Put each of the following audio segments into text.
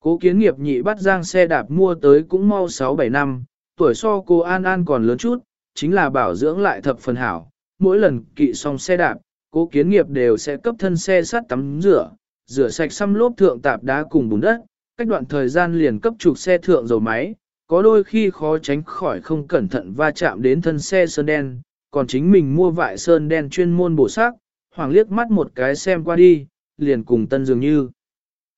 Cố kiến nghiệp nhị bắt giang xe đạp mua tới cũng mau 6-7 năm, tuổi so cô An An còn lớn chút, chính là bảo dưỡng lại thập phần hảo. Mỗi lần kỵ xong xe đạp, cố kiến nghiệp đều sẽ cấp thân xe sắt tắm rửa, rửa sạch xăm lốp thượng tạp đá cùng bùn đất, cách đoạn thời gian liền cấp trục xe thượng dầu máy, có đôi khi khó tránh khỏi không cẩn thận va chạm đến thân xe sơn đen, còn chính mình mua vại sơn đen chuyên môn bổ sắc, hoàng liếc mắt một cái xem qua đi, liền cùng tân dường như.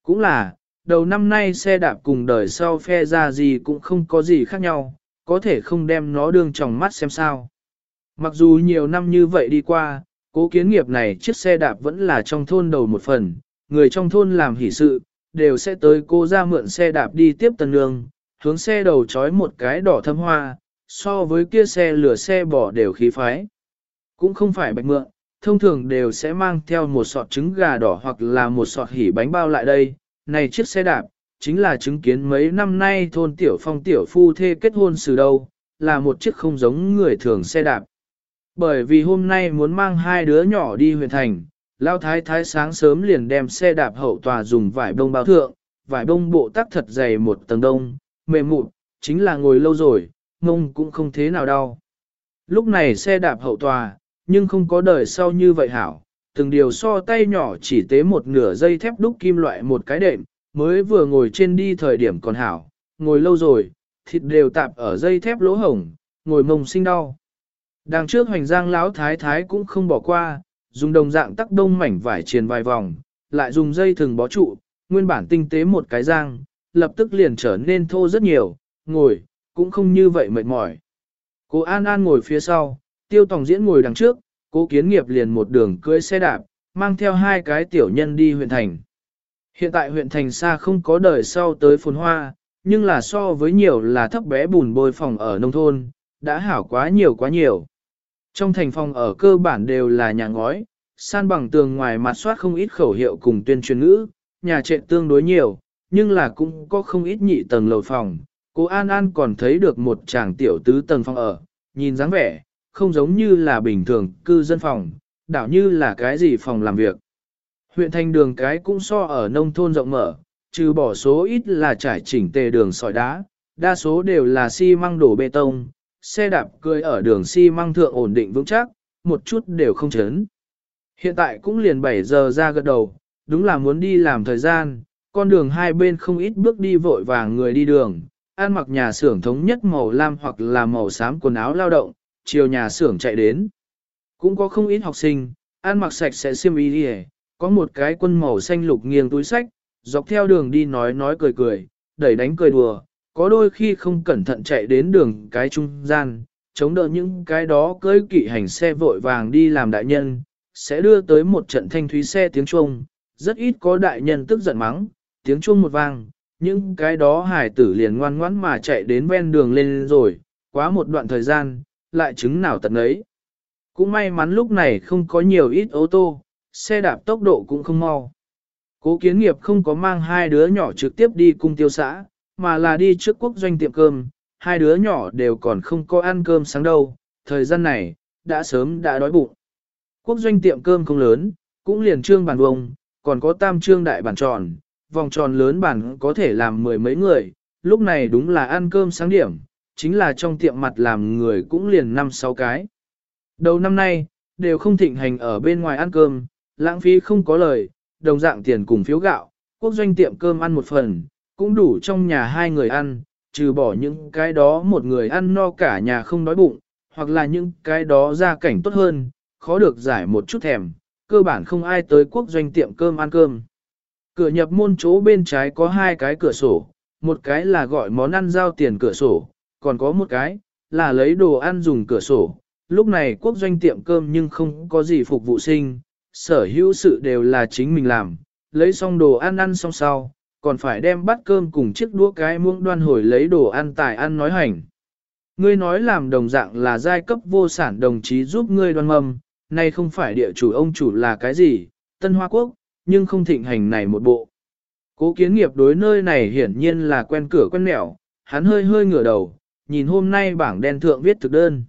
Cũng là, đầu năm nay xe đạp cùng đời sau phe ra gì cũng không có gì khác nhau, có thể không đem nó đương trong mắt xem sao. Mặc dù nhiều năm như vậy đi qua, cố kiến nghiệp này chiếc xe đạp vẫn là trong thôn đầu một phần, người trong thôn làm hỷ sự, đều sẽ tới cô ra mượn xe đạp đi tiếp tần nương, hướng xe đầu trói một cái đỏ thâm hoa, so với kia xe lửa xe bỏ đều khí phái. Cũng không phải bạch mượn, thông thường đều sẽ mang theo một sọt trứng gà đỏ hoặc là một sọt hỉ bánh bao lại đây. Này chiếc xe đạp, chính là chứng kiến mấy năm nay thôn tiểu phong tiểu phu thê kết hôn xử đâu, là một chiếc không giống người thường xe đạp. Bởi vì hôm nay muốn mang hai đứa nhỏ đi huyện thành, Lao thái thái sáng sớm liền đem xe đạp hậu tòa dùng vải bông bao thượng, vải bông bộ tắc thật dày một tầng đông, mềm mụn, chính là ngồi lâu rồi, mông cũng không thế nào đau. Lúc này xe đạp hậu tòa, nhưng không có đời sau như vậy hảo, từng điều so tay nhỏ chỉ tế một nửa dây thép đúc kim loại một cái đệm, mới vừa ngồi trên đi thời điểm còn hảo, ngồi lâu rồi, thịt đều tạp ở dây thép lỗ hổng, ngồi mông sinh đau. Đằng trước hoành giang lão thái thái cũng không bỏ qua, dùng đồng dạng tắc đông mảnh vải triền vài vòng, lại dùng dây thừng bó trụ, nguyên bản tinh tế một cái giang, lập tức liền trở nên thô rất nhiều, ngồi, cũng không như vậy mệt mỏi. Cô An An ngồi phía sau, tiêu tòng diễn ngồi đằng trước, cố kiến nghiệp liền một đường cưỡi xe đạp, mang theo hai cái tiểu nhân đi huyện thành. Hiện tại huyện thành xa không có đời sau tới phồn hoa, nhưng là so với nhiều là thấp bé bùn bôi phòng ở nông thôn, đã hảo quá nhiều quá nhiều. Trong thành phòng ở cơ bản đều là nhà ngói, san bằng tường ngoài mặt soát không ít khẩu hiệu cùng tuyên truyền ngữ, nhà trệ tương đối nhiều, nhưng là cũng có không ít nhị tầng lầu phòng. Cô An An còn thấy được một chàng tiểu tứ tầng phòng ở, nhìn dáng vẻ, không giống như là bình thường cư dân phòng, đảo như là cái gì phòng làm việc. Huyện thành đường cái cũng so ở nông thôn rộng mở, trừ bỏ số ít là trải chỉnh tề đường sỏi đá, đa số đều là xi măng đổ bê tông, xe đạp cười ở đường xi măng thượng ổn định vững chắc, một chút đều không chấn. Hiện tại cũng liền 7 giờ ra gật đầu, đúng là muốn đi làm thời gian, con đường hai bên không ít bước đi vội vàng người đi đường, ăn mặc nhà xưởng thống nhất màu lam hoặc là màu xám quần áo lao động, chiều nhà xưởng chạy đến. Cũng có không ít học sinh, ăn mặc sạch sẽ xiêm y đi có một cái quân màu xanh lục nghiêng túi sách, dọc theo đường đi nói nói cười cười, đẩy đánh cười đùa, có đôi khi không cẩn thận chạy đến đường cái trung gian, chống đỡ những cái đó cưỡi kỵ hành xe vội vàng đi làm đại nhân, sẽ đưa tới một trận thanh thúy xe tiếng chuông, rất ít có đại nhân tức giận mắng, tiếng chuông một vang, những cái đó hải tử liền ngoan ngoãn mà chạy đến ven đường lên rồi, quá một đoạn thời gian, lại chứng nào tận ấy. Cũng may mắn lúc này không có nhiều ít ô tô, xe đạp tốc độ cũng không mau. Cố kiến nghiệp không có mang hai đứa nhỏ trực tiếp đi cung tiêu xã, mà là đi trước quốc doanh tiệm cơm, hai đứa nhỏ đều còn không có ăn cơm sáng đâu, thời gian này, đã sớm đã đói bụng. Quốc doanh tiệm cơm không lớn, cũng liền trương bàn vông, còn có tam trương đại bàn tròn, vòng tròn lớn bàn có thể làm mười mấy người, lúc này đúng là ăn cơm sáng điểm, chính là trong tiệm mặt làm người cũng liền năm sáu cái. Đầu năm nay, đều không thịnh hành ở bên ngoài ăn cơm, lãng phí không có lời, đồng dạng tiền cùng phiếu gạo, quốc doanh tiệm cơm ăn một phần, cũng đủ trong nhà hai người ăn, trừ bỏ những cái đó một người ăn no cả nhà không đói bụng, hoặc là những cái đó ra cảnh tốt hơn, khó được giải một chút thèm, cơ bản không ai tới quốc doanh tiệm cơm ăn cơm. Cửa nhập môn chỗ bên trái có hai cái cửa sổ, một cái là gọi món ăn giao tiền cửa sổ, còn có một cái là lấy đồ ăn dùng cửa sổ. Lúc này quốc doanh tiệm cơm nhưng không có gì phục vụ sinh, sở hữu sự đều là chính mình làm, lấy xong đồ ăn ăn xong sau, còn phải đem bát cơm cùng chiếc đũa cái muỗng đoan hồi lấy đồ ăn tài ăn nói hành. Ngươi nói làm đồng dạng là giai cấp vô sản đồng chí giúp ngươi đoan mâm, nay không phải địa chủ ông chủ là cái gì, Tân Hoa Quốc, nhưng không thịnh hành này một bộ. Cố kiến nghiệp đối nơi này hiển nhiên là quen cửa quen mẹo, hắn hơi hơi ngửa đầu, nhìn hôm nay bảng đen thượng viết thực đơn.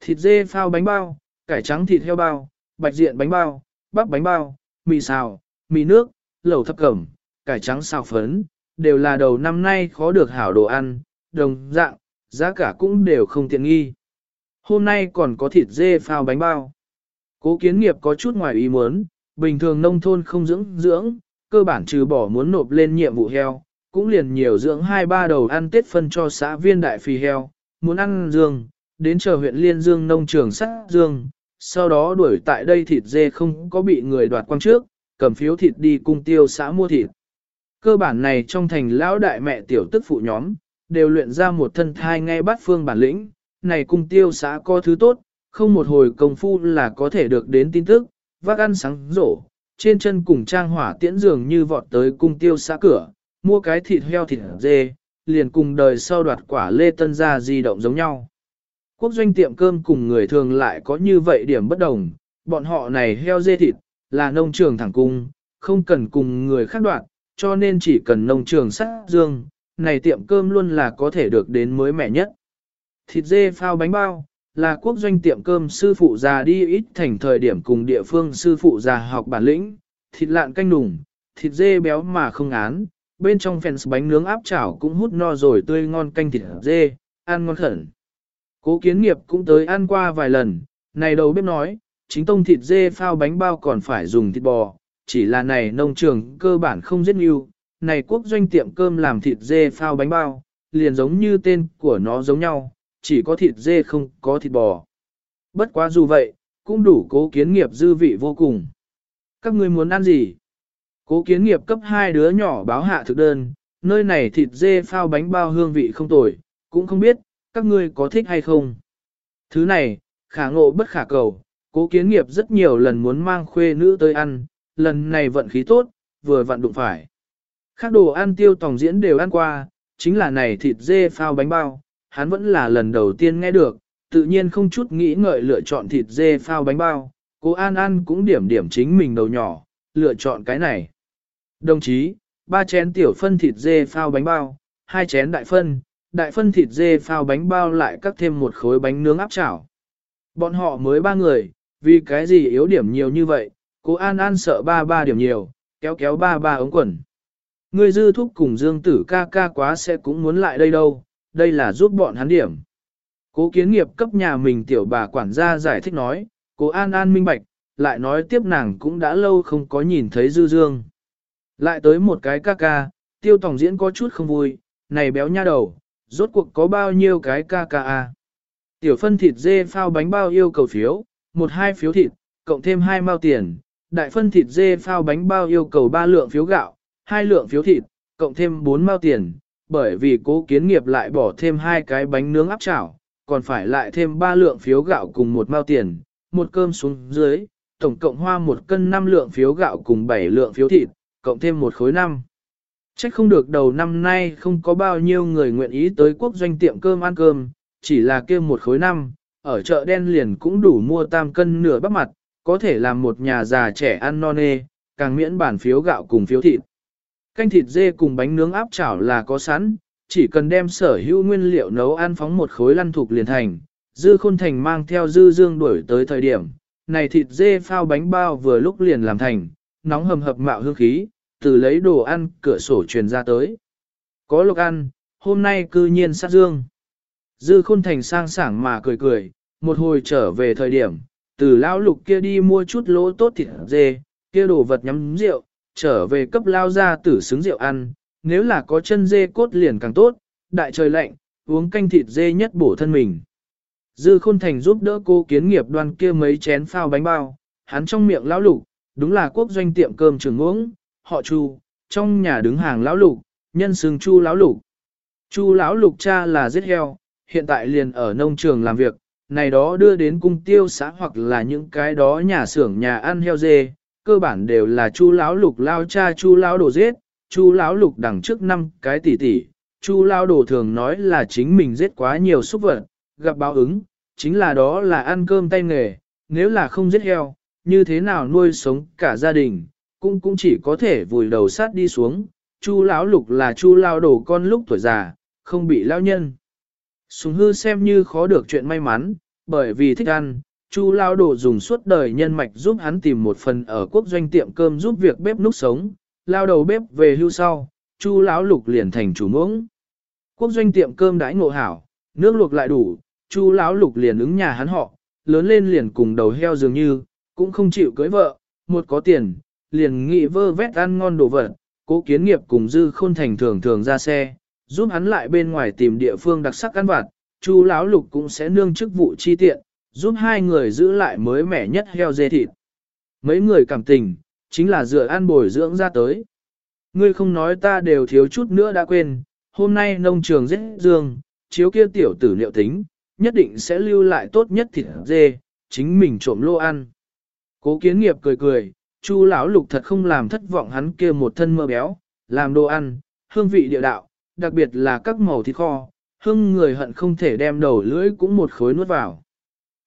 Thịt dê phao bánh bao, cải trắng thịt heo bao, bạch diện bánh bao, bắp bánh bao, mì xào, mì nước, lẩu thập cẩm, cải trắng xào phấn, đều là đầu năm nay khó được hảo đồ ăn, đồng dạng, giá cả cũng đều không tiện nghi. Hôm nay còn có thịt dê phao bánh bao. Cố kiến nghiệp có chút ngoài ý muốn, bình thường nông thôn không dưỡng dưỡng, cơ bản trừ bỏ muốn nộp lên nhiệm vụ heo, cũng liền nhiều dưỡng hai ba đầu ăn tết phân cho xã viên đại phi heo, muốn ăn dương, đến chờ huyện Liên Dương nông trường sắt dương, sau đó đuổi tại đây thịt dê không có bị người đoạt quang trước, cầm phiếu thịt đi cung tiêu xã mua thịt. Cơ bản này trong thành lão đại mẹ tiểu tức phụ nhóm, đều luyện ra một thân thai ngay bát phương bản lĩnh, này cung tiêu xã có thứ tốt, không một hồi công phu là có thể được đến tin tức, vác ăn sáng rổ, trên chân cùng trang hỏa tiễn dường như vọt tới cung tiêu xã cửa, mua cái thịt heo thịt dê, liền cùng đời sau đoạt quả lê tân gia di động giống nhau. Quốc doanh tiệm cơm cùng người thường lại có như vậy điểm bất đồng, bọn họ này heo dê thịt, là nông trường thẳng cung, không cần cùng người khác đoạn, cho nên chỉ cần nông trường sát dương, này tiệm cơm luôn là có thể được đến mới mẻ nhất. Thịt dê phao bánh bao, là quốc doanh tiệm cơm sư phụ già đi ít thành thời điểm cùng địa phương sư phụ già học bản lĩnh, thịt lạn canh nùng, thịt dê béo mà không án, bên trong phèn bánh nướng áp chảo cũng hút no rồi tươi ngon canh thịt dê, ăn ngon khẩn. Cố kiến nghiệp cũng tới ăn qua vài lần, này đầu bếp nói, chính tông thịt dê phao bánh bao còn phải dùng thịt bò, chỉ là này nông trường cơ bản không giết nhiều, này quốc doanh tiệm cơm làm thịt dê phao bánh bao, liền giống như tên của nó giống nhau, chỉ có thịt dê không có thịt bò. Bất quá dù vậy, cũng đủ cố kiến nghiệp dư vị vô cùng. Các ngươi muốn ăn gì? Cố kiến nghiệp cấp hai đứa nhỏ báo hạ thực đơn, nơi này thịt dê phao bánh bao hương vị không tồi, cũng không biết, các ngươi có thích hay không. Thứ này, khả ngộ bất khả cầu, cố kiến nghiệp rất nhiều lần muốn mang khuê nữ tới ăn, lần này vận khí tốt, vừa vận đụng phải. Khác đồ ăn tiêu tòng diễn đều ăn qua, chính là này thịt dê phao bánh bao, hắn vẫn là lần đầu tiên nghe được, tự nhiên không chút nghĩ ngợi lựa chọn thịt dê phao bánh bao, cố An An cũng điểm điểm chính mình đầu nhỏ, lựa chọn cái này. Đồng chí, ba chén tiểu phân thịt dê phao bánh bao, hai chén đại phân, đại phân thịt dê phao bánh bao lại cắt thêm một khối bánh nướng áp chảo. Bọn họ mới ba người, vì cái gì yếu điểm nhiều như vậy, cố An An sợ ba ba điểm nhiều, kéo kéo ba ba ống quần. Người dư thúc cùng Dương Tử ca ca quá sẽ cũng muốn lại đây đâu, đây là giúp bọn hắn điểm. Cố kiến nghiệp cấp nhà mình tiểu bà quản gia giải thích nói, cố An An minh bạch, lại nói tiếp nàng cũng đã lâu không có nhìn thấy dư dương. Lại tới một cái ca ca, tiêu tổng diễn có chút không vui, này béo nha đầu, rốt cuộc có bao nhiêu cái ca ca à. Tiểu phân thịt dê phao bánh bao yêu cầu phiếu, một hai phiếu thịt, cộng thêm hai mao tiền, đại phân thịt dê phao bánh bao yêu cầu ba lượng phiếu gạo, hai lượng phiếu thịt, cộng thêm bốn mao tiền, bởi vì cố kiến nghiệp lại bỏ thêm hai cái bánh nướng áp chảo, còn phải lại thêm ba lượng phiếu gạo cùng một mao tiền, một cơm xuống dưới, tổng cộng hoa một cân năm lượng phiếu gạo cùng bảy lượng phiếu thịt, cộng thêm một khối năm. Trách không được đầu năm nay không có bao nhiêu người nguyện ý tới quốc doanh tiệm cơm ăn cơm, chỉ là kêu một khối năm, ở chợ đen liền cũng đủ mua tam cân nửa bắp mặt, có thể làm một nhà già trẻ ăn non nê, càng miễn bản phiếu gạo cùng phiếu thịt. Canh thịt dê cùng bánh nướng áp chảo là có sẵn, chỉ cần đem sở hữu nguyên liệu nấu ăn phóng một khối lăn thuộc liền thành. Dư khôn thành mang theo dư dương đuổi tới thời điểm, này thịt dê phao bánh bao vừa lúc liền làm thành, nóng hầm hập mạo hương khí, từ lấy đồ ăn cửa sổ truyền ra tới. Có lộc ăn, hôm nay cư nhiên sát dương. Dư khôn thành sang sảng mà cười cười, một hồi trở về thời điểm, từ lão lục kia đi mua chút lỗ tốt thịt dê, kia đồ vật nhắm rượu, trở về cấp lao ra tử xứng rượu ăn, nếu là có chân dê cốt liền càng tốt, đại trời lạnh, uống canh thịt dê nhất bổ thân mình. Dư Khôn Thành giúp đỡ cô kiến nghiệp đoàn kia mấy chén phao bánh bao, hắn trong miệng lão lục, đúng là quốc doanh tiệm cơm trường uống, họ Chu, trong nhà đứng hàng lão lục, nhân xưng Chu lão lục. Chu lão lục cha là giết heo, hiện tại liền ở nông trường làm việc, này đó đưa đến cung tiêu xã hoặc là những cái đó nhà xưởng nhà ăn heo dê, cơ bản đều là Chu lão lục lao cha Chu lão đồ giết, Chu lão lục đằng trước năm cái tỷ tỷ, Chu lão đồ thường nói là chính mình giết quá nhiều xúc vật, gặp báo ứng, chính là đó là ăn cơm tay nghề, nếu là không giết heo, như thế nào nuôi sống cả gia đình, cũng cũng chỉ có thể vùi đầu sát đi xuống. Chu lão lục là Chu lão đồ con lúc tuổi già, không bị lão nhân. Sùng hư xem như khó được chuyện may mắn, bởi vì thích ăn, Chu lao đồ dùng suốt đời nhân mạch giúp hắn tìm một phần ở quốc doanh tiệm cơm giúp việc bếp núc sống, lao đầu bếp về hưu sau, chu lão lục liền thành chủ muỗng. Quốc doanh tiệm cơm đãi ngộ hảo, nước luộc lại đủ, chu lão lục liền ứng nhà hắn họ, lớn lên liền cùng đầu heo dường như, cũng không chịu cưới vợ, một có tiền, liền nghị vơ vét ăn ngon đồ vật, cố kiến nghiệp cùng dư khôn thành thường thường ra xe, giúp hắn lại bên ngoài tìm địa phương đặc sắc ăn vặt, chu lão lục cũng sẽ nương chức vụ chi tiện, giúp hai người giữ lại mới mẻ nhất heo dê thịt. Mấy người cảm tình, chính là dựa ăn bồi dưỡng ra tới. Ngươi không nói ta đều thiếu chút nữa đã quên, hôm nay nông trường rất dương, chiếu kia tiểu tử liệu tính, nhất định sẽ lưu lại tốt nhất thịt dê, chính mình trộm lô ăn. Cố kiến nghiệp cười cười, chu lão lục thật không làm thất vọng hắn kia một thân mơ béo, làm đồ ăn, hương vị địa đạo, đặc biệt là các màu thịt kho, hương người hận không thể đem đầu lưỡi cũng một khối nuốt vào.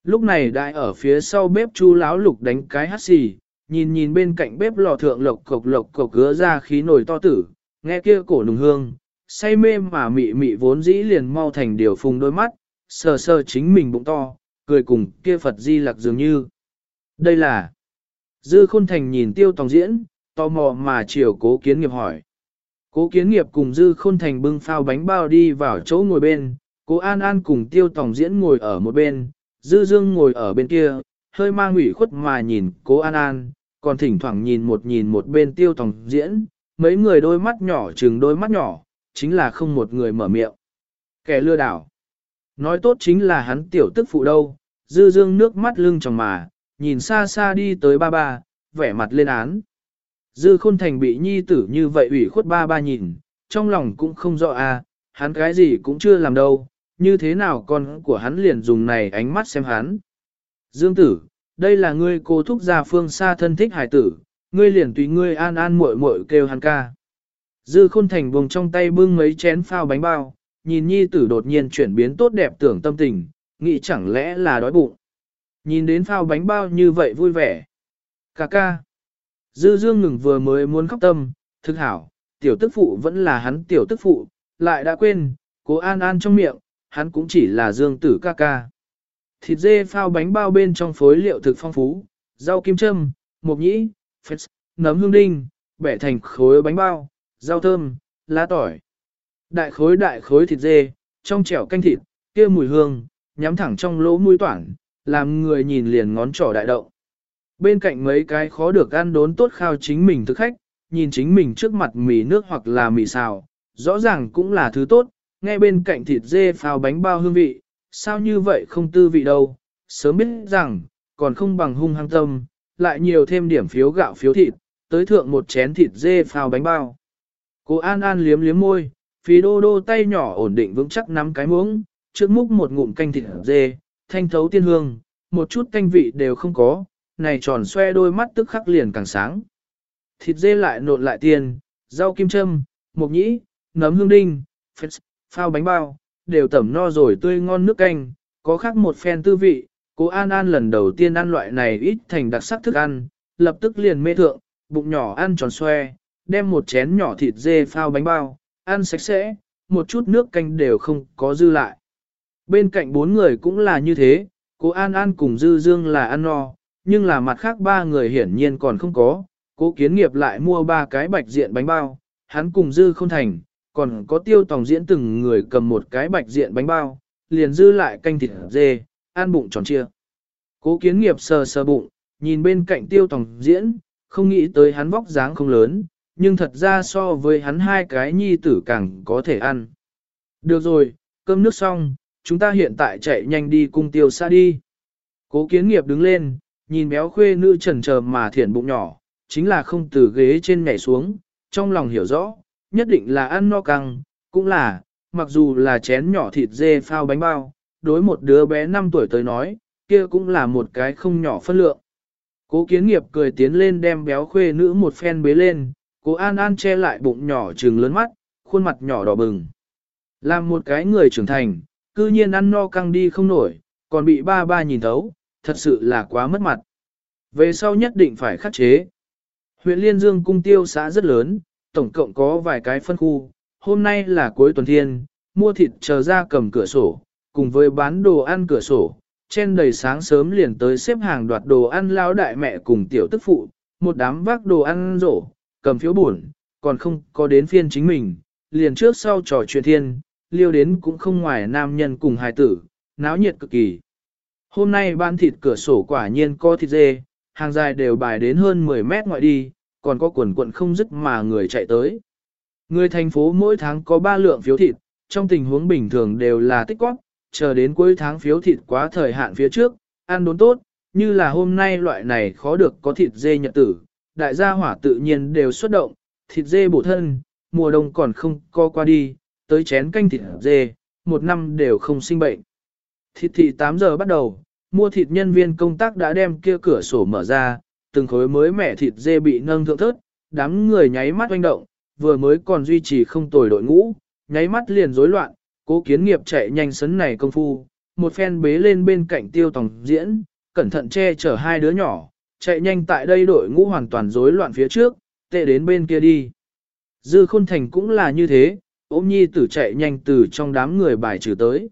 Lúc này đại ở phía sau bếp chu lão lục đánh cái hát xì, nhìn nhìn bên cạnh bếp lò thượng lộc cộc lộc cộc gứa ra khí nồi to tử, nghe kia cổ nùng hương, say mê mà mị mị vốn dĩ liền mau thành điều phùng đôi mắt, sờ sờ chính mình bụng to, cười cùng kia Phật di lặc dường như. Đây là Dư Khôn Thành nhìn tiêu tòng diễn, tò mò mà chiều cố kiến nghiệp hỏi. Cố kiến nghiệp cùng Dư Khôn Thành bưng phao bánh bao đi vào chỗ ngồi bên, cố An An cùng tiêu tòng diễn ngồi ở một bên, Dư Dương ngồi ở bên kia, hơi mang ủy khuất mà nhìn cố An An, còn thỉnh thoảng nhìn một nhìn một bên tiêu tòng diễn, mấy người đôi mắt nhỏ chừng đôi mắt nhỏ, chính là không một người mở miệng. Kẻ lừa đảo. Nói tốt chính là hắn tiểu tức phụ đâu, Dư Dương nước mắt lưng tròng mà, nhìn xa xa đi tới ba ba, vẻ mặt lên án. Dư khôn thành bị nhi tử như vậy ủy khuất ba ba nhìn, trong lòng cũng không rõ à, hắn cái gì cũng chưa làm đâu, như thế nào con của hắn liền dùng này ánh mắt xem hắn. Dương tử, đây là ngươi cô thúc gia phương xa thân thích hải tử, ngươi liền tùy ngươi an an muội muội kêu hắn ca. Dư khôn thành vùng trong tay bưng mấy chén phao bánh bao, nhìn nhi tử đột nhiên chuyển biến tốt đẹp tưởng tâm tình, nghĩ chẳng lẽ là đói bụng. Nhìn đến phao bánh bao như vậy vui vẻ. Cà ca. Dư dương ngừng vừa mới muốn khóc tâm, thực hảo, tiểu tức phụ vẫn là hắn tiểu tức phụ, lại đã quên, cố an an trong miệng, hắn cũng chỉ là dương tử ca ca. Thịt dê phao bánh bao bên trong phối liệu thực phong phú, rau kim châm, mộc nhĩ, phết, nấm hương đinh, bẻ thành khối bánh bao, rau thơm, lá tỏi. Đại khối đại khối thịt dê, trong chẻo canh thịt, kia mùi hương, nhắm thẳng trong lỗ mũi toản, làm người nhìn liền ngón trỏ đại động. Bên cạnh mấy cái khó được ăn đốn tốt khao chính mình thực khách, nhìn chính mình trước mặt mì nước hoặc là mì xào, rõ ràng cũng là thứ tốt, ngay bên cạnh thịt dê phao bánh bao hương vị, sao như vậy không tư vị đâu, sớm biết rằng, còn không bằng hung hăng tâm, lại nhiều thêm điểm phiếu gạo phiếu thịt, tới thượng một chén thịt dê phao bánh bao. Cô An An liếm liếm môi, phí đô đô tay nhỏ ổn định vững chắc nắm cái muỗng, trước múc một ngụm canh thịt dê, thanh thấu tiên hương, một chút canh vị đều không có, này tròn xoe đôi mắt tức khắc liền càng sáng. Thịt dê lại nộn lại tiền, rau kim châm, mộc nhĩ, nấm hương đinh, phết, phao bánh bao, đều tẩm no rồi tươi ngon nước canh, có khác một phen tư vị. Cô An An lần đầu tiên ăn loại này ít thành đặc sắc thức ăn, lập tức liền mê thượng, bụng nhỏ ăn tròn xoe, đem một chén nhỏ thịt dê phao bánh bao, ăn sạch sẽ, một chút nước canh đều không có dư lại. Bên cạnh bốn người cũng là như thế, cố An An cùng Dư Dương là ăn no, nhưng là mặt khác ba người hiển nhiên còn không có, cố kiến nghiệp lại mua ba cái bạch diện bánh bao, hắn cùng Dư không thành, còn có tiêu tòng diễn từng người cầm một cái bạch diện bánh bao, liền dư lại canh thịt dê, ăn bụng tròn chia. Cố kiến nghiệp sờ sờ bụng, nhìn bên cạnh tiêu tòng diễn, không nghĩ tới hắn vóc dáng không lớn, nhưng thật ra so với hắn hai cái nhi tử càng có thể ăn. Được rồi, cơm nước xong, chúng ta hiện tại chạy nhanh đi cung tiêu xa đi. Cố kiến nghiệp đứng lên, nhìn béo khuê nữ trần trờ mà thiển bụng nhỏ, chính là không từ ghế trên nhảy xuống, trong lòng hiểu rõ, nhất định là ăn no căng, cũng là, mặc dù là chén nhỏ thịt dê phao bánh bao, đối một đứa bé 5 tuổi tới nói, kia cũng là một cái không nhỏ phân lượng. Cố kiến nghiệp cười tiến lên đem béo khuê nữ một phen bế lên, cố an an che lại bụng nhỏ trừng lớn mắt, khuôn mặt nhỏ đỏ bừng. Làm một cái người trưởng thành, cư nhiên ăn no căng đi không nổi, còn bị ba ba nhìn thấu, thật sự là quá mất mặt. Về sau nhất định phải khắc chế. Huyện Liên Dương cung tiêu xã rất lớn, tổng cộng có vài cái phân khu, hôm nay là cuối tuần thiên, mua thịt chờ ra cầm cửa sổ, cùng với bán đồ ăn cửa sổ, trên đầy sáng sớm liền tới xếp hàng đoạt đồ ăn lao đại mẹ cùng tiểu tức phụ, một đám vác đồ ăn rổ, cầm phiếu buồn, còn không có đến phiên chính mình, liền trước sau trò chuyện thiên, liêu đến cũng không ngoài nam nhân cùng hài tử, náo nhiệt cực kỳ. Hôm nay ban thịt cửa sổ quả nhiên có thịt dê, hàng dài đều bài đến hơn 10 mét ngoại đi, còn có quần quận không dứt mà người chạy tới. Người thành phố mỗi tháng có 3 lượng phiếu thịt, trong tình huống bình thường đều là tích góp, chờ đến cuối tháng phiếu thịt quá thời hạn phía trước, ăn đốn tốt, như là hôm nay loại này khó được có thịt dê nhật tử, đại gia hỏa tự nhiên đều xuất động, thịt dê bổ thân, mùa đông còn không co qua đi, tới chén canh thịt dê, một năm đều không sinh bệnh. Thịt thị 8 giờ bắt đầu, mua thịt nhân viên công tác đã đem kia cửa sổ mở ra, từng khối mới mẻ thịt dê bị nâng thượng thớt, đám người nháy mắt oanh động, vừa mới còn duy trì không tồi đội ngũ, nháy mắt liền rối loạn, cố kiến nghiệp chạy nhanh sấn này công phu, một phen bế lên bên cạnh tiêu tòng diễn, cẩn thận che chở hai đứa nhỏ, chạy nhanh tại đây đội ngũ hoàn toàn rối loạn phía trước, tệ đến bên kia đi. Dư khôn thành cũng là như thế, ôm nhi tử chạy nhanh từ trong đám người bài trừ tới.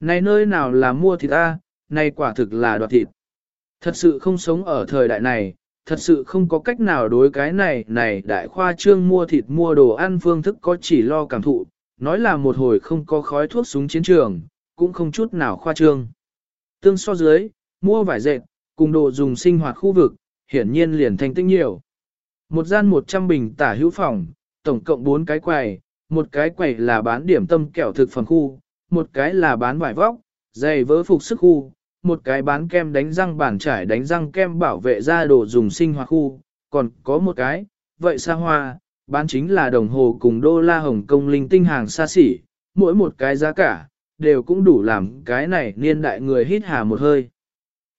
Này nơi nào là mua thịt ta, này quả thực là đoạt thịt. Thật sự không sống ở thời đại này, thật sự không có cách nào đối cái này này đại khoa trương mua thịt mua đồ ăn phương thức có chỉ lo cảm thụ, nói là một hồi không có khói thuốc súng chiến trường, cũng không chút nào khoa trương. Tương so dưới, mua vải dệt, cùng đồ dùng sinh hoạt khu vực, hiển nhiên liền thành tích nhiều. Một gian 100 bình tả hữu phòng, tổng cộng 4 cái quầy, một cái quầy là bán điểm tâm kẹo thực phẩm khu, một cái là bán vải vóc, giày vỡ phục sức khu, một cái bán kem đánh răng bản trải đánh răng kem bảo vệ da đồ dùng sinh hoạt khu, còn có một cái, vậy xa hoa, bán chính là đồng hồ cùng đô la Hồng Kông linh tinh hàng xa xỉ, mỗi một cái giá cả, đều cũng đủ làm cái này niên đại người hít hà một hơi.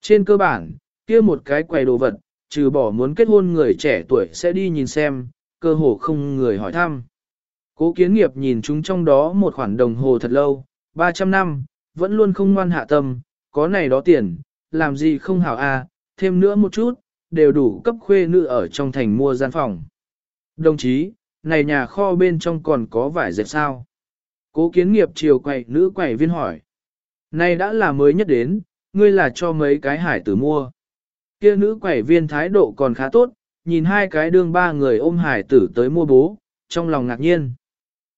Trên cơ bản, kia một cái quầy đồ vật, trừ bỏ muốn kết hôn người trẻ tuổi sẽ đi nhìn xem, cơ hồ không người hỏi thăm. Cố kiến nghiệp nhìn chúng trong đó một khoản đồng hồ thật lâu, 300 năm, vẫn luôn không ngoan hạ tâm, có này đó tiền, làm gì không hảo a, à, thêm nữa một chút, đều đủ cấp khuê nữ ở trong thành mua gian phòng. Đồng chí, này nhà kho bên trong còn có vải dệt sao? Cố kiến nghiệp chiều quầy nữ quầy viên hỏi. Này đã là mới nhất đến, ngươi là cho mấy cái hải tử mua. Kia nữ quầy viên thái độ còn khá tốt, nhìn hai cái đương ba người ôm hải tử tới mua bố, trong lòng ngạc nhiên.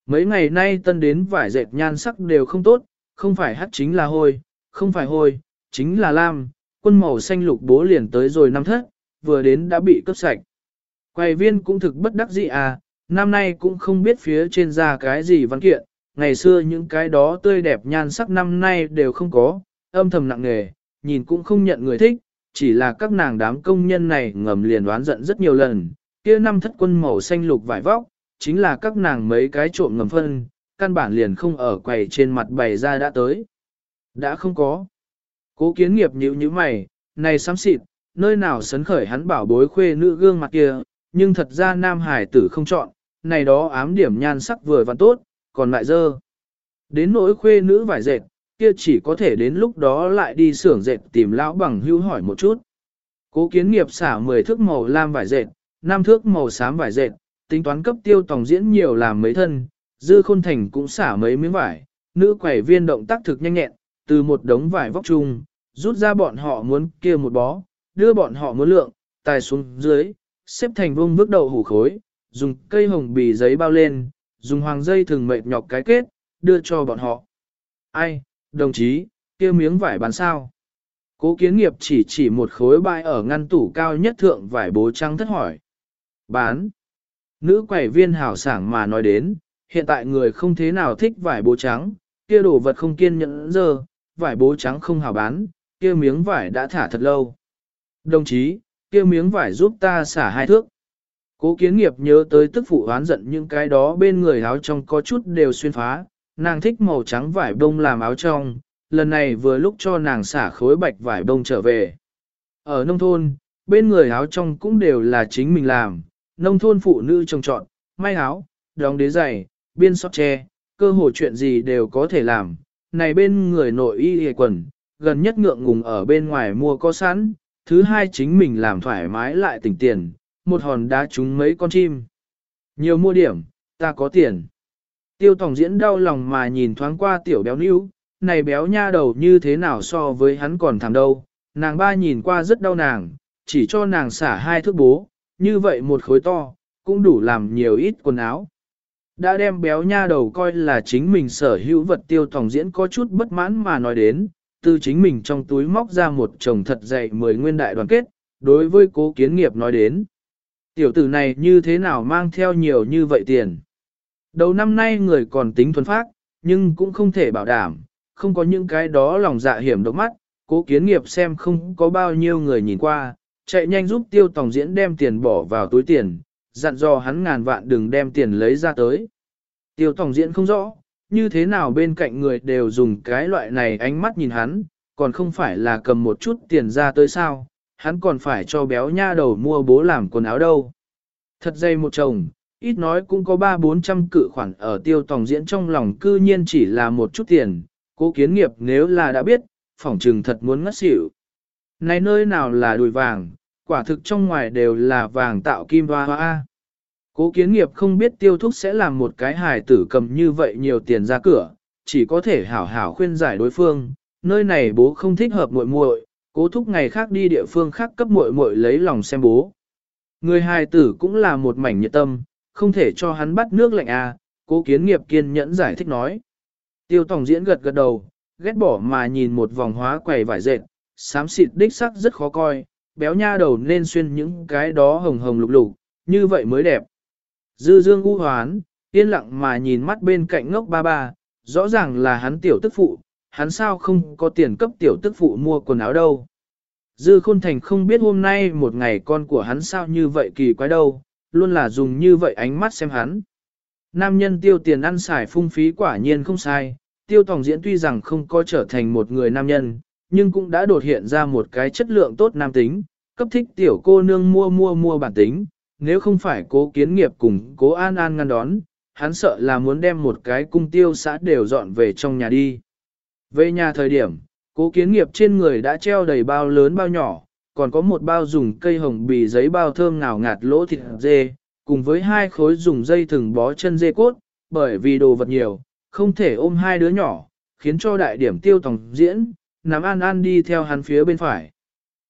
Mấy ngày nay tân đến vải dệt nhan sắc đều không tốt, không phải hắt chính là hôi, không phải hôi, chính là lam, quân màu xanh lục bố liền tới rồi năm thất, vừa đến đã bị cướp sạch. Quầy viên cũng thực bất đắc dĩ à, năm nay cũng không biết phía trên ra cái gì văn kiện, ngày xưa những cái đó tươi đẹp nhan sắc năm nay đều không có, âm thầm nặng nề, nhìn cũng không nhận người thích, chỉ là các nàng đám công nhân này ngầm liền đoán giận rất nhiều lần, kia năm thất quân màu xanh lục vải vóc, chính là các nàng mấy cái trộm ngầm phân, căn bản liền không ở quầy trên mặt bày ra đã tới. Đã không có. Cố kiến nghiệp nhíu như mày, này xám xịt, nơi nào sấn khởi hắn bảo bối khuê nữ gương mặt kia, nhưng thật ra nam hải tử không chọn, này đó ám điểm nhan sắc vừa và tốt, còn lại dơ. Đến nỗi khuê nữ vải dệt, kia chỉ có thể đến lúc đó lại đi xưởng dệt tìm lão bằng hưu hỏi một chút. Cố kiến nghiệp xả 10 thước màu lam vải dệt, 5 thước màu xám vải dệt, tính toán cấp tiêu tổng diễn nhiều làm mấy thân, dư khôn thành cũng xả mấy miếng vải, nữ quẩy viên động tác thực nhanh nhẹn, từ một đống vải vóc chung, rút ra bọn họ muốn kia một bó, đưa bọn họ muốn lượng, tài xuống dưới, xếp thành vông bước đầu hủ khối, dùng cây hồng bì giấy bao lên, dùng hoàng dây thường mệt nhọc cái kết, đưa cho bọn họ. Ai, đồng chí, kia miếng vải bán sao? Cố kiến nghiệp chỉ chỉ một khối bãi ở ngăn tủ cao nhất thượng vải bố trắng thất hỏi. Bán. Nữ quẩy viên hảo sảng mà nói đến, hiện tại người không thế nào thích vải bố trắng, kia đồ vật không kiên nhẫn giờ, vải bố trắng không hảo bán, kia miếng vải đã thả thật lâu. Đồng chí, kia miếng vải giúp ta xả hai thước. Cố kiến nghiệp nhớ tới tức phụ oán giận những cái đó bên người áo trong có chút đều xuyên phá, nàng thích màu trắng vải bông làm áo trong, lần này vừa lúc cho nàng xả khối bạch vải bông trở về. Ở nông thôn, bên người áo trong cũng đều là chính mình làm, nông thôn phụ nữ trồng trọt, may áo, đóng đế giày, biên sóc tre, cơ hồ chuyện gì đều có thể làm. Này bên người nội y hề quần, gần nhất ngượng ngùng ở bên ngoài mua có sẵn, thứ hai chính mình làm thoải mái lại tỉnh tiền, một hòn đá trúng mấy con chim. Nhiều mua điểm, ta có tiền. Tiêu tổng diễn đau lòng mà nhìn thoáng qua tiểu béo níu, này béo nha đầu như thế nào so với hắn còn thảm đâu, nàng ba nhìn qua rất đau nàng, chỉ cho nàng xả hai thước bố, như vậy một khối to, cũng đủ làm nhiều ít quần áo. Đã đem béo nha đầu coi là chính mình sở hữu vật tiêu thòng diễn có chút bất mãn mà nói đến, từ chính mình trong túi móc ra một chồng thật dày mười nguyên đại đoàn kết, đối với cố kiến nghiệp nói đến. Tiểu tử này như thế nào mang theo nhiều như vậy tiền? Đầu năm nay người còn tính thuần phát, nhưng cũng không thể bảo đảm, không có những cái đó lòng dạ hiểm độc mắt, cố kiến nghiệp xem không có bao nhiêu người nhìn qua, chạy nhanh giúp tiêu tòng diễn đem tiền bỏ vào túi tiền, dặn dò hắn ngàn vạn đừng đem tiền lấy ra tới. Tiêu tòng diễn không rõ, như thế nào bên cạnh người đều dùng cái loại này ánh mắt nhìn hắn, còn không phải là cầm một chút tiền ra tới sao, hắn còn phải cho béo nha đầu mua bố làm quần áo đâu. Thật dây một chồng, ít nói cũng có ba bốn trăm cự khoản ở tiêu tòng diễn trong lòng cư nhiên chỉ là một chút tiền, cố kiến nghiệp nếu là đã biết, phỏng trừng thật muốn ngất xỉu. Này nơi nào là đùi vàng, quả thực trong ngoài đều là vàng tạo kim hoa hoa. Cố kiến nghiệp không biết tiêu thúc sẽ làm một cái hài tử cầm như vậy nhiều tiền ra cửa, chỉ có thể hảo hảo khuyên giải đối phương, nơi này bố không thích hợp muội muội, cố thúc ngày khác đi địa phương khác cấp muội muội lấy lòng xem bố. Người hài tử cũng là một mảnh nhiệt tâm, không thể cho hắn bắt nước lạnh à, cố kiến nghiệp kiên nhẫn giải thích nói. Tiêu tổng diễn gật gật đầu, ghét bỏ mà nhìn một vòng hóa quầy vải dệt, xám xịt đích sắc rất khó coi, béo nha đầu nên xuyên những cái đó hồng hồng lục lục, như vậy mới đẹp. Dư dương u hoán, yên lặng mà nhìn mắt bên cạnh ngốc ba ba, rõ ràng là hắn tiểu tức phụ, hắn sao không có tiền cấp tiểu tức phụ mua quần áo đâu. Dư khôn thành không biết hôm nay một ngày con của hắn sao như vậy kỳ quái đâu, luôn là dùng như vậy ánh mắt xem hắn. Nam nhân tiêu tiền ăn xài phung phí quả nhiên không sai, tiêu tòng diễn tuy rằng không có trở thành một người nam nhân, nhưng cũng đã đột hiện ra một cái chất lượng tốt nam tính, cấp thích tiểu cô nương mua mua mua bản tính, nếu không phải cố kiến nghiệp cùng cố an an ngăn đón, hắn sợ là muốn đem một cái cung tiêu xã đều dọn về trong nhà đi. Về nhà thời điểm, cố kiến nghiệp trên người đã treo đầy bao lớn bao nhỏ, còn có một bao dùng cây hồng bì giấy bao thơm ngào ngạt lỗ thịt dê, cùng với hai khối dùng dây thừng bó chân dê cốt, bởi vì đồ vật nhiều, không thể ôm hai đứa nhỏ, khiến cho đại điểm tiêu tòng diễn, nắm An An đi theo hắn phía bên phải.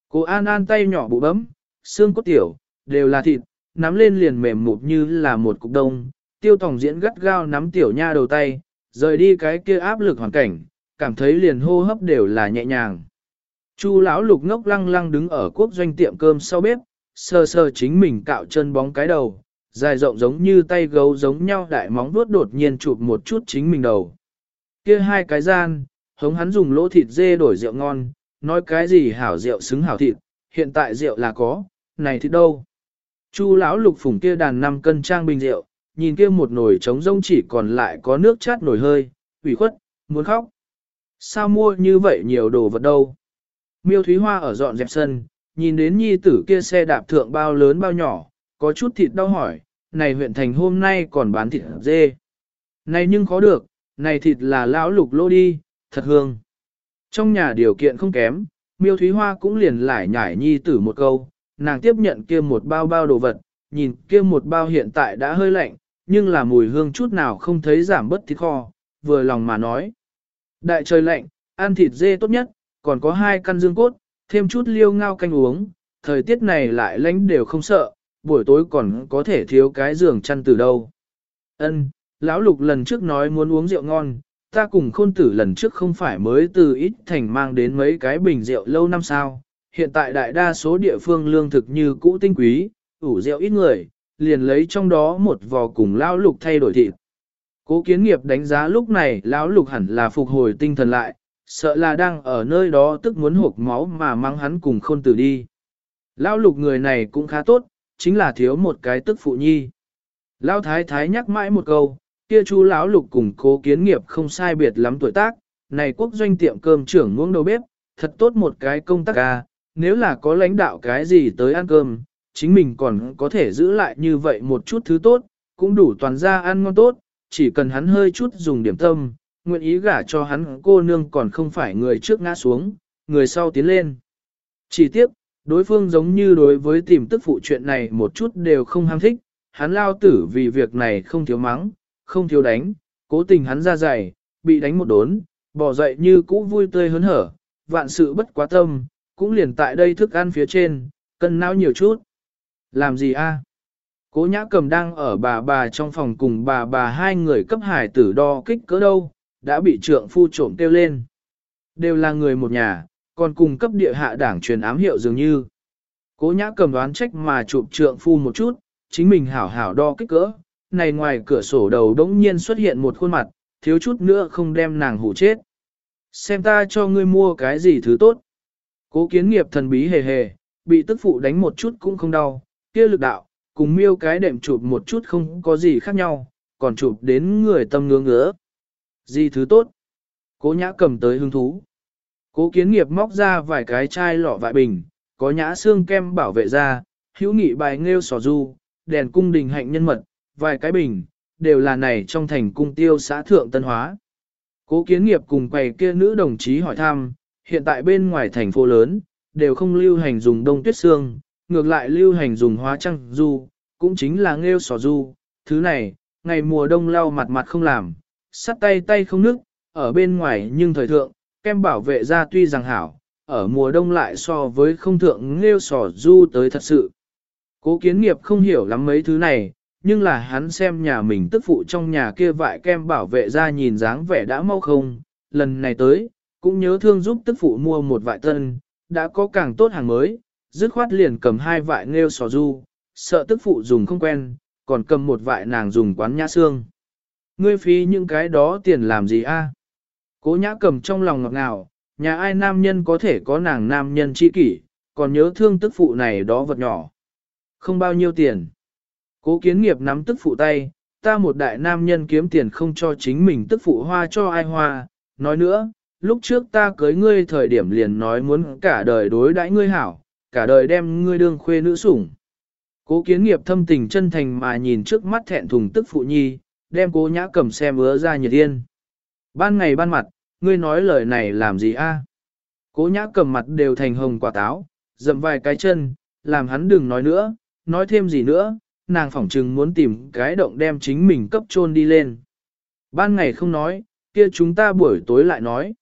Cô An An tay nhỏ bụ bấm, xương cốt tiểu, đều là thịt, nắm lên liền mềm mụt như là một cục đông, tiêu tòng diễn gắt gao nắm tiểu nha đầu tay, rời đi cái kia áp lực hoàn cảnh, cảm thấy liền hô hấp đều là nhẹ nhàng. Chu lão lục ngốc lăng lăng đứng ở quốc doanh tiệm cơm sau bếp, sờ sờ chính mình cạo chân bóng cái đầu, dài rộng giống như tay gấu giống nhau đại móng vuốt đột nhiên chụp một chút chính mình đầu. Kia hai cái gian, hống hắn dùng lỗ thịt dê đổi rượu ngon, nói cái gì hảo rượu xứng hảo thịt, hiện tại rượu là có, này thịt đâu. Chu lão lục phủng kia đàn 5 cân trang bình rượu, nhìn kia một nồi trống rông chỉ còn lại có nước chát nổi hơi, ủy khuất, muốn khóc. Sao mua như vậy nhiều đồ vật đâu? Miêu Thúy Hoa ở dọn dẹp sân, nhìn đến nhi tử kia xe đạp thượng bao lớn bao nhỏ, có chút thịt đau hỏi, này huyện thành hôm nay còn bán thịt dê. Này nhưng khó được, này thịt là lão lục lô đi, thật hương. Trong nhà điều kiện không kém, miêu thúy hoa cũng liền lại nhải nhi tử một câu, nàng tiếp nhận kia một bao bao đồ vật, nhìn kia một bao hiện tại đã hơi lạnh, nhưng là mùi hương chút nào không thấy giảm bớt thịt kho, vừa lòng mà nói. Đại trời lạnh, ăn thịt dê tốt nhất, còn có hai căn dương cốt, thêm chút liêu ngao canh uống, thời tiết này lại lánh đều không sợ, buổi tối còn có thể thiếu cái giường chăn từ đâu. Ân, lão lục lần trước nói muốn uống rượu ngon, ta cùng khôn tử lần trước không phải mới từ ít thành mang đến mấy cái bình rượu lâu năm sao. Hiện tại đại đa số địa phương lương thực như cũ tinh quý, ủ rượu ít người, liền lấy trong đó một vò cùng lão lục thay đổi thịt. Cố kiến nghiệp đánh giá lúc này lão lục hẳn là phục hồi tinh thần lại, sợ là đang ở nơi đó tức muốn hộp máu mà mang hắn cùng khôn tử đi. Lão lục người này cũng khá tốt, chính là thiếu một cái tức phụ nhi. Lão thái thái nhắc mãi một câu, kia chú lão lục cùng cố kiến nghiệp không sai biệt lắm tuổi tác, này quốc doanh tiệm cơm trưởng nguông đầu bếp, thật tốt một cái công tác ca, nếu là có lãnh đạo cái gì tới ăn cơm, chính mình còn có thể giữ lại như vậy một chút thứ tốt, cũng đủ toàn ra ăn ngon tốt, chỉ cần hắn hơi chút dùng điểm tâm, nguyện ý gả cho hắn cô nương còn không phải người trước ngã xuống, người sau tiến lên. Chỉ tiếp, đối phương giống như đối với tìm tức phụ chuyện này một chút đều không ham thích, hắn lao tử vì việc này không thiếu mắng, không thiếu đánh, cố tình hắn ra dày, bị đánh một đốn, bỏ dậy như cũ vui tươi hớn hở, vạn sự bất quá tâm, cũng liền tại đây thức ăn phía trên, cân não nhiều chút. Làm gì a? Cố nhã cầm đang ở bà bà trong phòng cùng bà bà hai người cấp hải tử đo kích cỡ đâu, đã bị trượng phu trộm kêu lên. Đều là người một nhà, còn cùng cấp địa hạ đảng truyền ám hiệu dường như. Cố nhã cầm đoán trách mà chụp trượng phu một chút, chính mình hảo hảo đo kích cỡ, này ngoài cửa sổ đầu đống nhiên xuất hiện một khuôn mặt, thiếu chút nữa không đem nàng hủ chết. Xem ta cho ngươi mua cái gì thứ tốt. Cố kiến nghiệp thần bí hề hề, bị tức phụ đánh một chút cũng không đau, kia lực đạo, cùng miêu cái đệm chụp một chút không có gì khác nhau, còn chụp đến người tâm ngứa ngứa. Gì thứ tốt? Cố nhã cầm tới hứng thú. Cố kiến nghiệp móc ra vài cái chai lọ vại bình, có nhã xương kem bảo vệ ra, hữu nghị bài nghêu sò du, đèn cung đình hạnh nhân mật, vài cái bình, đều là này trong thành cung tiêu xã thượng tân hóa. Cố kiến nghiệp cùng quầy kia nữ đồng chí hỏi thăm, hiện tại bên ngoài thành phố lớn, đều không lưu hành dùng đông tuyết xương, ngược lại lưu hành dùng hóa trăng du, cũng chính là nghêu sò du. Thứ này, ngày mùa đông lau mặt mặt không làm, sắt tay tay không nước, ở bên ngoài nhưng thời thượng, kem bảo vệ da tuy rằng hảo, ở mùa đông lại so với không thượng nghêu sò du tới thật sự. Cố kiến nghiệp không hiểu lắm mấy thứ này, nhưng là hắn xem nhà mình tức phụ trong nhà kia vại kem bảo vệ ra nhìn dáng vẻ đã mau không, lần này tới, cũng nhớ thương giúp tức phụ mua một vại tân, đã có càng tốt hàng mới, dứt khoát liền cầm hai vại nghêu sò du, sợ tức phụ dùng không quen, còn cầm một vại nàng dùng quán nhã xương. Ngươi phí những cái đó tiền làm gì a? Cố nhã cầm trong lòng ngọt ngào, nhà ai nam nhân có thể có nàng nam nhân chi kỷ, còn nhớ thương tức phụ này đó vật nhỏ. Không bao nhiêu tiền. Cố kiến nghiệp nắm tức phụ tay, ta một đại nam nhân kiếm tiền không cho chính mình tức phụ hoa cho ai hoa. Nói nữa, lúc trước ta cưới ngươi thời điểm liền nói muốn cả đời đối đãi ngươi hảo, cả đời đem ngươi đương khuê nữ sủng. Cố kiến nghiệp thâm tình chân thành mà nhìn trước mắt thẹn thùng tức phụ nhi, đem cố nhã cầm xem ứa ra nhiệt yên. Ban ngày ban mặt, ngươi nói lời này làm gì a? Cố nhã cầm mặt đều thành hồng quả táo, dậm vài cái chân, làm hắn đừng nói nữa, nói thêm gì nữa, nàng phỏng chừng muốn tìm cái động đem chính mình cấp chôn đi lên. Ban ngày không nói, kia chúng ta buổi tối lại nói.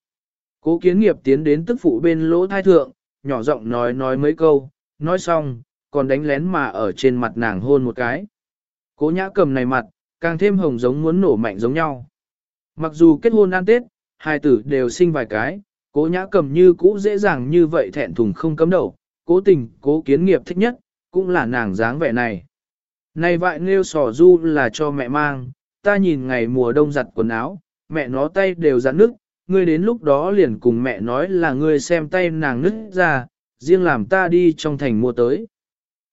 Cố kiến nghiệp tiến đến tức phụ bên lỗ thai thượng, nhỏ giọng nói nói mấy câu, nói xong, còn đánh lén mà ở trên mặt nàng hôn một cái. Cố nhã cầm này mặt, càng thêm hồng giống muốn nổ mạnh giống nhau. Mặc dù kết hôn ăn tết, hai tử đều sinh vài cái, cố nhã cầm như cũ dễ dàng như vậy thẹn thùng không cấm đầu, cố tình, cố kiến nghiệp thích nhất, cũng là nàng dáng vẻ này. Này vại nêu sò du là cho mẹ mang, ta nhìn ngày mùa đông giặt quần áo, mẹ nó tay đều giặt nước, ngươi đến lúc đó liền cùng mẹ nói là ngươi xem tay nàng nứt ra, riêng làm ta đi trong thành mua tới.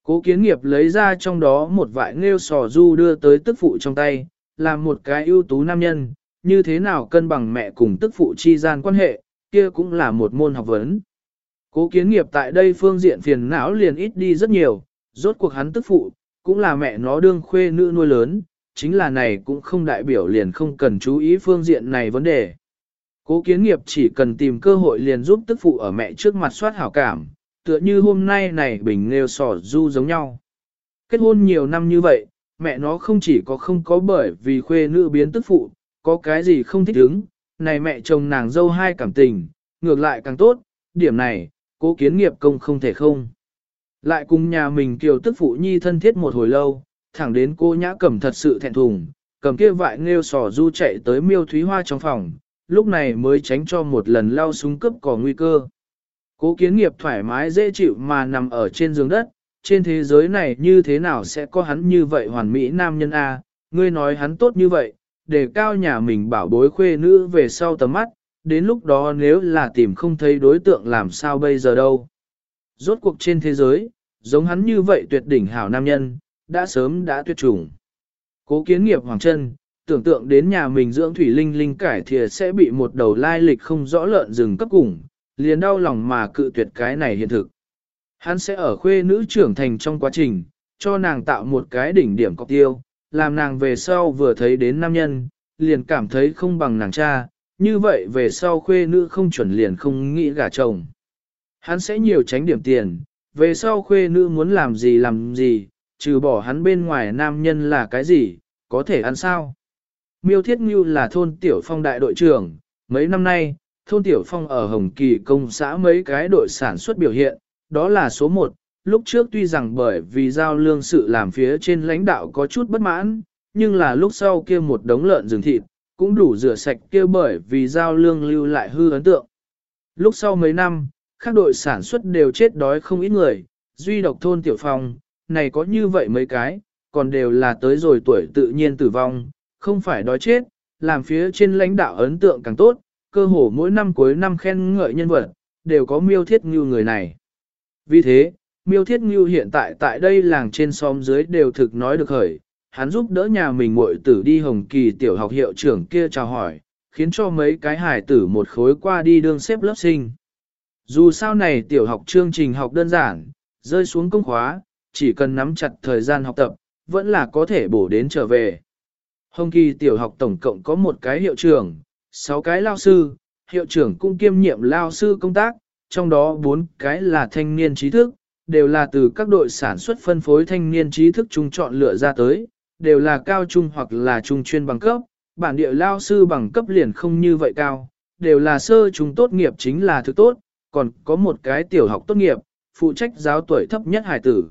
Cố kiến nghiệp lấy ra trong đó một vại nêu sò du đưa tới tức phụ trong tay, làm một cái ưu tú nam nhân, như thế nào cân bằng mẹ cùng tức phụ chi gian quan hệ, kia cũng là một môn học vấn. Cố kiến nghiệp tại đây phương diện phiền não liền ít đi rất nhiều, rốt cuộc hắn tức phụ, cũng là mẹ nó đương khuê nữ nuôi lớn, chính là này cũng không đại biểu liền không cần chú ý phương diện này vấn đề. Cố kiến nghiệp chỉ cần tìm cơ hội liền giúp tức phụ ở mẹ trước mặt soát hảo cảm, tựa như hôm nay này bình nêu sỏ du giống nhau. Kết hôn nhiều năm như vậy, mẹ nó không chỉ có không có bởi vì khuê nữ biến tức phụ, có cái gì không thích ứng, này mẹ chồng nàng dâu hai cảm tình, ngược lại càng tốt, điểm này, cố kiến nghiệp công không thể không. Lại cùng nhà mình kiều tức phụ nhi thân thiết một hồi lâu, thẳng đến cô nhã cầm thật sự thẹn thùng, cầm kia vại nghêu sò du chạy tới miêu thúy hoa trong phòng, lúc này mới tránh cho một lần lao súng cướp có nguy cơ. Cố kiến nghiệp thoải mái dễ chịu mà nằm ở trên giường đất, trên thế giới này như thế nào sẽ có hắn như vậy hoàn mỹ nam nhân A, ngươi nói hắn tốt như vậy, để cao nhà mình bảo bối khuê nữ về sau tầm mắt, đến lúc đó nếu là tìm không thấy đối tượng làm sao bây giờ đâu. Rốt cuộc trên thế giới, giống hắn như vậy tuyệt đỉnh hảo nam nhân, đã sớm đã tuyệt chủng. Cố kiến nghiệp hoàng chân, tưởng tượng đến nhà mình dưỡng thủy linh linh cải thìa sẽ bị một đầu lai lịch không rõ lợn rừng cấp cùng, liền đau lòng mà cự tuyệt cái này hiện thực. Hắn sẽ ở khuê nữ trưởng thành trong quá trình, cho nàng tạo một cái đỉnh điểm cọc tiêu, làm nàng về sau vừa thấy đến nam nhân, liền cảm thấy không bằng nàng cha, như vậy về sau khuê nữ không chuẩn liền không nghĩ gả chồng. Hắn sẽ nhiều tránh điểm tiền, về sau khuê nữ muốn làm gì làm gì, trừ bỏ hắn bên ngoài nam nhân là cái gì, có thể ăn sao. Miêu Thiết Ngưu là thôn Tiểu Phong đại đội trưởng, mấy năm nay, thôn Tiểu Phong ở Hồng Kỳ công xã mấy cái đội sản xuất biểu hiện, đó là số 1, lúc trước tuy rằng bởi vì giao lương sự làm phía trên lãnh đạo có chút bất mãn, nhưng là lúc sau kia một đống lợn rừng thịt, cũng đủ rửa sạch kia bởi vì giao lương lưu lại hư ấn tượng. Lúc sau mấy năm, các đội sản xuất đều chết đói không ít người, duy độc thôn tiểu phong, này có như vậy mấy cái, còn đều là tới rồi tuổi tự nhiên tử vong, không phải đói chết, làm phía trên lãnh đạo ấn tượng càng tốt, cơ hồ mỗi năm cuối năm khen ngợi nhân vật, đều có miêu thiết như người này. Vì thế, miêu thiết như hiện tại tại đây làng trên xóm dưới đều thực nói được khởi, hắn giúp đỡ nhà mình muội tử đi hồng kỳ tiểu học hiệu trưởng kia chào hỏi, khiến cho mấy cái hải tử một khối qua đi đương xếp lớp sinh. Dù sao này tiểu học chương trình học đơn giản, rơi xuống công khóa, chỉ cần nắm chặt thời gian học tập, vẫn là có thể bổ đến trở về. Hồng kỳ tiểu học tổng cộng có một cái hiệu trưởng, sáu cái lao sư, hiệu trưởng cũng kiêm nhiệm lao sư công tác, trong đó bốn cái là thanh niên trí thức, đều là từ các đội sản xuất phân phối thanh niên trí thức trung chọn lựa ra tới, đều là cao trung hoặc là trung chuyên bằng cấp, bản địa lao sư bằng cấp liền không như vậy cao, đều là sơ chúng tốt nghiệp chính là thứ tốt, còn có một cái tiểu học tốt nghiệp, phụ trách giáo tuổi thấp nhất hải tử.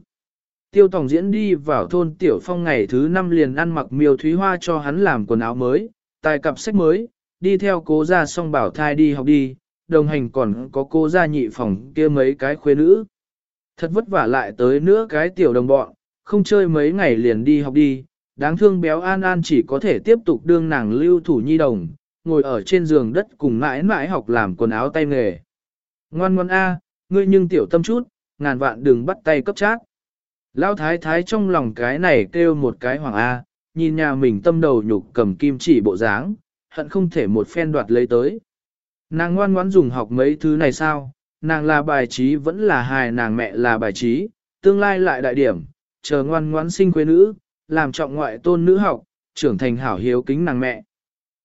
Tiêu Tòng diễn đi vào thôn Tiểu Phong ngày thứ năm liền ăn mặc miêu thúy hoa cho hắn làm quần áo mới, tài cặp sách mới, đi theo cố gia song bảo thai đi học đi, đồng hành còn có cô gia nhị phòng kia mấy cái khuê nữ. Thật vất vả lại tới nữa cái tiểu đồng bọn, không chơi mấy ngày liền đi học đi, đáng thương béo An An chỉ có thể tiếp tục đương nàng lưu thủ nhi đồng, ngồi ở trên giường đất cùng mãi mãi học làm quần áo tay nghề. Ngoan ngoan A, ngươi nhưng tiểu tâm chút, ngàn vạn đừng bắt tay cấp chát. Lão thái thái trong lòng cái này kêu một cái hoàng A, nhìn nhà mình tâm đầu nhục cầm kim chỉ bộ dáng, hận không thể một phen đoạt lấy tới. Nàng ngoan ngoãn dùng học mấy thứ này sao, nàng là bài trí vẫn là hài nàng mẹ là bài trí, tương lai lại đại điểm, chờ ngoan ngoãn sinh quê nữ, làm trọng ngoại tôn nữ học, trưởng thành hảo hiếu kính nàng mẹ.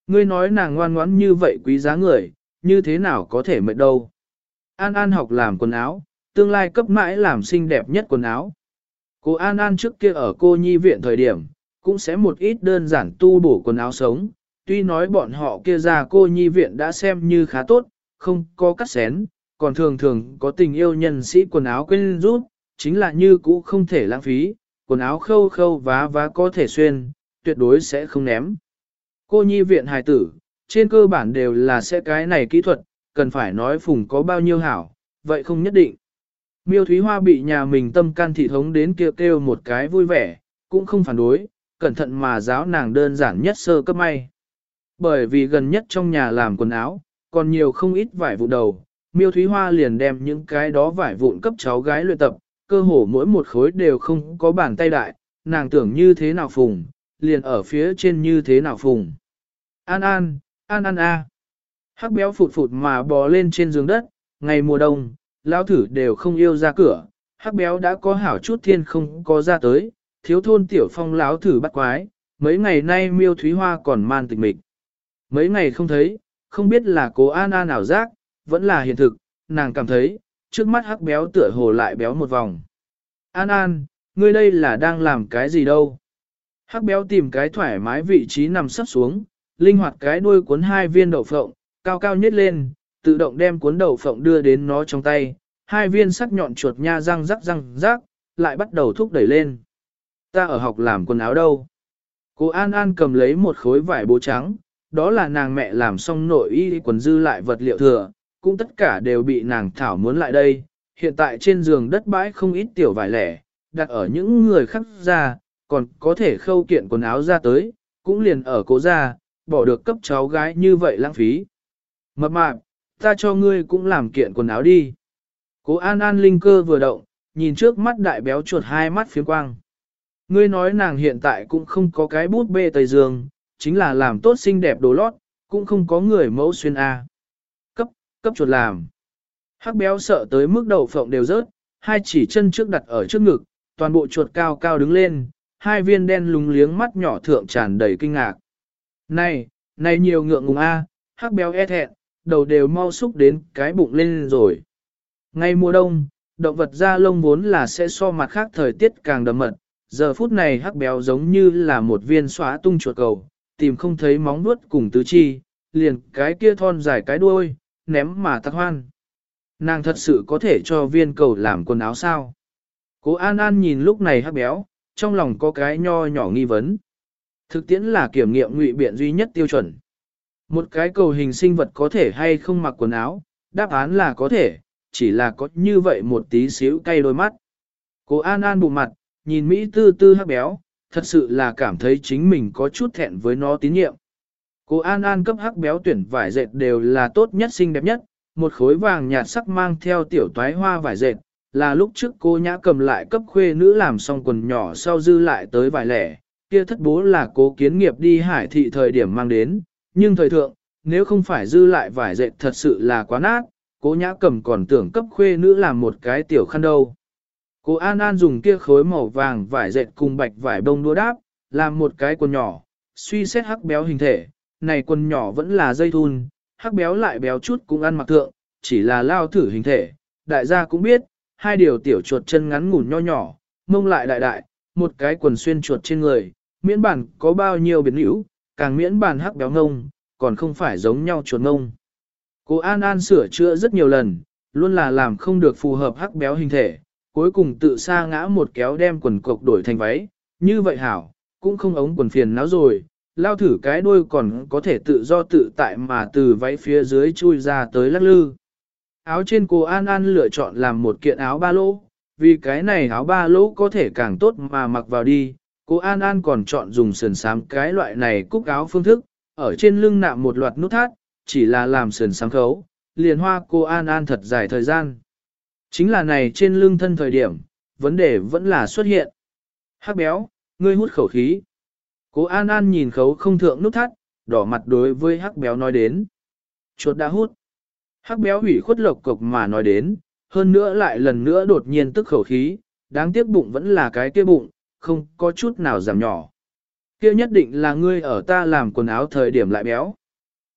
Ngươi nói nàng ngoan ngoãn như vậy quý giá người, như thế nào có thể mệt đâu. An An học làm quần áo, tương lai cấp mãi làm xinh đẹp nhất quần áo. Cô An An trước kia ở cô nhi viện thời điểm, cũng sẽ một ít đơn giản tu bổ quần áo sống, tuy nói bọn họ kia ra cô nhi viện đã xem như khá tốt, không có cắt xén, còn thường thường có tình yêu nhân sĩ quần áo quên rút, chính là như cũ không thể lãng phí, quần áo khâu khâu vá vá có thể xuyên, tuyệt đối sẽ không ném. Cô nhi viện hài tử, trên cơ bản đều là sẽ cái này kỹ thuật, cần phải nói phùng có bao nhiêu hảo, vậy không nhất định. Miêu Thúy Hoa bị nhà mình tâm can thị thống đến kêu kêu một cái vui vẻ, cũng không phản đối, cẩn thận mà giáo nàng đơn giản nhất sơ cấp may. Bởi vì gần nhất trong nhà làm quần áo, còn nhiều không ít vải vụn đầu, Miêu Thúy Hoa liền đem những cái đó vải vụn cấp cháu gái luyện tập, cơ hồ mỗi một khối đều không có bàn tay đại, nàng tưởng như thế nào phùng, liền ở phía trên như thế nào phùng. An an, an an a. Hắc béo phụt phụt mà bò lên trên giường đất, ngày mùa đông, lão thử đều không yêu ra cửa, hắc béo đã có hảo chút thiên không có ra tới, thiếu thôn tiểu phong lão thử bắt quái, mấy ngày nay miêu thúy hoa còn man tịch mịch. Mấy ngày không thấy, không biết là cố an an ảo giác, vẫn là hiện thực, nàng cảm thấy, trước mắt hắc béo tựa hồ lại béo một vòng. An An, ngươi đây là đang làm cái gì đâu? Hắc béo tìm cái thoải mái vị trí nằm sấp xuống, linh hoạt cái đuôi cuốn hai viên đậu phộng, cao cao nhất lên, tự động đem cuốn đậu phộng đưa đến nó trong tay, hai viên sắc nhọn chuột nha răng rắc răng rắc, lại bắt đầu thúc đẩy lên. Ta ở học làm quần áo đâu? Cô An An cầm lấy một khối vải bố trắng, đó là nàng mẹ làm xong nội y quần dư lại vật liệu thừa, cũng tất cả đều bị nàng thảo muốn lại đây. Hiện tại trên giường đất bãi không ít tiểu vải lẻ, đặt ở những người khác ra, còn có thể khâu kiện quần áo ra tới, cũng liền ở cố ra, bỏ được cấp cháu gái như vậy lãng phí. Mập mạp, ta cho ngươi cũng làm kiện quần áo đi. Cố an an linh cơ vừa động, nhìn trước mắt đại béo chuột hai mắt phiếm quang. Ngươi nói nàng hiện tại cũng không có cái bút bê tây giường, chính là làm tốt xinh đẹp đồ lót, cũng không có người mẫu xuyên A cấp cấp chuột làm. Hắc béo sợ tới mức đầu phộng đều rớt, hai chỉ chân trước đặt ở trước ngực, toàn bộ chuột cao cao đứng lên, hai viên đen lúng liếng mắt nhỏ thượng tràn đầy kinh ngạc. Này, này nhiều ngượng ngùng a, hắc béo e thẹn, đầu đều mau xúc đến cái bụng lên rồi. Ngay mùa đông, động vật da lông vốn là sẽ so mặt khác thời tiết càng đậm mật, giờ phút này hắc béo giống như là một viên xóa tung chuột cầu, tìm không thấy móng vuốt cùng tứ chi, liền cái kia thon dài cái đuôi, ném mà tắc hoan. Nàng thật sự có thể cho viên cầu làm quần áo sao? Cố An An nhìn lúc này hắc béo, trong lòng có cái nho nhỏ nghi vấn. Thực tiễn là kiểm nghiệm ngụy biện duy nhất tiêu chuẩn. Một cái cầu hình sinh vật có thể hay không mặc quần áo, đáp án là có thể, chỉ là có như vậy một tí xíu cay đôi mắt. cô An An bụng mặt, nhìn Mỹ tư tư hắc béo, thật sự là cảm thấy chính mình có chút thẹn với nó tín nhiệm. Cô An An cấp hắc béo tuyển vải dệt đều là tốt nhất xinh đẹp nhất, một khối vàng nhạt sắc mang theo tiểu toái hoa vải dệt, là lúc trước cô nhã cầm lại cấp khuê nữ làm xong quần nhỏ sau dư lại tới vài lẻ, kia thất bố là cố kiến nghiệp đi hải thị thời điểm mang đến, nhưng thời thượng, nếu không phải dư lại vải dệt thật sự là quá nát, cố nhã cầm còn tưởng cấp khuê nữ làm một cái tiểu khăn đâu. Cô An An dùng kia khối màu vàng vải dệt cùng bạch vải bông đua đáp, làm một cái quần nhỏ, suy xét hắc béo hình thể, này quần nhỏ vẫn là dây thun, hắc béo lại béo chút cũng ăn mặc thượng, chỉ là lao thử hình thể, đại gia cũng biết, hai điều tiểu chuột chân ngắn ngủn nho nhỏ, mông lại đại đại, một cái quần xuyên chuột trên người, miễn bản có bao nhiêu biến hữu, càng miễn bàn hắc béo ngông, còn không phải giống nhau chuột ngông. Cô An An sửa chữa rất nhiều lần, luôn là làm không được phù hợp hắc béo hình thể, cuối cùng tự sa ngã một kéo đem quần cộc đổi thành váy, như vậy hảo, cũng không ống quần phiền não rồi, lao thử cái đuôi còn có thể tự do tự tại mà từ váy phía dưới chui ra tới lắc lư. Áo trên cô An An lựa chọn làm một kiện áo ba lỗ, vì cái này áo ba lỗ có thể càng tốt mà mặc vào đi, cô An An còn chọn dùng sườn sám cái loại này cúc áo phương thức, ở trên lưng nạm một loạt nút thắt, chỉ là làm sườn sám khấu, liền hoa cô An An thật dài thời gian. Chính là này trên lưng thân thời điểm, vấn đề vẫn là xuất hiện. Hắc béo, ngươi hút khẩu khí. Cố An An nhìn khấu không thượng nút thắt, đỏ mặt đối với hắc béo nói đến. Chuột đã hút. Hắc béo hủy khuất lộc cục mà nói đến, hơn nữa lại lần nữa đột nhiên tức khẩu khí, đáng tiếc bụng vẫn là cái kia bụng, không có chút nào giảm nhỏ. Kia nhất định là ngươi ở ta làm quần áo thời điểm lại béo.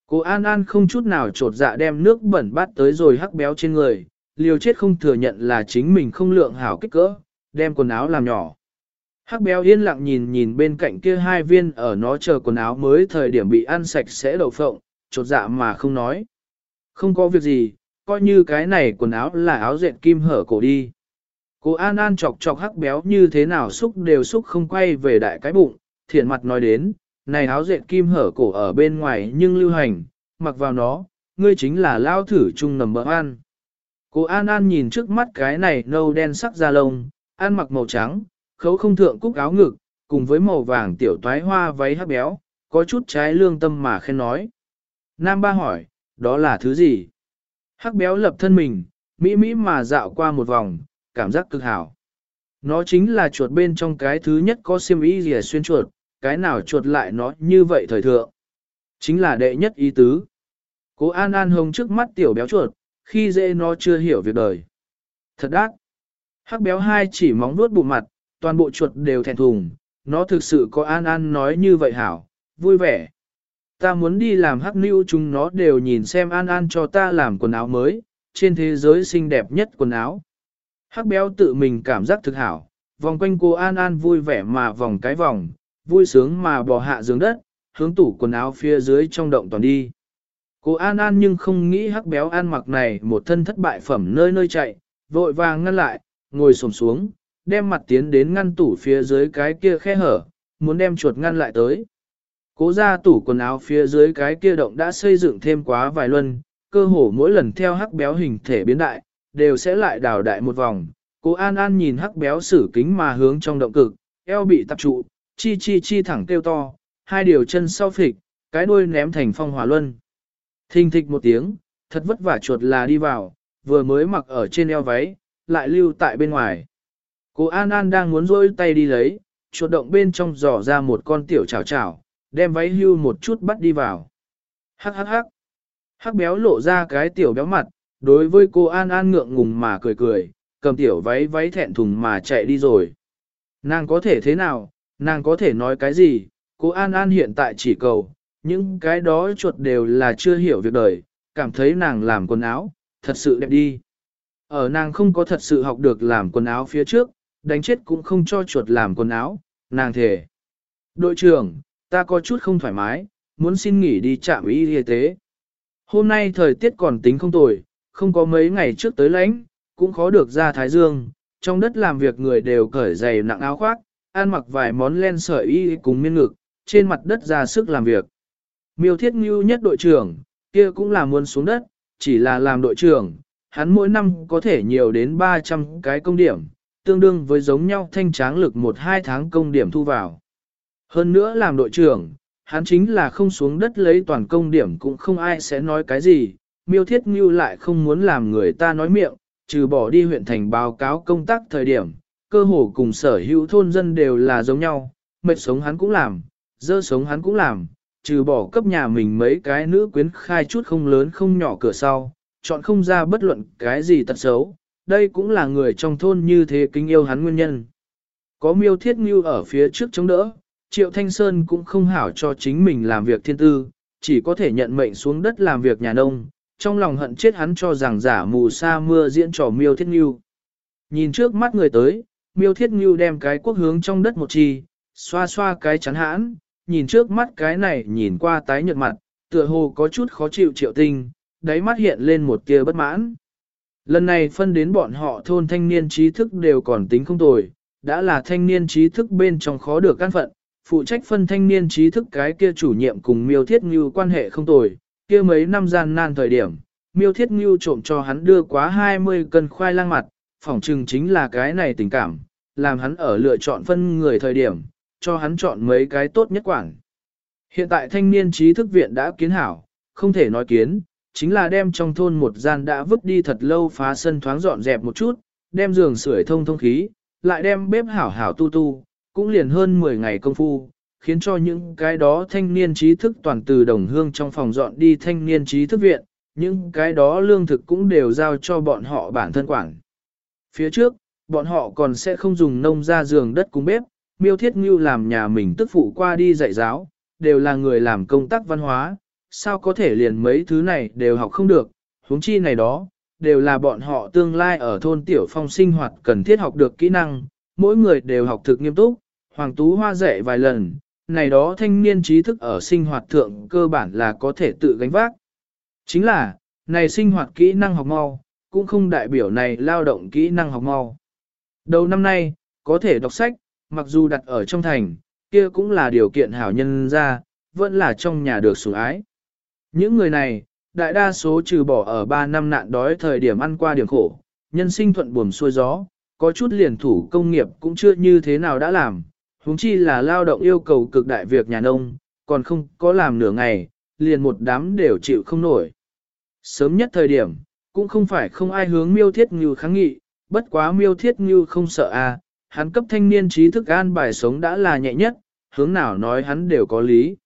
Cô An An không chút nào trột dạ đem nước bẩn bát tới rồi hắc béo trên người, liều chết không thừa nhận là chính mình không lượng hảo kích cỡ, đem quần áo làm nhỏ. Hắc béo yên lặng nhìn nhìn bên cạnh kia hai viên ở nó chờ quần áo mới thời điểm bị ăn sạch sẽ đậu phộng, trột dạ mà không nói. Không có việc gì, coi như cái này quần áo là áo dệt kim hở cổ đi. Cô An An chọc chọc hắc béo như thế nào xúc đều xúc không quay về đại cái bụng, thiện mặt nói đến, này áo dệt kim hở cổ ở bên ngoài nhưng lưu hành, mặc vào nó, ngươi chính là lao thử chung nầm bỡ ăn. Cô An An nhìn trước mắt cái này nâu đen sắc da lông, ăn mặc màu trắng, khấu không thượng cúc áo ngực, cùng với màu vàng tiểu toái hoa váy hắc béo, có chút trái lương tâm mà khen nói. Nam ba hỏi, đó là thứ gì? Hắc béo lập thân mình, mỹ mỹ mà dạo qua một vòng, cảm giác cực hảo. Nó chính là chuột bên trong cái thứ nhất có xiêm y rìa xuyên chuột, cái nào chuột lại nó như vậy thời thượng. Chính là đệ nhất ý tứ. Cố An An hồng trước mắt tiểu béo chuột, khi dễ nó chưa hiểu việc đời. Thật ác, Hắc béo hai chỉ móng nuốt bụng mặt, toàn bộ chuột đều thẹn thùng, nó thực sự có an an nói như vậy hảo, vui vẻ. Ta muốn đi làm hắc nữ chúng nó đều nhìn xem an an cho ta làm quần áo mới, trên thế giới xinh đẹp nhất quần áo. Hắc béo tự mình cảm giác thực hảo, vòng quanh cô an an vui vẻ mà vòng cái vòng, vui sướng mà bò hạ giường đất, hướng tủ quần áo phía dưới trong động toàn đi. Cô An An nhưng không nghĩ hắc béo ăn mặc này một thân thất bại phẩm nơi nơi chạy, vội vàng ngăn lại, ngồi xổm xuống, đem mặt tiến đến ngăn tủ phía dưới cái kia khe hở, muốn đem chuột ngăn lại tới. Cố ra tủ quần áo phía dưới cái kia động đã xây dựng thêm quá vài luân, cơ hồ mỗi lần theo hắc béo hình thể biến đại, đều sẽ lại đào đại một vòng. Cố An An nhìn hắc béo sử kính mà hướng trong động cực, eo bị tập trụ, chi chi chi thẳng kêu to, hai điều chân sau phịch, cái đuôi ném thành phong hỏa luân. Thình thịch một tiếng, thật vất vả chuột là đi vào, vừa mới mặc ở trên eo váy, lại lưu tại bên ngoài. Cô An An đang muốn rôi tay đi lấy, chuột động bên trong giỏ ra một con tiểu chảo chảo, đem váy hưu một chút bắt đi vào. Hắc hắc hắc. Hắc béo lộ ra cái tiểu béo mặt, đối với cô An An ngượng ngùng mà cười cười, cầm tiểu váy váy thẹn thùng mà chạy đi rồi. Nàng có thể thế nào, nàng có thể nói cái gì, cô An An hiện tại chỉ cầu, những cái đó chuột đều là chưa hiểu việc đời, cảm thấy nàng làm quần áo, thật sự đẹp đi. Ở nàng không có thật sự học được làm quần áo phía trước, đánh chết cũng không cho chuột làm quần áo, nàng thề. Đội trưởng, ta có chút không thoải mái, muốn xin nghỉ đi trạm y y tế. Hôm nay thời tiết còn tính không tồi, không có mấy ngày trước tới lãnh, cũng khó được ra thái dương, trong đất làm việc người đều cởi giày nặng áo khoác, ăn mặc vài món len sợi y cùng miên ngực, trên mặt đất ra sức làm việc. Miêu Thiết Ngưu nhất đội trưởng, kia cũng là muốn xuống đất, chỉ là làm đội trưởng, hắn mỗi năm có thể nhiều đến 300 cái công điểm, tương đương với giống nhau thanh tráng lực 1-2 tháng công điểm thu vào. Hơn nữa làm đội trưởng, hắn chính là không xuống đất lấy toàn công điểm cũng không ai sẽ nói cái gì, miêu thiết ngưu lại không muốn làm người ta nói miệng, trừ bỏ đi huyện thành báo cáo công tác thời điểm, cơ hồ cùng sở hữu thôn dân đều là giống nhau, mệt sống hắn cũng làm, dơ sống hắn cũng làm, trừ bỏ cấp nhà mình mấy cái nữ quyến khai chút không lớn không nhỏ cửa sau, chọn không ra bất luận cái gì tật xấu, đây cũng là người trong thôn như thế kính yêu hắn nguyên nhân. Có miêu thiết ngưu ở phía trước chống đỡ, Triệu Thanh Sơn cũng không hảo cho chính mình làm việc thiên tư, chỉ có thể nhận mệnh xuống đất làm việc nhà nông, trong lòng hận chết hắn cho rằng giả mù sa mưa diễn trò miêu thiết nghiêu. Nhìn trước mắt người tới, miêu thiết nghiêu đem cái quốc hướng trong đất một chi, xoa xoa cái chắn hãn, nhìn trước mắt cái này nhìn qua tái nhợt mặt, tựa hồ có chút khó chịu triệu tinh, đáy mắt hiện lên một tia bất mãn. Lần này phân đến bọn họ thôn thanh niên trí thức đều còn tính không tồi, đã là thanh niên trí thức bên trong khó được căn phận, phụ trách phân thanh niên trí thức cái kia chủ nhiệm cùng miêu thiết như quan hệ không tồi, kia mấy năm gian nan thời điểm, miêu thiết ngưu trộm cho hắn đưa quá 20 cân khoai lang mặt, phỏng chừng chính là cái này tình cảm, làm hắn ở lựa chọn phân người thời điểm, cho hắn chọn mấy cái tốt nhất quản. Hiện tại thanh niên trí thức viện đã kiến hảo, không thể nói kiến, chính là đem trong thôn một gian đã vứt đi thật lâu phá sân thoáng dọn dẹp một chút, đem giường sưởi thông thông khí, lại đem bếp hảo hảo tu tu, cũng liền hơn 10 ngày công phu, khiến cho những cái đó thanh niên trí thức toàn từ đồng hương trong phòng dọn đi thanh niên trí thức viện, những cái đó lương thực cũng đều giao cho bọn họ bản thân quản. Phía trước, bọn họ còn sẽ không dùng nông ra giường đất cùng bếp, miêu thiết ngưu làm nhà mình tức phụ qua đi dạy giáo, đều là người làm công tác văn hóa, sao có thể liền mấy thứ này đều học không được, huống chi này đó, đều là bọn họ tương lai ở thôn tiểu phong sinh hoạt cần thiết học được kỹ năng, mỗi người đều học thực nghiêm túc, Hoàng Tú Hoa dạy vài lần, này đó thanh niên trí thức ở sinh hoạt thượng cơ bản là có thể tự gánh vác. Chính là, này sinh hoạt kỹ năng học mau, cũng không đại biểu này lao động kỹ năng học mau. Đầu năm nay, có thể đọc sách, mặc dù đặt ở trong thành, kia cũng là điều kiện hảo nhân ra, vẫn là trong nhà được sủng ái. Những người này, đại đa số trừ bỏ ở 3 năm nạn đói thời điểm ăn qua điểm khổ, nhân sinh thuận buồm xuôi gió, có chút liền thủ công nghiệp cũng chưa như thế nào đã làm, huống chi là lao động yêu cầu cực đại việc nhà nông, còn không có làm nửa ngày, liền một đám đều chịu không nổi. Sớm nhất thời điểm, cũng không phải không ai hướng miêu thiết như kháng nghị, bất quá miêu thiết như không sợ à, hắn cấp thanh niên trí thức an bài sống đã là nhẹ nhất, hướng nào nói hắn đều có lý.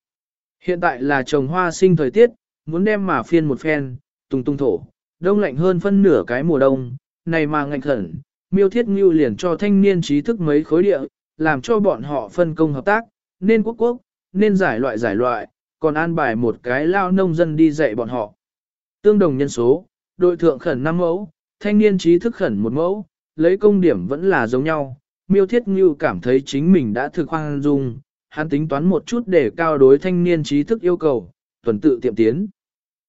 Hiện tại là trồng hoa sinh thời tiết, muốn đem mà phiên một phen, tung tung thổ, đông lạnh hơn phân nửa cái mùa đông, này mà ngạnh khẩn, miêu thiết ngưu liền cho thanh niên trí thức mấy khối địa, làm cho bọn họ phân công hợp tác, nên quốc quốc, nên giải loại giải loại, còn an bài một cái lao nông dân đi dạy bọn họ. Tương đồng nhân số, đội thượng khẩn 5 mẫu, thanh niên trí thức khẩn một mẫu, lấy công điểm vẫn là giống nhau. Miêu Thiết Ngưu cảm thấy chính mình đã thực hoang dung, hắn tính toán một chút để cao đối thanh niên trí thức yêu cầu, tuần tự tiệm tiến.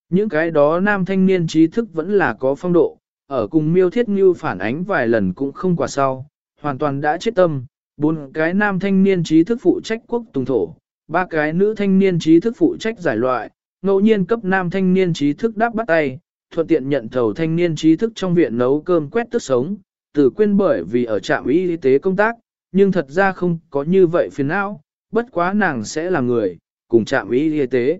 Những cái đó nam thanh niên trí thức vẫn là có phong độ, ở cùng Miêu Thiết Ngưu phản ánh vài lần cũng không quả sau, hoàn toàn đã chết tâm, bốn cái nam thanh niên trí thức phụ trách quốc tùng thổ, ba cái nữ thanh niên trí thức phụ trách giải loại, ngẫu nhiên cấp nam thanh niên trí thức đáp bắt tay, thuận tiện nhận thầu thanh niên trí thức trong viện nấu cơm quét tức sống, từ quên bởi vì ở trạm y tế công tác, nhưng thật ra không có như vậy phiền não, bất quá nàng sẽ là người, cùng trạm y tế.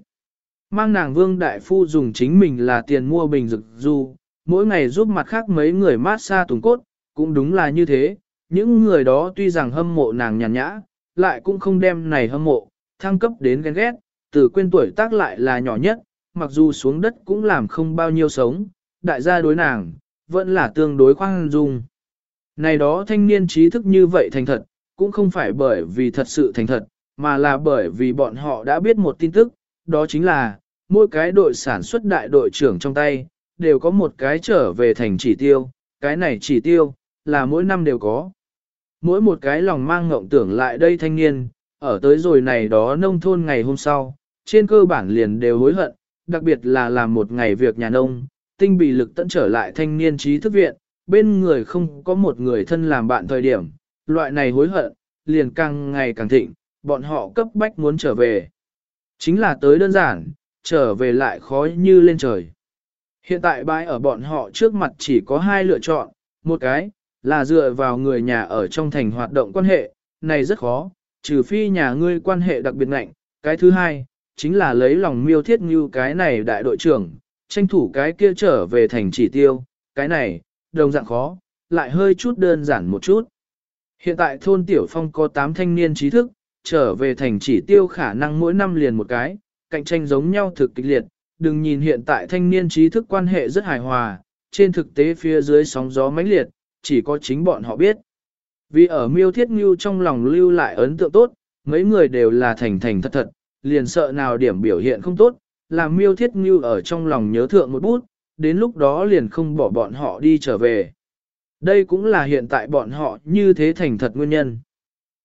Mang nàng vương đại phu dùng chính mình là tiền mua bình dược du, mỗi ngày giúp mặt khác mấy người mát xa tùng cốt, cũng đúng là như thế, những người đó tuy rằng hâm mộ nàng nhàn nhã, lại cũng không đem này hâm mộ, thăng cấp đến ghen ghét, từ quên tuổi tác lại là nhỏ nhất, mặc dù xuống đất cũng làm không bao nhiêu sống, đại gia đối nàng, vẫn là tương đối khoan dung. Này đó thanh niên trí thức như vậy thành thật, cũng không phải bởi vì thật sự thành thật, mà là bởi vì bọn họ đã biết một tin tức, đó chính là, mỗi cái đội sản xuất đại đội trưởng trong tay, đều có một cái trở về thành chỉ tiêu, cái này chỉ tiêu, là mỗi năm đều có. Mỗi một cái lòng mang ngộng tưởng lại đây thanh niên, ở tới rồi này đó nông thôn ngày hôm sau, trên cơ bản liền đều hối hận, đặc biệt là làm một ngày việc nhà nông, tinh bị lực tận trở lại thanh niên trí thức viện, bên người không có một người thân làm bạn thời điểm, loại này hối hận, liền càng ngày càng thịnh, bọn họ cấp bách muốn trở về. Chính là tới đơn giản, trở về lại khó như lên trời. Hiện tại bãi ở bọn họ trước mặt chỉ có hai lựa chọn, một cái, là dựa vào người nhà ở trong thành hoạt động quan hệ, này rất khó, trừ phi nhà ngươi quan hệ đặc biệt ngạnh. Cái thứ hai, chính là lấy lòng miêu thiết như cái này đại đội trưởng, tranh thủ cái kia trở về thành chỉ tiêu, cái này, đồng dạng khó, lại hơi chút đơn giản một chút. Hiện tại thôn Tiểu Phong có 8 thanh niên trí thức, trở về thành chỉ tiêu khả năng mỗi năm liền một cái, cạnh tranh giống nhau thực kịch liệt, đừng nhìn hiện tại thanh niên trí thức quan hệ rất hài hòa, trên thực tế phía dưới sóng gió mãnh liệt, chỉ có chính bọn họ biết. Vì ở miêu thiết ngưu trong lòng lưu lại ấn tượng tốt, mấy người đều là thành thành thật thật, liền sợ nào điểm biểu hiện không tốt, làm miêu thiết ngưu ở trong lòng nhớ thượng một bút, đến lúc đó liền không bỏ bọn họ đi trở về. Đây cũng là hiện tại bọn họ như thế thành thật nguyên nhân.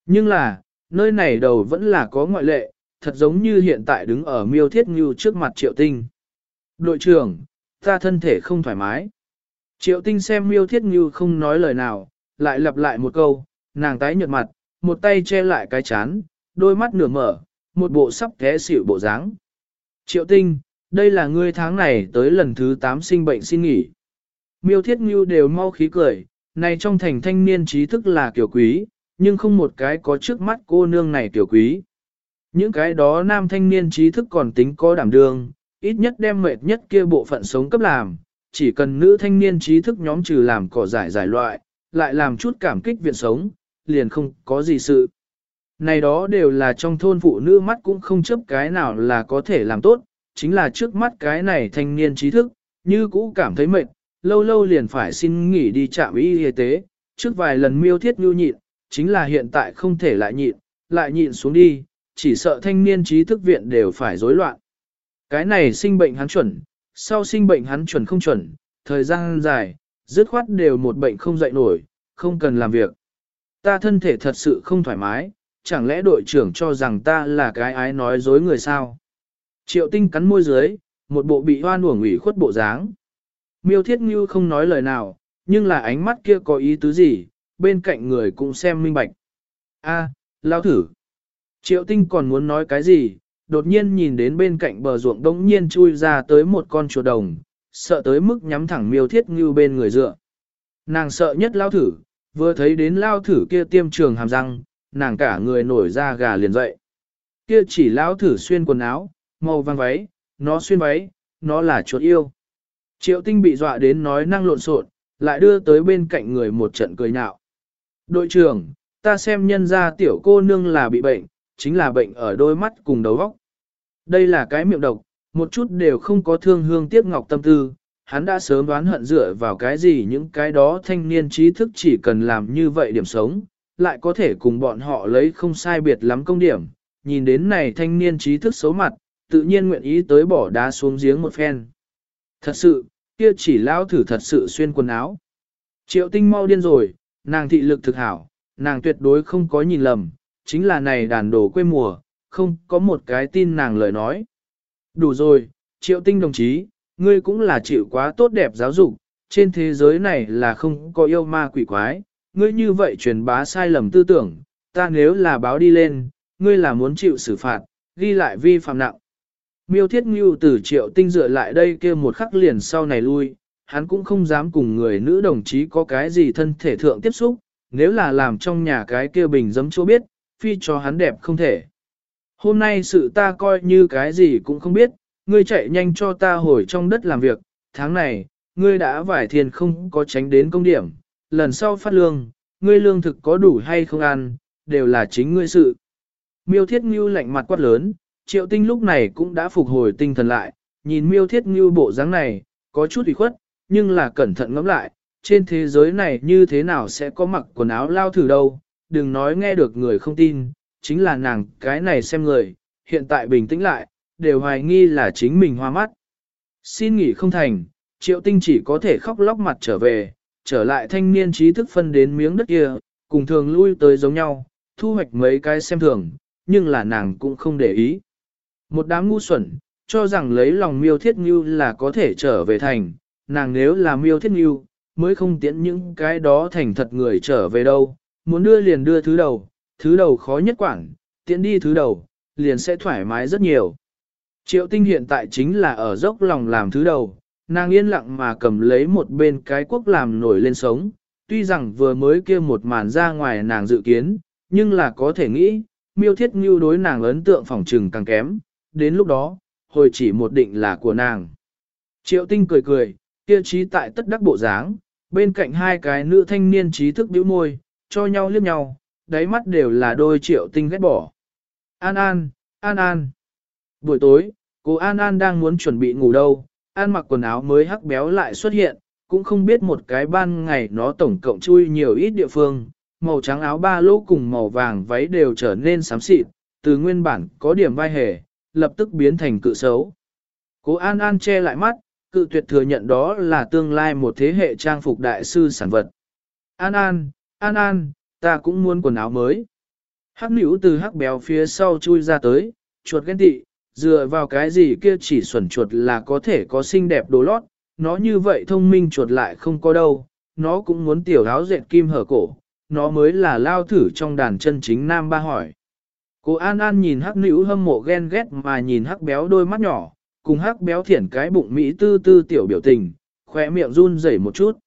Nhưng là, nơi này đầu vẫn là có ngoại lệ, thật giống như hiện tại đứng ở miêu thiết ngưu trước mặt triệu tinh. Đội trưởng, ta thân thể không thoải mái. Triệu tinh xem miêu thiết như không nói lời nào, lại lặp lại một câu, nàng tái nhợt mặt, một tay che lại cái chán, đôi mắt nửa mở, một bộ sắp té xỉu bộ dáng. Triệu tinh, đây là ngươi tháng này tới lần thứ 8 sinh bệnh xin nghỉ. Miêu thiết như đều mau khí cười, này trong thành thanh niên trí thức là kiểu quý, nhưng không một cái có trước mắt cô nương này kiểu quý. Những cái đó nam thanh niên trí thức còn tính có đảm đương, ít nhất đem mệt nhất kia bộ phận sống cấp làm, chỉ cần nữ thanh niên trí thức nhóm trừ làm cỏ giải giải loại, lại làm chút cảm kích viện sống, liền không có gì sự. Này đó đều là trong thôn phụ nữ mắt cũng không chấp cái nào là có thể làm tốt, chính là trước mắt cái này thanh niên trí thức, như cũ cảm thấy mệt, lâu lâu liền phải xin nghỉ đi trạm y y tế, trước vài lần miêu thiết nhu nhịn, chính là hiện tại không thể lại nhịn, lại nhịn xuống đi, chỉ sợ thanh niên trí thức viện đều phải rối loạn. Cái này sinh bệnh hắn chuẩn, sau sinh bệnh hắn chuẩn không chuẩn, thời gian dài, dứt khoát đều một bệnh không dậy nổi, không cần làm việc. Ta thân thể thật sự không thoải mái, chẳng lẽ đội trưởng cho rằng ta là cái ái nói dối người sao? Triệu tinh cắn môi dưới, một bộ bị hoan uổng ủy khuất bộ dáng. Miêu thiết như không nói lời nào, nhưng là ánh mắt kia có ý tứ gì, bên cạnh người cũng xem minh bạch. A, lao thử. Triệu tinh còn muốn nói cái gì, đột nhiên nhìn đến bên cạnh bờ ruộng đống nhiên chui ra tới một con chuột đồng, sợ tới mức nhắm thẳng miêu thiết như bên người dựa. Nàng sợ nhất lao thử, vừa thấy đến lao thử kia tiêm trường hàm răng, nàng cả người nổi ra gà liền dậy. Kia chỉ lao thử xuyên quần áo, màu vàng váy, nó xuyên váy, nó là chuột yêu. Triệu tinh bị dọa đến nói năng lộn xộn, lại đưa tới bên cạnh người một trận cười nhạo. Đội trưởng, ta xem nhân ra tiểu cô nương là bị bệnh, chính là bệnh ở đôi mắt cùng đầu óc. Đây là cái miệng độc, một chút đều không có thương hương tiếc ngọc tâm tư, hắn đã sớm đoán hận dựa vào cái gì những cái đó thanh niên trí thức chỉ cần làm như vậy điểm sống, lại có thể cùng bọn họ lấy không sai biệt lắm công điểm. Nhìn đến này thanh niên trí thức xấu mặt, tự nhiên nguyện ý tới bỏ đá xuống giếng một phen. Thật sự, kia chỉ lao thử thật sự xuyên quần áo. Triệu tinh mau điên rồi, nàng thị lực thực hảo, nàng tuyệt đối không có nhìn lầm, chính là này đàn đồ quê mùa, không có một cái tin nàng lời nói. Đủ rồi, triệu tinh đồng chí, ngươi cũng là chịu quá tốt đẹp giáo dục, trên thế giới này là không có yêu ma quỷ quái, ngươi như vậy truyền bá sai lầm tư tưởng, ta nếu là báo đi lên, ngươi là muốn chịu xử phạt, ghi lại vi phạm nặng. Miêu Thiết Ngưu từ triệu tinh dựa lại đây kia một khắc liền sau này lui, hắn cũng không dám cùng người nữ đồng chí có cái gì thân thể thượng tiếp xúc, nếu là làm trong nhà cái kia bình dấm chỗ biết, phi cho hắn đẹp không thể. Hôm nay sự ta coi như cái gì cũng không biết, ngươi chạy nhanh cho ta hồi trong đất làm việc, tháng này, ngươi đã vải thiền không có tránh đến công điểm, lần sau phát lương, ngươi lương thực có đủ hay không ăn, đều là chính ngươi sự. Miêu Thiết Ngưu lạnh mặt quát lớn, Triệu Tinh lúc này cũng đã phục hồi tinh thần lại, nhìn Miêu Thiết Ngưu bộ dáng này, có chút ủy khuất, nhưng là cẩn thận ngẫm lại, trên thế giới này như thế nào sẽ có mặc quần áo lao thử đâu, đừng nói nghe được người không tin, chính là nàng cái này xem người, hiện tại bình tĩnh lại, đều hoài nghi là chính mình hoa mắt. Xin nghỉ không thành, triệu tinh chỉ có thể khóc lóc mặt trở về, trở lại thanh niên trí thức phân đến miếng đất kia, cùng thường lui tới giống nhau, thu hoạch mấy cái xem thường, nhưng là nàng cũng không để ý. Một đám ngu xuẩn, cho rằng lấy lòng miêu thiết như là có thể trở về thành, nàng nếu là miêu thiết như, mới không tiễn những cái đó thành thật người trở về đâu, muốn đưa liền đưa thứ đầu, thứ đầu khó nhất quản, tiện đi thứ đầu, liền sẽ thoải mái rất nhiều. Triệu tinh hiện tại chính là ở dốc lòng làm thứ đầu, nàng yên lặng mà cầm lấy một bên cái quốc làm nổi lên sống, tuy rằng vừa mới kia một màn ra ngoài nàng dự kiến, nhưng là có thể nghĩ, miêu thiết như đối nàng ấn tượng phòng trừng càng kém, đến lúc đó, hồi chỉ một định là của nàng. Triệu tinh cười cười, kia trí tại tất đắc bộ dáng, bên cạnh hai cái nữ thanh niên trí thức bĩu môi, cho nhau liếc nhau, đáy mắt đều là đôi triệu tinh ghét bỏ. An An, An An. Buổi tối, cô An An đang muốn chuẩn bị ngủ đâu, An mặc quần áo mới hắc béo lại xuất hiện, cũng không biết một cái ban ngày nó tổng cộng chui nhiều ít địa phương, màu trắng áo ba lỗ cùng màu vàng váy đều trở nên xám xịt, từ nguyên bản có điểm vai hề, lập tức biến thành cự xấu. Cố An An che lại mắt, cự tuyệt thừa nhận đó là tương lai một thế hệ trang phục đại sư sản vật. An An, An An, ta cũng muốn quần áo mới. Hắc nữ từ hắc béo phía sau chui ra tới, chuột ghen tị, dựa vào cái gì kia chỉ xuẩn chuột là có thể có xinh đẹp đồ lót, nó như vậy thông minh chuột lại không có đâu, nó cũng muốn tiểu áo dệt kim hở cổ, nó mới là lao thử trong đàn chân chính nam ba hỏi. Cô An An nhìn hắc nữ hâm mộ ghen ghét mà nhìn hắc béo đôi mắt nhỏ, cùng hắc béo thiển cái bụng Mỹ tư tư tiểu biểu tình, khỏe miệng run rẩy một chút.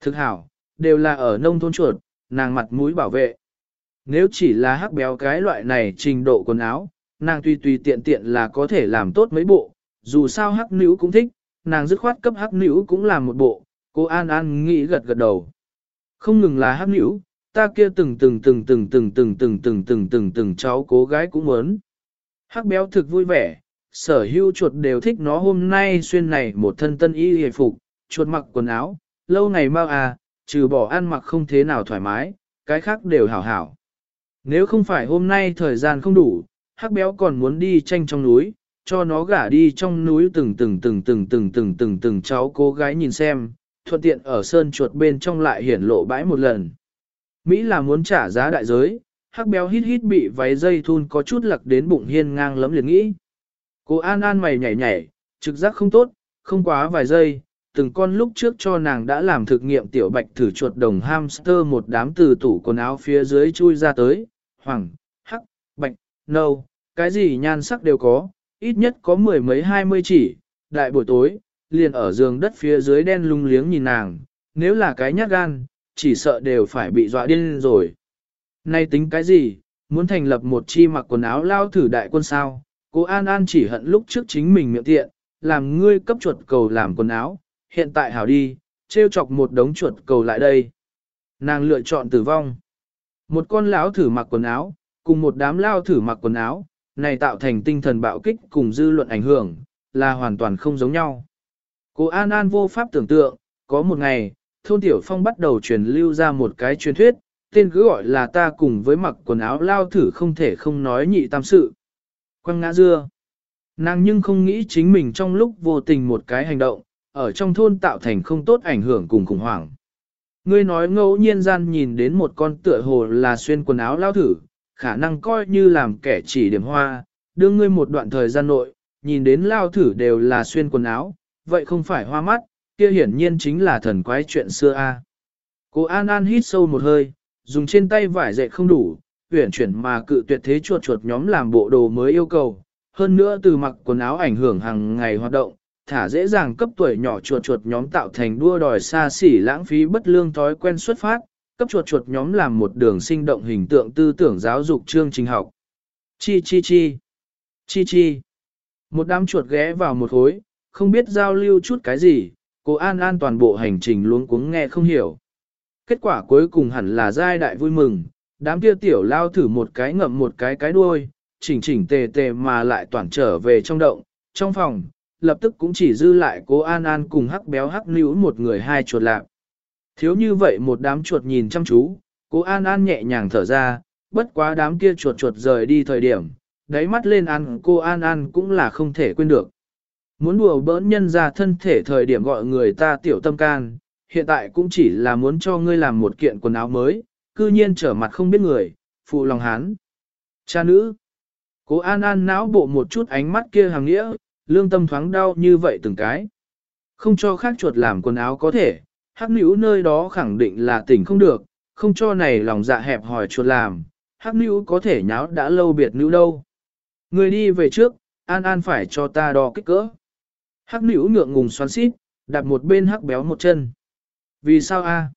Thực hảo, đều là ở nông thôn chuột, nàng mặt mũi bảo vệ. Nếu chỉ là hắc béo cái loại này trình độ quần áo, nàng tùy tùy tiện tiện là có thể làm tốt mấy bộ, dù sao hắc nữ cũng thích, nàng dứt khoát cấp hắc nữ cũng làm một bộ, cô An An nghĩ gật gật đầu. Không ngừng là hắc nữ, ta kia từng từng từng từng từng từng từng từng từng từng từng cháu cố gái cũng muốn. Hắc béo thực vui vẻ, sở hữu chuột đều thích nó hôm nay xuyên này một thân tân y hề phục, chuột mặc quần áo, lâu ngày mau à, trừ bỏ ăn mặc không thế nào thoải mái, cái khác đều hảo hảo. Nếu không phải hôm nay thời gian không đủ, hắc béo còn muốn đi tranh trong núi, cho nó gả đi trong núi từng từng từng từng từng từng từng từng cháu cô gái nhìn xem, thuận tiện ở sơn chuột bên trong lại hiển lộ bãi một lần. Mỹ là muốn trả giá đại giới, hắc béo hít hít bị váy dây thun có chút lặc đến bụng hiên ngang lấm liền nghĩ. Cô An An mày nhảy nhảy, trực giác không tốt, không quá vài giây, từng con lúc trước cho nàng đã làm thực nghiệm tiểu bạch thử chuột đồng hamster một đám từ tủ quần áo phía dưới chui ra tới, hoàng, hắc, bạch, nâu, cái gì nhan sắc đều có, ít nhất có mười mấy hai mươi chỉ, đại buổi tối, liền ở giường đất phía dưới đen lung liếng nhìn nàng, nếu là cái nhát gan, chỉ sợ đều phải bị dọa điên rồi. Nay tính cái gì, muốn thành lập một chi mặc quần áo lao thử đại quân sao, cô An An chỉ hận lúc trước chính mình miệng tiện, làm ngươi cấp chuột cầu làm quần áo, hiện tại hảo đi, trêu chọc một đống chuột cầu lại đây. Nàng lựa chọn tử vong. Một con lão thử mặc quần áo, cùng một đám lao thử mặc quần áo, này tạo thành tinh thần bạo kích cùng dư luận ảnh hưởng, là hoàn toàn không giống nhau. Cô An An vô pháp tưởng tượng, có một ngày, thôn Tiểu Phong bắt đầu truyền lưu ra một cái truyền thuyết, tên cứ gọi là ta cùng với mặc quần áo lao thử không thể không nói nhị tam sự. Quăng ngã dưa. Nàng nhưng không nghĩ chính mình trong lúc vô tình một cái hành động, ở trong thôn tạo thành không tốt ảnh hưởng cùng khủng hoảng. Ngươi nói ngẫu nhiên gian nhìn đến một con tựa hồ là xuyên quần áo lao thử, khả năng coi như làm kẻ chỉ điểm hoa, đưa ngươi một đoạn thời gian nội, nhìn đến lao thử đều là xuyên quần áo, vậy không phải hoa mắt, kia hiển nhiên chính là thần quái chuyện xưa a. Cô An An hít sâu một hơi, dùng trên tay vải dệt không đủ, tuyển chuyển mà cự tuyệt thế chuột chuột nhóm làm bộ đồ mới yêu cầu, hơn nữa từ mặc quần áo ảnh hưởng hàng ngày hoạt động, thả dễ dàng cấp tuổi nhỏ chuột chuột nhóm tạo thành đua đòi xa xỉ lãng phí bất lương thói quen xuất phát, cấp chuột chuột nhóm làm một đường sinh động hình tượng tư tưởng giáo dục chương trình học. Chi chi chi. Chi chi. Một đám chuột ghé vào một khối, không biết giao lưu chút cái gì, cô An An toàn bộ hành trình luôn cuống nghe không hiểu. Kết quả cuối cùng hẳn là giai đại vui mừng, đám kia tiểu lao thử một cái ngậm một cái cái đuôi, chỉnh chỉnh tề tề mà lại toàn trở về trong động, trong phòng, lập tức cũng chỉ dư lại cố An An cùng hắc béo hắc níu một người hai chuột lạc Thiếu như vậy một đám chuột nhìn chăm chú, cố An An nhẹ nhàng thở ra, bất quá đám kia chuột chuột rời đi thời điểm, đáy mắt lên ăn cô An An cũng là không thể quên được. Muốn đùa bỡn nhân ra thân thể thời điểm gọi người ta tiểu tâm can, hiện tại cũng chỉ là muốn cho ngươi làm một kiện quần áo mới, cư nhiên trở mặt không biết người, phụ lòng hán. Cha nữ. Cố An An não bộ một chút ánh mắt kia hàng nghĩa, lương tâm thoáng đau như vậy từng cái. Không cho khác chuột làm quần áo có thể, hắc nữ nơi đó khẳng định là tỉnh không được, không cho này lòng dạ hẹp hỏi chuột làm, hắc nữ có thể nháo đã lâu biệt nữ đâu. Người đi về trước, an an phải cho ta đo kích cỡ. Hắc nữ ngượng ngùng xoắn xít, đặt một bên hắc béo một chân. Vì sao a?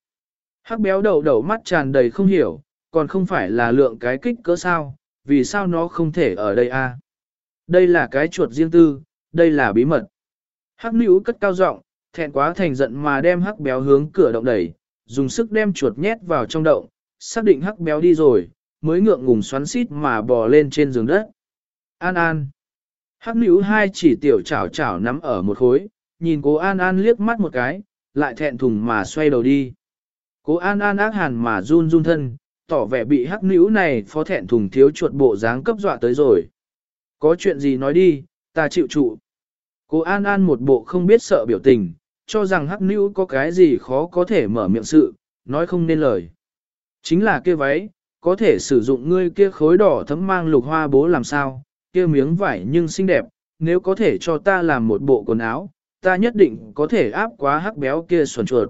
Hắc béo đầu đầu mắt tràn đầy không hiểu, còn không phải là lượng cái kích cỡ sao, vì sao nó không thể ở đây a? Đây là cái chuột riêng tư, đây là bí mật. Hắc nữ cất cao giọng, thẹn quá thành giận mà đem hắc béo hướng cửa động đẩy, dùng sức đem chuột nhét vào trong động, xác định hắc béo đi rồi, mới ngượng ngùng xoắn xít mà bò lên trên giường đất. An An. Hắc nữ hai chỉ tiểu chảo chảo nắm ở một khối, nhìn cố An An liếc mắt một cái, lại thẹn thùng mà xoay đầu đi. Cố An An ác hàn mà run run thân, tỏ vẻ bị hắc nữ này phó thẹn thùng thiếu chuột bộ dáng cấp dọa tới rồi. Có chuyện gì nói đi, ta chịu trụ. Cô An An một bộ không biết sợ biểu tình, cho rằng hắc nữ có cái gì khó có thể mở miệng sự, nói không nên lời. Chính là kia váy, có thể sử dụng ngươi kia khối đỏ thấm mang lục hoa bố làm sao, kia miếng vải nhưng xinh đẹp, nếu có thể cho ta làm một bộ quần áo, ta nhất định có thể áp quá hắc béo kia xuẩn chuột.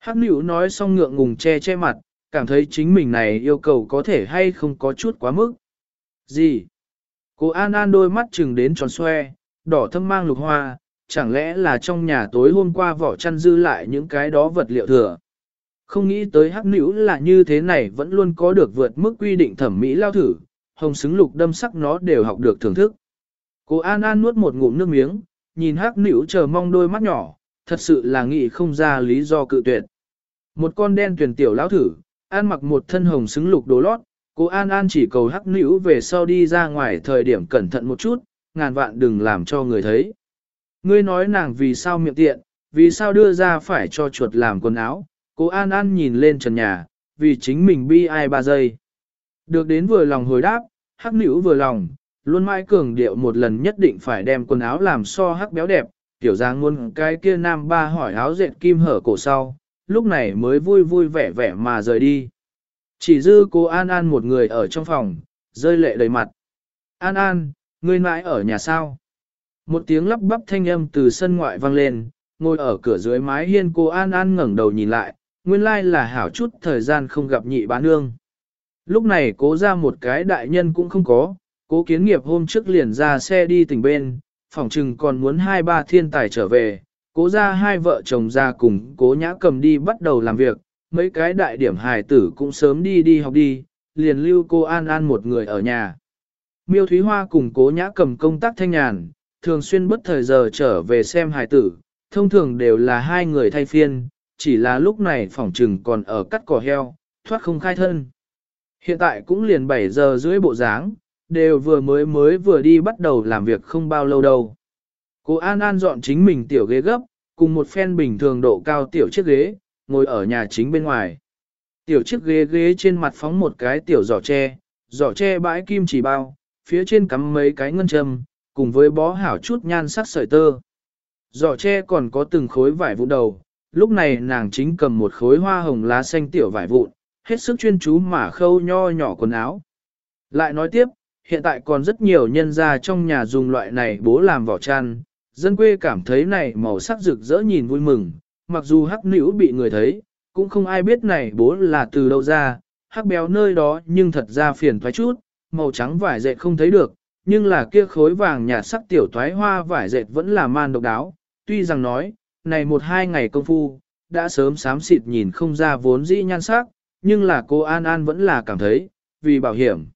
Hắc nữ nói xong ngượng ngùng che che mặt, cảm thấy chính mình này yêu cầu có thể hay không có chút quá mức. Gì? Cô An An đôi mắt chừng đến tròn xoe, đỏ thâm mang lục hoa, chẳng lẽ là trong nhà tối hôm qua vỏ chăn dư lại những cái đó vật liệu thừa. Không nghĩ tới hắc nữ là như thế này vẫn luôn có được vượt mức quy định thẩm mỹ lao thử, hồng xứng lục đâm sắc nó đều học được thưởng thức. Cô An An nuốt một ngụm nước miếng, nhìn hắc nữ chờ mong đôi mắt nhỏ, thật sự là nghĩ không ra lý do cự tuyệt. Một con đen tuyển tiểu lão thử, an mặc một thân hồng xứng lục đồ lót, cô An An chỉ cầu hắc nữ về sau đi ra ngoài thời điểm cẩn thận một chút, ngàn vạn đừng làm cho người thấy. Ngươi nói nàng vì sao miệng tiện, vì sao đưa ra phải cho chuột làm quần áo, cô An An nhìn lên trần nhà, vì chính mình bi ai ba giây. Được đến vừa lòng hồi đáp, hắc nữ vừa lòng, luôn mãi cường điệu một lần nhất định phải đem quần áo làm so hắc béo đẹp, tiểu dáng luôn cái kia nam ba hỏi áo dệt kim hở cổ sau, lúc này mới vui vui vẻ vẻ mà rời đi. Chỉ dư cô An An một người ở trong phòng, rơi lệ đầy mặt. An An, ngươi mãi ở nhà sao? Một tiếng lắp bắp thanh âm từ sân ngoại vang lên, ngồi ở cửa dưới mái hiên cô An An ngẩng đầu nhìn lại, nguyên lai là hảo chút thời gian không gặp nhị bán nương. Lúc này cố ra một cái đại nhân cũng không có, cố kiến nghiệp hôm trước liền ra xe đi tỉnh bên, phỏng chừng còn muốn hai ba thiên tài trở về, cố ra hai vợ chồng ra cùng cố nhã cầm đi bắt đầu làm việc, mấy cái đại điểm hài tử cũng sớm đi đi học đi, liền lưu cô An An một người ở nhà. Miêu Thúy Hoa cùng cố nhã cầm công tác thanh nhàn, thường xuyên bất thời giờ trở về xem hài tử, thông thường đều là hai người thay phiên, chỉ là lúc này phỏng trừng còn ở cắt cỏ heo, thoát không khai thân. Hiện tại cũng liền 7 giờ rưỡi bộ dáng, đều vừa mới mới vừa đi bắt đầu làm việc không bao lâu đâu. Cô An An dọn chính mình tiểu ghế gấp, cùng một phen bình thường độ cao tiểu chiếc ghế, ngồi ở nhà chính bên ngoài. Tiểu chiếc ghế ghế trên mặt phóng một cái tiểu giỏ tre, giỏ tre bãi kim chỉ bao, phía trên cắm mấy cái ngân châm, cùng với bó hảo chút nhan sắc sợi tơ. Giỏ tre còn có từng khối vải vụn đầu, lúc này nàng chính cầm một khối hoa hồng lá xanh tiểu vải vụn, hết sức chuyên chú mà khâu nho nhỏ quần áo. Lại nói tiếp, hiện tại còn rất nhiều nhân gia trong nhà dùng loại này bố làm vỏ chăn, dân quê cảm thấy này màu sắc rực rỡ nhìn vui mừng, mặc dù hắc nữ bị người thấy, cũng không ai biết này bố là từ đâu ra, hắc béo nơi đó nhưng thật ra phiền thoái chút, màu trắng vải dệt không thấy được, nhưng là kia khối vàng nhạt sắc tiểu thoái hoa vải dệt vẫn là man độc đáo, tuy rằng nói, này một hai ngày công phu, đã sớm xám xịt nhìn không ra vốn dĩ nhan sắc, nhưng là cô An An vẫn là cảm thấy, vì bảo hiểm.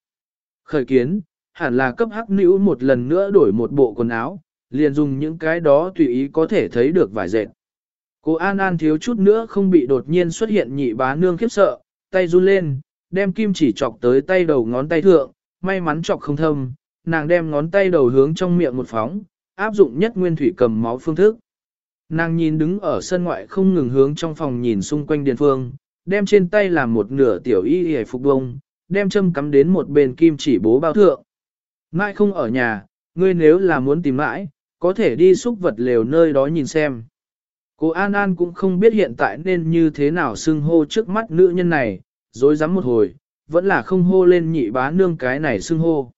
Khởi kiến, hẳn là cấp hắc nữ một lần nữa đổi một bộ quần áo, liền dùng những cái đó tùy ý có thể thấy được vải dệt. Cô An An thiếu chút nữa không bị đột nhiên xuất hiện nhị bá nương khiếp sợ, tay run lên, đem kim chỉ chọc tới tay đầu ngón tay thượng, may mắn chọc không thâm, nàng đem ngón tay đầu hướng trong miệng một phóng, áp dụng nhất nguyên thủy cầm máu phương thức. Nàng nhìn đứng ở sân ngoại không ngừng hướng trong phòng nhìn xung quanh điện phương, đem trên tay làm một nửa tiểu y y phục bông, đem châm cắm đến một bên kim chỉ bố bao thượng. Ngại không ở nhà, ngươi nếu là muốn tìm mãi, có thể đi xúc vật lều nơi đó nhìn xem. Cô An An cũng không biết hiện tại nên như thế nào xưng hô trước mắt nữ nhân này, dối rắm một hồi, vẫn là không hô lên nhị bá nương cái này xưng hô.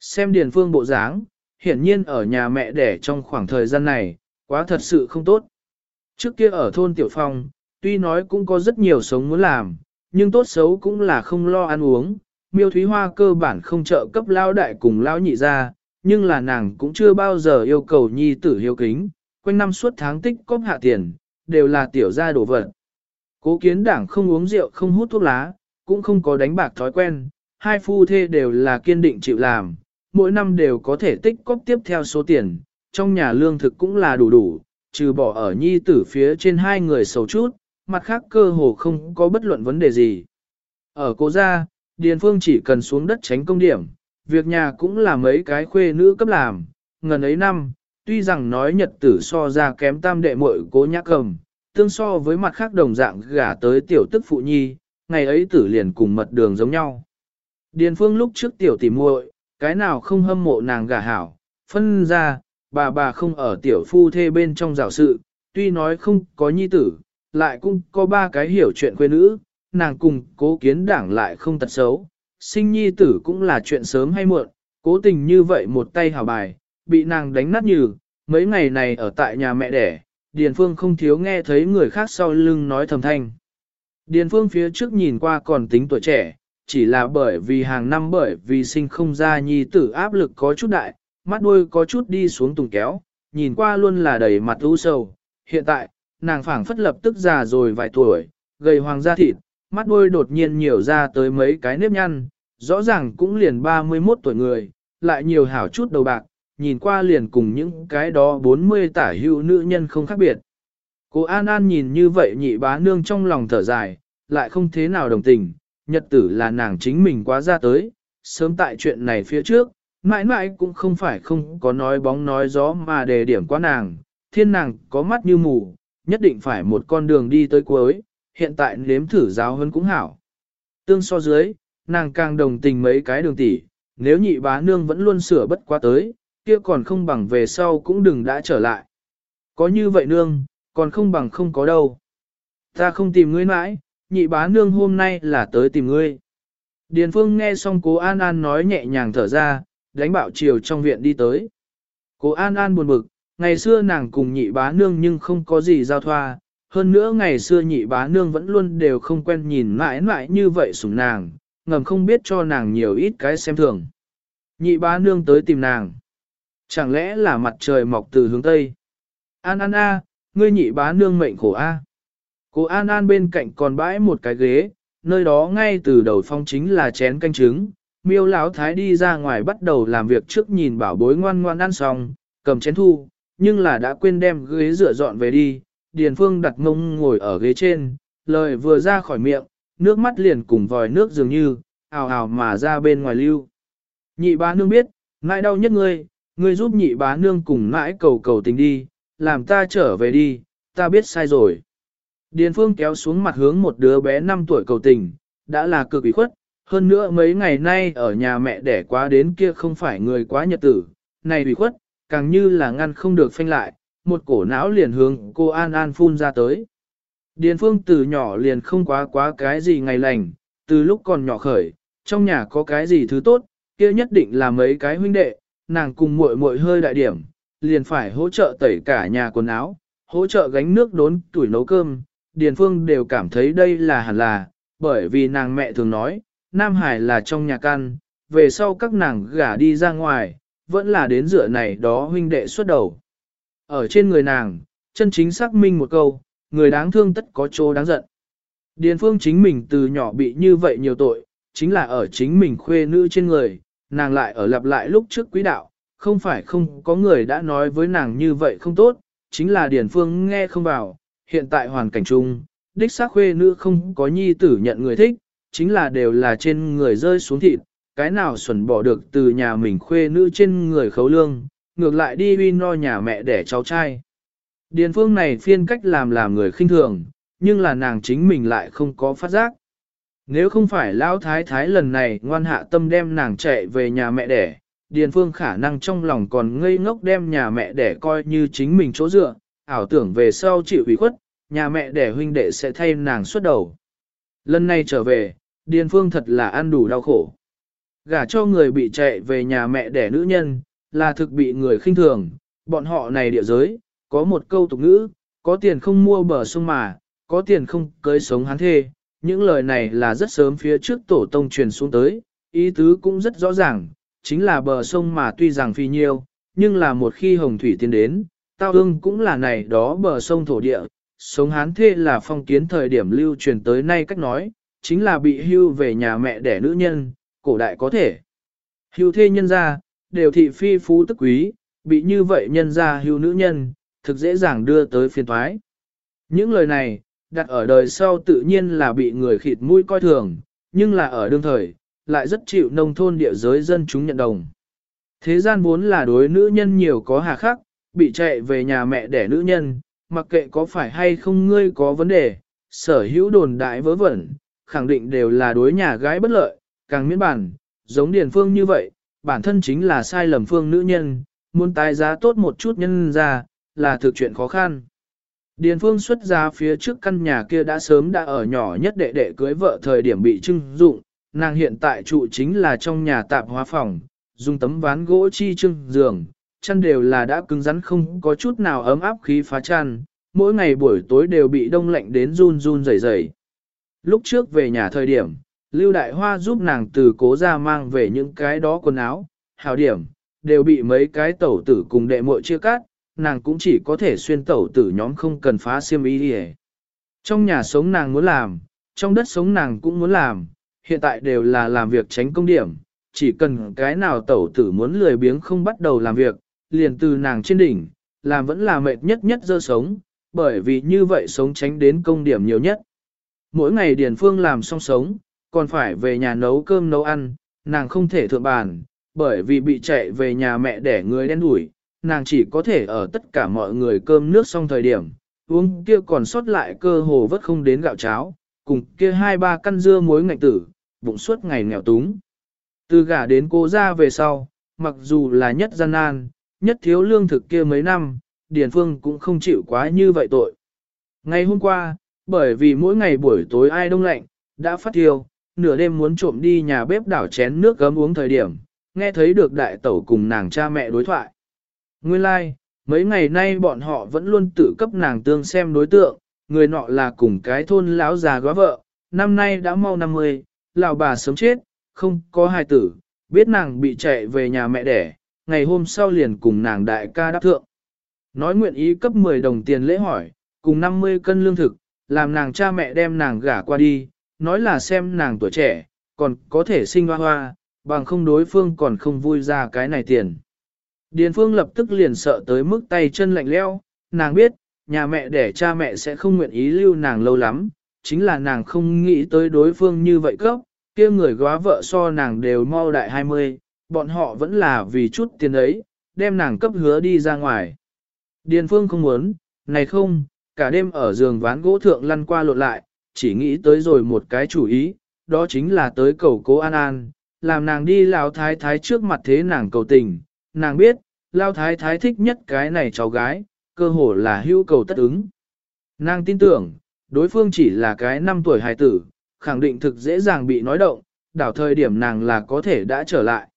Xem điền phương bộ dáng, hiển nhiên ở nhà mẹ đẻ trong khoảng thời gian này, quá thật sự không tốt. Trước kia ở thôn Tiểu Phong, Tuy nói cũng có rất nhiều sống muốn làm, nhưng tốt xấu cũng là không lo ăn uống. Miêu Thúy Hoa cơ bản không trợ cấp lao đại cùng lao nhị ra, nhưng là nàng cũng chưa bao giờ yêu cầu nhi tử hiếu kính, quanh năm suốt tháng tích cóp hạ tiền, đều là tiểu gia đồ vật. Cố kiến đảng không uống rượu không hút thuốc lá, cũng không có đánh bạc thói quen, hai phu thê đều là kiên định chịu làm, mỗi năm đều có thể tích cóp tiếp theo số tiền, trong nhà lương thực cũng là đủ đủ, trừ bỏ ở nhi tử phía trên hai người sầu chút, mặt khác cơ hồ không có bất luận vấn đề gì. Ở cố gia, Điền Phương chỉ cần xuống đất tránh công điểm, việc nhà cũng là mấy cái khuê nữ cấp làm, ngần ấy năm, tuy rằng nói nhật tử so ra kém tam đệ muội cố nhã cầm, tương so với mặt khác đồng dạng gả tới tiểu tức phụ nhi, ngày ấy tử liền cùng mật đường giống nhau. Điền Phương lúc trước tiểu tỉ muội, cái nào không hâm mộ nàng gả hảo, phân ra, bà bà không ở tiểu phu thê bên trong rào sự, tuy nói không có nhi tử, lại cũng có ba cái hiểu chuyện quê nữ, nàng cùng cố kiến đảng lại không tật xấu, sinh nhi tử cũng là chuyện sớm hay muộn, cố tình như vậy một tay hào bài, bị nàng đánh nát như, mấy ngày này ở tại nhà mẹ đẻ, Điền Phương không thiếu nghe thấy người khác sau lưng nói thầm thanh. Điền Phương phía trước nhìn qua còn tính tuổi trẻ, chỉ là bởi vì hàng năm bởi vì sinh không ra nhi tử áp lực có chút đại, mắt đuôi có chút đi xuống tùng kéo, nhìn qua luôn là đầy mặt u sầu. Hiện tại, nàng phảng phất lập tức già rồi vài tuổi, gầy hoàng da thịt, mắt đuôi đột nhiên nhiều ra tới mấy cái nếp nhăn, rõ ràng cũng liền 31 tuổi người, lại nhiều hảo chút đầu bạc, nhìn qua liền cùng những cái đó 40 tả hữu nữ nhân không khác biệt. Cô An An nhìn như vậy nhị bá nương trong lòng thở dài, lại không thế nào đồng tình, nhật tử là nàng chính mình quá ra tới, sớm tại chuyện này phía trước, mãi mãi cũng không phải không có nói bóng nói gió mà đề điểm quá nàng, thiên nàng có mắt như mù, nhất định phải một con đường đi tới cuối, hiện tại nếm thử giáo hơn cũng hảo. Tương so dưới, nàng càng đồng tình mấy cái đường tỷ, nếu nhị bá nương vẫn luôn sửa bất quá tới, kia còn không bằng về sau cũng đừng đã trở lại. Có như vậy nương, còn không bằng không có đâu. Ta không tìm ngươi mãi, nhị bá nương hôm nay là tới tìm ngươi. Điền Phương nghe xong cố An An nói nhẹ nhàng thở ra, đánh bạo chiều trong viện đi tới. Cố An An buồn bực, ngày xưa nàng cùng nhị bá nương nhưng không có gì giao thoa, hơn nữa ngày xưa nhị bá nương vẫn luôn đều không quen nhìn mãi mãi như vậy sủng nàng, ngầm không biết cho nàng nhiều ít cái xem thường. Nhị bá nương tới tìm nàng. Chẳng lẽ là mặt trời mọc từ hướng Tây? An An A, ngươi nhị bá nương mệnh khổ A. Cô An An bên cạnh còn bãi một cái ghế, nơi đó ngay từ đầu phong chính là chén canh trứng. Miêu Lão thái đi ra ngoài bắt đầu làm việc trước nhìn bảo bối ngoan ngoan ăn xong, cầm chén thu, nhưng là đã quên đem ghế rửa dọn về đi. Điền Phương đặt mông ngồi ở ghế trên, lời vừa ra khỏi miệng, nước mắt liền cùng vòi nước dường như, ào ào mà ra bên ngoài lưu. Nhị bá nương biết, ngại đau nhất ngươi, ngươi giúp nhị bá nương cùng mãi cầu cầu tình đi, làm ta trở về đi, ta biết sai rồi. Điền Phương kéo xuống mặt hướng một đứa bé 5 tuổi cầu tình, đã là cực ủy khuất, hơn nữa mấy ngày nay ở nhà mẹ đẻ quá đến kia không phải người quá nhật tử, này ủy khuất, càng như là ngăn không được phanh lại, một cổ não liền hướng cô An An phun ra tới. Điền Phương từ nhỏ liền không quá quá cái gì ngày lành, từ lúc còn nhỏ khởi, trong nhà có cái gì thứ tốt, kia nhất định là mấy cái huynh đệ, nàng cùng muội muội hơi đại điểm, liền phải hỗ trợ tẩy cả nhà quần áo, hỗ trợ gánh nước đốn tuổi nấu cơm, Điền Phương đều cảm thấy đây là hẳn là, bởi vì nàng mẹ thường nói, Nam Hải là trong nhà căn, về sau các nàng gả đi ra ngoài, vẫn là đến dựa này đó huynh đệ xuất đầu. Ở trên người nàng, chân chính xác minh một câu, người đáng thương tất có chỗ đáng giận. Điền Phương chính mình từ nhỏ bị như vậy nhiều tội, chính là ở chính mình khuê nữ trên người, nàng lại ở lặp lại lúc trước quý đạo, không phải không có người đã nói với nàng như vậy không tốt, chính là Điền Phương nghe không vào, hiện tại hoàn cảnh chung, đích xác khuê nữ không có nhi tử nhận người thích, chính là đều là trên người rơi xuống thịt, cái nào xuẩn bỏ được từ nhà mình khuê nữ trên người khấu lương, ngược lại đi uy no nhà mẹ để cháu trai. Điền phương này phiên cách làm làm người khinh thường, nhưng là nàng chính mình lại không có phát giác. Nếu không phải lão thái thái lần này ngoan hạ tâm đem nàng chạy về nhà mẹ đẻ, Điền Phương khả năng trong lòng còn ngây ngốc đem nhà mẹ đẻ coi như chính mình chỗ dựa, ảo tưởng về sau chịu ủy khuất, nhà mẹ đẻ huynh đệ sẽ thay nàng xuất đầu. Lần này trở về, Điền Phương thật là ăn đủ đau khổ. Gả cho người bị chạy về nhà mẹ đẻ nữ nhân, là thực bị người khinh thường, bọn họ này địa giới, có một câu tục ngữ, có tiền không mua bờ sông mà, có tiền không cưới sống hắn thê, những lời này là rất sớm phía trước tổ tông truyền xuống tới, ý tứ cũng rất rõ ràng, chính là bờ sông mà tuy rằng phi nhiêu, nhưng là một khi hồng thủy tiến đến, tao ương cũng là này đó bờ sông thổ địa, sống hán thê là phong kiến thời điểm lưu truyền tới nay cách nói, chính là bị hưu về nhà mẹ đẻ nữ nhân, cổ đại có thể. Hưu thê nhân ra, đều thị phi phú tức quý, bị như vậy nhân ra hưu nữ nhân, thực dễ dàng đưa tới phiên thoái. Những lời này, đặt ở đời sau tự nhiên là bị người khịt mũi coi thường, nhưng là ở đương thời, lại rất chịu nông thôn địa giới dân chúng nhận đồng. Thế gian vốn là đối nữ nhân nhiều có hà khắc, bị chạy về nhà mẹ đẻ nữ nhân, mặc kệ có phải hay không ngươi có vấn đề, sở hữu đồn đại vớ vẩn, khẳng định đều là đối nhà gái bất lợi, càng miễn bản, giống điền phương như vậy, bản thân chính là sai lầm phương nữ nhân, muốn tái giá tốt một chút nhân ra, là thực chuyện khó khăn. Điền phương xuất ra phía trước căn nhà kia đã sớm đã ở nhỏ nhất đệ đệ cưới vợ thời điểm bị trưng dụng, nàng hiện tại trụ chính là trong nhà tạp hóa phòng, dùng tấm ván gỗ chi trưng giường, chăn đều là đã cứng rắn không có chút nào ấm áp khí phá chăn, mỗi ngày buổi tối đều bị đông lạnh đến run run rẩy rẩy. Lúc trước về nhà thời điểm, Lưu Đại Hoa giúp nàng từ cố ra mang về những cái đó quần áo, hào điểm, đều bị mấy cái tẩu tử cùng đệ muội chia cắt, nàng cũng chỉ có thể xuyên tẩu tử nhóm không cần phá xiêm y đi Trong nhà sống nàng muốn làm, trong đất sống nàng cũng muốn làm, hiện tại đều là làm việc tránh công điểm, chỉ cần cái nào tẩu tử muốn lười biếng không bắt đầu làm việc, liền từ nàng trên đỉnh, làm vẫn là mệt nhất nhất dơ sống, bởi vì như vậy sống tránh đến công điểm nhiều nhất. Mỗi ngày Điền Phương làm xong sống, còn phải về nhà nấu cơm nấu ăn, nàng không thể thượng bàn, bởi vì bị chạy về nhà mẹ để người đen đuổi, nàng chỉ có thể ở tất cả mọi người cơm nước xong thời điểm, uống kia còn sót lại cơ hồ vất không đến gạo cháo, cùng kia hai ba căn dưa muối ngạnh tử, bụng suốt ngày nghèo túng. Từ gả đến cô ra về sau, mặc dù là nhất gian nan, nhất thiếu lương thực kia mấy năm, Điền Phương cũng không chịu quá như vậy tội. Ngày hôm qua, bởi vì mỗi ngày buổi tối ai đông lạnh, đã phát thiêu, nửa đêm muốn trộm đi nhà bếp đảo chén nước gấm uống thời điểm, nghe thấy được đại tẩu cùng nàng cha mẹ đối thoại. Nguyên lai, like, mấy ngày nay bọn họ vẫn luôn tự cấp nàng tương xem đối tượng, người nọ là cùng cái thôn lão già góa vợ, năm nay đã mau 50, lão bà sớm chết, không có hài tử, biết nàng bị chạy về nhà mẹ đẻ, ngày hôm sau liền cùng nàng đại ca đáp thượng. Nói nguyện ý cấp 10 đồng tiền lễ hỏi, cùng 50 cân lương thực, làm nàng cha mẹ đem nàng gả qua đi, nói là xem nàng tuổi trẻ, còn có thể sinh hoa hoa, bằng không đối phương còn không vui ra cái này tiền. Điền phương lập tức liền sợ tới mức tay chân lạnh leo, nàng biết, nhà mẹ đẻ cha mẹ sẽ không nguyện ý lưu nàng lâu lắm, chính là nàng không nghĩ tới đối phương như vậy cấp, kia người góa vợ so nàng đều mau đại 20, bọn họ vẫn là vì chút tiền ấy, đem nàng cấp hứa đi ra ngoài. Điền phương không muốn, này không, cả đêm ở giường ván gỗ thượng lăn qua lộn lại, chỉ nghĩ tới rồi một cái chủ ý, đó chính là tới cầu cố An An, làm nàng đi lao thái thái trước mặt thế nàng cầu tình, nàng biết, lao thái thái thích nhất cái này cháu gái, cơ hồ là hưu cầu tất ứng. Nàng tin tưởng, đối phương chỉ là cái năm tuổi hài tử, khẳng định thực dễ dàng bị nói động, đảo thời điểm nàng là có thể đã trở lại.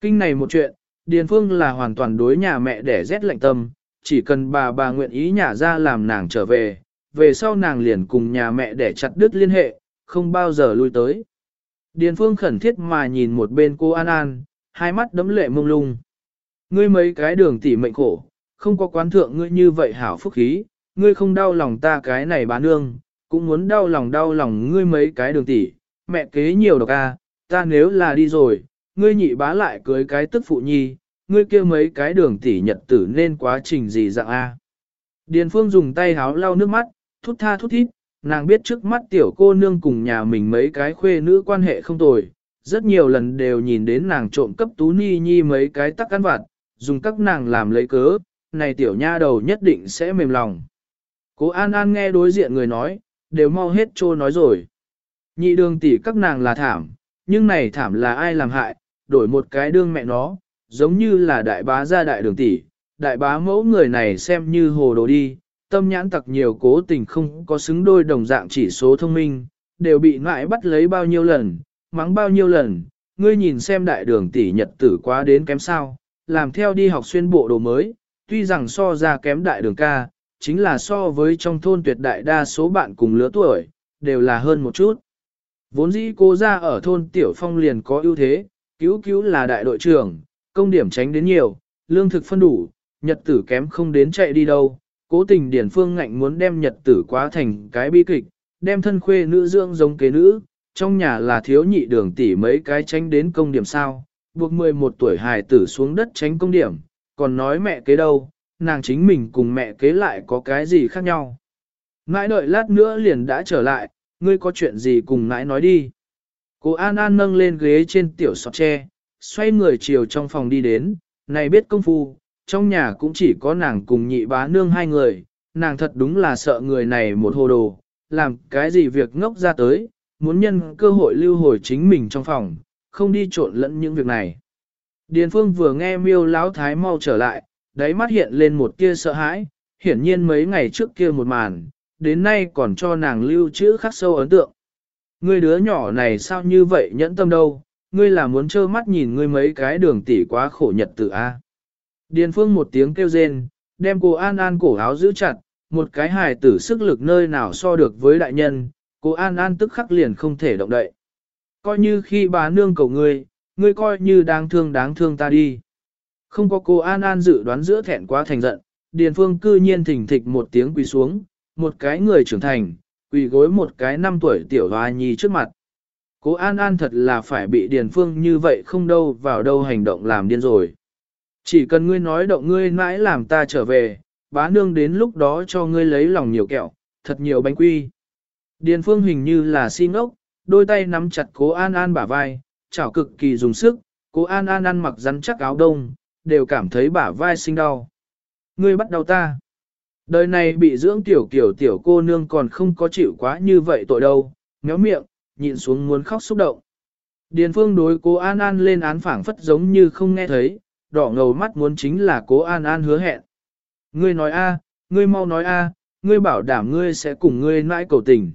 Kinh này một chuyện, Điền Phương là hoàn toàn đối nhà mẹ để rét lạnh tâm, chỉ cần bà bà nguyện ý nhả ra làm nàng trở về, về sau nàng liền cùng nhà mẹ để chặt đứt liên hệ, không bao giờ lui tới. Điền Phương khẩn thiết mà nhìn một bên cô An An, hai mắt đấm lệ mông lung. Ngươi mấy cái đường tỉ mệnh khổ, không có quán thượng ngươi như vậy hảo phúc khí, ngươi không đau lòng ta cái này bán nương, cũng muốn đau lòng đau lòng ngươi mấy cái đường tỷ mẹ kế nhiều độc a, ta nếu là đi rồi, ngươi nhị bá lại cưới cái tức phụ nhi, ngươi kia mấy cái đường tỷ nhật tử nên quá trình gì dạng a. Điền Phương dùng tay háo lau nước mắt, thút tha thút thít, nàng biết trước mắt tiểu cô nương cùng nhà mình mấy cái khuê nữ quan hệ không tồi, rất nhiều lần đều nhìn đến nàng trộm cấp tú ni nhi mấy cái tắc ăn vặt, dùng các nàng làm lấy cớ, này tiểu nha đầu nhất định sẽ mềm lòng. Cố An An nghe đối diện người nói, đều mau hết trô nói rồi. Nhị đường tỷ các nàng là thảm, nhưng này thảm là ai làm hại, đổi một cái đương mẹ nó, giống như là đại bá gia đại đường tỷ, đại bá mẫu người này xem như hồ đồ đi, tâm nhãn tặc nhiều cố tình không có xứng đôi đồng dạng chỉ số thông minh, đều bị ngoại bắt lấy bao nhiêu lần, mắng bao nhiêu lần, ngươi nhìn xem đại đường tỷ nhật tử quá đến kém sao, làm theo đi học xuyên bộ đồ mới, tuy rằng so ra kém đại đường ca, chính là so với trong thôn tuyệt đại đa số bạn cùng lứa tuổi, đều là hơn một chút. Vốn dĩ cô ra ở thôn Tiểu Phong liền có ưu thế, cứu cứu là đại đội trưởng, công điểm tránh đến nhiều, lương thực phân đủ, nhật tử kém không đến chạy đi đâu. Cố tình Điển Phương ngạnh muốn đem nhật tử quá thành cái bi kịch, đem thân khuê nữ dưỡng giống kế nữ, trong nhà là thiếu nhị đường tỷ mấy cái tránh đến công điểm sao, buộc 11 tuổi hài tử xuống đất tránh công điểm, còn nói mẹ kế đâu, nàng chính mình cùng mẹ kế lại có cái gì khác nhau. Ngãi đợi lát nữa liền đã trở lại, ngươi có chuyện gì cùng ngãi nói đi. Cô An An nâng lên ghế trên tiểu sọt tre, xoay người chiều trong phòng đi đến, này biết công phu, trong nhà cũng chỉ có nàng cùng nhị bá nương hai người, nàng thật đúng là sợ người này một hồ đồ, làm cái gì việc ngốc ra tới, muốn nhân cơ hội lưu hồi chính mình trong phòng, không đi trộn lẫn những việc này. Điền Phương vừa nghe miêu lão thái mau trở lại, đáy mắt hiện lên một tia sợ hãi, hiển nhiên mấy ngày trước kia một màn, đến nay còn cho nàng lưu trữ khắc sâu ấn tượng. Ngươi đứa nhỏ này sao như vậy nhẫn tâm đâu, ngươi là muốn trơ mắt nhìn ngươi mấy cái đường tỉ quá khổ nhật tử A. Điền Phương một tiếng kêu rên, đem cô An An cổ áo giữ chặt, một cái hài tử sức lực nơi nào so được với đại nhân, cô An An tức khắc liền không thể động đậy. Coi như khi bà nương cầu ngươi, ngươi coi như đáng thương đáng thương ta đi. Không có cô An An dự đoán giữa thẹn quá thành giận, Điền Phương cư nhiên thỉnh thịch một tiếng quỳ xuống, một cái người trưởng thành, quỳ gối một cái năm tuổi tiểu hoa nhi trước mặt. Cố An An thật là phải bị Điền Phương như vậy không đâu vào đâu hành động làm điên rồi. Chỉ cần ngươi nói động ngươi mãi làm ta trở về, bá nương đến lúc đó cho ngươi lấy lòng nhiều kẹo, thật nhiều bánh quy. Điền Phương hình như là si ngốc, đôi tay nắm chặt cố An An bả vai, chảo cực kỳ dùng sức, cố An An ăn mặc rắn chắc áo đông, đều cảm thấy bả vai sinh đau. Ngươi bắt đầu ta. Đời này bị dưỡng tiểu kiểu tiểu cô nương còn không có chịu quá như vậy tội đâu, méo miệng, nhịn xuống muốn khóc xúc động. Điền phương đối cố An An lên án phảng phất giống như không nghe thấy, đỏ ngầu mắt muốn chính là cố An An hứa hẹn. Ngươi nói a, ngươi mau nói a, ngươi bảo đảm ngươi sẽ cùng ngươi nãi cầu tình.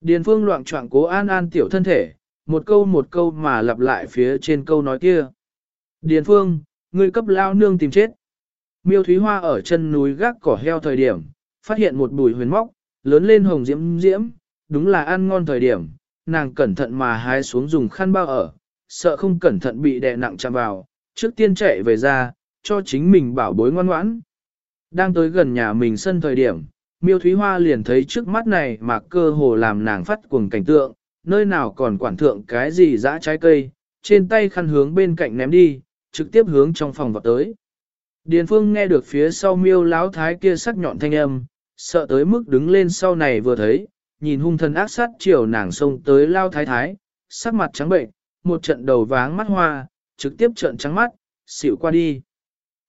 Điền phương loạn trọng cố An An tiểu thân thể, một câu một câu mà lặp lại phía trên câu nói kia. Điền phương, ngươi cấp lao nương tìm chết. Miêu Thúy Hoa ở chân núi gác cỏ heo thời điểm, phát hiện một bùi huyền móc, lớn lên hồng diễm diễm, đúng là ăn ngon thời điểm, nàng cẩn thận mà hái xuống dùng khăn bao ở, sợ không cẩn thận bị đè nặng chạm vào, trước tiên chạy về ra, cho chính mình bảo bối ngoan ngoãn. Đang tới gần nhà mình sân thời điểm, miêu thúy hoa liền thấy trước mắt này mà cơ hồ làm nàng phát cuồng cảnh tượng, nơi nào còn quản thượng cái gì dã trái cây, trên tay khăn hướng bên cạnh ném đi, trực tiếp hướng trong phòng vào tới. Điền phương nghe được phía sau miêu láo thái kia sắc nhọn thanh âm, sợ tới mức đứng lên sau này vừa thấy, nhìn hung thần ác sát chiều nàng xông tới lao thái thái, sắc mặt trắng bệnh, một trận đầu váng mắt hoa, trực tiếp trận trắng mắt, xỉu qua đi.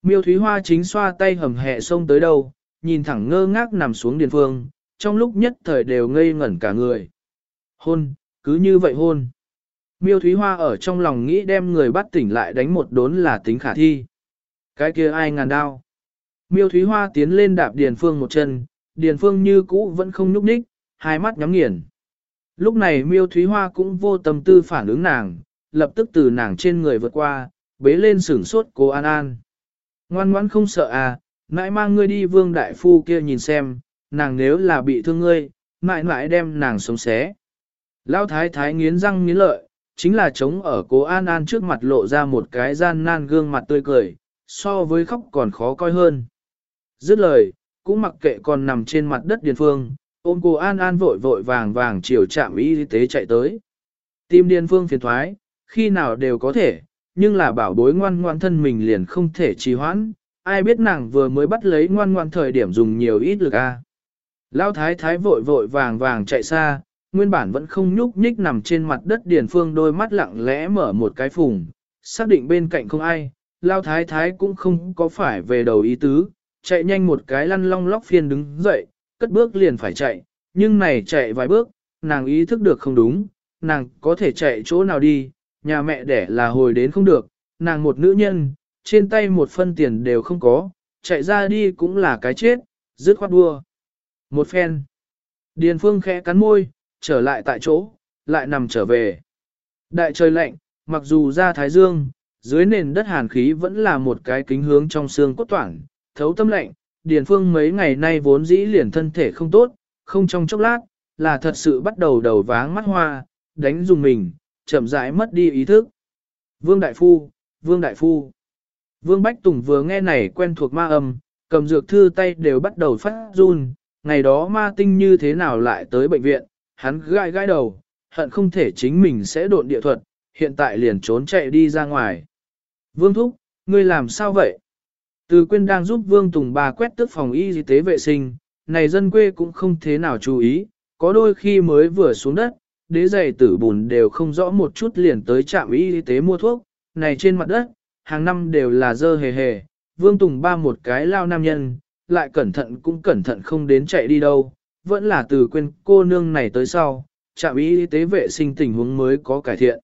Miêu Thúy Hoa chính xoa tay hầm hẹ xông tới đâu, nhìn thẳng ngơ ngác nằm xuống điền phương, trong lúc nhất thời đều ngây ngẩn cả người. Hôn, cứ như vậy hôn. Miêu Thúy Hoa ở trong lòng nghĩ đem người bắt tỉnh lại đánh một đốn là tính khả thi. Cái kia ai ngàn đao. Miêu Thúy Hoa tiến lên đạp Điền Phương một chân, Điền Phương như cũ vẫn không nhúc nhích, hai mắt nhắm nghiền. Lúc này miêu thúy hoa cũng vô tâm tư phản ứng nàng, lập tức từ nàng trên người vượt qua, bế lên sửng sốt cô An An. Ngoan ngoãn không sợ à, nãi mang ngươi đi vương đại phu kia nhìn xem, nàng nếu là bị thương ngươi, mãi mãi đem nàng sống xé. Lão thái thái nghiến răng nghiến lợi, chính là chống ở cố An An trước mặt lộ ra một cái gian nan gương mặt tươi cười, so với khóc còn khó coi hơn. Dứt lời, cũng mặc kệ còn nằm trên mặt đất điền phương, ôm cô An An vội vội vàng vàng chiều trạm y tế chạy tới. Tim Điền phương phiền thoái, khi nào đều có thể, nhưng là bảo bối ngoan ngoan thân mình liền không thể trì hoãn, ai biết nàng vừa mới bắt lấy ngoan ngoan thời điểm dùng nhiều ít lực a. À. Lão thái thái vội vội vàng vàng chạy xa, nguyên bản vẫn không nhúc nhích nằm trên mặt đất điền phương đôi mắt lặng lẽ mở một cái phùng, xác định bên cạnh không ai, Lão thái thái cũng không có phải về đầu ý tứ, chạy nhanh một cái lăn long lóc phiên đứng dậy, cất bước liền phải chạy, nhưng này chạy vài bước, nàng ý thức được không đúng, nàng có thể chạy chỗ nào đi, nhà mẹ đẻ là hồi đến không được, nàng một nữ nhân, trên tay một phân tiền đều không có, chạy ra đi cũng là cái chết, dứt khoát đua. Một phen. Điền phương khẽ cắn môi, trở lại tại chỗ, lại nằm trở về. Đại trời lạnh, mặc dù ra thái dương, dưới nền đất hàn khí vẫn là một cái kính hướng trong xương cốt toản, thấu tâm lạnh, Điền Phương mấy ngày nay vốn dĩ liền thân thể không tốt, không trong chốc lát, là thật sự bắt đầu đầu váng mắt hoa, đánh dùng mình, chậm rãi mất đi ý thức. Vương Đại Phu, Vương Đại Phu. Vương Bách Tùng vừa nghe này quen thuộc ma âm, cầm dược thư tay đều bắt đầu phát run, ngày đó ma tinh như thế nào lại tới bệnh viện, hắn gai gai đầu, hận không thể chính mình sẽ độn địa thuật, hiện tại liền trốn chạy đi ra ngoài. Vương Thúc, ngươi làm sao vậy? Từ quyên đang giúp Vương Tùng bà quét tức phòng y tế vệ sinh, này dân quê cũng không thế nào chú ý, có đôi khi mới vừa xuống đất, đế giày tử bùn đều không rõ một chút liền tới trạm y tế mua thuốc, này trên mặt đất, hàng năm đều là dơ hề hề, Vương Tùng ba một cái lao nam nhân, lại cẩn thận cũng cẩn thận không đến chạy đi đâu, vẫn là từ quên cô nương này tới sau, trạm y tế vệ sinh tình huống mới có cải thiện.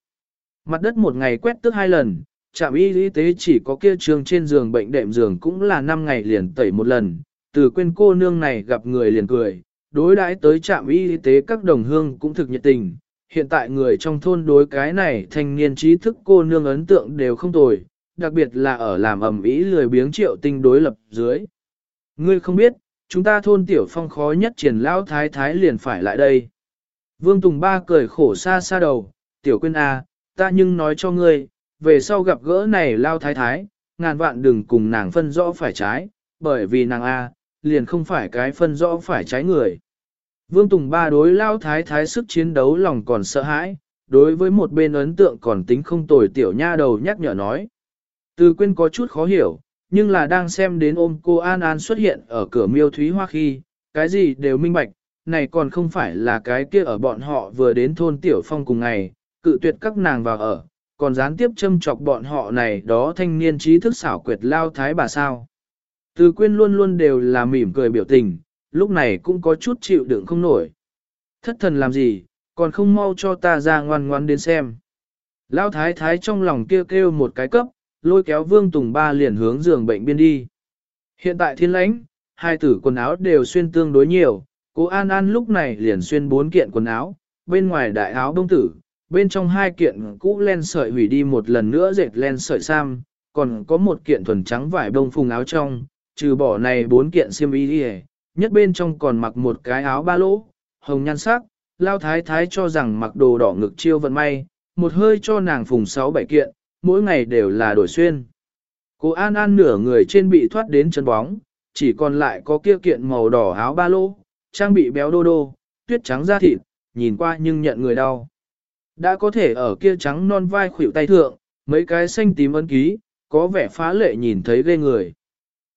Mặt đất một ngày quét tức hai lần, trạm y tế chỉ có kia trường trên giường bệnh đệm giường cũng là 5 ngày liền tẩy một lần, từ quên cô nương này gặp người liền cười, đối đãi tới trạm y tế các đồng hương cũng thực nhiệt tình. Hiện tại người trong thôn đối cái này thanh niên trí thức cô nương ấn tượng đều không tồi, đặc biệt là ở làm ẩm ý lười biếng triệu tinh đối lập dưới. Ngươi không biết, chúng ta thôn tiểu phong khó nhất triển lão thái thái liền phải lại đây. Vương Tùng Ba cười khổ xa xa đầu, tiểu quên A, à, ta nhưng nói cho ngươi, về sau gặp gỡ này lao thái thái, ngàn vạn đừng cùng nàng phân rõ phải trái, bởi vì nàng A, liền không phải cái phân rõ phải trái người. Vương Tùng Ba đối lao thái thái sức chiến đấu lòng còn sợ hãi, đối với một bên ấn tượng còn tính không tồi tiểu nha đầu nhắc nhở nói. Từ quên có chút khó hiểu, nhưng là đang xem đến ôm cô An An xuất hiện ở cửa miêu thúy hoa khi, cái gì đều minh bạch, này còn không phải là cái kia ở bọn họ vừa đến thôn Tiểu Phong cùng ngày, cự tuyệt các nàng vào ở, còn gián tiếp châm chọc bọn họ này đó thanh niên trí thức xảo quyệt lao thái bà sao. Từ quyên luôn luôn đều là mỉm cười biểu tình, lúc này cũng có chút chịu đựng không nổi. Thất thần làm gì, còn không mau cho ta ra ngoan ngoan đến xem. Lao thái thái trong lòng kêu kêu một cái cấp, lôi kéo Vương Tùng Ba liền hướng giường bệnh biên đi. Hiện tại thiên lãnh, hai tử quần áo đều xuyên tương đối nhiều, cố An An lúc này liền xuyên bốn kiện quần áo, bên ngoài đại áo đông tử, bên trong hai kiện cũ len sợi hủy đi một lần nữa dệt len sợi sam, còn có một kiện thuần trắng vải đông phùng áo trong, trừ bỏ này bốn kiện xiêm y đi nhất bên trong còn mặc một cái áo ba lỗ, hồng nhan sắc, lao thái thái cho rằng mặc đồ đỏ ngực chiêu vận may, một hơi cho nàng phùng sáu bảy kiện, mỗi ngày đều là đổi xuyên. Cô An An nửa người trên bị thoát đến chân bóng, chỉ còn lại có kia kiện màu đỏ áo ba lô, trang bị béo đô đô, tuyết trắng da thịt, nhìn qua nhưng nhận người đau. Đã có thể ở kia trắng non vai khuỷu tay thượng, mấy cái xanh tím ấn ký, có vẻ phá lệ nhìn thấy ghê người.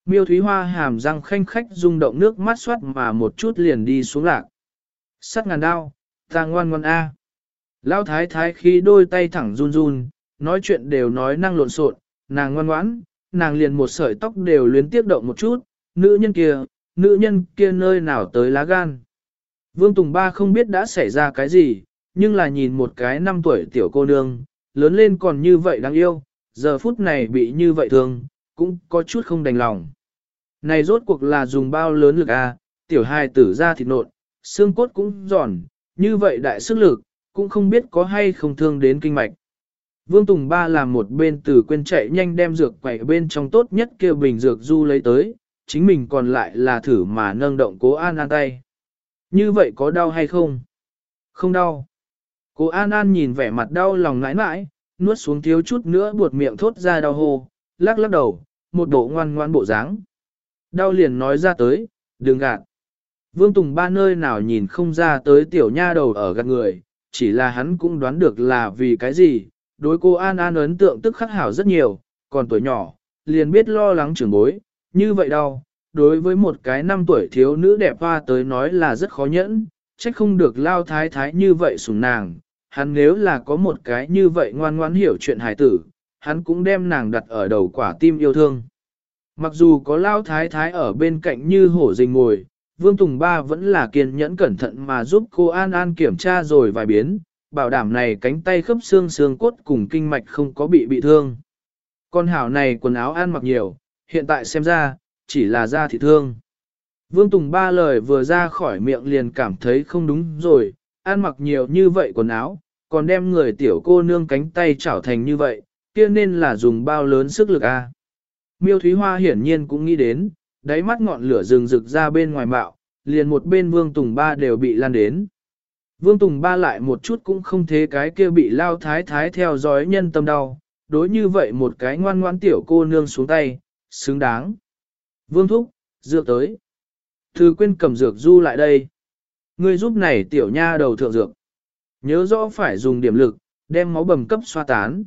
Miêu Thúy Hoa hàm răng khanh khách rung động nước mắt xoát mà một chút liền đi xuống lạc. Sắt ngàn đao, ta ngoan ngoan A. Lão thái thái khi đôi tay thẳng run run, nói chuyện đều nói năng lộn xộn, nàng ngoan ngoãn, nàng liền một sợi tóc đều luyến tiếp động một chút, nữ nhân kia, nữ nhân kia nơi nào tới lá gan. Vương Tùng Ba không biết đã xảy ra cái gì, nhưng là nhìn một cái năm tuổi tiểu cô nương, lớn lên còn như vậy đáng yêu, giờ phút này bị như vậy thương, cũng có chút không đành lòng. Này rốt cuộc là dùng bao lớn lực à, tiểu hài tử ra thịt nộn, xương cốt cũng giòn, như vậy đại sức lực, cũng không biết có hay không thương đến kinh mạch. Vương Tùng Ba làm một bên từ quên chạy nhanh đem dược quẩy bên trong tốt nhất kia bình dược du lấy tới, chính mình còn lại là thử mà nâng động cố An An tay. Như vậy có đau hay không? Không đau. Cố An An nhìn vẻ mặt đau lòng ngãi mãi, nuốt xuống thiếu chút nữa buột miệng thốt ra đau hô, lắc lắc đầu, một bộ ngoan ngoan bộ dáng. Đau liền nói ra tới, đừng gạt. Vương Tùng ba nơi nào nhìn không ra tới tiểu nha đầu ở gạt người, chỉ là hắn cũng đoán được là vì cái gì, đối cô An An ấn tượng tức khắc hảo rất nhiều, còn tuổi nhỏ, liền biết lo lắng trưởng bối, như vậy đâu, đối với một cái năm tuổi thiếu nữ đẹp hoa tới nói là rất khó nhẫn, trách không được lao thái thái như vậy sủng nàng, hắn nếu là có một cái như vậy ngoan ngoãn hiểu chuyện hài tử, hắn cũng đem nàng đặt ở đầu quả tim yêu thương. Mặc dù có lao thái thái ở bên cạnh như hổ rình ngồi, Vương Tùng Ba vẫn là kiên nhẫn cẩn thận mà giúp cô An An kiểm tra rồi vài biến, bảo đảm này cánh tay khớp xương xương cốt cùng kinh mạch không có bị bị thương. Con hảo này quần áo ăn mặc nhiều, hiện tại xem ra, chỉ là da thị thương. Vương Tùng ba lời vừa ra khỏi miệng liền cảm thấy không đúng rồi, ăn mặc nhiều như vậy quần áo, còn đem người tiểu cô nương cánh tay chảo thành như vậy, kia nên là dùng bao lớn sức lực a. Miêu Thúy Hoa hiển nhiên cũng nghĩ đến, đáy mắt ngọn lửa rừng rực ra bên ngoài bạo, liền một bên Vương Tùng Ba đều bị lan đến. Vương Tùng Ba lại một chút cũng không thế cái kia bị lao thái thái theo dõi nhân tâm đau, đối như vậy một cái ngoan ngoan tiểu cô nương xuống tay, xứng đáng. Vương Thúc, dược tới. Thư quên cầm dược du lại đây. Ngươi giúp này tiểu nha đầu thượng dược. Nhớ rõ phải dùng điểm lực, đem máu bầm cấp xoa tán.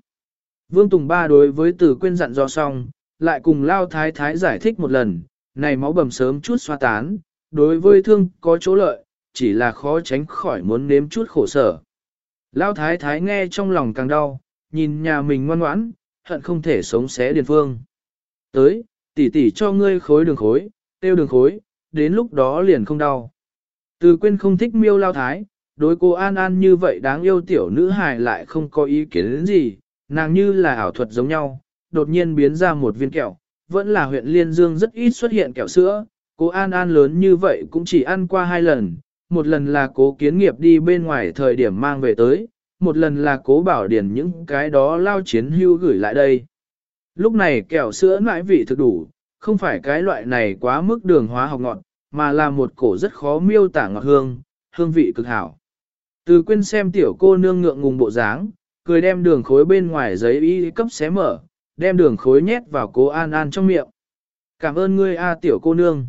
Vương Tùng Ba đối với từ Quyên dặn do xong, lại cùng lao thái thái giải thích một lần, này máu bầm sớm chút xoa tán, đối với thương có chỗ lợi, chỉ là khó tránh khỏi muốn nếm chút khổ sở. Lão thái thái nghe trong lòng càng đau, nhìn nhà mình ngoan ngoãn, hận không thể sống xé điền phương. Tới, tỷ tỷ cho ngươi khối đường khối, tiêu đường khối, đến lúc đó liền không đau. Từ quên không thích miêu lao thái, đối cô An An như vậy đáng yêu tiểu nữ hài lại không có ý kiến đến gì, nàng như là ảo thuật giống nhau, đột nhiên biến ra một viên kẹo, vẫn là huyện Liên Dương rất ít xuất hiện kẹo sữa, cô An An lớn như vậy cũng chỉ ăn qua hai lần, một lần là cố kiến nghiệp đi bên ngoài thời điểm mang về tới, một lần là cố bảo điển những cái đó lao chiến hưu gửi lại đây. Lúc này kẹo sữa nãi vị thực đủ, không phải cái loại này quá mức đường hóa học ngọt, mà là một cổ rất khó miêu tả ngọt hương, hương vị cực hảo. Từ quên xem tiểu cô nương ngượng ngùng bộ dáng, cười đem đường khối bên ngoài giấy y cấp xé mở, đem đường khối nhét vào cố an an trong miệng. Cảm ơn ngươi a tiểu cô nương.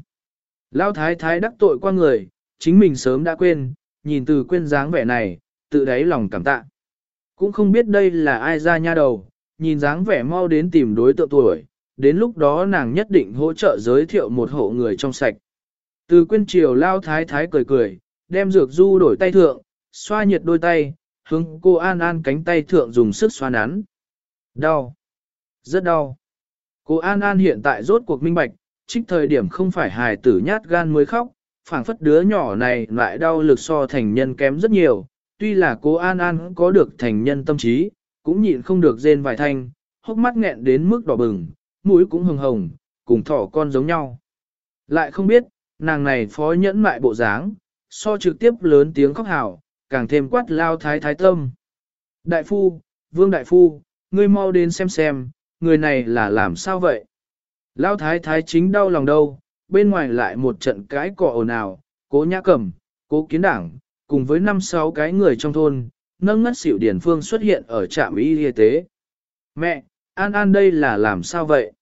lao thái thái đắc tội qua người, chính mình sớm đã quên, nhìn từ quên dáng vẻ này, tự đáy lòng cảm tạ. Cũng không biết đây là ai ra nha đầu, nhìn dáng vẻ mau đến tìm đối tượng tuổi, đến lúc đó nàng nhất định hỗ trợ giới thiệu một hộ người trong sạch. Từ quên chiều lao thái thái cười cười, đem dược du đổi tay thượng, xoa nhiệt đôi tay, hướng cô An An cánh tay thượng dùng sức xoa nắn. Đau. Rất đau. Cô An An hiện tại rốt cuộc minh bạch, trích thời điểm không phải hài tử nhát gan mới khóc, phảng phất đứa nhỏ này lại đau lực so thành nhân kém rất nhiều. Tuy là cô An An có được thành nhân tâm trí, cũng nhịn không được rên vài thanh, hốc mắt nghẹn đến mức đỏ bừng, mũi cũng hồng hồng, cùng thỏ con giống nhau. Lại không biết, nàng này phó nhẫn mại bộ dáng, so trực tiếp lớn tiếng khóc hào, càng thêm quát lao thái thái tâm. Đại phu, vương đại phu, ngươi mau đến xem xem, người này là làm sao vậy? Lao thái thái chính đau lòng đâu, bên ngoài lại một trận cái cọ ồn ào, cố nhã cẩm, cố kiến đảng, cùng với năm sáu cái người trong thôn, nâng ngất xỉu điển phương xuất hiện ở trạm y y tế. Mẹ, An An đây là làm sao vậy?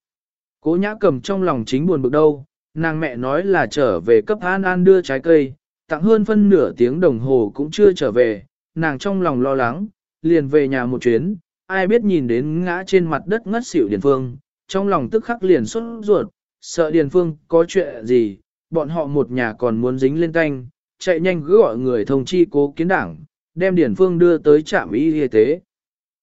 Cố nhã cầm trong lòng chính buồn bực đâu, nàng mẹ nói là trở về cấp An An đưa trái cây, tặng hơn phân nửa tiếng đồng hồ cũng chưa trở về, nàng trong lòng lo lắng, liền về nhà một chuyến, ai biết nhìn đến ngã trên mặt đất ngất xỉu Điền Phương, trong lòng tức khắc liền xuất ruột, sợ Điền Phương có chuyện gì, bọn họ một nhà còn muốn dính lên canh, chạy nhanh gửi gọi người thông chi cố kiến đảng, đem Điền Phương đưa tới trạm y y tế.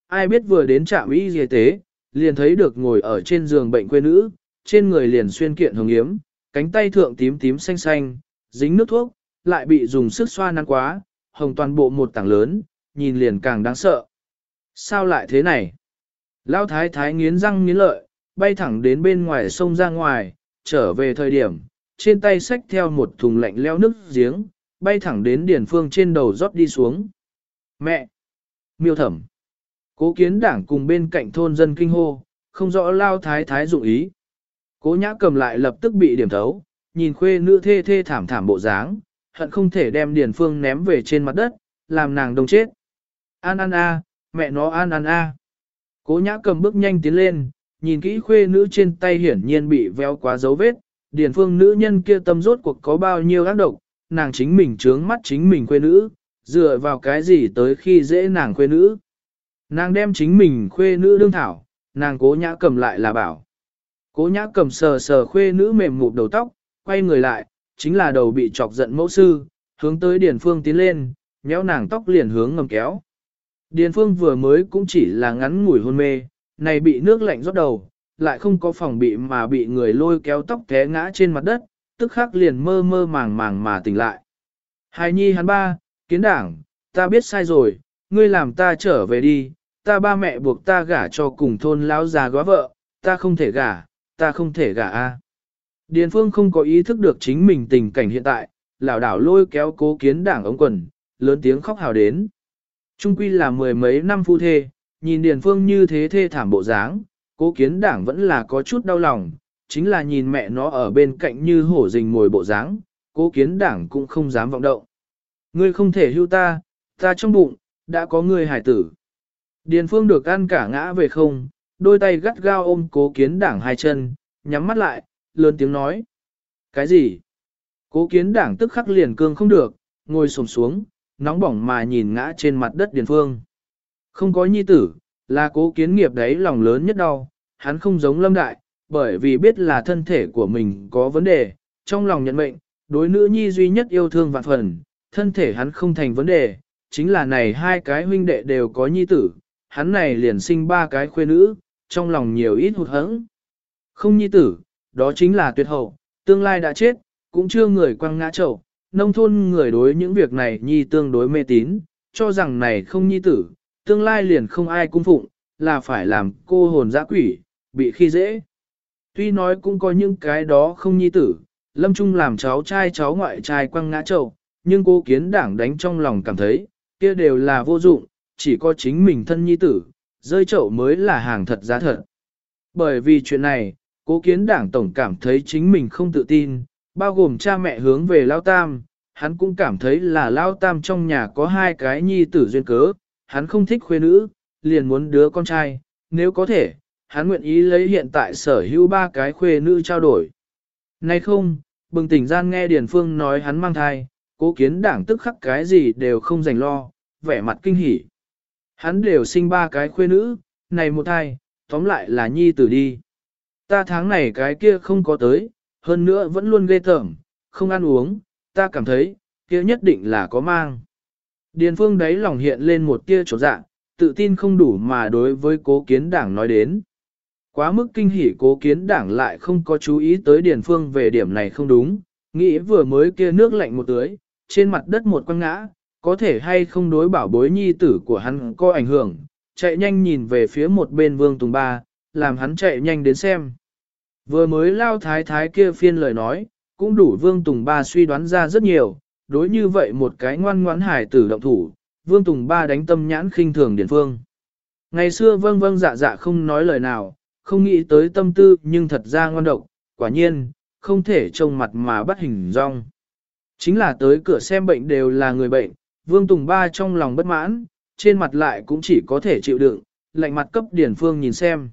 Ai biết vừa đến trạm y y tế, liền thấy được ngồi ở trên giường bệnh quê nữ, trên người liền xuyên kiện hồng yếm, cánh tay thượng tím tím xanh xanh, dính nước thuốc, lại bị dùng sức xoa năn quá, hồng toàn bộ một tảng lớn, nhìn liền càng đáng sợ. Sao lại thế này? Lão thái thái nghiến răng nghiến lợi, bay thẳng đến bên ngoài sông ra ngoài, trở về thời điểm, trên tay xách theo một thùng lạnh leo nước giếng, bay thẳng đến Điền phương trên đầu rót đi xuống. Mẹ! Miêu thẩm! Cố kiến đảng cùng bên cạnh thôn dân kinh hô, không rõ lao thái thái dụng ý. Cố nhã cầm lại lập tức bị điểm thấu, nhìn khuê nữ thê thê thảm thảm bộ dáng, hận không thể đem Điền Phương ném về trên mặt đất, làm nàng đông chết. An an a, mẹ nó an an a. Cố nhã cầm bước nhanh tiến lên, nhìn kỹ khuê nữ trên tay hiển nhiên bị véo quá dấu vết, Điền Phương nữ nhân kia tâm rốt cuộc có bao nhiêu ác độc, nàng chính mình trướng mắt chính mình khuê nữ, dựa vào cái gì tới khi dễ nàng khuê nữ. Nàng đem chính mình khuê nữ đương thảo, nàng cố nhã cầm lại là bảo. Cố nhã cầm sờ sờ khuê nữ mềm mụt đầu tóc, quay người lại, chính là đầu bị chọc giận mẫu sư, hướng tới Điền Phương tiến lên, nhéo nàng tóc liền hướng ngầm kéo. Điền Phương vừa mới cũng chỉ là ngắn ngủi hôn mê, này bị nước lạnh rót đầu, lại không có phòng bị mà bị người lôi kéo tóc té ngã trên mặt đất, tức khắc liền mơ mơ màng màng mà tỉnh lại. Hài nhi hắn ba, kiến đảng, ta biết sai rồi, ngươi làm ta trở về đi, ta ba mẹ buộc ta gả cho cùng thôn lão già góa vợ, ta không thể gả, ta không thể gả a. Điền Phương không có ý thức được chính mình tình cảnh hiện tại, lảo đảo lôi kéo cố kiến đảng ống quần, lớn tiếng khóc hào đến. Trung quy là mười mấy năm phu thê, nhìn Điền Phương như thế thê thảm bộ dáng, cố kiến đảng vẫn là có chút đau lòng, chính là nhìn mẹ nó ở bên cạnh như hổ rình ngồi bộ dáng, cố kiến đảng cũng không dám vọng động. Ngươi không thể hưu ta, ta trong bụng, đã có ngươi hải tử. Điền phương được ăn cả ngã về không, đôi tay gắt gao ôm cố kiến đảng hai chân, nhắm mắt lại, lớn tiếng nói. Cái gì? Cố kiến đảng tức khắc liền cương không được, ngồi sồm xuống, nóng bỏng mà nhìn ngã trên mặt đất điền phương. Không có nhi tử, là cố kiến nghiệp đấy lòng lớn nhất đau, hắn không giống lâm đại, bởi vì biết là thân thể của mình có vấn đề, trong lòng nhận mệnh, đối nữ nhi duy nhất yêu thương vạn phần, thân thể hắn không thành vấn đề, chính là này hai cái huynh đệ đều có nhi tử, hắn này liền sinh ba cái khuê nữ, trong lòng nhiều ít hụt hẫng. Không nhi tử, đó chính là tuyệt hậu, tương lai đã chết, cũng chưa người quăng ngã chậu, nông thôn người đối những việc này nhi tương đối mê tín, cho rằng này không nhi tử, tương lai liền không ai cung phụng, là phải làm cô hồn dã quỷ, bị khi dễ. Tuy nói cũng có những cái đó không nhi tử, lâm trung làm cháu trai cháu ngoại trai quăng ngã trầu, nhưng cô kiến đảng đánh trong lòng cảm thấy, kia đều là vô dụng, chỉ có chính mình thân nhi tử, rơi chậu mới là hàng thật giá thật. Bởi vì chuyện này, cố kiến đảng tổng cảm thấy chính mình không tự tin, bao gồm cha mẹ hướng về Lao Tam, hắn cũng cảm thấy là Lao Tam trong nhà có hai cái nhi tử duyên cớ, hắn không thích khuê nữ, liền muốn đứa con trai, nếu có thể, hắn nguyện ý lấy hiện tại sở hữu ba cái khuê nữ trao đổi. Nay không, bừng tỉnh gian nghe Điền Phương nói hắn mang thai, cố kiến đảng tức khắc cái gì đều không dành lo, vẻ mặt kinh hỉ. Hắn đều sinh ba cái khuê nữ, này một thai, tóm lại là nhi tử đi. Ta tháng này cái kia không có tới, hơn nữa vẫn luôn ghê tởm, không ăn uống, ta cảm thấy, kia nhất định là có mang. Điền phương đấy lòng hiện lên một tia chỗ dạ, tự tin không đủ mà đối với cố kiến đảng nói đến. Quá mức kinh hỉ cố kiến đảng lại không có chú ý tới điền phương về điểm này không đúng, nghĩ vừa mới kia nước lạnh một tưới, trên mặt đất một quăng ngã, có thể hay không đối bảo bối nhi tử của hắn có ảnh hưởng, chạy nhanh nhìn về phía một bên vương tùng ba, làm hắn chạy nhanh đến xem. Vừa mới lao thái thái kia phiên lời nói, cũng đủ vương tùng ba suy đoán ra rất nhiều, đối như vậy một cái ngoan ngoãn hải tử động thủ, vương tùng ba đánh tâm nhãn khinh thường Điền phương. Ngày xưa vâng vâng dạ dạ không nói lời nào, không nghĩ tới tâm tư nhưng thật ra ngoan độc, quả nhiên, không thể trông mặt mà bắt hình rong. Chính là tới cửa xem bệnh đều là người bệnh, Vương Tùng Ba trong lòng bất mãn, trên mặt lại cũng chỉ có thể chịu đựng, lạnh mặt cấp Điển Phương nhìn xem.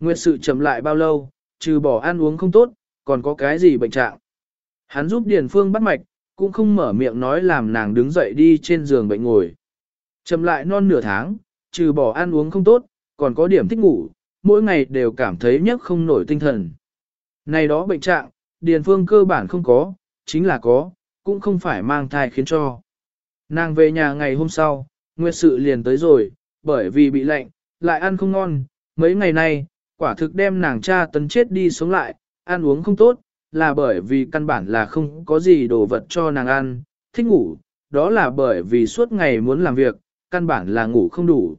Nguyệt sự chậm lại bao lâu, trừ bỏ ăn uống không tốt, còn có cái gì bệnh trạng. Hắn giúp Điển Phương bắt mạch, cũng không mở miệng nói làm nàng đứng dậy đi trên giường bệnh ngồi. Chậm lại non nửa tháng, trừ bỏ ăn uống không tốt, còn có điểm thích ngủ, mỗi ngày đều cảm thấy nhấc không nổi tinh thần. Này đó bệnh trạng, Điền Phương cơ bản không có, chính là có, cũng không phải mang thai khiến cho. Nàng về nhà ngày hôm sau, Nguyệt sự liền tới rồi, bởi vì bị lạnh, lại ăn không ngon, mấy ngày nay, quả thực đem nàng cha tấn chết đi sống lại, ăn uống không tốt, là bởi vì căn bản là không có gì đồ vật cho nàng ăn, thích ngủ, đó là bởi vì suốt ngày muốn làm việc, căn bản là ngủ không đủ.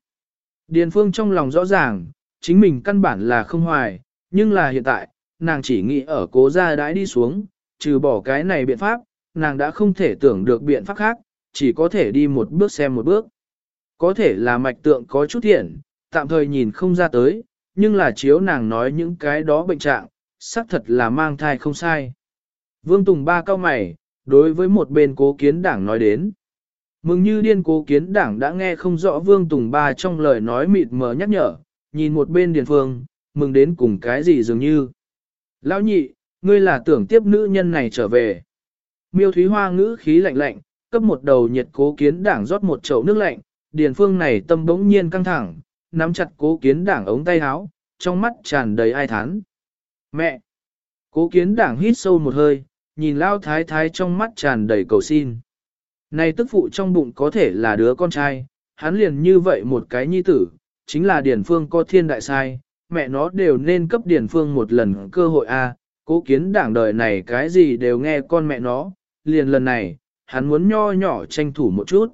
Điền Phương trong lòng rõ ràng, chính mình căn bản là không hoài, nhưng là hiện tại, nàng chỉ nghĩ ở cố gia đãi đi xuống, trừ bỏ cái này biện pháp, nàng đã không thể tưởng được biện pháp khác, chỉ có thể đi một bước xem một bước. Có thể là mạch tượng có chút thiện, tạm thời nhìn không ra tới, nhưng là chiếu nàng nói những cái đó bệnh trạng, xác thật là mang thai không sai. Vương Tùng ba cao mày, đối với một bên cố kiến đảng nói đến. Mừng như điên cố kiến đảng đã nghe không rõ Vương Tùng ba trong lời nói mịt mờ nhắc nhở, nhìn một bên điền phương, mừng đến cùng cái gì dường như. Lão nhị, ngươi là tưởng tiếp nữ nhân này trở về. Miêu Thúy Hoa ngữ khí lạnh lạnh, cấp một đầu nhiệt cố kiến đảng rót một chậu nước lạnh, điền phương này tâm bỗng nhiên căng thẳng, nắm chặt cố kiến đảng ống tay áo, trong mắt tràn đầy ai thán. Mẹ! Cố kiến đảng hít sâu một hơi, nhìn lao thái thái trong mắt tràn đầy cầu xin. Này tức phụ trong bụng có thể là đứa con trai, hắn liền như vậy một cái nhi tử, chính là Điền Phương có thiên đại sai, mẹ nó đều nên cấp Điền Phương một lần cơ hội a. cố kiến đảng đời này cái gì đều nghe con mẹ nó, liền lần này, hắn muốn nho nhỏ tranh thủ một chút.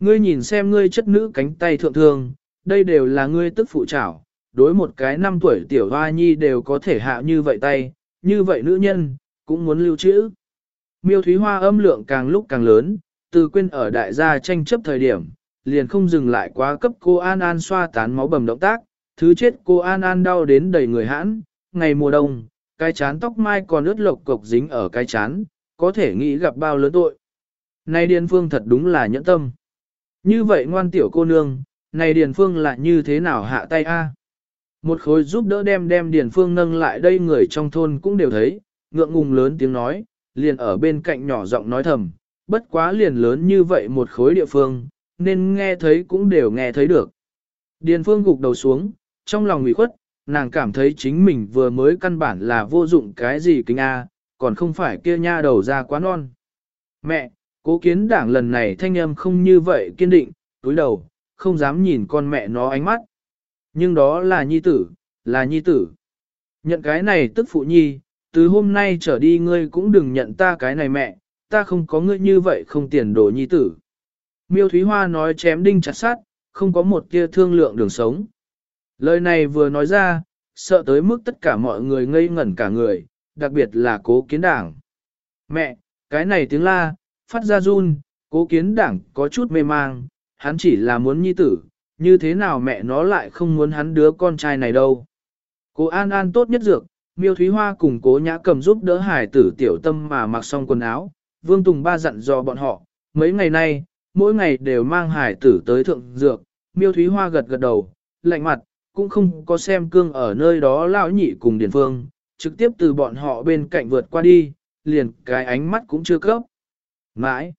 Ngươi nhìn xem ngươi chất nữ cánh tay thượng thương, đây đều là ngươi tức phụ trảo, đối một cái năm tuổi tiểu hoa nhi đều có thể hạ như vậy tay, như vậy nữ nhân, cũng muốn lưu trữ. Miêu Thúy Hoa âm lượng càng lúc càng lớn, từ quên ở đại gia tranh chấp thời điểm, liền không dừng lại quá cấp cô An An xoa tán máu bầm động tác, thứ chết cô An An đau đến đầy người hãn, ngày mùa đông, cái chán tóc mai còn ướt lộc cục dính ở cái chán, có thể nghĩ gặp bao lớn tội. Này Điền Phương thật đúng là nhẫn tâm. Như vậy ngoan tiểu cô nương, này Điền Phương lại như thế nào hạ tay a? Một khối giúp đỡ đem đem Điền Phương nâng lại đây người trong thôn cũng đều thấy, ngượng ngùng lớn tiếng nói, liền ở bên cạnh nhỏ giọng nói thầm, bất quá liền lớn như vậy một khối địa phương, nên nghe thấy cũng đều nghe thấy được. Điền Phương gục đầu xuống, trong lòng ủy khuất, nàng cảm thấy chính mình vừa mới căn bản là vô dụng cái gì kinh A, còn không phải kia nha đầu ra quá non. Mẹ, cố kiến đảng lần này thanh âm không như vậy kiên định, túi đầu, không dám nhìn con mẹ nó ánh mắt. Nhưng đó là nhi tử, là nhi tử. Nhận cái này tức phụ nhi, từ hôm nay trở đi ngươi cũng đừng nhận ta cái này mẹ, ta không có ngươi như vậy không tiền đồ nhi tử. Miêu Thúy Hoa nói chém đinh chặt sát, không có một tia thương lượng đường sống. Lời này vừa nói ra, sợ tới mức tất cả mọi người ngây ngẩn cả người, đặc biệt là cố kiến đảng. Mẹ, cái này tiếng la, phát ra run, cố kiến đảng có chút mê mang, hắn chỉ là muốn nhi tử, như thế nào mẹ nó lại không muốn hắn đứa con trai này đâu. Cố An An tốt nhất dược, miêu Thúy Hoa cùng cố nhã cầm giúp đỡ hải tử tiểu tâm mà mặc xong quần áo, Vương Tùng Ba dặn dò bọn họ, mấy ngày nay, mỗi ngày đều mang hải tử tới thượng dược, miêu Thúy Hoa gật gật đầu, lạnh mặt, cũng không có xem cương ở nơi đó lão nhị cùng Điền Phương, trực tiếp từ bọn họ bên cạnh vượt qua đi, liền cái ánh mắt cũng chưa cấp. Mãi,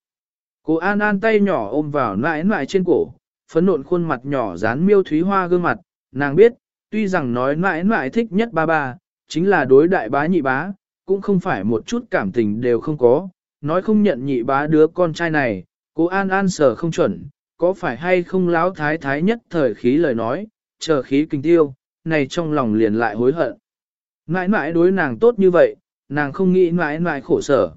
cô An An tay nhỏ ôm vào nãi nãi trên cổ, phấn nộn khuôn mặt nhỏ dán miêu thúy hoa gương mặt, nàng biết, tuy rằng nói mãi mãi thích nhất ba ba, chính là đối đại bá nhị bá, cũng không phải một chút cảm tình đều không có, nói không nhận nhị bá đứa con trai này, cô An An sở không chuẩn, có phải hay không láo thái thái nhất thời khí lời nói, chờ khí kinh tiêu, này trong lòng liền lại hối hận. Mãi mãi đối nàng tốt như vậy, nàng không nghĩ mãi mãi khổ sở.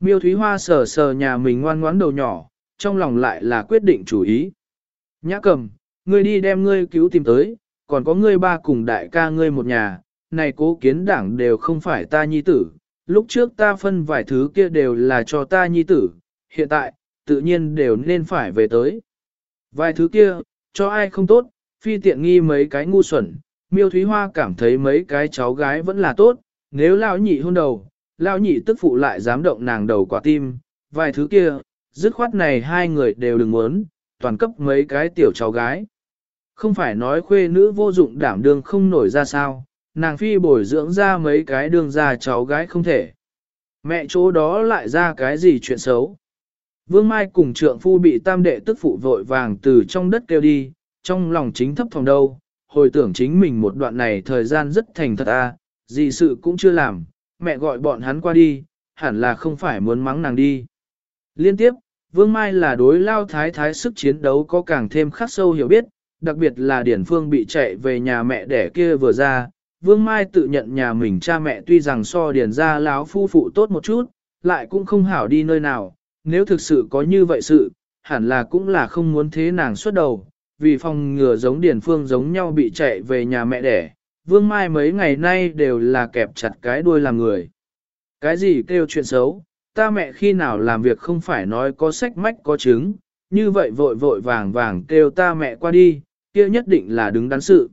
Miêu Thúy Hoa sờ sờ nhà mình ngoan ngoãn đầu nhỏ, trong lòng lại là quyết định chủ ý. Nhã cầm, ngươi đi đem ngươi cứu tìm tới, còn có ngươi ba cùng đại ca ngươi một nhà, này cố kiến đảng đều không phải ta nhi tử, lúc trước ta phân vài thứ kia đều là cho ta nhi tử, hiện tại, tự nhiên đều nên phải về tới. Vài thứ kia, cho ai không tốt, phi tiện nghi mấy cái ngu xuẩn, miêu thúy hoa cảm thấy mấy cái cháu gái vẫn là tốt, nếu lão nhị hôn đầu, lão nhị tức phụ lại dám động nàng đầu quả tim, vài thứ kia, dứt khoát này hai người đều đừng muốn, toàn cấp mấy cái tiểu cháu gái. Không phải nói khuê nữ vô dụng đảm đương không nổi ra sao, nàng phi bồi dưỡng ra mấy cái đương ra cháu gái không thể. Mẹ chỗ đó lại ra cái gì chuyện xấu. Vương Mai cùng trượng phu bị tam đệ tức phụ vội vàng từ trong đất kêu đi, trong lòng chính thấp phòng đâu, hồi tưởng chính mình một đoạn này thời gian rất thành thật a, gì sự cũng chưa làm, mẹ gọi bọn hắn qua đi, hẳn là không phải muốn mắng nàng đi. Liên tiếp, Vương Mai là đối lao thái thái sức chiến đấu có càng thêm khắc sâu hiểu biết, đặc biệt là Điển Phương bị chạy về nhà mẹ đẻ kia vừa ra, Vương Mai tự nhận nhà mình cha mẹ tuy rằng so Điển ra láo phu phụ tốt một chút, lại cũng không hảo đi nơi nào, nếu thực sự có như vậy sự, hẳn là cũng là không muốn thế nàng xuất đầu, vì phòng ngừa giống Điền Phương giống nhau bị chạy về nhà mẹ đẻ, Vương Mai mấy ngày nay đều là kẹp chặt cái đuôi làm người. Cái gì kêu chuyện xấu, ta mẹ khi nào làm việc không phải nói có sách mách có chứng, như vậy vội vội vàng vàng kêu ta mẹ qua đi, kia nhất định là đứng đắn sự.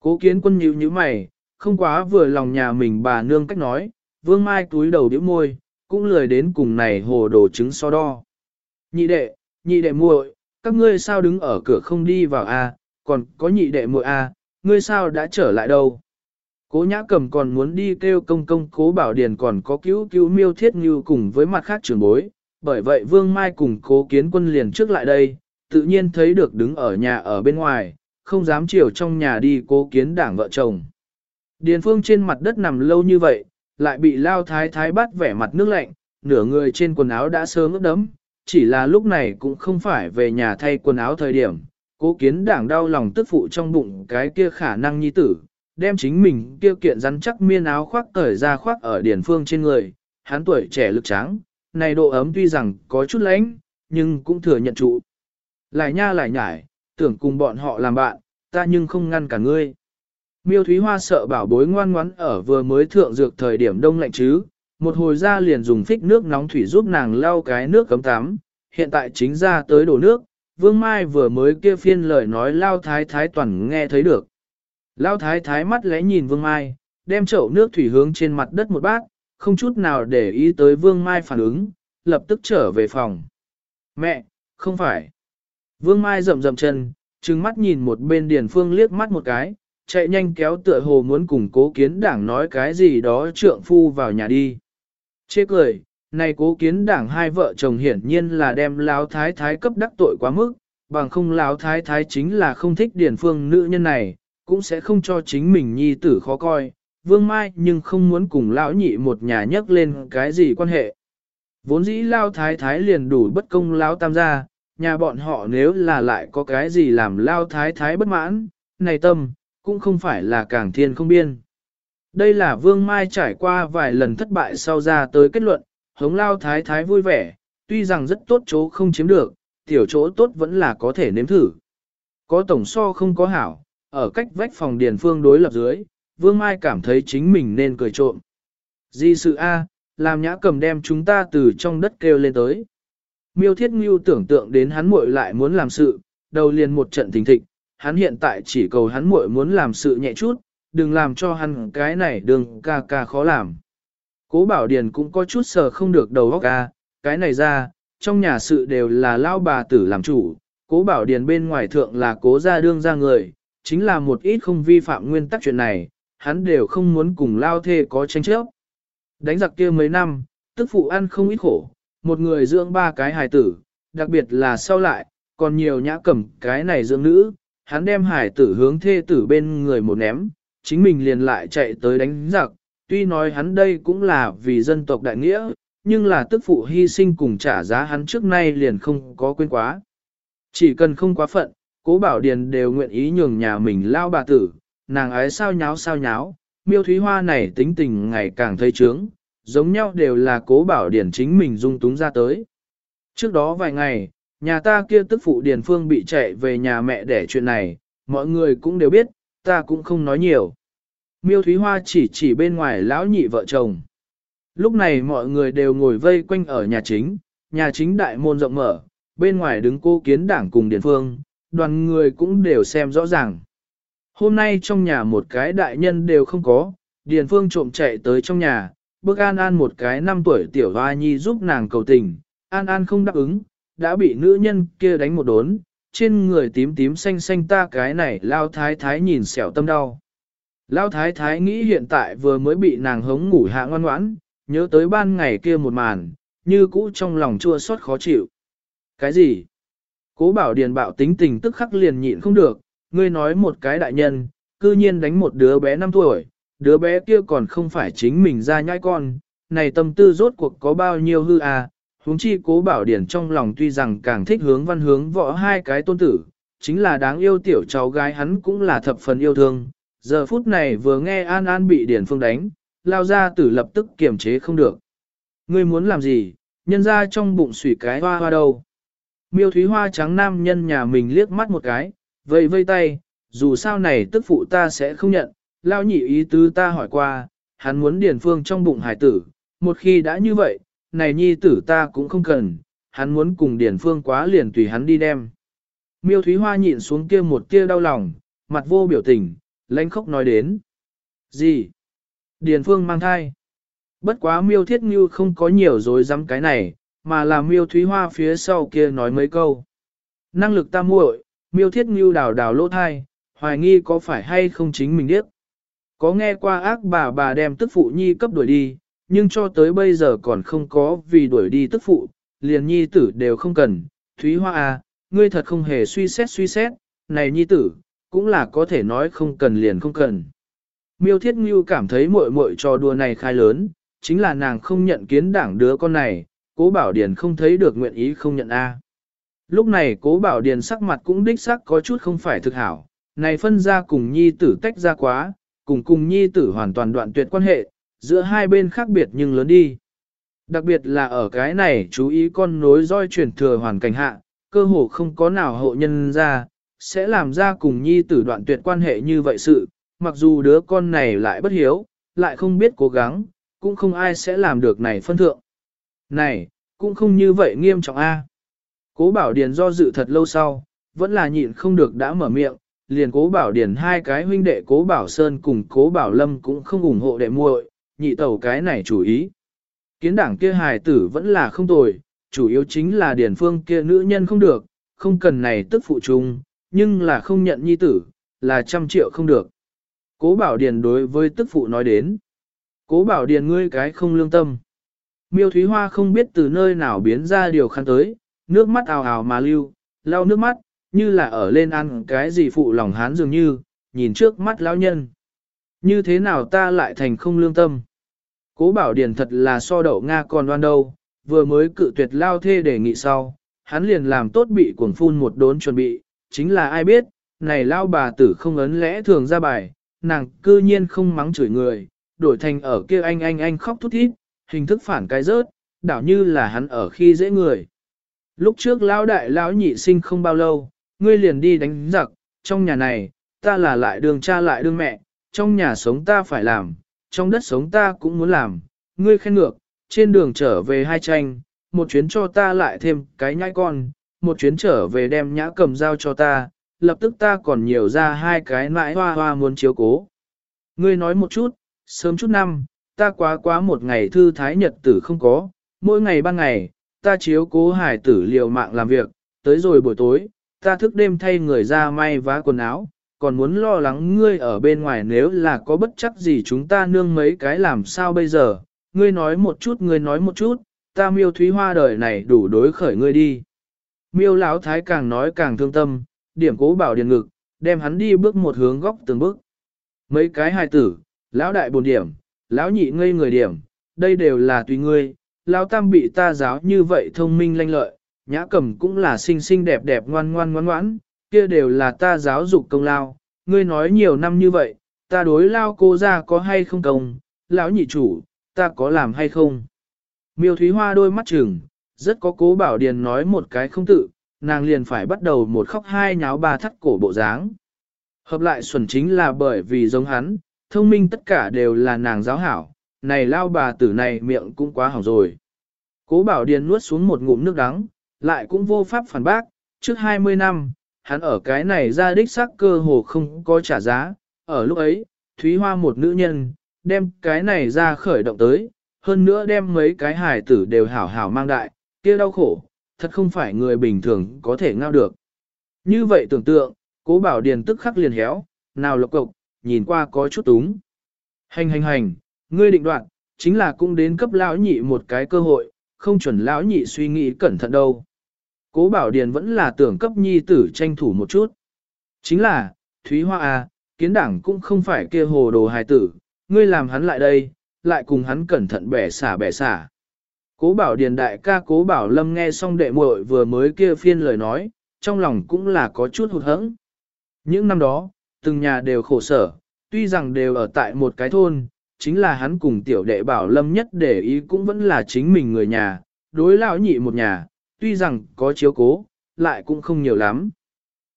Cố kiến quân nhíu như mày, không quá vừa lòng nhà mình bà nương cách nói, Vương Mai túi đầu điếu môi, cũng lười đến cùng này hồ đồ chứng so đo. Nhị đệ, nhị đệ muội, các ngươi sao đứng ở cửa không đi vào a? còn có nhị đệ muội a, ngươi sao đã trở lại đâu? Cố nhã cầm còn muốn đi kêu công công cố bảo điền còn có cứu cứu miêu thiết như cùng với mặt khác trưởng bối, bởi vậy vương mai cùng cố kiến quân liền trước lại đây, tự nhiên thấy được đứng ở nhà ở bên ngoài, không dám chiều trong nhà đi cố kiến đảng vợ chồng. Điền phương trên mặt đất nằm lâu như vậy, lại bị lao thái thái bắt vẻ mặt nước lạnh, nửa người trên quần áo đã sớm ướt đấm, chỉ là lúc này cũng không phải về nhà thay quần áo thời điểm, cố kiến đảng đau lòng tức phụ trong bụng cái kia khả năng nhi tử, đem chính mình kia kiện rắn chắc miên áo khoác cởi ra khoác ở điển phương trên người, hắn tuổi trẻ lực tráng, này độ ấm tuy rằng có chút lánh, nhưng cũng thừa nhận trụ. Lại nha lại nhải, tưởng cùng bọn họ làm bạn, ta nhưng không ngăn cả ngươi. Miêu Thúy Hoa sợ bảo bối ngoan ngoắn ở vừa mới thượng dược thời điểm đông lạnh chứ, một hồi ra liền dùng phích nước nóng thủy giúp nàng lau cái nước cấm tắm, hiện tại chính ra tới đổ nước, Vương Mai vừa mới kia phiên lời nói Lao Thái Thái toàn nghe thấy được. Lao Thái Thái mắt lẽ nhìn Vương Mai, đem chậu nước thủy hướng trên mặt đất một bát, không chút nào để ý tới Vương Mai phản ứng, lập tức trở về phòng. Mẹ, không phải. Vương Mai rậm rậm chân, trừng mắt nhìn một bên Điền Phương liếc mắt một cái, chạy nhanh kéo tựa hồ muốn cùng cố kiến đảng nói cái gì đó trượng phu vào nhà đi. Chê cười, này cố kiến đảng hai vợ chồng hiển nhiên là đem lão thái thái cấp đắc tội quá mức, bằng không lão thái thái chính là không thích Điền Phương nữ nhân này, cũng sẽ không cho chính mình nhi tử khó coi. Vương Mai nhưng không muốn cùng lão nhị một nhà nhắc lên cái gì quan hệ. Vốn dĩ lao thái thái liền đủ bất công lão tam gia, nhà bọn họ nếu là lại có cái gì làm lao thái thái bất mãn, này tâm, cũng không phải là càng thiên không biên. Đây là Vương Mai trải qua vài lần thất bại sau ra tới kết luận, hống lao thái thái vui vẻ, tuy rằng rất tốt chỗ không chiếm được, tiểu chỗ tốt vẫn là có thể nếm thử. Có tổng so không có hảo, ở cách vách phòng điền phương đối lập dưới, Vương Mai cảm thấy chính mình nên cười trộm. Di sự A, làm nhã cầm đem chúng ta từ trong đất kêu lên tới. Miêu Thiết Ngưu tưởng tượng đến hắn muội lại muốn làm sự, đầu liền một trận thình thịch, hắn hiện tại chỉ cầu hắn muội muốn làm sự nhẹ chút, đừng làm cho hắn cái này đừng ca ca khó làm. Cố Bảo Điền cũng có chút sờ không được đầu óc ca, cái này ra, trong nhà sự đều là lao bà tử làm chủ, Cố Bảo Điền bên ngoài thượng là cố gia đương ra người, chính là một ít không vi phạm nguyên tắc chuyện này, hắn đều không muốn cùng lao thê có tranh chấp. Đánh giặc kia mấy năm, tức phụ ăn không ít khổ, một người dưỡng ba cái hài tử, đặc biệt là sau lại, còn nhiều nhã cầm cái này dưỡng nữ, hắn đem hài tử hướng thê tử bên người một ném, chính mình liền lại chạy tới đánh giặc, tuy nói hắn đây cũng là vì dân tộc đại nghĩa, nhưng là tức phụ hy sinh cùng trả giá hắn trước nay liền không có quên quá. Chỉ cần không quá phận, cố bảo điền đều nguyện ý nhường nhà mình lao bà tử, nàng ái sao nháo sao nháo, miêu thúy hoa này tính tình ngày càng thấy trướng, giống nhau đều là cố bảo Điền chính mình dung túng ra tới. Trước đó vài ngày, nhà ta kia tức phụ điền phương bị chạy về nhà mẹ để chuyện này, mọi người cũng đều biết, ta cũng không nói nhiều. Miêu Thúy Hoa chỉ chỉ bên ngoài lão nhị vợ chồng. Lúc này mọi người đều ngồi vây quanh ở nhà chính, nhà chính đại môn rộng mở, bên ngoài đứng cô kiến đảng cùng điền phương, đoàn người cũng đều xem rõ ràng. Hôm nay trong nhà một cái đại nhân đều không có, điền phương trộm chạy tới trong nhà, bước An An một cái năm tuổi tiểu hoa nhi giúp nàng cầu tình, An An không đáp ứng, đã bị nữ nhân kia đánh một đốn, trên người tím tím xanh xanh ta cái này lao thái thái nhìn xẻo tâm đau. Lao thái thái nghĩ hiện tại vừa mới bị nàng hống ngủ hạ ngoan ngoãn, nhớ tới ban ngày kia một màn, như cũ trong lòng chua xót khó chịu. Cái gì? Cố bảo điền bạo tính tình tức khắc liền nhịn không được, ngươi nói một cái đại nhân, cư nhiên đánh một đứa bé 5 tuổi, đứa bé kia còn không phải chính mình ra nhai con, này tâm tư rốt cuộc có bao nhiêu hư à, huống chi cố bảo điển trong lòng tuy rằng càng thích hướng văn hướng võ hai cái tôn tử, chính là đáng yêu tiểu cháu gái hắn cũng là thập phần yêu thương. Giờ phút này vừa nghe An An bị Điển Phương đánh, lao ra tử lập tức kiềm chế không được. Ngươi muốn làm gì, nhân ra trong bụng sủy cái hoa hoa đâu. Miêu Thúy Hoa trắng nam nhân nhà mình liếc mắt một cái, vây vây tay, dù sao này tức phụ ta sẽ không nhận, lao nhị ý tứ ta hỏi qua, hắn muốn điền phương trong bụng hải tử, một khi đã như vậy, này nhi tử ta cũng không cần, hắn muốn cùng điền phương quá liền tùy hắn đi đem. Miêu Thúy Hoa nhịn xuống kia một tia đau lòng, mặt vô biểu tình, lãnh khóc nói đến. Gì? Điền phương mang thai. Bất quá miêu thiết như không có nhiều dối dám cái này, mà là miêu Thúy Hoa phía sau kia nói mấy câu. Năng lực ta muội, miêu thiết ngưu đào đào lỗ thai, hoài nghi có phải hay không chính mình điếc. Có nghe qua ác bà bà đem tức phụ nhi cấp đuổi đi, nhưng cho tới bây giờ còn không có vì đuổi đi tức phụ, liền nhi tử đều không cần. Thúy Hoa à, ngươi thật không hề suy xét suy xét, này nhi tử, cũng là có thể nói không cần liền không cần. Miêu Thiết Ngưu cảm thấy muội muội trò đùa này khai lớn, chính là nàng không nhận kiến đảng đứa con này, cố bảo điền không thấy được nguyện ý không nhận A. Lúc này cố bảo điền sắc mặt cũng đích sắc có chút không phải thực hảo, này phân ra cùng nhi tử tách ra quá, cùng cùng nhi tử hoàn toàn đoạn tuyệt quan hệ, giữa hai bên khác biệt nhưng lớn đi. Đặc biệt là ở cái này chú ý con nối roi truyền thừa hoàn cảnh hạ, cơ hồ không có nào hộ nhân ra, sẽ làm ra cùng nhi tử đoạn tuyệt quan hệ như vậy sự, mặc dù đứa con này lại bất hiếu, lại không biết cố gắng, cũng không ai sẽ làm được này phân thượng. Này, cũng không như vậy nghiêm trọng a. Cố bảo điền do dự thật lâu sau, vẫn là nhịn không được đã mở miệng, liền cố bảo Điền hai cái huynh đệ cố bảo sơn cùng cố bảo lâm cũng không ủng hộ đệ muội, nhị tẩu cái này chủ ý. Kiến đảng kia hài tử vẫn là không tồi, chủ yếu chính là Điền phương kia nữ nhân không được, không cần này tức phụ chung, nhưng là không nhận nhi tử, là trăm triệu không được. Cố bảo điền đối với tức phụ nói đến. Cố bảo điền ngươi cái không lương tâm. Miêu Thúy Hoa không biết từ nơi nào biến ra điều khăn tới, nước mắt ào ào mà lưu, lau nước mắt, như là ở lên ăn cái gì phụ lòng hán dường như, nhìn trước mắt lão nhân. Như thế nào ta lại thành không lương tâm? Cố bảo điền thật là so đậu Nga còn đoan đâu, vừa mới cự tuyệt lao thê đề nghị sau, hắn liền làm tốt bị cuồng phun một đốn chuẩn bị, chính là ai biết, này lao bà tử không ấn lẽ thường ra bài, nàng cư nhiên không mắng chửi người, đổi thành ở kia anh anh anh khóc thút thít, hình thức phản cái rớt, đảo như là hắn ở khi dễ người. Lúc trước lão đại lão nhị sinh không bao lâu, ngươi liền đi đánh giặc, trong nhà này, ta là lại đường cha lại đương mẹ, trong nhà sống ta phải làm, trong đất sống ta cũng muốn làm, ngươi khen ngược, trên đường trở về hai tranh, một chuyến cho ta lại thêm cái nhai con, một chuyến trở về đem nhã cầm dao cho ta, lập tức ta còn nhiều ra hai cái nãi hoa hoa muốn chiếu cố. Ngươi nói một chút, sớm chút năm, ta quá quá một ngày thư thái nhật tử không có, mỗi ngày ban ngày, ta chiếu cố hải tử liều mạng làm việc, tới rồi buổi tối, ta thức đêm thay người ra may vá quần áo, còn muốn lo lắng ngươi ở bên ngoài nếu là có bất chắc gì chúng ta nương mấy cái làm sao bây giờ, ngươi nói một chút ngươi nói một chút, ta miêu thúy hoa đời này đủ đối khởi ngươi đi. Miêu lão thái càng nói càng thương tâm, điểm cố bảo điền ngực, đem hắn đi bước một hướng góc từng bước. Mấy cái hài tử, lão đại buồn điểm, lão nhị ngây người điểm, đây đều là tùy ngươi, lão tam bị ta giáo như vậy thông minh lanh lợi, nhã cầm cũng là xinh xinh đẹp đẹp ngoan ngoan ngoan ngoãn, kia đều là ta giáo dục công lao, ngươi nói nhiều năm như vậy, ta đối lao cô ra có hay không công, lão nhị chủ, ta có làm hay không. Miêu Thúy Hoa đôi mắt trừng, rất có cố bảo điền nói một cái không tự, nàng liền phải bắt đầu một khóc hai nháo ba thắt cổ bộ dáng. Hợp lại xuẩn chính là bởi vì giống hắn, thông minh tất cả đều là nàng giáo hảo, này lao bà tử này miệng cũng quá hỏng rồi. Cố bảo điền nuốt xuống một ngụm nước đắng, lại cũng vô pháp phản bác, trước 20 năm, hắn ở cái này ra đích xác cơ hồ không có trả giá, ở lúc ấy, Thúy Hoa một nữ nhân, đem cái này ra khởi động tới, hơn nữa đem mấy cái hài tử đều hảo hảo mang đại, kia đau khổ, thật không phải người bình thường có thể ngao được. Như vậy tưởng tượng, cố bảo điền tức khắc liền héo, nào lộc cộc, nhìn qua có chút túng. Hành hành hành, ngươi định đoạn, chính là cũng đến cấp lão nhị một cái cơ hội, không chuẩn lão nhị suy nghĩ cẩn thận đâu. Cố bảo điền vẫn là tưởng cấp nhi tử tranh thủ một chút. Chính là, Thúy Hoa à, kiến đảng cũng không phải kia hồ đồ hài tử, ngươi làm hắn lại đây, lại cùng hắn cẩn thận bẻ xả bẻ xả. Cố bảo điền đại ca cố bảo lâm nghe xong đệ muội vừa mới kia phiên lời nói, trong lòng cũng là có chút hụt hẫng. Những năm đó, từng nhà đều khổ sở, tuy rằng đều ở tại một cái thôn, chính là hắn cùng tiểu đệ bảo lâm nhất để ý cũng vẫn là chính mình người nhà, đối lão nhị một nhà, tuy rằng có chiếu cố, lại cũng không nhiều lắm.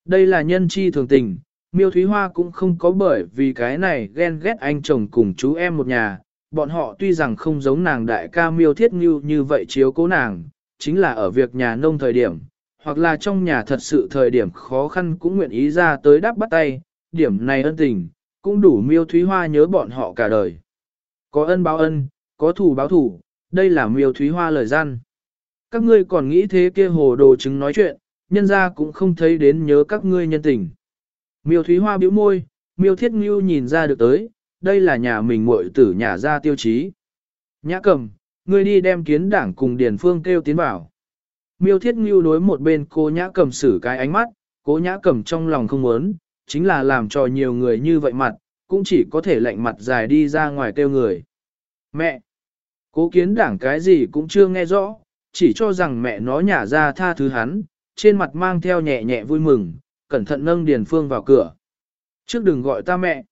Đây là nhân chi thường tình, miêu thúy hoa cũng không có bởi vì cái này ghen ghét anh chồng cùng chú em một nhà, bọn họ tuy rằng không giống nàng đại ca miêu thiết như như vậy chiếu cố nàng, chính là ở việc nhà nông thời điểm, hoặc là trong nhà thật sự thời điểm khó khăn cũng nguyện ý ra tới đáp bắt tay, điểm này ân tình, cũng đủ miêu thúy hoa nhớ bọn họ cả đời. Có ân báo ân, có thù báo thù, đây là miêu thúy hoa lời gian. Các ngươi còn nghĩ thế kia hồ đồ chứng nói chuyện, nhân ra cũng không thấy đến nhớ các ngươi nhân tình. Miêu thúy hoa bĩu môi, miêu thiết ngưu nhìn ra được tới, đây là nhà mình muội tử nhà ra tiêu chí. Nhã cầm, ngươi đi đem kiến đảng cùng Điền Phương kêu tiến vào. Miêu thiết ngưu đối một bên cô nhã cầm xử cái ánh mắt, cô nhã cầm trong lòng không muốn, chính là làm cho nhiều người như vậy mặt, cũng chỉ có thể lạnh mặt dài đi ra ngoài kêu người. Mẹ! Cố kiến đảng cái gì cũng chưa nghe rõ, chỉ cho rằng mẹ nó nhả ra tha thứ hắn, trên mặt mang theo nhẹ nhẹ vui mừng, cẩn thận nâng Điền Phương vào cửa. Trước đừng gọi ta mẹ.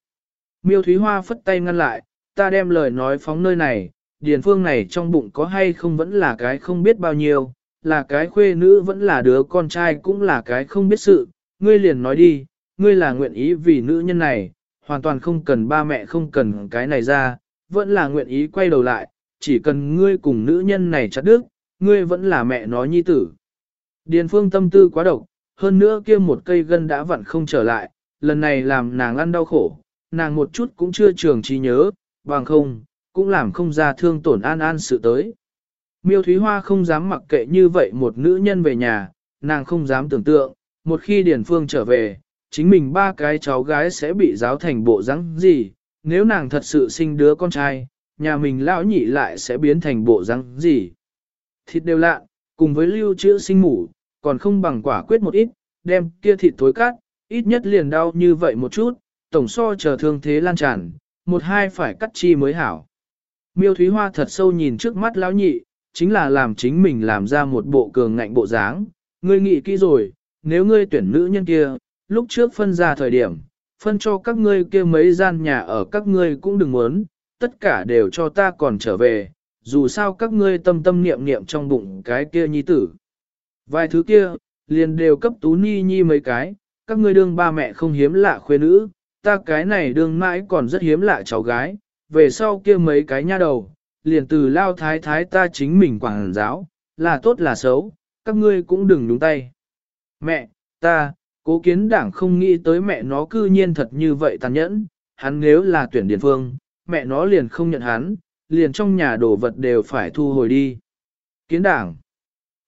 Miêu Thúy Hoa phất tay ngăn lại, ta đem lời nói phóng nơi này, Điền Phương này trong bụng có hay không vẫn là cái không biết bao nhiêu, là cái khuê nữ vẫn là đứa con trai cũng là cái không biết sự, ngươi liền nói đi, ngươi là nguyện ý vì nữ nhân này, hoàn toàn không cần ba mẹ không cần cái này ra, vẫn là nguyện ý quay đầu lại, chỉ cần ngươi cùng nữ nhân này chặt đứt, ngươi vẫn là mẹ nó nhi tử. Điền Phương tâm tư quá độc, hơn nữa kia một cây gân đã vặn không trở lại, lần này làm nàng ăn đau khổ, nàng một chút cũng chưa trường trí nhớ, bằng không, cũng làm không ra thương tổn an an sự tới. Miêu Thúy Hoa không dám mặc kệ như vậy một nữ nhân về nhà, nàng không dám tưởng tượng, một khi Điền Phương trở về, chính mình ba cái cháu gái sẽ bị giáo thành bộ rắn gì, nếu nàng thật sự sinh đứa con trai, nhà mình lão nhị lại sẽ biến thành bộ rắn gì. Thịt đều lạ, cùng với lưu trữ sinh mủ, còn không bằng quả quyết một ít, đem kia thịt thối cát, ít nhất liền đau như vậy một chút, tổng so chờ thương thế lan tràn, một hai phải cắt chi mới hảo. Miêu Thúy Hoa thật sâu nhìn trước mắt lão nhị, chính là làm chính mình làm ra một bộ cường ngạnh bộ dáng. Ngươi nghĩ kỹ rồi, nếu ngươi tuyển nữ nhân kia, lúc trước phân ra thời điểm, phân cho các ngươi kia mấy gian nhà ở các ngươi cũng đừng muốn, tất cả đều cho ta còn trở về, dù sao các ngươi tâm tâm niệm niệm trong bụng cái kia nhi tử. Vài thứ kia, liền đều cấp tú ni nhi mấy cái, các ngươi đương ba mẹ không hiếm lạ khuê nữ, ta cái này đương mãi còn rất hiếm lạ cháu gái, về sau kia mấy cái nha đầu, liền từ lao thái thái ta chính mình quảng giáo, là tốt là xấu, các ngươi cũng đừng đúng tay. Mẹ, ta, cố kiến đảng không nghĩ tới mẹ nó cư nhiên thật như vậy tàn nhẫn, hắn nếu là tuyển điền phương, mẹ nó liền không nhận hắn, liền trong nhà đồ vật đều phải thu hồi đi. Kiến đảng,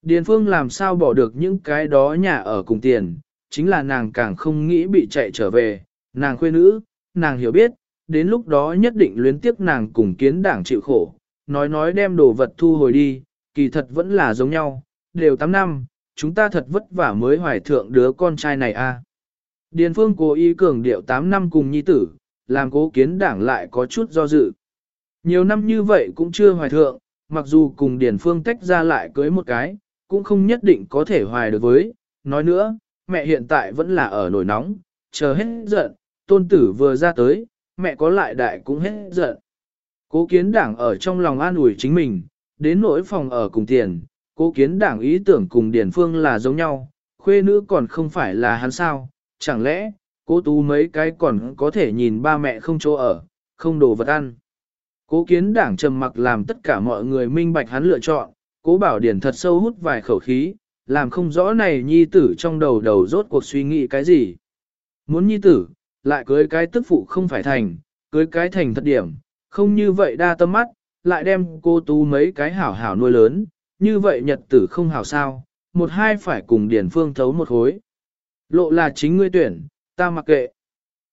điền phương làm sao bỏ được những cái đó nhà ở cùng tiền, chính là nàng càng không nghĩ bị chạy trở về, nàng khuê nữ, nàng hiểu biết, đến lúc đó nhất định luyến tiếc nàng cùng kiến đảng chịu khổ, nói nói đem đồ vật thu hồi đi, kỳ thật vẫn là giống nhau, đều 8 năm, chúng ta thật vất vả mới hoài thượng đứa con trai này a. Điền phương cố ý cường điệu 8 năm cùng nhi tử, làm cố kiến đảng lại có chút do dự. Nhiều năm như vậy cũng chưa hoài thượng, mặc dù cùng Điền phương tách ra lại cưới một cái, cũng không nhất định có thể hoài được với. Nói nữa, mẹ hiện tại vẫn là ở nổi nóng, chờ hết giận, tôn tử vừa ra tới, mẹ có lại đại cũng hết giận. Cố kiến đảng ở trong lòng an ủi chính mình, đến nỗi phòng ở cùng tiền, cố kiến đảng ý tưởng cùng Điền Phương là giống nhau, khuê nữ còn không phải là hắn sao, chẳng lẽ, cố tú mấy cái còn có thể nhìn ba mẹ không chỗ ở, không đồ vật ăn. Cố kiến đảng trầm mặc làm tất cả mọi người minh bạch hắn lựa chọn, cố bảo Điền thật sâu hút vài khẩu khí, làm không rõ này nhi tử trong đầu đầu rốt cuộc suy nghĩ cái gì. Muốn nhi tử, lại cưới cái tức phụ không phải thành, cưới cái thành thật điểm, không như vậy đa tâm mắt, lại đem cô tú mấy cái hảo hảo nuôi lớn, như vậy nhật tử không hảo sao, một hai phải cùng Điền Phương thấu một hối. Lộ là chính ngươi tuyển, ta mặc kệ.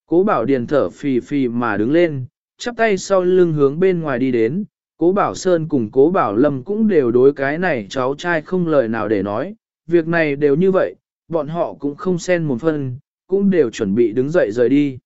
Cố bảo Điền thở phì phì mà đứng lên, chắp tay sau lưng hướng bên ngoài đi đến, cố bảo Sơn cùng cố bảo Lâm cũng đều đối cái này cháu trai không lời nào để nói, việc này đều như vậy, bọn họ cũng không xen một phân, cũng đều chuẩn bị đứng dậy rời đi.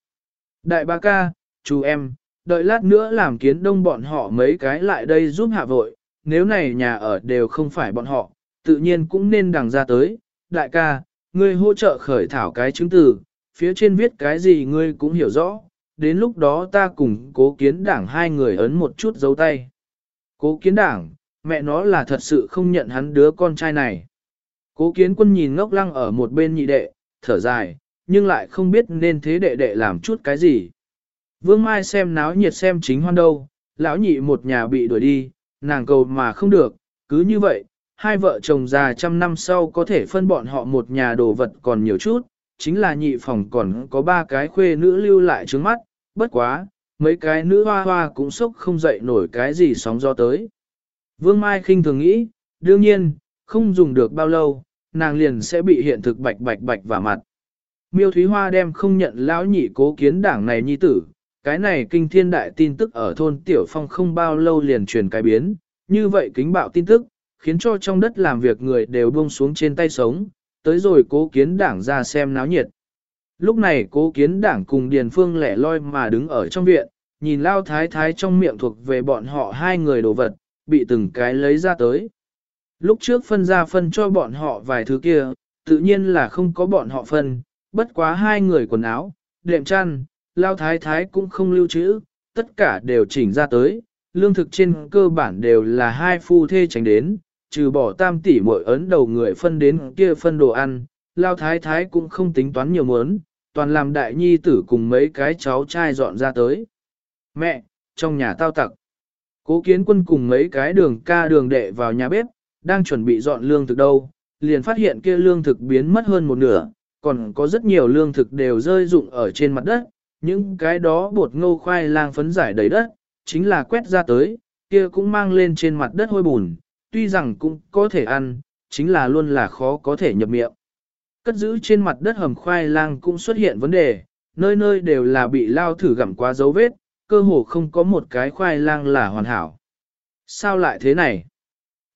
Đại ba ca, chú em, đợi lát nữa làm kiến đông bọn họ mấy cái lại đây giúp hạ vội, nếu này nhà ở đều không phải bọn họ, tự nhiên cũng nên đằng ra tới. Đại ca, ngươi hỗ trợ khởi thảo cái chứng từ, phía trên viết cái gì ngươi cũng hiểu rõ, đến lúc đó ta cùng cố kiến đảng hai người ấn một chút dấu tay. Cố kiến đảng, mẹ nó là thật sự không nhận hắn đứa con trai này. Cố kiến quân nhìn ngốc lăng ở một bên nhị đệ, thở dài, nhưng lại không biết nên thế đệ đệ làm chút cái gì. Vương Mai xem náo nhiệt xem chính hoan đâu, lão nhị một nhà bị đuổi đi, nàng cầu mà không được, cứ như vậy, hai vợ chồng già trăm năm sau có thể phân bọn họ một nhà đồ vật còn nhiều chút, chính là nhị phòng còn có ba cái khuê nữ lưu lại trước mắt, bất quá, mấy cái nữ hoa hoa cũng sốc không dậy nổi cái gì sóng gió tới. Vương Mai khinh thường nghĩ, đương nhiên, không dùng được bao lâu, nàng liền sẽ bị hiện thực bạch bạch bạch vào mặt. Miêu Thúy Hoa đem không nhận lão nhị cố kiến đảng này nhi tử, cái này kinh thiên đại tin tức ở thôn Tiểu Phong không bao lâu liền truyền cái biến, như vậy kính bạo tin tức, khiến cho trong đất làm việc người đều buông xuống trên tay sống, tới rồi cố kiến đảng ra xem náo nhiệt. Lúc này cố kiến đảng cùng Điền Phương lẻ loi mà đứng ở trong viện, nhìn lao thái thái trong miệng thuộc về bọn họ hai người đồ vật, bị từng cái lấy ra tới. Lúc trước phân ra phân cho bọn họ vài thứ kia, tự nhiên là không có bọn họ phân, bất quá hai người quần áo, đệm chăn, lao thái thái cũng không lưu trữ, tất cả đều chỉnh ra tới, lương thực trên cơ bản đều là hai phu thê tránh đến, trừ bỏ tam tỷ mỗi ấn đầu người phân đến kia phân đồ ăn, lao thái thái cũng không tính toán nhiều mớn, toàn làm đại nhi tử cùng mấy cái cháu trai dọn ra tới. Mẹ, trong nhà tao tặc, cố kiến quân cùng mấy cái đường ca đường đệ vào nhà bếp, đang chuẩn bị dọn lương thực đâu, liền phát hiện kia lương thực biến mất hơn một nửa, còn có rất nhiều lương thực đều rơi rụng ở trên mặt đất, những cái đó bột ngô khoai lang phấn giải đầy đất, chính là quét ra tới, kia cũng mang lên trên mặt đất hôi bùn, tuy rằng cũng có thể ăn, chính là luôn là khó có thể nhập miệng. Cất giữ trên mặt đất hầm khoai lang cũng xuất hiện vấn đề, nơi nơi đều là bị lao thử gặm quá dấu vết, cơ hồ không có một cái khoai lang là hoàn hảo. Sao lại thế này?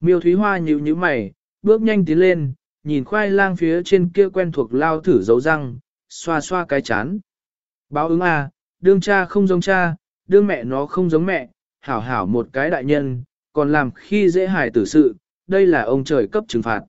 Miêu Thúy Hoa nhíu nhíu mày, bước nhanh tiến lên, nhìn khoai lang phía trên kia quen thuộc lao thử dấu răng, xoa xoa cái chán. Báo ứng à, đương cha không giống cha, đương mẹ nó không giống mẹ, hảo hảo một cái đại nhân, còn làm khi dễ hài tử sự, đây là ông trời cấp trừng phạt.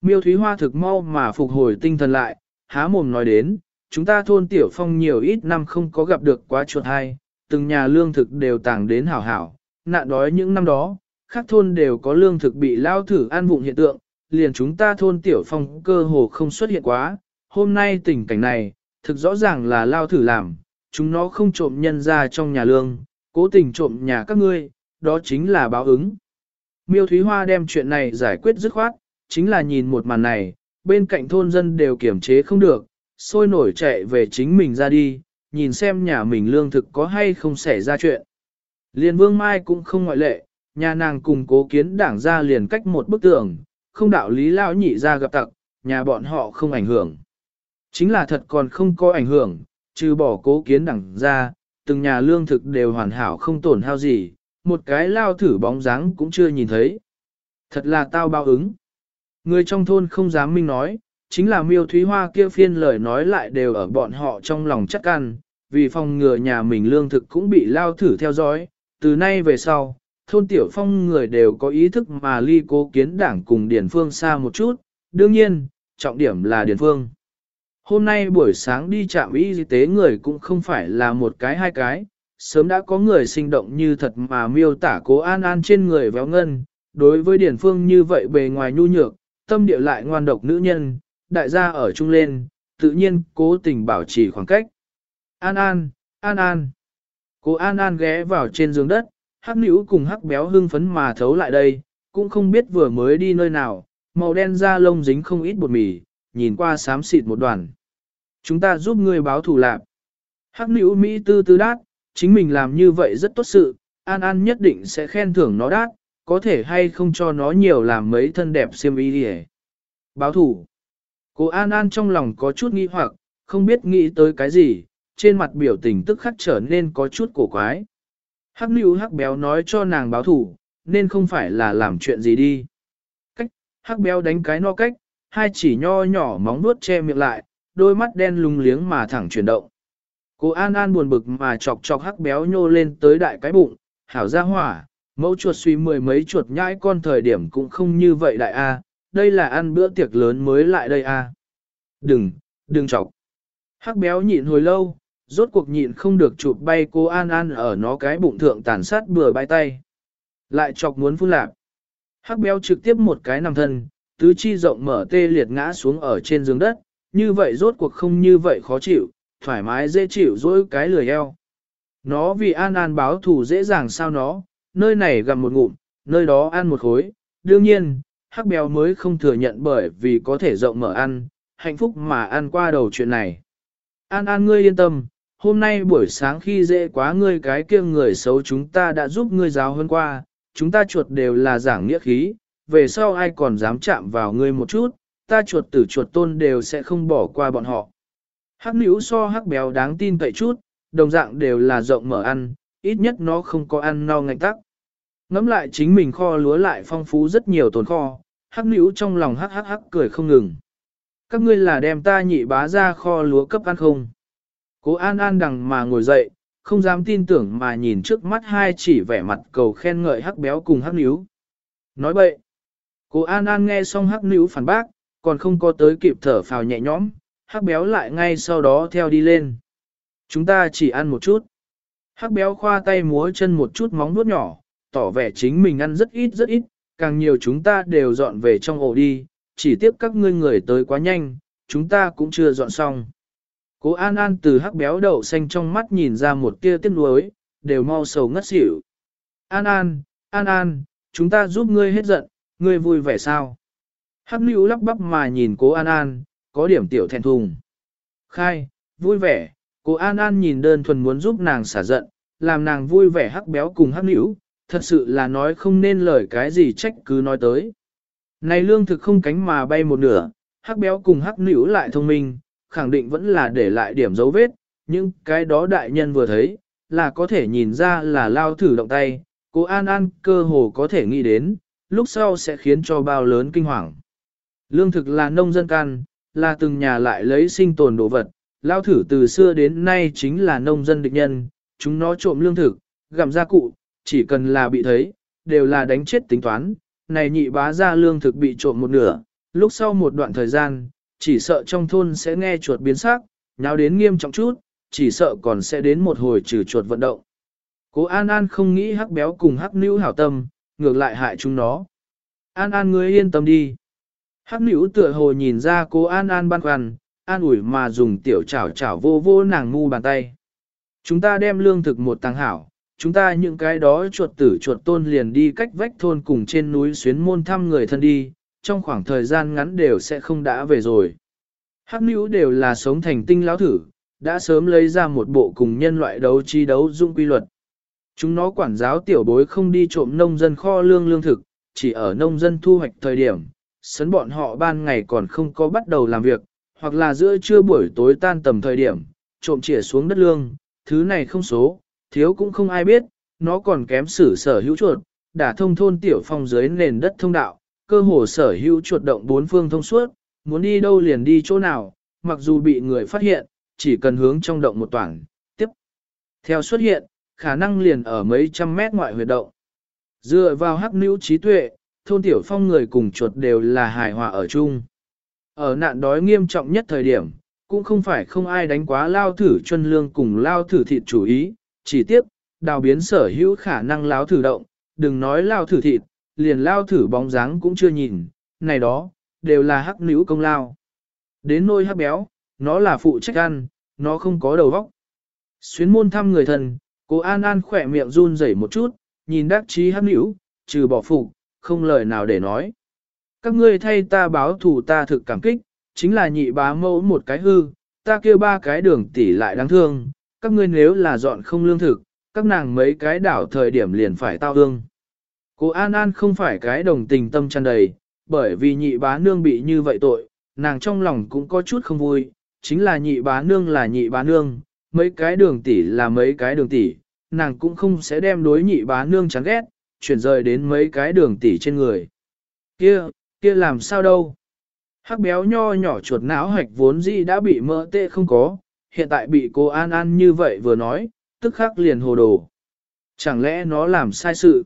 Miêu Thúy Hoa thực mau mà phục hồi tinh thần lại, há mồm nói đến, chúng ta thôn Tiểu Phong nhiều ít năm không có gặp được quá chuột hay, từng nhà lương thực đều tàng đến hảo hảo, nạn đói những năm đó, các thôn đều có lương thực bị lao thử an vụng hiện tượng, liền chúng ta thôn Tiểu Phong cơ hồ không xuất hiện quá, hôm nay tình cảnh này, thực rõ ràng là lao thử làm, chúng nó không trộm nhân ra trong nhà lương, cố tình trộm nhà các ngươi, đó chính là báo ứng. Miêu Thúy Hoa đem chuyện này giải quyết dứt khoát, chính là nhìn một màn này, bên cạnh thôn dân đều kiểm chế không được, sôi nổi chạy về chính mình ra đi, nhìn xem nhà mình lương thực có hay không xảy ra chuyện. Liên Vương Mai cũng không ngoại lệ, nhà nàng cùng cố kiến đảng ra liền cách một bức tường, không đạo lý lao nhị ra gặp tặc, nhà bọn họ không ảnh hưởng. Chính là thật còn không có ảnh hưởng, trừ bỏ cố kiến đẳng ra, từng nhà lương thực đều hoàn hảo không tổn hao gì, một cái lao thử bóng dáng cũng chưa nhìn thấy. Thật là tao bao ứng. Người trong thôn không dám minh nói, chính là miêu thúy hoa kia phiên lời nói lại đều ở bọn họ trong lòng chắc ăn, vì phòng ngừa nhà mình lương thực cũng bị lao thử theo dõi, từ nay về sau, thôn tiểu phong người đều có ý thức mà ly cố kiến đảng cùng điển Phương xa một chút, đương nhiên, trọng điểm là điển Phương. Hôm nay buổi sáng đi trạm y tế người cũng không phải là một cái hai cái, sớm đã có người sinh động như thật mà miêu tả cố an an trên người véo ngân, đối với Điển Phương như vậy bề ngoài nhu nhược, tâm địa lại ngoan độc nữ nhân, đại gia ở chung lên, tự nhiên cố tình bảo trì khoảng cách. An An, An An. cố An An ghé vào trên giường đất, hắc nữ cùng hắc béo hưng phấn mà thấu lại đây, cũng không biết vừa mới đi nơi nào, màu đen da lông dính không ít bột mì, nhìn qua xám xịt một đoàn. Chúng ta giúp ngươi báo thù lạc. Hắc nữ Mỹ tư tư đát, chính mình làm như vậy rất tốt sự, An An nhất định sẽ khen thưởng nó đát, có thể hay không cho nó nhiều làm mấy thân đẹp xiêm y đi Báo thủ. Cô An An trong lòng có chút nghi hoặc, không biết nghĩ tới cái gì, trên mặt biểu tình tức khắc trở nên có chút cổ quái. Hắc nữ hắc béo nói cho nàng báo thủ, nên không phải là làm chuyện gì đi. Cách, hắc béo đánh cái no cách, hai chỉ nho nhỏ móng nuốt che miệng lại, đôi mắt đen lung liếng mà thẳng chuyển động. Cô An An buồn bực mà chọc chọc hắc béo nhô lên tới đại cái bụng, hảo ra hỏa, mẫu chuột suy mười mấy chuột nhãi con thời điểm cũng không như vậy đại a, đây là ăn bữa tiệc lớn mới lại đây a. Đừng, đừng chọc. Hắc béo nhịn hồi lâu, rốt cuộc nhịn không được chụp bay cô An An ở nó cái bụng thượng tàn sát bừa bay tay. Lại chọc muốn phun lạc. Hắc béo trực tiếp một cái nằm thân, tứ chi rộng mở tê liệt ngã xuống ở trên giường đất, như vậy rốt cuộc không như vậy khó chịu, thoải mái dễ chịu dỗi cái lười eo. Nó vì an an báo thù dễ dàng sao nó, nơi này gặm một ngụm, nơi đó ăn một khối, đương nhiên, hắc béo mới không thừa nhận bởi vì có thể rộng mở ăn, hạnh phúc mà ăn qua đầu chuyện này. An an ngươi yên tâm, hôm nay buổi sáng khi dễ quá ngươi cái kia người xấu chúng ta đã giúp ngươi giáo hơn qua, chúng ta chuột đều là giảng nghĩa khí, về sau ai còn dám chạm vào ngươi một chút, ta chuột tử chuột tôn đều sẽ không bỏ qua bọn họ. Hắc nữ so hắc béo đáng tin cậy chút, đồng dạng đều là rộng mở ăn, ít nhất nó không có ăn no ngạnh tắc. Ngắm lại chính mình kho lúa lại phong phú rất nhiều tồn kho, hắc nữ trong lòng hắc hắc hắc cười không ngừng. Các ngươi là đem ta nhị bá ra kho lúa cấp ăn không? Cố an an đằng mà ngồi dậy, không dám tin tưởng mà nhìn trước mắt hai chỉ vẻ mặt cầu khen ngợi hắc béo cùng hắc níu. Nói bậy. Cố an an nghe xong hắc nữ phản bác, còn không có tới kịp thở phào nhẹ nhõm, hắc béo lại ngay sau đó theo đi lên. Chúng ta chỉ ăn một chút. Hắc béo khoa tay múa chân một chút móng nuốt nhỏ, tỏ vẻ chính mình ăn rất ít rất ít, càng nhiều chúng ta đều dọn về trong ổ đi, chỉ tiếp các ngươi người tới quá nhanh, chúng ta cũng chưa dọn xong. Cố An An từ hắc béo đậu xanh trong mắt nhìn ra một tia tiếc nuối, đều mau sầu ngất xỉu. An An, An An, chúng ta giúp ngươi hết giận, ngươi vui vẻ sao? Hắc nữ lắp bắp mà nhìn cố An An, có điểm tiểu thẹn thùng. Khai, vui vẻ, cô An An nhìn đơn thuần muốn giúp nàng xả giận, làm nàng vui vẻ hắc béo cùng hắc nữ, thật sự là nói không nên lời cái gì trách cứ nói tới. Này lương thực không cánh mà bay một nửa, hắc béo cùng hắc nữ lại thông minh, khẳng định vẫn là để lại điểm dấu vết, nhưng cái đó đại nhân vừa thấy, là có thể nhìn ra là lao thử động tay, cô An An cơ hồ có thể nghĩ đến, lúc sau sẽ khiến cho bao lớn kinh hoàng. Lương thực là nông dân can, là từng nhà lại lấy sinh tồn đồ vật, lao thử từ xưa đến nay chính là nông dân địch nhân, chúng nó trộm lương thực, gặm gia cụ, chỉ cần là bị thấy, đều là đánh chết tính toán, này nhị bá ra lương thực bị trộm một nửa, lúc sau một đoạn thời gian, chỉ sợ trong thôn sẽ nghe chuột biến sắc, nháo đến nghiêm trọng chút, chỉ sợ còn sẽ đến một hồi trừ chuột vận động. Cố An An không nghĩ hắc béo cùng hắc nữ hảo tâm, ngược lại hại chúng nó. An An ngươi yên tâm đi. Hắc nữ tựa hồ nhìn ra cố An An băn khoăn, an ủi mà dùng tiểu chảo chảo vô vô nàng ngu bàn tay. Chúng ta đem lương thực một tàng hảo, chúng ta những cái đó chuột tử chuột tôn liền đi cách vách thôn cùng trên núi xuyến môn thăm người thân đi, trong khoảng thời gian ngắn đều sẽ không đã về rồi. Hắc nữ đều là sống thành tinh lão thử, đã sớm lấy ra một bộ cùng nhân loại đấu chi đấu dung quy luật. Chúng nó quản giáo tiểu bối không đi trộm nông dân kho lương lương thực, chỉ ở nông dân thu hoạch thời điểm, sấn bọn họ ban ngày còn không có bắt đầu làm việc, hoặc là giữa trưa buổi tối tan tầm thời điểm, trộm chỉa xuống đất lương, thứ này không số, thiếu cũng không ai biết, nó còn kém sử sở hữu chuột, đã thông thôn tiểu phong dưới nền đất thông đạo, cơ hồ sở hữu chuột động bốn phương thông suốt, muốn đi đâu liền đi chỗ nào, mặc dù bị người phát hiện, chỉ cần hướng trong động một toảng, tiếp. Theo xuất hiện, khả năng liền ở mấy trăm mét ngoại huyệt động. Dựa vào hắc nữ trí tuệ, thôn tiểu phong người cùng chuột đều là hài hòa ở chung. Ở nạn đói nghiêm trọng nhất thời điểm, cũng không phải không ai đánh quá lao thử chân lương cùng lao thử thịt chủ ý, chỉ tiếp, đào biến sở hữu khả năng lao thử động, đừng nói lao thử thịt, liền lao thử bóng dáng cũng chưa nhìn, này đó, đều là hắc nữ công lao. Đến nôi hắc béo, nó là phụ trách ăn, nó không có đầu vóc. Xuyến môn thăm người thần cô An An khỏe miệng run rẩy một chút, nhìn đắc chí hắc nữ, trừ bỏ phục, không lời nào để nói. Các ngươi thay ta báo thù ta thực cảm kích, chính là nhị bá mẫu một cái hư, ta kêu ba cái đường tỷ lại đáng thương, các ngươi nếu là dọn không lương thực, các nàng mấy cái đảo thời điểm liền phải tao hương. Cô An An không phải cái đồng tình tâm tràn đầy, bởi vì nhị bá nương bị như vậy tội, nàng trong lòng cũng có chút không vui, chính là nhị bá nương là nhị bá nương, mấy cái đường tỷ là mấy cái đường tỷ, nàng cũng không sẽ đem đối nhị bá nương chán ghét, chuyển rời đến mấy cái đường tỷ trên người. Kia, kia làm sao đâu? Hắc béo nho nhỏ chuột não hạch vốn gì đã bị mỡ tệ không có, hiện tại bị cô An An như vậy vừa nói, tức khắc liền hồ đồ. Chẳng lẽ nó làm sai sự?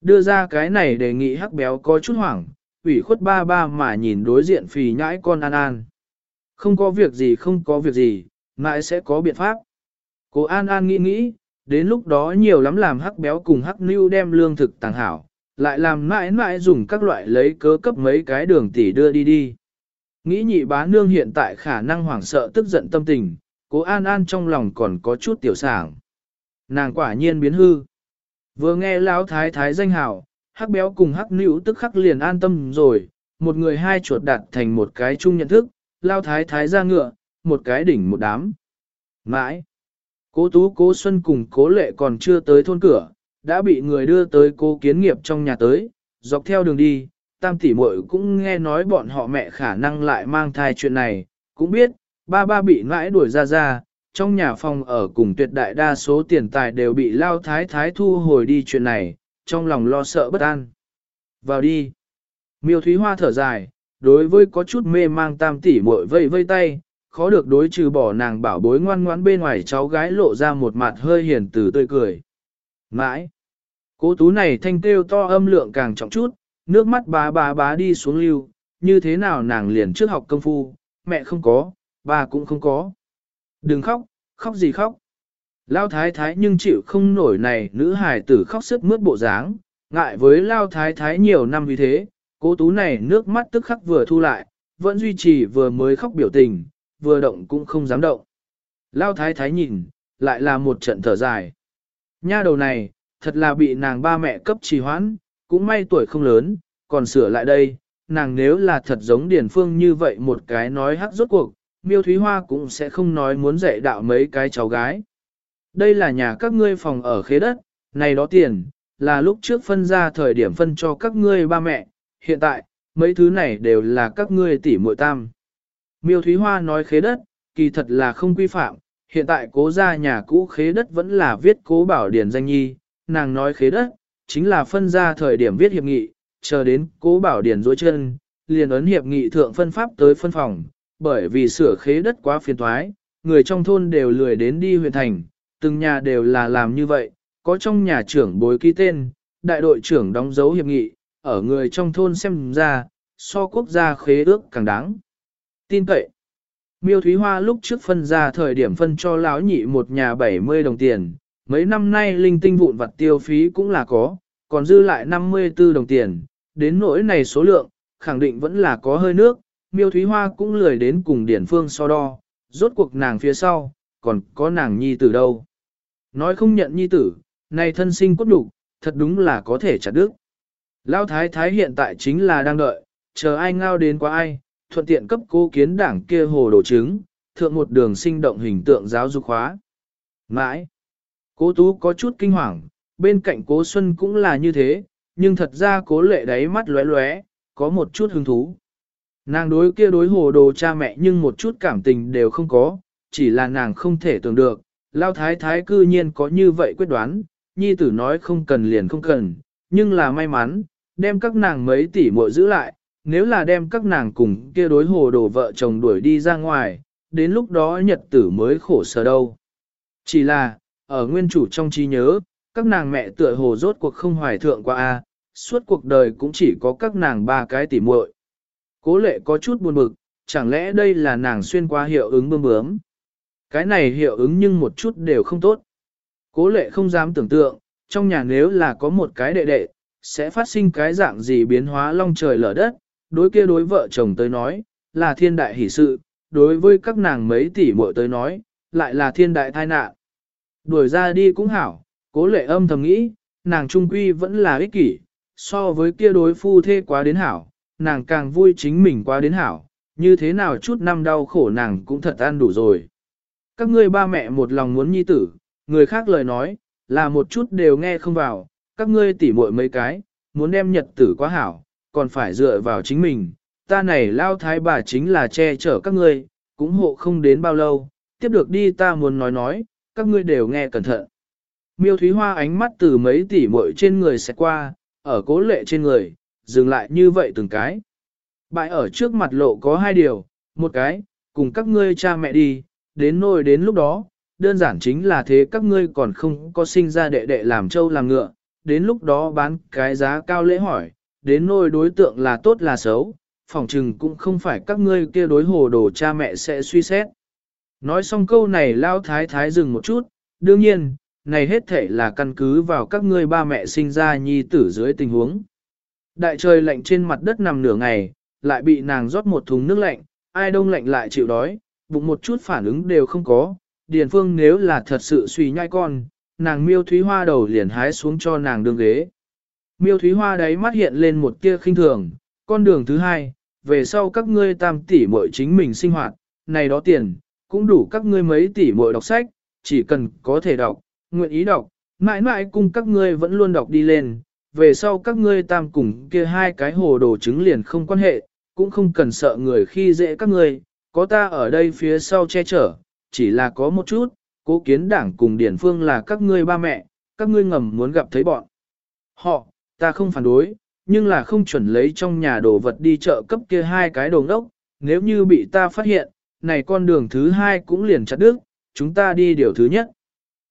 Đưa ra cái này đề nghị hắc béo có chút hoảng, ủy khuất ba ba mà nhìn đối diện phì nhãi con An An. Không có việc gì không có việc gì, mãi sẽ có biện pháp. Cô An An nghĩ nghĩ, đến lúc đó nhiều lắm làm hắc béo cùng hắc nưu đem lương thực tàng hảo, lại làm mãi mãi dùng các loại lấy cớ cấp mấy cái đường tỷ đưa đi đi. Nghĩ nhị bá nương hiện tại khả năng hoảng sợ tức giận tâm tình, cố An An trong lòng còn có chút tiểu sảng. Nàng quả nhiên biến hư. Vừa nghe lão thái thái danh hảo, hắc béo cùng hắc nữ tức khắc liền an tâm rồi, một người hai chuột đặt thành một cái chung nhận thức, lao thái thái ra ngựa, một cái đỉnh một đám. Mãi, cố tú cố xuân cùng cố lệ còn chưa tới thôn cửa, đã bị người đưa tới cố kiến nghiệp trong nhà tới, dọc theo đường đi, tam tỷ muội cũng nghe nói bọn họ mẹ khả năng lại mang thai chuyện này, cũng biết, ba ba bị mãi đuổi ra ra, trong nhà phòng ở cùng tuyệt đại đa số tiền tài đều bị lao thái thái thu hồi đi chuyện này, trong lòng lo sợ bất an. Vào đi. Miêu Thúy Hoa thở dài, đối với có chút mê mang tam tỷ muội vây vây tay, khó được đối trừ bỏ nàng bảo bối ngoan ngoãn bên ngoài cháu gái lộ ra một mặt hơi hiền từ tươi cười. Mãi. Cố tú này thanh kêu to âm lượng càng trọng chút, nước mắt bá bá bá đi xuống lưu, như thế nào nàng liền trước học công phu, mẹ không có, bà cũng không có. Đừng khóc, khóc gì khóc. Lao thái thái nhưng chịu không nổi này nữ hài tử khóc sức mướt bộ dáng, ngại với lao thái thái nhiều năm vì thế, cố tú này nước mắt tức khắc vừa thu lại, vẫn duy trì vừa mới khóc biểu tình, vừa động cũng không dám động. Lao thái thái nhìn, lại là một trận thở dài. Nha đầu này, thật là bị nàng ba mẹ cấp trì hoãn, cũng may tuổi không lớn, còn sửa lại đây, nàng nếu là thật giống Điền Phương như vậy một cái nói hắc rốt cuộc, Miêu Thúy Hoa cũng sẽ không nói muốn dạy đạo mấy cái cháu gái. Đây là nhà các ngươi phòng ở khế đất, này đó tiền, là lúc trước phân ra thời điểm phân cho các ngươi ba mẹ, hiện tại, mấy thứ này đều là các ngươi tỷ muội tam. Miêu Thúy Hoa nói khế đất, kỳ thật là không quy phạm, hiện tại cố gia nhà cũ khế đất vẫn là viết cố bảo điển danh nhi, nàng nói khế đất, chính là phân ra thời điểm viết hiệp nghị, chờ đến cố bảo điển dối chân, liền ấn hiệp nghị thượng phân pháp tới phân phòng, bởi vì sửa khế đất quá phiền toái, người trong thôn đều lười đến đi huyện thành, từng nhà đều là làm như vậy, có trong nhà trưởng bối ký tên, đại đội trưởng đóng dấu hiệp nghị, ở người trong thôn xem ra, so quốc gia khế ước càng đáng. Tin cậy Miêu Thúy Hoa lúc trước phân ra thời điểm phân cho lão nhị một nhà 70 đồng tiền, mấy năm nay linh tinh vụn vặt tiêu phí cũng là có, còn dư lại 54 đồng tiền, đến nỗi này số lượng, khẳng định vẫn là có hơi nước, Miêu Thúy Hoa cũng lười đến cùng Điển Phương so đo, rốt cuộc nàng phía sau, còn có nàng nhi tử đâu. Nói không nhận nhi tử, này thân sinh cốt đủ, thật đúng là có thể chặt đức. Lão Thái Thái hiện tại chính là đang đợi, chờ ai ngao đến qua ai, thuận tiện cấp cô kiến đảng kia hồ đồ trứng, thượng một đường sinh động hình tượng giáo dục khóa. Mãi, cố tú có chút kinh hoàng, bên cạnh cố Xuân cũng là như thế, nhưng thật ra cố lệ đáy mắt lóe lóe, có một chút hứng thú. Nàng đối kia đối hồ đồ cha mẹ nhưng một chút cảm tình đều không có, chỉ là nàng không thể tưởng được, lao thái thái cư nhiên có như vậy quyết đoán, nhi tử nói không cần liền không cần, nhưng là may mắn, đem các nàng mấy tỷ muội giữ lại, nếu là đem các nàng cùng kia đối hồ đồ vợ chồng đuổi đi ra ngoài, đến lúc đó nhật tử mới khổ sở đâu. Chỉ là, ở nguyên chủ trong trí nhớ, các nàng mẹ tựa hồ rốt cuộc không hoài thượng qua a, suốt cuộc đời cũng chỉ có các nàng ba cái tỉ muội. Cố lệ có chút buồn bực, chẳng lẽ đây là nàng xuyên qua hiệu ứng bơm bướm. Cái này hiệu ứng nhưng một chút đều không tốt. Cố lệ không dám tưởng tượng, trong nhà nếu là có một cái đệ đệ, sẽ phát sinh cái dạng gì biến hóa long trời lở đất, đối kia đối vợ chồng tới nói, là thiên đại hỷ sự, đối với các nàng mấy tỷ muội tới nói, lại là thiên đại tai nạn. Đuổi ra đi cũng hảo, cố lệ âm thầm nghĩ, nàng trung quy vẫn là ích kỷ, so với kia đối phu thê quá đến hảo, nàng càng vui chính mình quá đến hảo, như thế nào chút năm đau khổ nàng cũng thật ăn đủ rồi. Các ngươi ba mẹ một lòng muốn nhi tử, người khác lời nói, là một chút đều nghe không vào, các ngươi tỉ muội mấy cái, muốn đem nhật tử quá hảo, còn phải dựa vào chính mình, ta này lao thái bà chính là che chở các ngươi, cũng hộ không đến bao lâu, tiếp được đi ta muốn nói nói, các ngươi đều nghe cẩn thận. Miêu Thúy Hoa ánh mắt từ mấy tỷ muội trên người sẽ qua, ở cố lệ trên người, dừng lại như vậy từng cái. Bại ở trước mặt lộ có hai điều, một cái, cùng các ngươi cha mẹ đi, đến nôi đến lúc đó, đơn giản chính là thế các ngươi còn không có sinh ra đệ đệ làm trâu làm ngựa, đến lúc đó bán cái giá cao lễ hỏi, đến nôi đối tượng là tốt là xấu, phỏng chừng cũng không phải các ngươi kia đối hồ đồ cha mẹ sẽ suy xét. Nói xong câu này lao thái thái dừng một chút, đương nhiên, này hết thể là căn cứ vào các ngươi ba mẹ sinh ra nhi tử dưới tình huống. Đại trời lạnh trên mặt đất nằm nửa ngày, lại bị nàng rót một thùng nước lạnh, ai đông lạnh lại chịu đói, bụng một chút phản ứng đều không có. Điền phương nếu là thật sự suy nhai con, nàng miêu thúy hoa đầu liền hái xuống cho nàng đường ghế. Miêu Thúy Hoa đáy mắt hiện lên một tia khinh thường, con đường thứ hai, về sau các ngươi tam tỷ muội chính mình sinh hoạt, này đó tiền, cũng đủ các ngươi mấy tỷ muội đọc sách, chỉ cần có thể đọc, nguyện ý đọc, mãi mãi cùng các ngươi vẫn luôn đọc đi lên, về sau các ngươi tam cùng kia hai cái hồ đồ trứng liền không quan hệ, cũng không cần sợ người khi dễ các ngươi, có ta ở đây phía sau che chở, chỉ là có một chút, cố kiến đảng cùng điển phương là các ngươi ba mẹ, các ngươi ngầm muốn gặp thấy bọn. Họ, ta không phản đối, nhưng là không chuẩn lấy trong nhà đồ vật đi chợ cấp kia hai cái đồ ngốc, nếu như bị ta phát hiện, này con đường thứ hai cũng liền chặt đứt, chúng ta đi điều thứ nhất.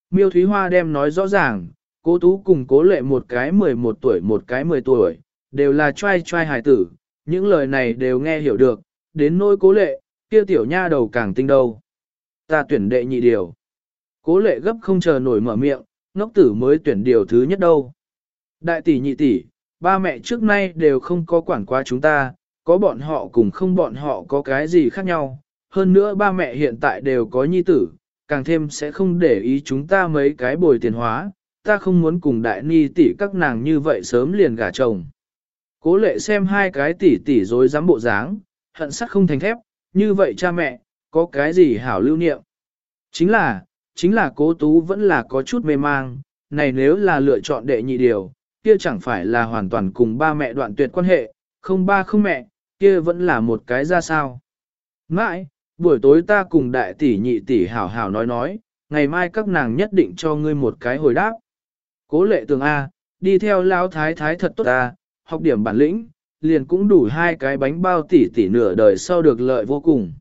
Miêu Thúy Hoa đem nói rõ ràng, cố tú cùng cố lệ một cái 11 tuổi một cái 10 tuổi, đều là trai trai hài tử, những lời này đều nghe hiểu được, đến nỗi cố lệ, kia tiểu nha đầu càng tinh đâu. Ta tuyển đệ nhị điều. Cố lệ gấp không chờ nổi mở miệng, ngốc tử mới tuyển điều thứ nhất đâu. Đại tỷ nhị tỷ, ba mẹ trước nay đều không có quản qua chúng ta, có bọn họ cùng không bọn họ có cái gì khác nhau. Hơn nữa ba mẹ hiện tại đều có nhi tử, càng thêm sẽ không để ý chúng ta mấy cái bồi tiền hóa, ta không muốn cùng đại ni tỷ các nàng như vậy sớm liền gả chồng. Cố lệ xem hai cái tỷ tỷ rồi dám bộ dáng, hận sắt không thành thép, như vậy cha mẹ, có cái gì hảo lưu niệm. Chính là, chính là cố tú vẫn là có chút mê mang, này nếu là lựa chọn đệ nhị điều, kia chẳng phải là hoàn toàn cùng ba mẹ đoạn tuyệt quan hệ, không ba không mẹ, kia vẫn là một cái ra sao. Mãi, buổi tối ta cùng đại tỷ nhị tỷ hảo hảo nói nói, ngày mai các nàng nhất định cho ngươi một cái hồi đáp. Cố lệ tường A, đi theo lao thái thái thật tốt ta, học điểm bản lĩnh, liền cũng đủ hai cái bánh bao tỷ tỷ nửa đời sau được lợi vô cùng.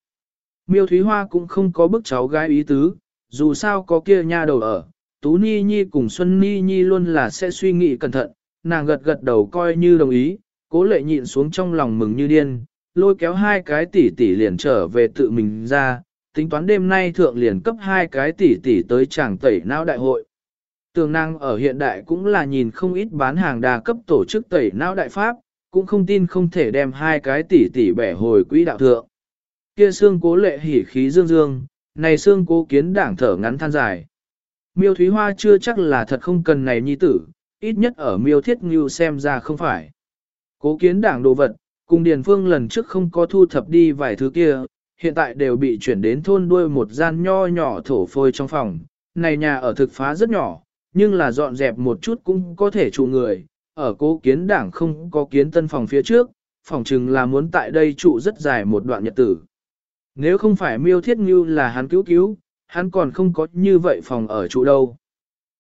Miêu Thúy Hoa cũng không có bức cháu gái ý tứ, dù sao có kia nha đầu ở, Tú Ni Nhi cùng Xuân Ni Nhi luôn là sẽ suy nghĩ cẩn thận, nàng gật gật đầu coi như đồng ý, cố lệ nhịn xuống trong lòng mừng như điên, lôi kéo hai cái tỷ tỷ liền trở về tự mình ra, tính toán đêm nay thượng liền cấp hai cái tỷ tỷ tới chàng tẩy não đại hội. Tường năng ở hiện đại cũng là nhìn không ít bán hàng đa cấp tổ chức tẩy não đại pháp, cũng không tin không thể đem hai cái tỷ tỷ bẻ hồi quỹ đạo thượng. Kia xương cố lệ hỉ khí dương dương, này xương cố kiến đảng thở ngắn than dài. Miêu Thúy Hoa chưa chắc là thật không cần này nhi tử, ít nhất ở miêu thiết ngưu xem ra không phải. Cố kiến đảng đồ vật, cùng Điền Phương lần trước không có thu thập đi vài thứ kia, hiện tại đều bị chuyển đến thôn đuôi một gian nho nhỏ thổ phôi trong phòng. Này nhà ở thực phá rất nhỏ, nhưng là dọn dẹp một chút cũng có thể trụ người. Ở cố kiến đảng không có kiến tân phòng phía trước, phòng chừng là muốn tại đây trụ rất dài một đoạn nhật tử. Nếu không phải miêu thiết như là hắn cứu cứu, hắn còn không có như vậy phòng ở trụ đâu.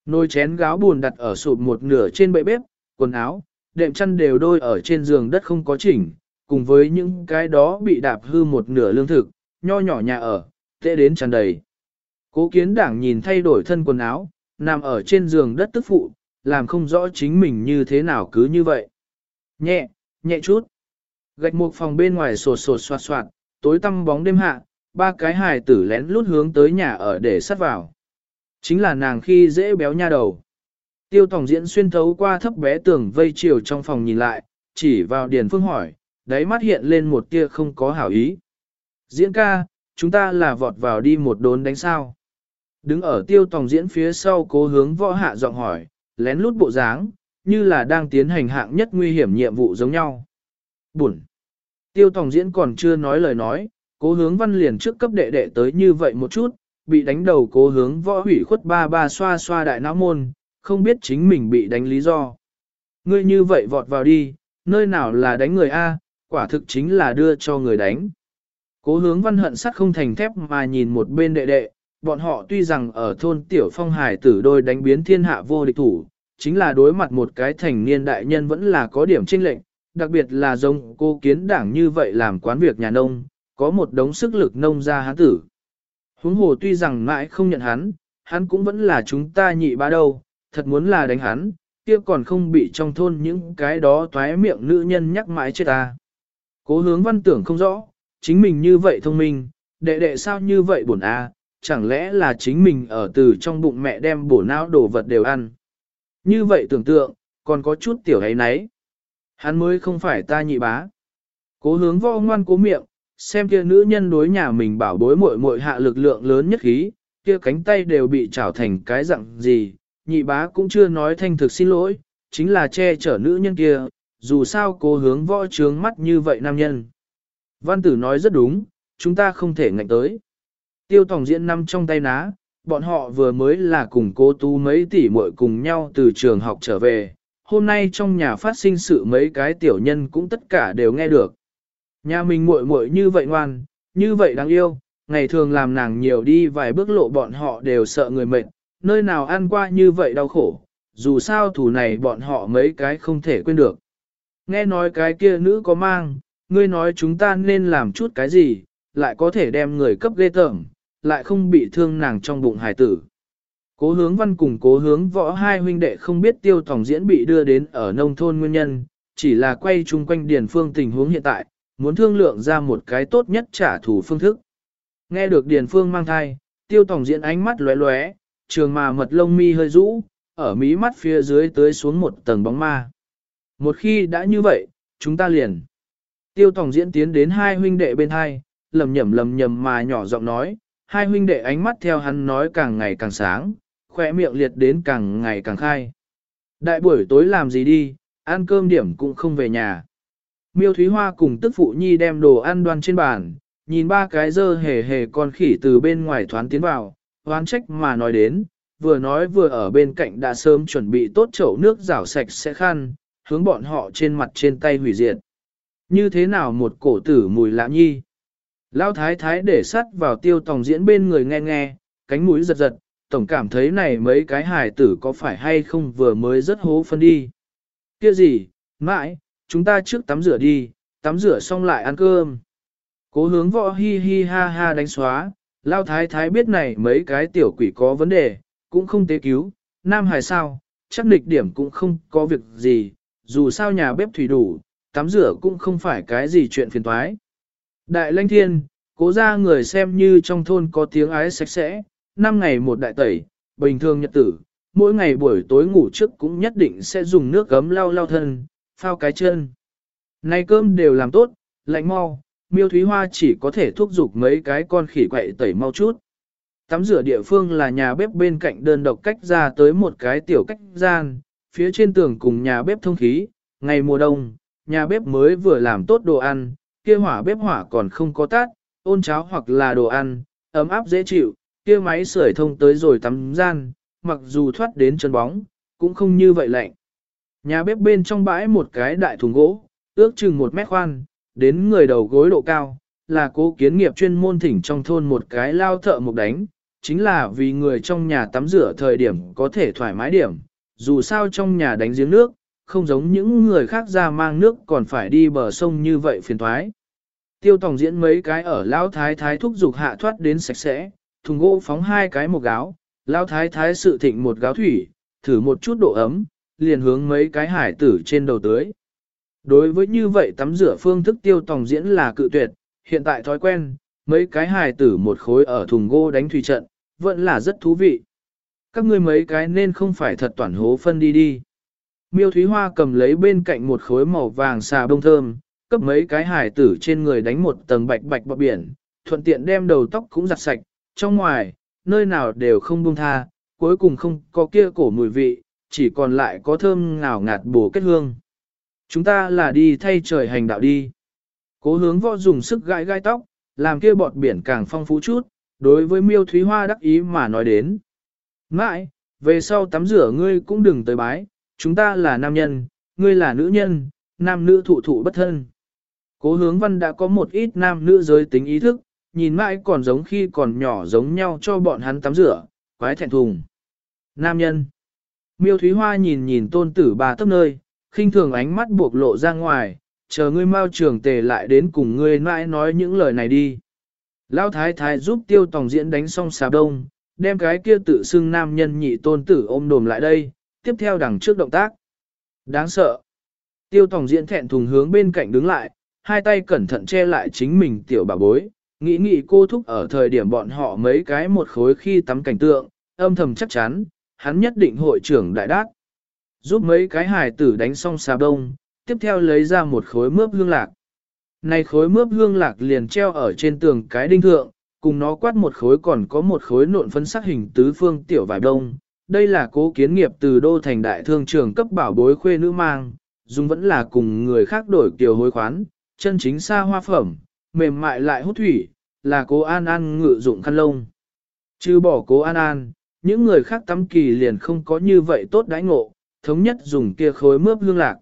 Nồi chén gáo buồn đặt ở sụp một nửa trên bệ bếp, quần áo, đệm chăn đều đôi ở trên giường đất không có chỉnh, cùng với những cái đó bị đạp hư một nửa lương thực, nho nhỏ nhà ở, tệ đến tràn đầy. Cố kiến đảng nhìn thay đổi thân quần áo, nằm ở trên giường đất tức phụ, làm không rõ chính mình như thế nào cứ như vậy. Nhẹ, nhẹ chút. Gạch một phòng bên ngoài sột sột soạt soạt, tối tăm bóng đêm hạ, ba cái hài tử lén lút hướng tới nhà ở để sắt vào. Chính là nàng khi dễ béo nha đầu. Tiêu tổng diễn xuyên thấu qua thấp bé tường vây chiều trong phòng nhìn lại, chỉ vào Điền Phương hỏi, đáy mắt hiện lên một tia không có hảo ý. Diễn ca, chúng ta là vọt vào đi một đốn đánh sao. Đứng ở tiêu tổng diễn phía sau cố hướng võ hạ giọng hỏi, lén lút bộ dáng, như là đang tiến hành hạng nhất nguy hiểm nhiệm vụ giống nhau. Buồn. Tiêu tổng diễn còn chưa nói lời nói, cố hướng văn liền trước cấp đệ đệ tới như vậy một chút, bị đánh đầu cố hướng võ hủy khuất ba ba xoa xoa đại não môn, không biết chính mình bị đánh lý do. Ngươi như vậy vọt vào đi, nơi nào là đánh người A, quả thực chính là đưa cho người đánh. Cố hướng văn hận sắt không thành thép mà nhìn một bên đệ đệ, bọn họ tuy rằng ở thôn tiểu phong hải tử đôi đánh biến thiên hạ vô địch thủ, chính là đối mặt một cái thành niên đại nhân vẫn là có điểm chênh lệnh, đặc biệt là giống cô kiến đảng như vậy làm quán việc nhà nông, có một đống sức lực nông ra hắn tử. Huống hồ tuy rằng mãi không nhận hắn, hắn cũng vẫn là chúng ta nhị ba đâu, thật muốn là đánh hắn, kia còn không bị trong thôn những cái đó toái miệng nữ nhân nhắc mãi chết ta. Cố hướng văn tưởng không rõ, chính mình như vậy thông minh, đệ đệ sao như vậy buồn a chẳng lẽ là chính mình ở từ trong bụng mẹ đem bổ não đồ vật đều ăn. Như vậy tưởng tượng, còn có chút tiểu ấy nấy. Hắn mới không phải ta nhị bá. Cố hướng vo ngoan cố miệng, xem kia nữ nhân đối nhà mình bảo bối muội muội hạ lực lượng lớn nhất khí, kia cánh tay đều bị trảo thành cái dạng gì, nhị bá cũng chưa nói thanh thực xin lỗi, chính là che chở nữ nhân kia, dù sao cố hướng võ trướng mắt như vậy nam nhân. Văn tử nói rất đúng, chúng ta không thể ngạnh tới. Tiêu tổng diễn năm trong tay ná, bọn họ vừa mới là cùng cô tú mấy tỷ muội cùng nhau từ trường học trở về, hôm nay trong nhà phát sinh sự mấy cái tiểu nhân cũng tất cả đều nghe được. Nhà mình muội muội như vậy ngoan, như vậy đáng yêu, ngày thường làm nàng nhiều đi vài bước lộ bọn họ đều sợ người mệt, nơi nào ăn qua như vậy đau khổ, dù sao thủ này bọn họ mấy cái không thể quên được. Nghe nói cái kia nữ có mang, ngươi nói chúng ta nên làm chút cái gì, lại có thể đem người cấp ghê tởm, lại không bị thương nàng trong bụng hải tử. Cố hướng văn cùng cố hướng võ hai huynh đệ không biết tiêu tổng diễn bị đưa đến ở nông thôn nguyên nhân, chỉ là quay chung quanh điển phương tình huống hiện tại, muốn thương lượng ra một cái tốt nhất trả thù phương thức. Nghe được điền phương mang thai, tiêu tổng diễn ánh mắt lóe lóe, trường mà mật lông mi hơi rũ, ở mí mắt phía dưới tới xuống một tầng bóng ma. Một khi đã như vậy, chúng ta liền. Tiêu tổng diễn tiến đến hai huynh đệ bên hai, lầm nhầm lầm nhầm mà nhỏ giọng nói, hai huynh đệ ánh mắt theo hắn nói càng ngày càng sáng, khỏe miệng liệt đến càng ngày càng khai. Đại buổi tối làm gì đi, ăn cơm điểm cũng không về nhà. Miêu Thúy Hoa cùng tức phụ nhi đem đồ ăn đoan trên bàn, nhìn ba cái dơ hề hề con khỉ từ bên ngoài thoán tiến vào, hoán trách mà nói đến, vừa nói vừa ở bên cạnh đã sớm chuẩn bị tốt chậu nước rảo sạch sẽ khăn, hướng bọn họ trên mặt trên tay hủy diệt. Như thế nào một cổ tử mùi lạ nhi? Lão thái thái để sắt vào tiêu tòng diễn bên người nghe nghe, cánh mũi giật giật, tổng cảm thấy này mấy cái hài tử có phải hay không vừa mới rất hố phân đi. Kia gì, mãi, chúng ta trước tắm rửa đi, tắm rửa xong lại ăn cơm. Cố hướng võ hi hi ha ha đánh xóa, lao thái thái biết này mấy cái tiểu quỷ có vấn đề, cũng không tế cứu, nam hài sao, chắc nịch điểm cũng không có việc gì, dù sao nhà bếp thủy đủ, tắm rửa cũng không phải cái gì chuyện phiền toái. Đại lanh thiên, cố ra người xem như trong thôn có tiếng ái sạch sẽ, năm ngày một đại tẩy, bình thường nhật tử, mỗi ngày buổi tối ngủ trước cũng nhất định sẽ dùng nước gấm lau lau thân, phao cái chân. Nay cơm đều làm tốt, lạnh mau, miêu thúy hoa chỉ có thể thúc giục mấy cái con khỉ quậy tẩy mau chút. Tắm rửa địa phương là nhà bếp bên cạnh đơn độc cách ra tới một cái tiểu cách gian, phía trên tường cùng nhà bếp thông khí, ngày mùa đông, nhà bếp mới vừa làm tốt đồ ăn, kia hỏa bếp hỏa còn không có tát, ôn cháo hoặc là đồ ăn, ấm áp dễ chịu, kia máy sưởi thông tới rồi tắm gian, mặc dù thoát đến chân bóng, cũng không như vậy lạnh. Nhà bếp bên trong bãi một cái đại thùng gỗ, ước chừng một mét khoan, đến người đầu gối độ cao, là cố kiến nghiệp chuyên môn thỉnh trong thôn một cái lao thợ mục đánh, chính là vì người trong nhà tắm rửa thời điểm có thể thoải mái điểm, dù sao trong nhà đánh giếng nước, không giống những người khác ra mang nước còn phải đi bờ sông như vậy phiền thoái. Tiêu tổng diễn mấy cái ở lao thái thái thúc dục hạ thoát đến sạch sẽ, thùng gỗ phóng hai cái một gáo, lao thái thái sự thịnh một gáo thủy, thử một chút độ ấm, liền hướng mấy cái hải tử trên đầu tưới. Đối với như vậy tắm rửa phương thức tiêu tòng diễn là cự tuyệt, hiện tại thói quen, mấy cái hài tử một khối ở thùng gỗ đánh thủy trận, vẫn là rất thú vị. Các ngươi mấy cái nên không phải thật toàn hố phân đi đi. Miêu Thúy Hoa cầm lấy bên cạnh một khối màu vàng xà bông thơm, cấp mấy cái hài tử trên người đánh một tầng bạch bạch bọc biển, thuận tiện đem đầu tóc cũng giặt sạch, trong ngoài, nơi nào đều không buông tha, cuối cùng không có kia cổ mùi vị, chỉ còn lại có thơm ngào ngạt bổ kết hương. Chúng ta là đi thay trời hành đạo đi. Cố hướng võ dùng sức gãi gai tóc, làm kia bọt biển càng phong phú chút, đối với miêu thúy hoa đắc ý mà nói đến. Mãi, về sau tắm rửa ngươi cũng đừng tới bái, chúng ta là nam nhân, ngươi là nữ nhân, nam nữ thụ thụ bất thân. Cố hướng văn đã có một ít nam nữ giới tính ý thức, nhìn mãi còn giống khi còn nhỏ giống nhau cho bọn hắn tắm rửa, quái thẹn thùng. Nam nhân. Miêu Thúy Hoa nhìn nhìn tôn tử bà tấp nơi, khinh thường ánh mắt buộc lộ ra ngoài, chờ ngươi mau trường tề lại đến cùng ngươi mãi nói những lời này đi. Lão thái thái giúp tiêu tòng diễn đánh xong xà đông, đem cái kia tự xưng nam nhân nhị tôn tử ôm đồm lại đây, tiếp theo đằng trước động tác. Đáng sợ. Tiêu tòng diễn thẹn thùng hướng bên cạnh đứng lại, hai tay cẩn thận che lại chính mình tiểu bà bối, nghĩ nghĩ cô thúc ở thời điểm bọn họ mấy cái một khối khi tắm cảnh tượng, âm thầm chắc chắn, hắn nhất định hội trưởng đại đát. Giúp mấy cái hài tử đánh xong xà đông, tiếp theo lấy ra một khối mướp hương lạc. Này khối mướp hương lạc liền treo ở trên tường cái đinh thượng, cùng nó quát một khối còn có một khối nộn phấn sắc hình tứ phương tiểu vải đông. Đây là cố kiến nghiệp từ đô thành đại thương trường cấp bảo bối khuê nữ mang, dùng vẫn là cùng người khác đổi kiểu hối khoán, chân chính xa hoa phẩm, mềm mại lại hút thủy, là cố an an ngự dụng khăn lông. Chứ bỏ cố an an, những người khác tắm kỳ liền không có như vậy tốt đãi ngộ, thống nhất dùng kia khối mướp hương lạc.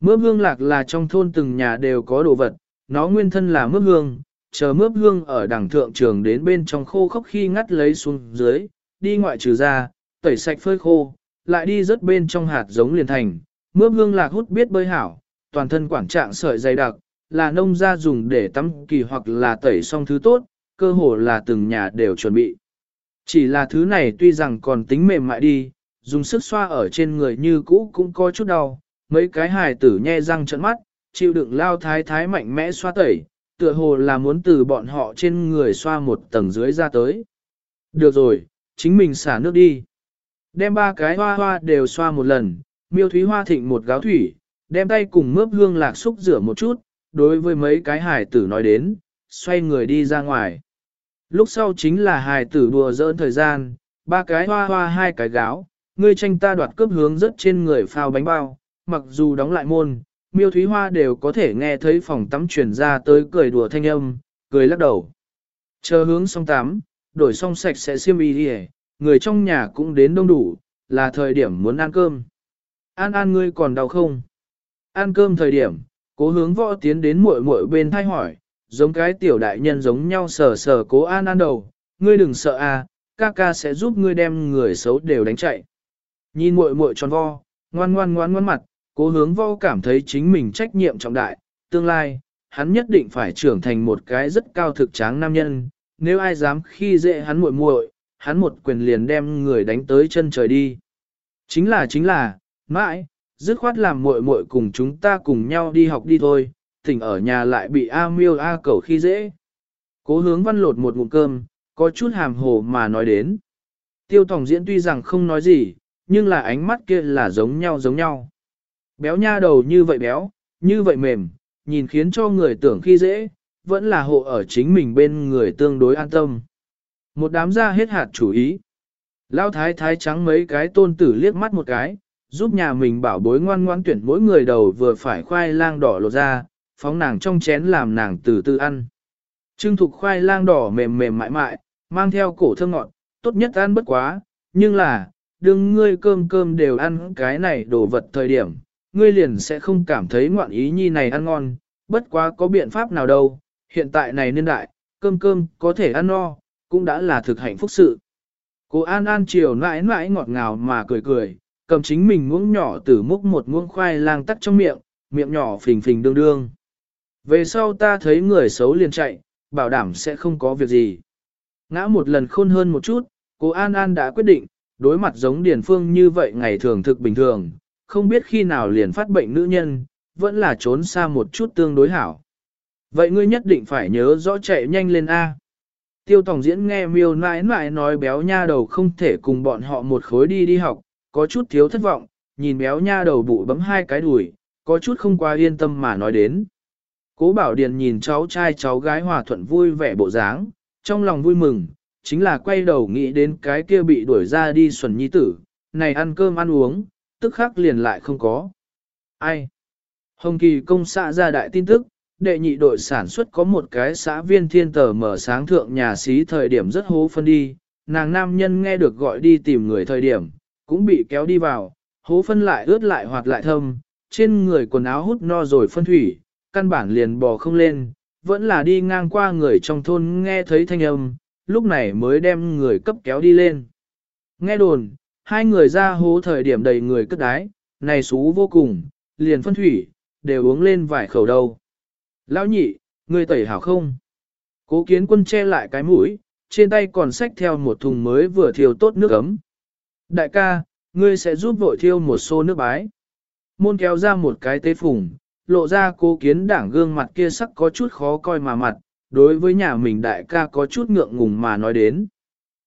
Mướp hương lạc là trong thôn từng nhà đều có đồ vật, nó nguyên thân là mướp hương, chờ mướp hương ở đẳng thượng trường đến bên trong khô khốc khi ngắt lấy xuống dưới, đi ngoại trừ ra, tẩy sạch phơi khô, lại đi rớt bên trong hạt giống liền thành. Mướp hương lạc hút biết bơi hảo, toàn thân quản trạng sợi dày đặc, là nông gia dùng để tắm kỳ hoặc là tẩy xong thứ tốt, cơ hồ là từng nhà đều chuẩn bị. Chỉ là thứ này tuy rằng còn tính mềm mại đi, dùng sức xoa ở trên người như cũ cũng có chút đau, mấy cái hài tử nhe răng trợn mắt, chịu đựng lao thái thái mạnh mẽ xoa tẩy, tựa hồ là muốn từ bọn họ trên người xoa một tầng dưới ra tới. Được rồi, chính mình xả nước đi. Đem ba cái hoa hoa đều xoa một lần, miêu thúy hoa thịnh một gáo thủy, đem tay cùng mướp hương lạc xúc rửa một chút, đối với mấy cái hài tử nói đến, xoay người đi ra ngoài. Lúc sau chính là hài tử đùa dỡn thời gian, ba cái hoa hoa hai cái gáo, ngươi tranh ta đoạt cướp hướng rất trên người phao bánh bao, mặc dù đóng lại môn, miêu thúy hoa đều có thể nghe thấy phòng tắm truyền ra tới cười đùa thanh âm, cười lắc đầu. Chờ hướng xong tắm, đổi xong sạch sẽ xiêm y đi người trong nhà cũng đến đông đủ, là thời điểm muốn ăn cơm. An An ngươi còn đau không? Ăn cơm thời điểm, cố hướng võ tiến đến muội muội bên thay hỏi, giống cái tiểu đại nhân giống nhau sờ sờ cố An An đầu, ngươi đừng sợ à, ca ca sẽ giúp ngươi đem người xấu đều đánh chạy. Nhìn muội muội tròn vo, ngoan ngoan ngoan ngoan mặt, cố hướng vo cảm thấy chính mình trách nhiệm trọng đại, tương lai, hắn nhất định phải trưởng thành một cái rất cao thực tráng nam nhân, nếu ai dám khi dễ hắn muội muội, hắn một quyền liền đem người đánh tới chân trời đi. Chính là chính là, mãi, dứt khoát làm muội muội cùng chúng ta cùng nhau đi học đi thôi, tỉnh ở nhà lại bị A miêu A cầu khi dễ. Cố hướng văn lột một ngụm cơm, có chút hàm hồ mà nói đến. Tiêu Thỏng diễn tuy rằng không nói gì, nhưng là ánh mắt kia là giống nhau giống nhau. Béo nha đầu như vậy béo, như vậy mềm, nhìn khiến cho người tưởng khi dễ, vẫn là hộ ở chính mình bên người tương đối an tâm. Một đám ra hết hạt chủ ý. Lao thái thái trắng mấy cái tôn tử liếc mắt một cái, giúp nhà mình bảo bối ngoan ngoan tuyển mỗi người đầu vừa phải khoai lang đỏ lột ra, phóng nàng trong chén làm nàng từ từ ăn. Trưng thục khoai lang đỏ mềm mềm mại mại, mang theo cổ thơm ngọt, tốt nhất ăn bất quá, nhưng là, đừng ngươi cơm cơm đều ăn cái này đồ vật thời điểm, ngươi liền sẽ không cảm thấy ngoạn ý nhi này ăn ngon, bất quá có biện pháp nào đâu, hiện tại này niên đại, cơm cơm có thể ăn no, cũng đã là thực hạnh phúc sự. Cô An An chiều mãi mãi ngọt ngào mà cười cười, cầm chính mình muỗng nhỏ từ múc một muỗng khoai lang tắt trong miệng, miệng nhỏ phình phình đương đương. Về sau ta thấy người xấu liền chạy, bảo đảm sẽ không có việc gì. Ngã một lần khôn hơn một chút, cô An An đã quyết định, đối mặt giống Điền Phương như vậy ngày thường thực bình thường, không biết khi nào liền phát bệnh nữ nhân, vẫn là trốn xa một chút tương đối hảo. Vậy ngươi nhất định phải nhớ rõ chạy nhanh lên A. Tiêu Tổng diễn nghe miêu nãi nãi nói béo nha đầu không thể cùng bọn họ một khối đi đi học, có chút thiếu thất vọng, nhìn béo nha đầu bụi bấm hai cái đùi, có chút không quá yên tâm mà nói đến. Cố Bảo Điền nhìn cháu trai cháu gái hòa thuận vui vẻ bộ dáng, trong lòng vui mừng, chính là quay đầu nghĩ đến cái kia bị đuổi ra đi xuẩn nhi tử, này ăn cơm ăn uống, tức khắc liền lại không có. Ai? Hồng Kỳ công xã ra đại tin tức, đệ nhị đội sản xuất có một cái xã viên thiên tờ mở sáng thượng nhà xí thời điểm rất hố phân đi, nàng nam nhân nghe được gọi đi tìm người thời điểm, cũng bị kéo đi vào, hố phân lại ướt lại hoạt lại thâm, trên người quần áo hút no rồi phân thủy, căn bản liền bò không lên, vẫn là đi ngang qua người trong thôn nghe thấy thanh âm, lúc này mới đem người cấp kéo đi lên. Nghe đồn, hai người ra hố thời điểm đầy người cất đái, này xú vô cùng, liền phân thủy, đều uống lên vài khẩu đầu. Lão nhị, người tẩy hảo không? Cố kiến quân che lại cái mũi, trên tay còn xách theo một thùng mới vừa thiêu tốt nước ấm. Đại ca, ngươi sẽ giúp vội thiêu một xô nước bái. Môn kéo ra một cái tế phùng, lộ ra cố kiến đảng gương mặt kia sắc có chút khó coi mà mặt, đối với nhà mình đại ca có chút ngượng ngùng mà nói đến.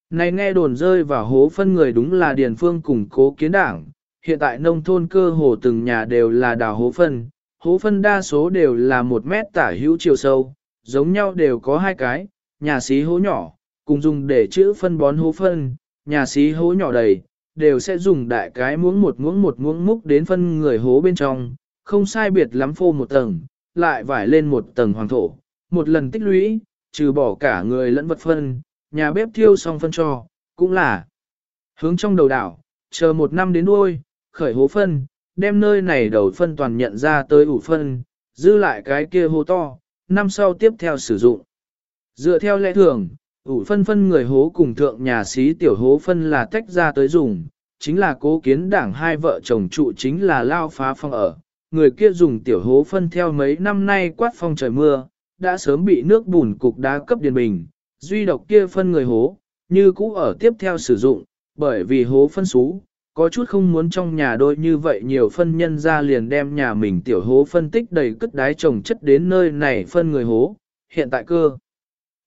Này nghe đồn rơi vào hố phân người đúng là Điền Phương cùng cố kiến đảng, hiện tại nông thôn cơ hồ từng nhà đều là đào hố phân, hố phân đa số đều là một mét tả hữu chiều sâu, giống nhau đều có hai cái, nhà xí hố nhỏ, cùng dùng để chữ phân bón hố phân, nhà xí hố nhỏ đầy, đều sẽ dùng đại cái muỗng một muỗng một muỗng múc đến phân người hố bên trong, không sai biệt lắm phô một tầng, lại vải lên một tầng hoàng thổ, một lần tích lũy, trừ bỏ cả người lẫn vật phân, nhà bếp thiêu xong phân cho, cũng là hướng trong đầu đảo, chờ một năm đến đuôi, khởi hố phân, đem nơi này đầu phân toàn nhận ra tới ủ phân, giữ lại cái kia hố to, năm sau tiếp theo sử dụng. Dựa theo lẽ thường, ủ phân phân người hố cùng thượng nhà xí tiểu hố phân là tách ra tới dùng, chính là cố kiến đảng hai vợ chồng trụ chính là lao phá phong ở. Người kia dùng tiểu hố phân theo mấy năm nay quát phong trời mưa, đã sớm bị nước bùn cục đá cấp điền bình, duy độc kia phân người hố, như cũ ở tiếp theo sử dụng, bởi vì hố phân xú, có chút không muốn trong nhà đôi như vậy nhiều phân nhân ra liền đem nhà mình tiểu hố phân tích đầy cất đái trồng chất đến nơi này phân người hố, hiện tại cơ.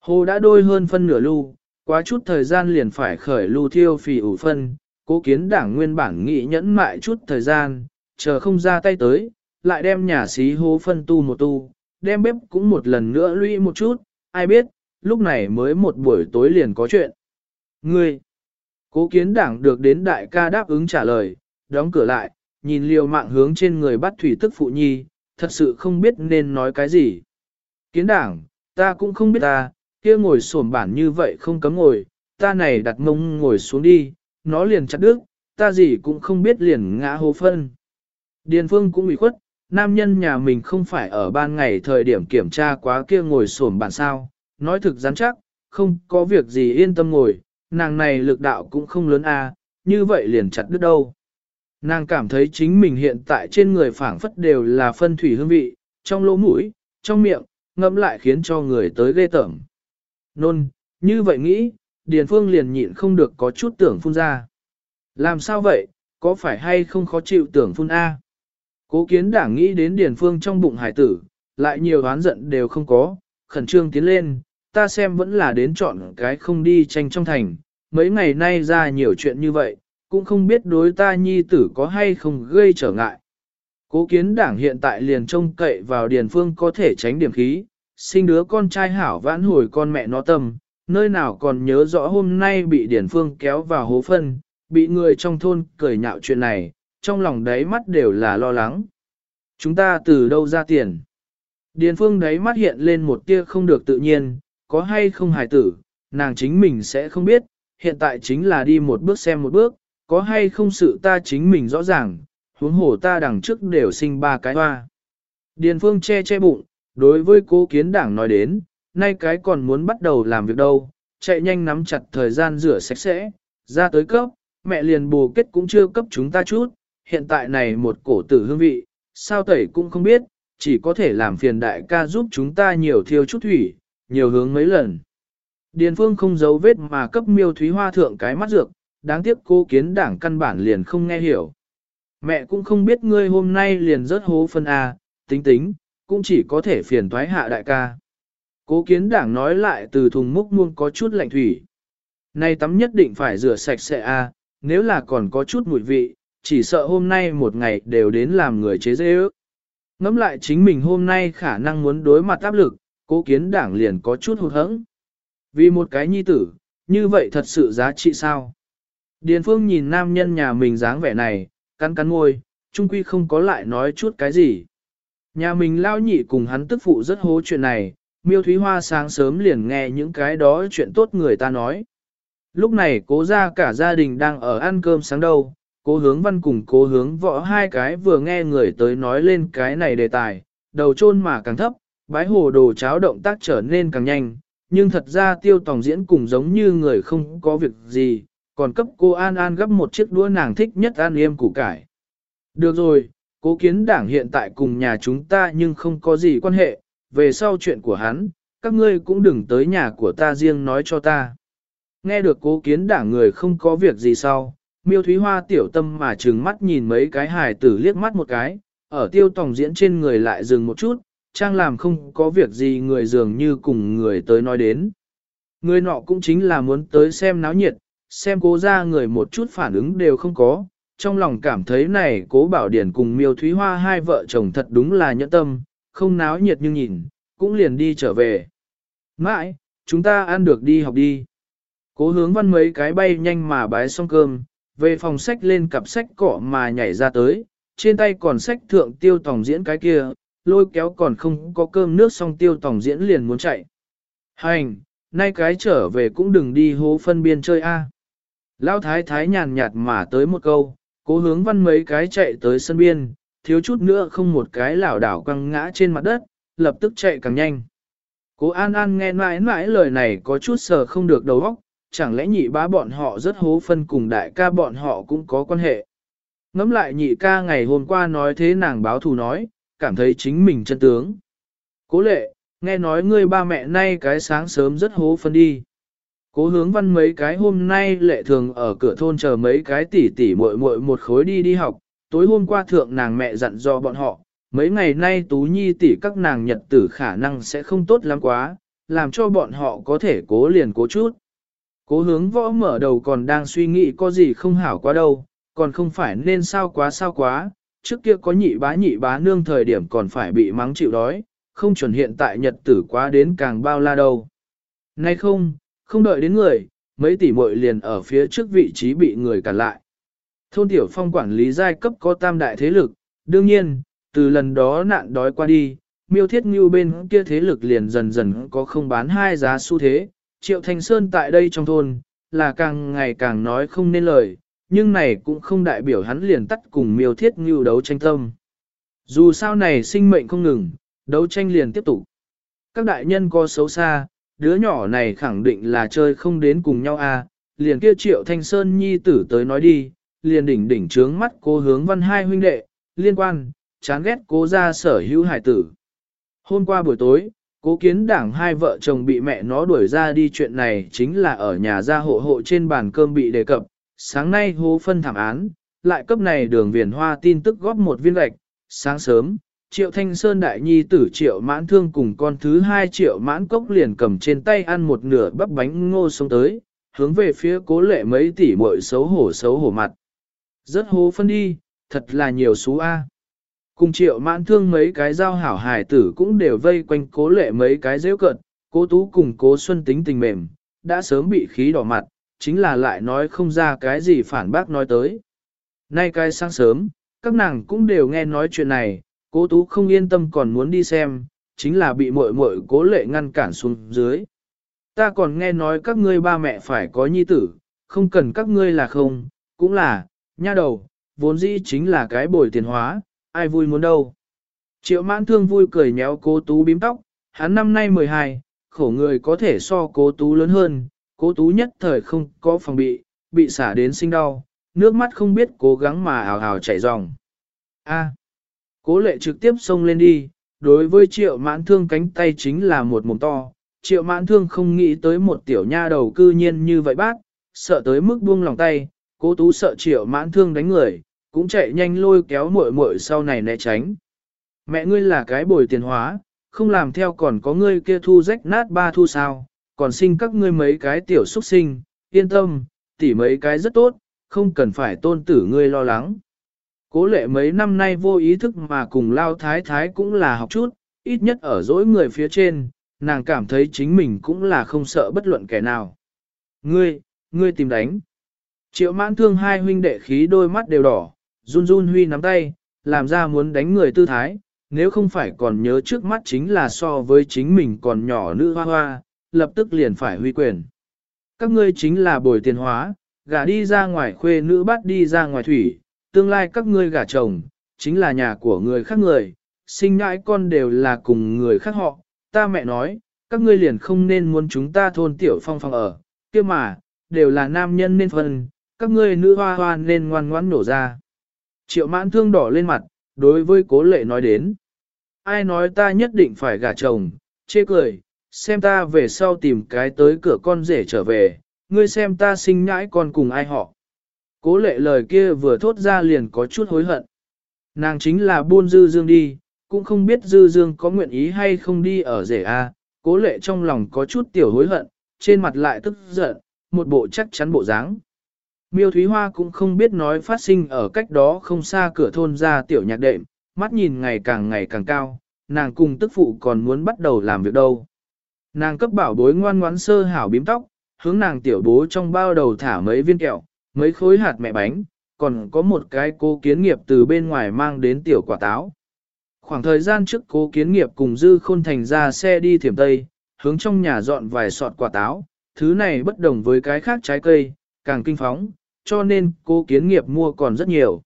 hố đã đôi hơn phân nửa lưu, quá chút thời gian liền phải khởi lưu thiêu phì ủ phân, cố kiến đảng nguyên bản nghị nhẫn mại chút thời gian, chờ không ra tay tới, lại đem nhà xí hố phân tu một tu, đem bếp cũng một lần nữa lũy một chút, ai biết, lúc này mới một buổi tối liền có chuyện. Ngươi, cố kiến đảng được đến đại ca đáp ứng trả lời, đóng cửa lại, nhìn liều mạng hướng trên người bắt thủy tức phụ nhi, thật sự không biết nên nói cái gì. Kiến đảng, ta cũng không biết ta, kia ngồi sổm bản như vậy không cấm ngồi, ta này đặt mông ngồi xuống đi, nó liền chặt đứt, ta gì cũng không biết liền ngã hố phân. Điền phương cũng bị khuất, nam nhân nhà mình không phải ở ban ngày thời điểm kiểm tra quá kia ngồi sổm bản sao, nói thực rắn chắc, không có việc gì yên tâm ngồi, nàng này lực đạo cũng không lớn a, à, như vậy liền chặt đứt đâu. Nàng cảm thấy chính mình hiện tại trên người phảng phất đều là phân thủy hương vị, trong lỗ mũi, trong miệng, ngẫm lại khiến cho người tới ghê tởm. Nôn, như vậy nghĩ, Điền Phương liền nhịn không được có chút tưởng phun ra. Làm sao vậy, có phải hay không khó chịu tưởng phun A? Cố kiến đảng nghĩ đến Điền Phương trong bụng hải tử, lại nhiều oán giận đều không có, khẩn trương tiến lên, ta xem vẫn là đến chọn cái không đi tranh trong thành, mấy ngày nay ra nhiều chuyện như vậy, cũng không biết đối ta nhi tử có hay không gây trở ngại. Cố kiến đảng hiện tại liền trông cậy vào Điền Phương có thể tránh điểm khí, sinh đứa con trai hảo vãn hồi con mẹ nó tâm, nơi nào còn nhớ rõ hôm nay bị Điền Phương kéo vào hố phân, bị người trong thôn cười nhạo chuyện này, trong lòng đáy mắt đều là lo lắng. Chúng ta từ đâu ra tiền? Điền Phương đáy mắt hiện lên một tia không được tự nhiên, có hay không hài tử, nàng chính mình sẽ không biết, hiện tại chính là đi một bước xem một bước, có hay không sự ta chính mình rõ ràng, huống hồ ta đằng trước đều sinh ba cái hoa. Điền Phương che che bụng, đối với cố kiến đảng nói đến, nay cái còn muốn bắt đầu làm việc đâu, chạy nhanh nắm chặt thời gian rửa sạch sẽ, ra tới cấp, mẹ liền bù kết cũng chưa cấp chúng ta chút, hiện tại này một cổ tử hương vị, sao tẩy cũng không biết, chỉ có thể làm phiền đại ca giúp chúng ta nhiều thiêu chút thủy, nhiều hướng mấy lần. Điền phương không giấu vết mà cấp miêu thúy hoa thượng cái mắt dược, đáng tiếc cô kiến đảng căn bản liền không nghe hiểu. Mẹ cũng không biết ngươi hôm nay liền rớt hố phân A, tính tính, cũng chỉ có thể phiền thoái hạ đại ca. Cố kiến đảng nói lại từ thùng múc muông có chút lạnh thủy. Này tắm nhất định phải rửa sạch sẽ A, nếu là còn có chút mùi vị, chỉ sợ hôm nay một ngày đều đến làm người chế dễ ước. Ngắm lại chính mình hôm nay khả năng muốn đối mặt áp lực, cố kiến đảng liền có chút hụt hẫng. Vì một cái nhi tử, như vậy thật sự giá trị sao? Điền Phương nhìn nam nhân nhà mình dáng vẻ này, cắn cắn môi, trung quy không có lại nói chút cái gì. Nhà mình lao nhị cùng hắn tức phụ rất hố chuyện này, miêu thúy hoa sáng sớm liền nghe những cái đó chuyện tốt người ta nói. Lúc này cố ra cả gia đình đang ở ăn cơm sáng đâu, cố hướng văn cùng cố hướng võ hai cái vừa nghe người tới nói lên cái này đề tài, đầu chôn mà càng thấp, bái hồ đồ cháo động tác trở nên càng nhanh, nhưng thật ra tiêu tòng diễn cùng giống như người không có việc gì, còn cấp cô An An gấp một chiếc đũa nàng thích nhất an yêm củ cải. Được rồi, cố kiến đảng hiện tại cùng nhà chúng ta nhưng không có gì quan hệ, về sau chuyện của hắn, các ngươi cũng đừng tới nhà của ta riêng nói cho ta. Nghe được cố kiến đảng người không có việc gì sau, miêu thúy hoa tiểu tâm mà trừng mắt nhìn mấy cái hài tử liếc mắt một cái, ở tiêu tòng diễn trên người lại dừng một chút, trang làm không có việc gì người dường như cùng người tới nói đến. Người nọ cũng chính là muốn tới xem náo nhiệt, xem cố ra người một chút phản ứng đều không có, trong lòng cảm thấy này cố bảo điển cùng miêu thúy hoa hai vợ chồng thật đúng là nhẫn tâm, không náo nhiệt nhưng nhìn, cũng liền đi trở về. Mãi, chúng ta ăn được đi học đi. Cố hướng văn mấy cái bay nhanh mà bái xong cơm, về phòng sách lên cặp sách cọ mà nhảy ra tới, trên tay còn sách thượng tiêu tòng diễn cái kia, lôi kéo còn không có cơm nước xong tiêu tòng diễn liền muốn chạy. Hành, nay cái trở về cũng đừng đi hố phân biên chơi a. Lão thái thái nhàn nhạt mà tới một câu, cố hướng văn mấy cái chạy tới sân biên, thiếu chút nữa không một cái lảo đảo quăng ngã trên mặt đất, lập tức chạy càng nhanh. Cố An An nghe mãi mãi lời này có chút sờ không được đầu óc, chẳng lẽ nhị bá bọn họ rất hố phân cùng đại ca bọn họ cũng có quan hệ. Ngắm lại nhị ca ngày hôm qua nói thế nàng báo thù nói, cảm thấy chính mình chân tướng. Cố lệ, nghe nói ngươi ba mẹ nay cái sáng sớm rất hố phân đi. Cố hướng văn mấy cái hôm nay lệ thường ở cửa thôn chờ mấy cái tỷ tỷ muội muội một khối đi đi học, tối hôm qua thượng nàng mẹ dặn dò bọn họ, mấy ngày nay tú nhi tỷ các nàng nhật tử khả năng sẽ không tốt lắm quá, làm cho bọn họ có thể cố liền cố chút. Cố hướng võ mở đầu còn đang suy nghĩ có gì không hảo quá đâu, còn không phải nên sao quá sao quá, trước kia có nhị bá nhị bá nương thời điểm còn phải bị mắng chịu đói, không chuẩn hiện tại nhật tử quá đến càng bao la đâu. Nay không, không đợi đến người, mấy tỷ muội liền ở phía trước vị trí bị người cản lại. Thôn tiểu phong quản lý giai cấp có tam đại thế lực, đương nhiên, Từ lần đó nạn đói qua đi, miêu thiết ngưu bên kia thế lực liền dần dần có không bán hai giá xu thế, triệu thanh sơn tại đây trong thôn, là càng ngày càng nói không nên lời, nhưng này cũng không đại biểu hắn liền tắt cùng miêu thiết ngưu đấu tranh tâm. Dù sao này sinh mệnh không ngừng, đấu tranh liền tiếp tục. Các đại nhân có xấu xa, đứa nhỏ này khẳng định là chơi không đến cùng nhau à, liền kia triệu thanh sơn nhi tử tới nói đi, liền đỉnh đỉnh trướng mắt cố hướng văn hai huynh đệ, liên quan, chán ghét cố ra sở hữu hải tử. Hôm qua buổi tối, cố kiến đảng hai vợ chồng bị mẹ nó đuổi ra đi chuyện này chính là ở nhà gia hộ hộ trên bàn cơm bị đề cập, sáng nay hố phân thảm án, lại cấp này đường viền hoa tin tức góp một viên gạch, sáng sớm, triệu thanh sơn đại nhi tử triệu mãn thương cùng con thứ hai triệu mãn cốc liền cầm trên tay ăn một nửa bắp bánh ngô sống tới, hướng về phía cố lệ mấy tỷ muội xấu hổ xấu hổ mặt. Rất hố phân đi, thật là nhiều xú A. Cùng triệu mãn thương mấy cái giao hảo hài tử cũng đều vây quanh cố lệ mấy cái dễ cận, cố tú cùng cố xuân tính tình mềm, đã sớm bị khí đỏ mặt, chính là lại nói không ra cái gì phản bác nói tới. Nay cái sáng sớm, các nàng cũng đều nghe nói chuyện này, cố tú không yên tâm còn muốn đi xem, chính là bị muội muội cố lệ ngăn cản xuống dưới. Ta còn nghe nói các ngươi ba mẹ phải có nhi tử, không cần các ngươi là không, cũng là, nha đầu, vốn dĩ chính là cái bồi tiền hóa, ai vui muốn đâu. Triệu mãn thương vui cười nhéo cố tú bím tóc, hắn năm nay 12, khổ người có thể so cố tú lớn hơn, cố tú nhất thời không có phòng bị, bị xả đến sinh đau, nước mắt không biết cố gắng mà ảo ảo chảy ròng. A. cố lệ trực tiếp xông lên đi, đối với triệu mãn thương cánh tay chính là một mồm to, triệu mãn thương không nghĩ tới một tiểu nha đầu cư nhiên như vậy bác, sợ tới mức buông lòng tay, cố tú sợ triệu mãn thương đánh người, cũng chạy nhanh lôi kéo muội muội sau này né tránh. Mẹ ngươi là cái bồi tiền hóa, không làm theo còn có ngươi kia thu rách nát ba thu sao, còn sinh các ngươi mấy cái tiểu xuất sinh, yên tâm, tỉ mấy cái rất tốt, không cần phải tôn tử ngươi lo lắng. Cố lệ mấy năm nay vô ý thức mà cùng lao thái thái cũng là học chút, ít nhất ở dỗi người phía trên, nàng cảm thấy chính mình cũng là không sợ bất luận kẻ nào. Ngươi, ngươi tìm đánh. Triệu mãn thương hai huynh đệ khí đôi mắt đều đỏ, run run huy nắm tay, làm ra muốn đánh người tư thái, nếu không phải còn nhớ trước mắt chính là so với chính mình còn nhỏ nữ hoa hoa, lập tức liền phải huy quyền. Các ngươi chính là bồi tiền hóa, gả đi ra ngoài khuê nữ bắt đi ra ngoài thủy, tương lai các ngươi gả chồng, chính là nhà của người khác người, sinh nhãi con đều là cùng người khác họ, ta mẹ nói, các ngươi liền không nên muốn chúng ta thôn tiểu phong phong ở, kia mà, đều là nam nhân nên phân, các ngươi nữ hoa hoa nên ngoan ngoãn nổ ra. Triệu mãn thương đỏ lên mặt, đối với cố lệ nói đến. Ai nói ta nhất định phải gả chồng, chê cười, xem ta về sau tìm cái tới cửa con rể trở về, ngươi xem ta sinh nhãi con cùng ai họ. Cố lệ lời kia vừa thốt ra liền có chút hối hận. Nàng chính là buôn dư dương đi, cũng không biết dư dương có nguyện ý hay không đi ở rể a. cố lệ trong lòng có chút tiểu hối hận, trên mặt lại tức giận, một bộ chắc chắn bộ dáng. Miêu Thúy Hoa cũng không biết nói phát sinh ở cách đó không xa cửa thôn ra tiểu nhạc đệm, mắt nhìn ngày càng ngày càng cao, nàng cùng tức phụ còn muốn bắt đầu làm việc đâu. Nàng cấp bảo bối ngoan ngoãn sơ hảo bím tóc, hướng nàng tiểu bố trong bao đầu thả mấy viên kẹo, mấy khối hạt mẹ bánh, còn có một cái cô kiến nghiệp từ bên ngoài mang đến tiểu quả táo. Khoảng thời gian trước cô kiến nghiệp cùng dư khôn thành ra xe đi thiểm tây, hướng trong nhà dọn vài sọt quả táo, thứ này bất đồng với cái khác trái cây, càng kinh phóng, cho nên cô kiến nghiệp mua còn rất nhiều.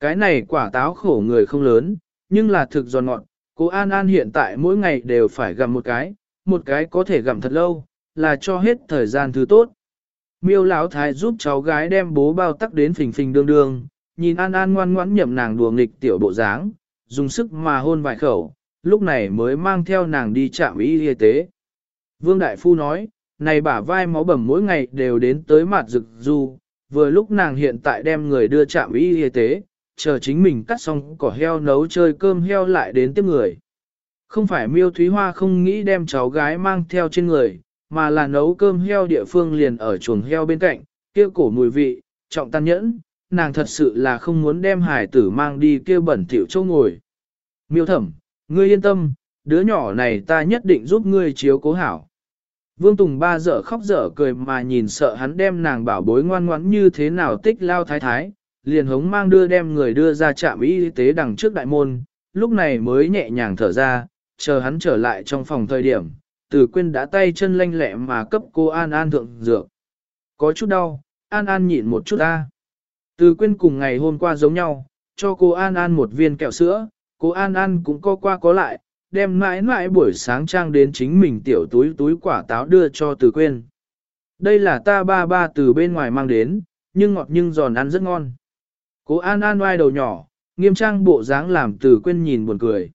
Cái này quả táo khổ người không lớn, nhưng là thực giòn ngọt, cô An An hiện tại mỗi ngày đều phải gặm một cái, một cái có thể gặm thật lâu, là cho hết thời gian thứ tốt. Miêu Lão thái giúp cháu gái đem bố bao tắc đến phình phình đương đương, nhìn An An ngoan ngoãn nhậm nàng đùa nghịch tiểu bộ dáng, dùng sức mà hôn vài khẩu, lúc này mới mang theo nàng đi trạm y y tế. Vương Đại Phu nói, này bả vai máu bầm mỗi ngày đều đến tới mặt rực du, vừa lúc nàng hiện tại đem người đưa trạm y y tế, chờ chính mình cắt xong cỏ heo nấu chơi cơm heo lại đến tiếp người. Không phải miêu thúy hoa không nghĩ đem cháu gái mang theo trên người, mà là nấu cơm heo địa phương liền ở chuồng heo bên cạnh, kia cổ mùi vị, trọng tan nhẫn, nàng thật sự là không muốn đem hải tử mang đi kia bẩn thỉu châu ngồi. Miêu thẩm, ngươi yên tâm, đứa nhỏ này ta nhất định giúp ngươi chiếu cố hảo. Vương Tùng ba dở khóc dở cười mà nhìn sợ hắn đem nàng bảo bối ngoan ngoãn như thế nào tích lao thái thái, liền hống mang đưa đem người đưa ra trạm y tế đằng trước đại môn, lúc này mới nhẹ nhàng thở ra, chờ hắn trở lại trong phòng thời điểm, từ quên đã tay chân lanh lẹ mà cấp cô An An thượng dược. Có chút đau, An An nhịn một chút ta. Từ quên cùng ngày hôm qua giống nhau, cho cô An An một viên kẹo sữa, cô An An cũng co qua có lại, đem mãi mãi buổi sáng trang đến chính mình tiểu túi túi quả táo đưa cho từ quên. Đây là ta ba ba từ bên ngoài mang đến, nhưng ngọt nhưng giòn ăn rất ngon. Cố An An oai đầu nhỏ, nghiêm trang bộ dáng làm từ quên nhìn buồn cười.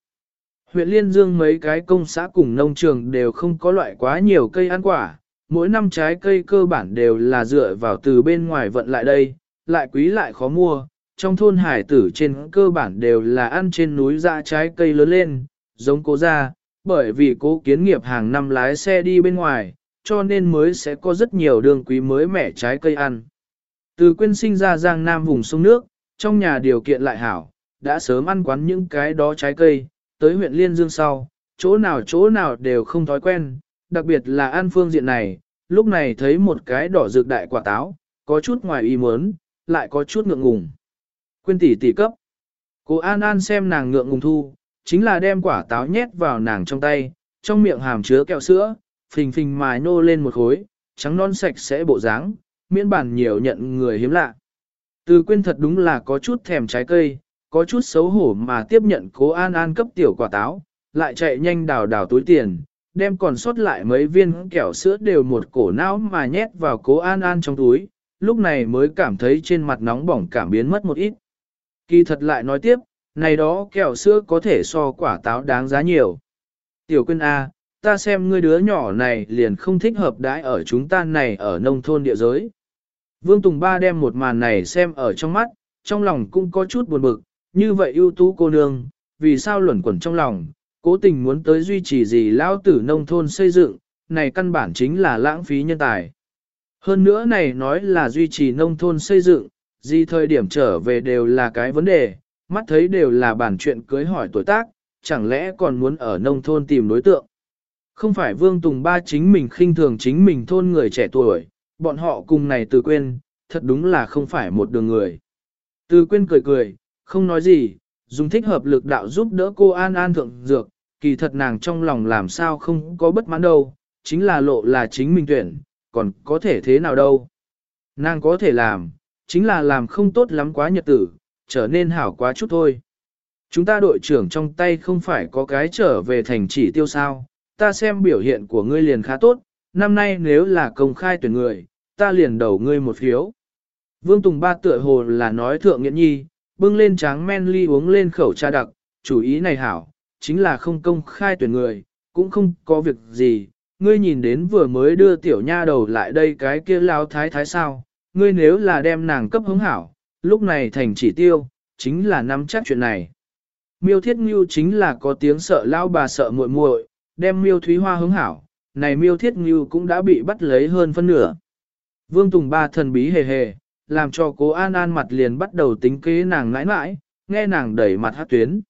Huyện Liên Dương mấy cái công xã cùng nông trường đều không có loại quá nhiều cây ăn quả, mỗi năm trái cây cơ bản đều là dựa vào từ bên ngoài vận lại đây, lại quý lại khó mua. Trong thôn hải tử trên cơ bản đều là ăn trên núi ra trái cây lớn lên, giống cố ra, bởi vì cố kiến nghiệp hàng năm lái xe đi bên ngoài, cho nên mới sẽ có rất nhiều đường quý mới mẻ trái cây ăn. Từ Quyên sinh ra giang nam vùng sông nước, trong nhà điều kiện lại hảo, đã sớm ăn quán những cái đó trái cây, tới huyện Liên Dương sau, chỗ nào chỗ nào đều không thói quen, đặc biệt là ăn phương diện này, lúc này thấy một cái đỏ rực đại quả táo, có chút ngoài ý muốn, lại có chút ngượng ngùng. Quyên tỷ tỷ cấp. Cô An An xem nàng ngượng ngùng thu, chính là đem quả táo nhét vào nàng trong tay, trong miệng hàm chứa kẹo sữa, phình phình mài nô lên một khối, trắng non sạch sẽ bộ dáng, miễn bản nhiều nhận người hiếm lạ. Từ quên thật đúng là có chút thèm trái cây, có chút xấu hổ mà tiếp nhận cố an an cấp tiểu quả táo, lại chạy nhanh đào đào túi tiền, đem còn sót lại mấy viên kẹo sữa đều một cổ não mà nhét vào cố an an trong túi, lúc này mới cảm thấy trên mặt nóng bỏng cảm biến mất một ít. Kỳ thật lại nói tiếp, này đó kẹo sữa có thể so quả táo đáng giá nhiều. Tiểu quyên A, ta xem ngươi đứa nhỏ này liền không thích hợp đãi ở chúng ta này ở nông thôn địa giới. Vương Tùng Ba đem một màn này xem ở trong mắt, trong lòng cũng có chút buồn bực, như vậy ưu tú cô nương, vì sao luẩn quẩn trong lòng, cố tình muốn tới duy trì gì lao tử nông thôn xây dựng, này căn bản chính là lãng phí nhân tài. Hơn nữa này nói là duy trì nông thôn xây dựng, gì thời điểm trở về đều là cái vấn đề, mắt thấy đều là bản chuyện cưới hỏi tuổi tác, chẳng lẽ còn muốn ở nông thôn tìm đối tượng. Không phải Vương Tùng Ba chính mình khinh thường chính mình thôn người trẻ tuổi, bọn họ cùng này từ quên, thật đúng là không phải một đường người. Từ quên cười cười, không nói gì, dùng thích hợp lực đạo giúp đỡ cô An An thượng dược, kỳ thật nàng trong lòng làm sao không có bất mãn đâu, chính là lộ là chính mình tuyển, còn có thể thế nào đâu. Nàng có thể làm, chính là làm không tốt lắm quá nhật tử, trở nên hảo quá chút thôi. Chúng ta đội trưởng trong tay không phải có cái trở về thành chỉ tiêu sao, ta xem biểu hiện của ngươi liền khá tốt, năm nay nếu là công khai tuyển người, ta liền đầu ngươi một phiếu. Vương Tùng Ba tựa hồ là nói thượng nghiện nhi, bưng lên tráng men ly uống lên khẩu trà đặc, chủ ý này hảo, chính là không công khai tuyển người, cũng không có việc gì, ngươi nhìn đến vừa mới đưa tiểu nha đầu lại đây cái kia lao thái thái sao, ngươi nếu là đem nàng cấp hứng hảo, lúc này thành chỉ tiêu, chính là nắm chắc chuyện này. Miêu thiết ngưu chính là có tiếng sợ lao bà sợ muội muội, đem miêu thúy hoa hứng hảo, này miêu thiết ngưu cũng đã bị bắt lấy hơn phân nửa. Vương Tùng ba thần bí hề hề, làm cho cố An An mặt liền bắt đầu tính kế nàng ngãi ngãi, nghe nàng đẩy mặt hát tuyến.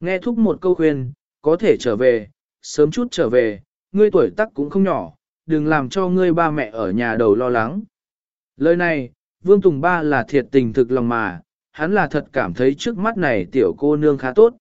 Nghe thúc một câu khuyên, có thể trở về, sớm chút trở về, ngươi tuổi tác cũng không nhỏ, đừng làm cho ngươi ba mẹ ở nhà đầu lo lắng. Lời này, Vương Tùng Ba là thiệt tình thực lòng mà, hắn là thật cảm thấy trước mắt này tiểu cô nương khá tốt.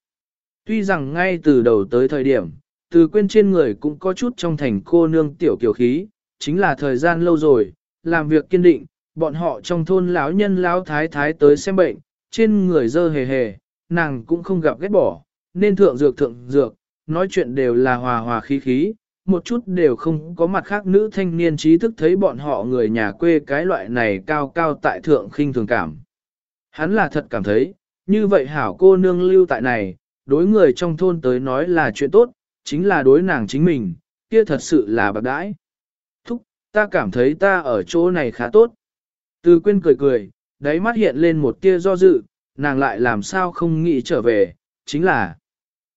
Tuy rằng ngay từ đầu tới thời điểm, từ quên trên người cũng có chút trong thành cô nương tiểu kiều khí, chính là thời gian lâu rồi, làm việc kiên định, bọn họ trong thôn lão nhân lão thái thái tới xem bệnh, trên người dơ hề hề, nàng cũng không gặp ghét bỏ, nên thượng dược thượng dược, nói chuyện đều là hòa hòa khí khí, một chút đều không có mặt khác nữ thanh niên trí thức thấy bọn họ người nhà quê cái loại này cao cao tại thượng khinh thường cảm. Hắn là thật cảm thấy, như vậy hảo cô nương lưu tại này, đối người trong thôn tới nói là chuyện tốt, chính là đối nàng chính mình, kia thật sự là bạc đãi. Thúc, ta cảm thấy ta ở chỗ này khá tốt. Từ quên cười cười, đáy mắt hiện lên một tia do dự, nàng lại làm sao không nghĩ trở về, chính là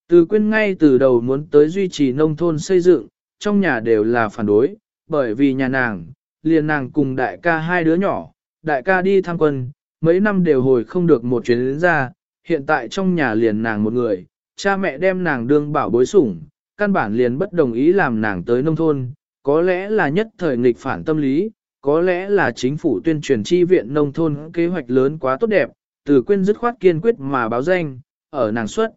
từ quên ngay từ đầu muốn tới duy trì nông thôn xây dựng, trong nhà đều là phản đối, bởi vì nhà nàng, liền nàng cùng đại ca hai đứa nhỏ, đại ca đi tham quân, mấy năm đều hồi không được một chuyến đến ra, hiện tại trong nhà liền nàng một người, cha mẹ đem nàng đương bảo bối sủng, căn bản liền bất đồng ý làm nàng tới nông thôn, có lẽ là nhất thời nghịch phản tâm lý, có lẽ là chính phủ tuyên truyền chi viện nông thôn kế hoạch lớn quá tốt đẹp, từ quên dứt khoát kiên quyết mà báo danh, ở nàng xuất.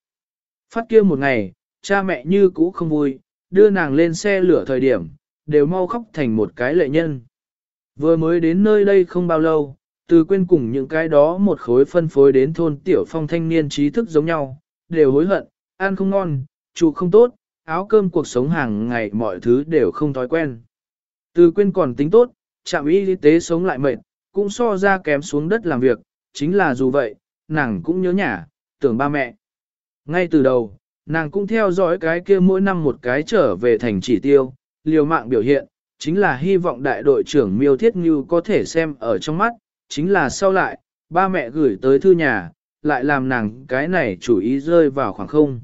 Phát kia một ngày, cha mẹ như cũ không vui, đưa nàng lên xe lửa thời điểm, đều mau khóc thành một cái lệ nhân. Vừa mới đến nơi đây không bao lâu, từ quên cùng những cái đó một khối phân phối đến thôn tiểu phong thanh niên trí thức giống nhau, đều hối hận, ăn không ngon, trụ không tốt, áo cơm cuộc sống hàng ngày mọi thứ đều không thói quen. Từ quên còn tính tốt, trạm y tế sống lại mệt, cũng so ra kém xuống đất làm việc, chính là dù vậy, nàng cũng nhớ nhà, tưởng ba mẹ. Ngay từ đầu, nàng cũng theo dõi cái kia mỗi năm một cái trở về thành chỉ tiêu, liều mạng biểu hiện, chính là hy vọng đại đội trưởng Miêu Thiết Như có thể xem ở trong mắt, chính là sau lại, ba mẹ gửi tới thư nhà, lại làm nàng cái này chủ ý rơi vào khoảng không.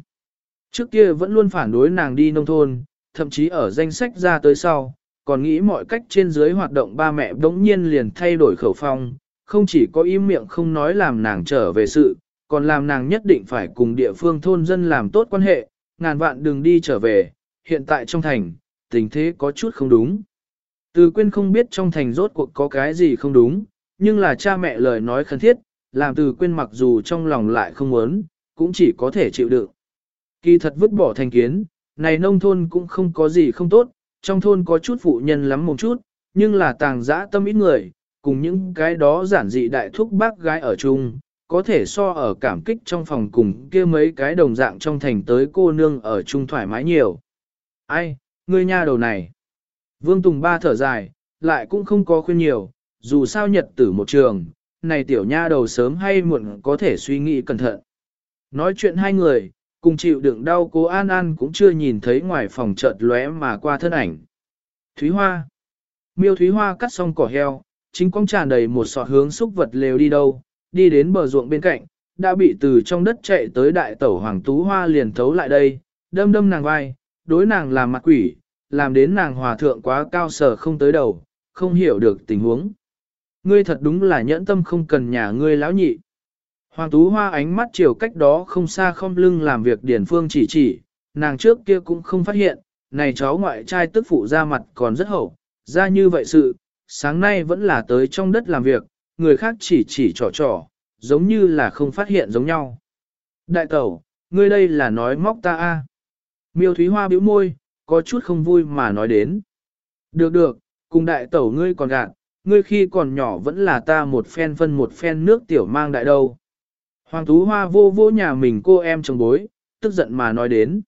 Trước kia vẫn luôn phản đối nàng đi nông thôn, thậm chí ở danh sách ra tới sau, còn nghĩ mọi cách trên dưới hoạt động ba mẹ đống nhiên liền thay đổi khẩu phong, không chỉ có im miệng không nói làm nàng trở về sự, còn làm nàng nhất định phải cùng địa phương thôn dân làm tốt quan hệ, ngàn vạn đừng đi trở về, hiện tại trong thành, tình thế có chút không đúng. Từ quyên không biết trong thành rốt cuộc có cái gì không đúng, nhưng là cha mẹ lời nói khẩn thiết, làm từ quyên mặc dù trong lòng lại không muốn, cũng chỉ có thể chịu đựng. Kỳ thật vứt bỏ thành kiến, này nông thôn cũng không có gì không tốt, trong thôn có chút phụ nhân lắm một chút, nhưng là tàng dã tâm ít người, cùng những cái đó giản dị đại thúc bác gái ở chung, có thể so ở cảm kích trong phòng cùng kia mấy cái đồng dạng trong thành tới cô nương ở chung thoải mái nhiều. Ai, ngươi nha đầu này. Vương Tùng ba thở dài, lại cũng không có khuyên nhiều, dù sao nhật tử một trường, này tiểu nha đầu sớm hay muộn có thể suy nghĩ cẩn thận. Nói chuyện hai người, cùng chịu đựng đau cố An An cũng chưa nhìn thấy ngoài phòng chợt lóe mà qua thân ảnh. Thúy Hoa Miêu Thúy Hoa cắt xong cỏ heo, chính quang tràn đầy một sọt hướng xúc vật lều đi đâu, đi đến bờ ruộng bên cạnh, đã bị từ trong đất chạy tới đại tẩu Hoàng Tú Hoa liền thấu lại đây, đâm đâm nàng vai, đối nàng làm mặt quỷ, làm đến nàng hòa thượng quá cao sở không tới đầu, không hiểu được tình huống. Ngươi thật đúng là nhẫn tâm không cần nhà ngươi lão nhị. Hoàng Tú Hoa ánh mắt chiều cách đó không xa không lưng làm việc Điển Phương chỉ chỉ, nàng trước kia cũng không phát hiện, này cháu ngoại trai tức phụ ra mặt còn rất hậu, ra như vậy sự, sáng nay vẫn là tới trong đất làm việc, người khác chỉ chỉ trò trò, giống như là không phát hiện giống nhau. Đại tẩu, ngươi đây là nói móc ta a? Miêu Thúy Hoa bĩu môi, có chút không vui mà nói đến. Được được, cùng đại tẩu ngươi còn gạn, ngươi khi còn nhỏ vẫn là ta một phen phân một phen nước tiểu mang đại đâu. Hoàng Tú Hoa vô vô nhà mình cô em chồng bối, tức giận mà nói đến.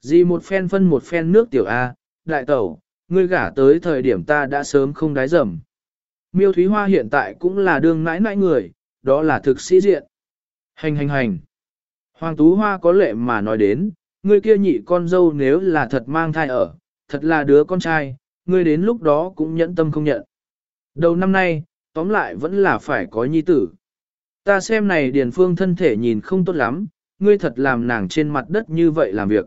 Gì một phen phân một phen nước tiểu A, đại tẩu, ngươi gả tới thời điểm ta đã sớm không đái dầm. Miêu Thúy Hoa hiện tại cũng là đương nãi nãi người, đó là thực sĩ diện. Hành hành hành. Hoàng Tú Hoa có lệ mà nói đến, ngươi kia nhị con dâu nếu là thật mang thai ở, thật là đứa con trai, ngươi đến lúc đó cũng nhẫn tâm không nhận. Đầu năm nay, tóm lại vẫn là phải có nhi tử. Ta xem này Điền Phương thân thể nhìn không tốt lắm, ngươi thật làm nàng trên mặt đất như vậy làm việc.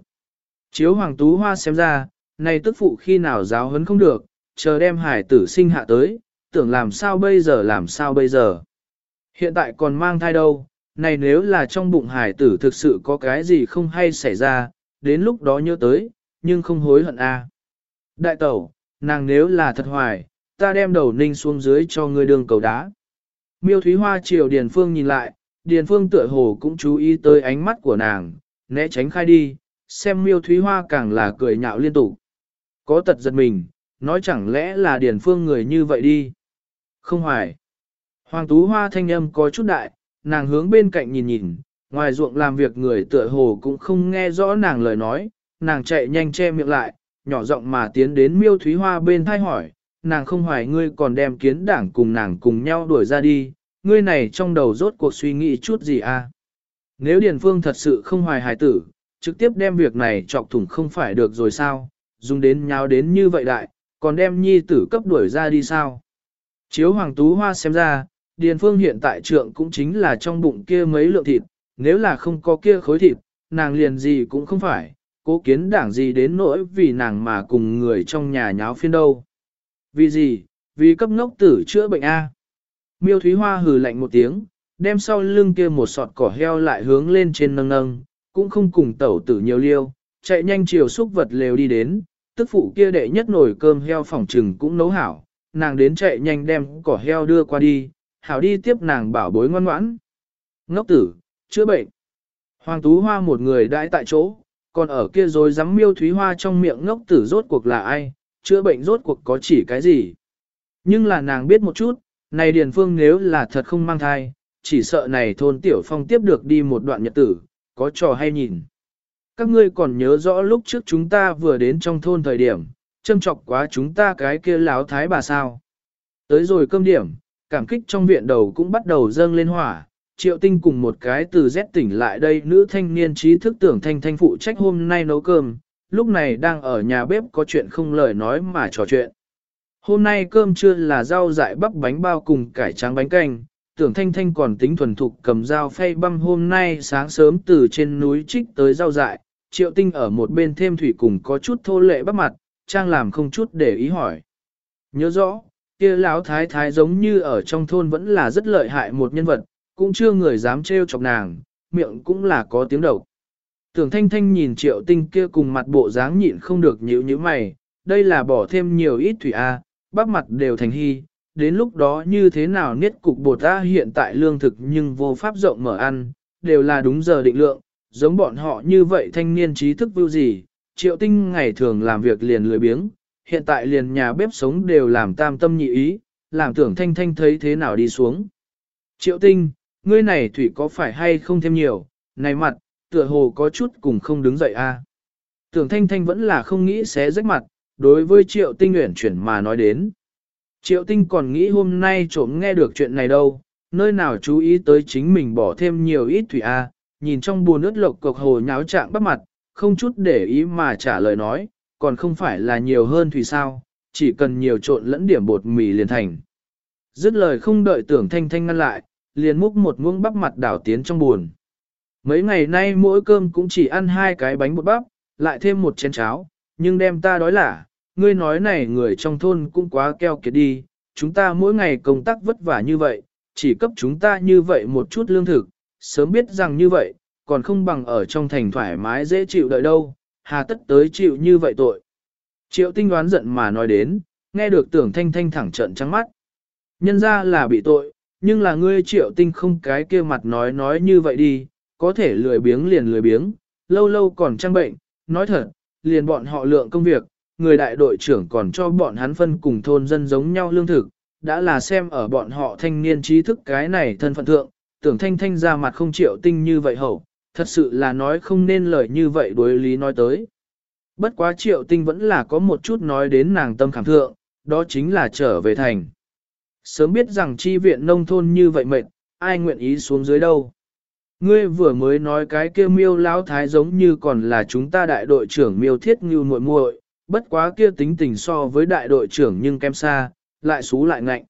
Chiếu Hoàng Tú Hoa xem ra, này tức phụ khi nào giáo hấn không được, chờ đem hải tử sinh hạ tới, tưởng làm sao bây giờ làm sao bây giờ. Hiện tại còn mang thai đâu, này nếu là trong bụng hải tử thực sự có cái gì không hay xảy ra, đến lúc đó nhớ tới, nhưng không hối hận a. À. Đại tẩu, nàng nếu là thật hoài, ta đem đầu ninh xuống dưới cho ngươi đường cầu đá. Miêu Thúy Hoa chiều Điền Phương nhìn lại, Điền Phương tựa hồ cũng chú ý tới ánh mắt của nàng, né tránh khai đi, xem Miêu Thúy Hoa càng là cười nhạo liên tục. Có tật giật mình, nói chẳng lẽ là Điền Phương người như vậy đi. Không hoài. Hoàng Tú Hoa thanh âm có chút đại, nàng hướng bên cạnh nhìn nhìn, ngoài ruộng làm việc người tựa hồ cũng không nghe rõ nàng lời nói, nàng chạy nhanh che miệng lại, nhỏ giọng mà tiến đến Miêu Thúy Hoa bên thay hỏi, nàng không hoài ngươi còn đem kiến đảng cùng nàng cùng nhau đuổi ra đi, ngươi này trong đầu rốt cuộc suy nghĩ chút gì à? Nếu Điền Phương thật sự không hoài hài tử, trực tiếp đem việc này chọc thủng không phải được rồi sao, dùng đến nhau đến như vậy đại, còn đem nhi tử cấp đuổi ra đi sao? Chiếu Hoàng Tú Hoa xem ra, Điền Phương hiện tại trượng cũng chính là trong bụng kia mấy lượng thịt, nếu là không có kia khối thịt, nàng liền gì cũng không phải, cố kiến đảng gì đến nỗi vì nàng mà cùng người trong nhà nháo phiên đâu. Vì gì? Vì cấp ngốc tử chữa bệnh A. Miêu Thúy Hoa hừ lạnh một tiếng, đem sau lưng kia một sọt cỏ heo lại hướng lên trên nâng nâng, cũng không cùng tẩu tử nhiều liêu, chạy nhanh chiều xúc vật lều đi đến, tức phụ kia đệ nhất nồi cơm heo phòng trừng cũng nấu hảo, nàng đến chạy nhanh đem cỏ heo đưa qua đi, hảo đi tiếp nàng bảo bối ngoan ngoãn. Ngốc tử, chữa bệnh. Hoàng Tú Hoa một người đãi tại chỗ, còn ở kia rồi dám miêu Thúy Hoa trong miệng ngốc tử rốt cuộc là ai, chữa bệnh rốt cuộc có chỉ cái gì. Nhưng là nàng biết một chút, này Điền Phương nếu là thật không mang thai, chỉ sợ này thôn Tiểu Phong tiếp được đi một đoạn nhật tử, có trò hay nhìn. Các ngươi còn nhớ rõ lúc trước chúng ta vừa đến trong thôn thời điểm, châm chọc quá chúng ta cái kia láo thái bà sao. Tới rồi cơm điểm, cảm kích trong viện đầu cũng bắt đầu dâng lên hỏa, triệu tinh cùng một cái từ rét tỉnh lại đây nữ thanh niên trí thức tưởng thanh thanh phụ trách hôm nay nấu cơm, lúc này đang ở nhà bếp có chuyện không lời nói mà trò chuyện. Hôm nay cơm trưa là rau dại bắp bánh bao cùng cải trắng bánh canh, tưởng thanh thanh còn tính thuần thục cầm dao phay băm hôm nay sáng sớm từ trên núi trích tới rau dại, triệu tinh ở một bên thêm thủy cùng có chút thô lệ bắp mặt, trang làm không chút để ý hỏi. Nhớ rõ, kia lão thái thái giống như ở trong thôn vẫn là rất lợi hại một nhân vật, cũng chưa người dám trêu chọc nàng, miệng cũng là có tiếng đầu. Tưởng thanh thanh nhìn triệu tinh kia cùng mặt bộ dáng nhịn không được nhíu như mày, đây là bỏ thêm nhiều ít thủy A, bắp mặt đều thành hy, đến lúc đó như thế nào niết cục bột ta hiện tại lương thực nhưng vô pháp rộng mở ăn, đều là đúng giờ định lượng, giống bọn họ như vậy thanh niên trí thức vưu gì, triệu tinh ngày thường làm việc liền lười biếng, hiện tại liền nhà bếp sống đều làm tam tâm nhị ý, làm tưởng thanh thanh thấy thế nào đi xuống. Triệu tinh, ngươi này thủy có phải hay không thêm nhiều, này mặt, tựa hồ có chút cùng không đứng dậy a. À? Tưởng thanh thanh vẫn là không nghĩ xé rách mặt, đối với triệu tinh nguyện chuyển mà nói đến. Triệu tinh còn nghĩ hôm nay trộm nghe được chuyện này đâu, nơi nào chú ý tới chính mình bỏ thêm nhiều ít thủy a, nhìn trong buồn ướt lộc cục hồ nháo trạng bắt mặt, không chút để ý mà trả lời nói, còn không phải là nhiều hơn thì sao, chỉ cần nhiều trộn lẫn điểm bột mì liền thành. Dứt lời không đợi tưởng thanh thanh ngăn lại, liền múc một muỗng bắp mặt đảo tiến trong buồn. Mấy ngày nay mỗi cơm cũng chỉ ăn hai cái bánh bột bắp, lại thêm một chén cháo, nhưng đem ta đói lả, ngươi nói này người trong thôn cũng quá keo kiệt đi, chúng ta mỗi ngày công tác vất vả như vậy, chỉ cấp chúng ta như vậy một chút lương thực, sớm biết rằng như vậy, còn không bằng ở trong thành thoải mái dễ chịu đợi đâu, hà tất tới chịu như vậy tội. Triệu tinh đoán giận mà nói đến, nghe được tưởng thanh thanh thẳng trận trắng mắt. Nhân ra là bị tội, nhưng là ngươi triệu tinh không cái kia mặt nói nói như vậy đi, có thể lười biếng liền lười biếng, lâu lâu còn trang bệnh, nói thật, liền bọn họ lượng công việc, người đại đội trưởng còn cho bọn hắn phân cùng thôn dân giống nhau lương thực, đã là xem ở bọn họ thanh niên trí thức cái này thân phận thượng, tưởng thanh thanh ra mặt không triệu tinh như vậy hậu, thật sự là nói không nên lời như vậy đối lý nói tới. Bất quá triệu tinh vẫn là có một chút nói đến nàng tâm khảm thượng, đó chính là trở về thành. Sớm biết rằng chi viện nông thôn như vậy mệt, ai nguyện ý xuống dưới đâu. Ngươi vừa mới nói cái kia miêu lão thái giống như còn là chúng ta đại đội trưởng miêu thiết như muội muội, bất quá kia tính tình so với đại đội trưởng nhưng kem xa, lại xú lại ngạnh.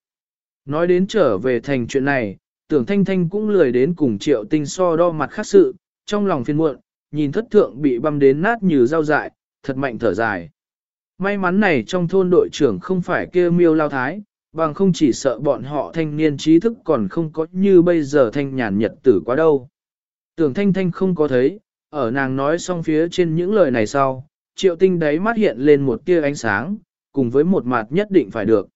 Nói đến trở về thành chuyện này, tưởng thanh thanh cũng lười đến cùng triệu tinh so đo mặt khác sự, trong lòng phiền muộn, nhìn thất thượng bị băm đến nát như rau dại, thật mạnh thở dài. May mắn này trong thôn đội trưởng không phải kia miêu lao thái, bằng không chỉ sợ bọn họ thanh niên trí thức còn không có như bây giờ thanh nhàn nhật tử quá đâu. Tưởng thanh thanh không có thấy, ở nàng nói xong phía trên những lời này sau, triệu tinh đấy mắt hiện lên một tia ánh sáng, cùng với một mặt nhất định phải được.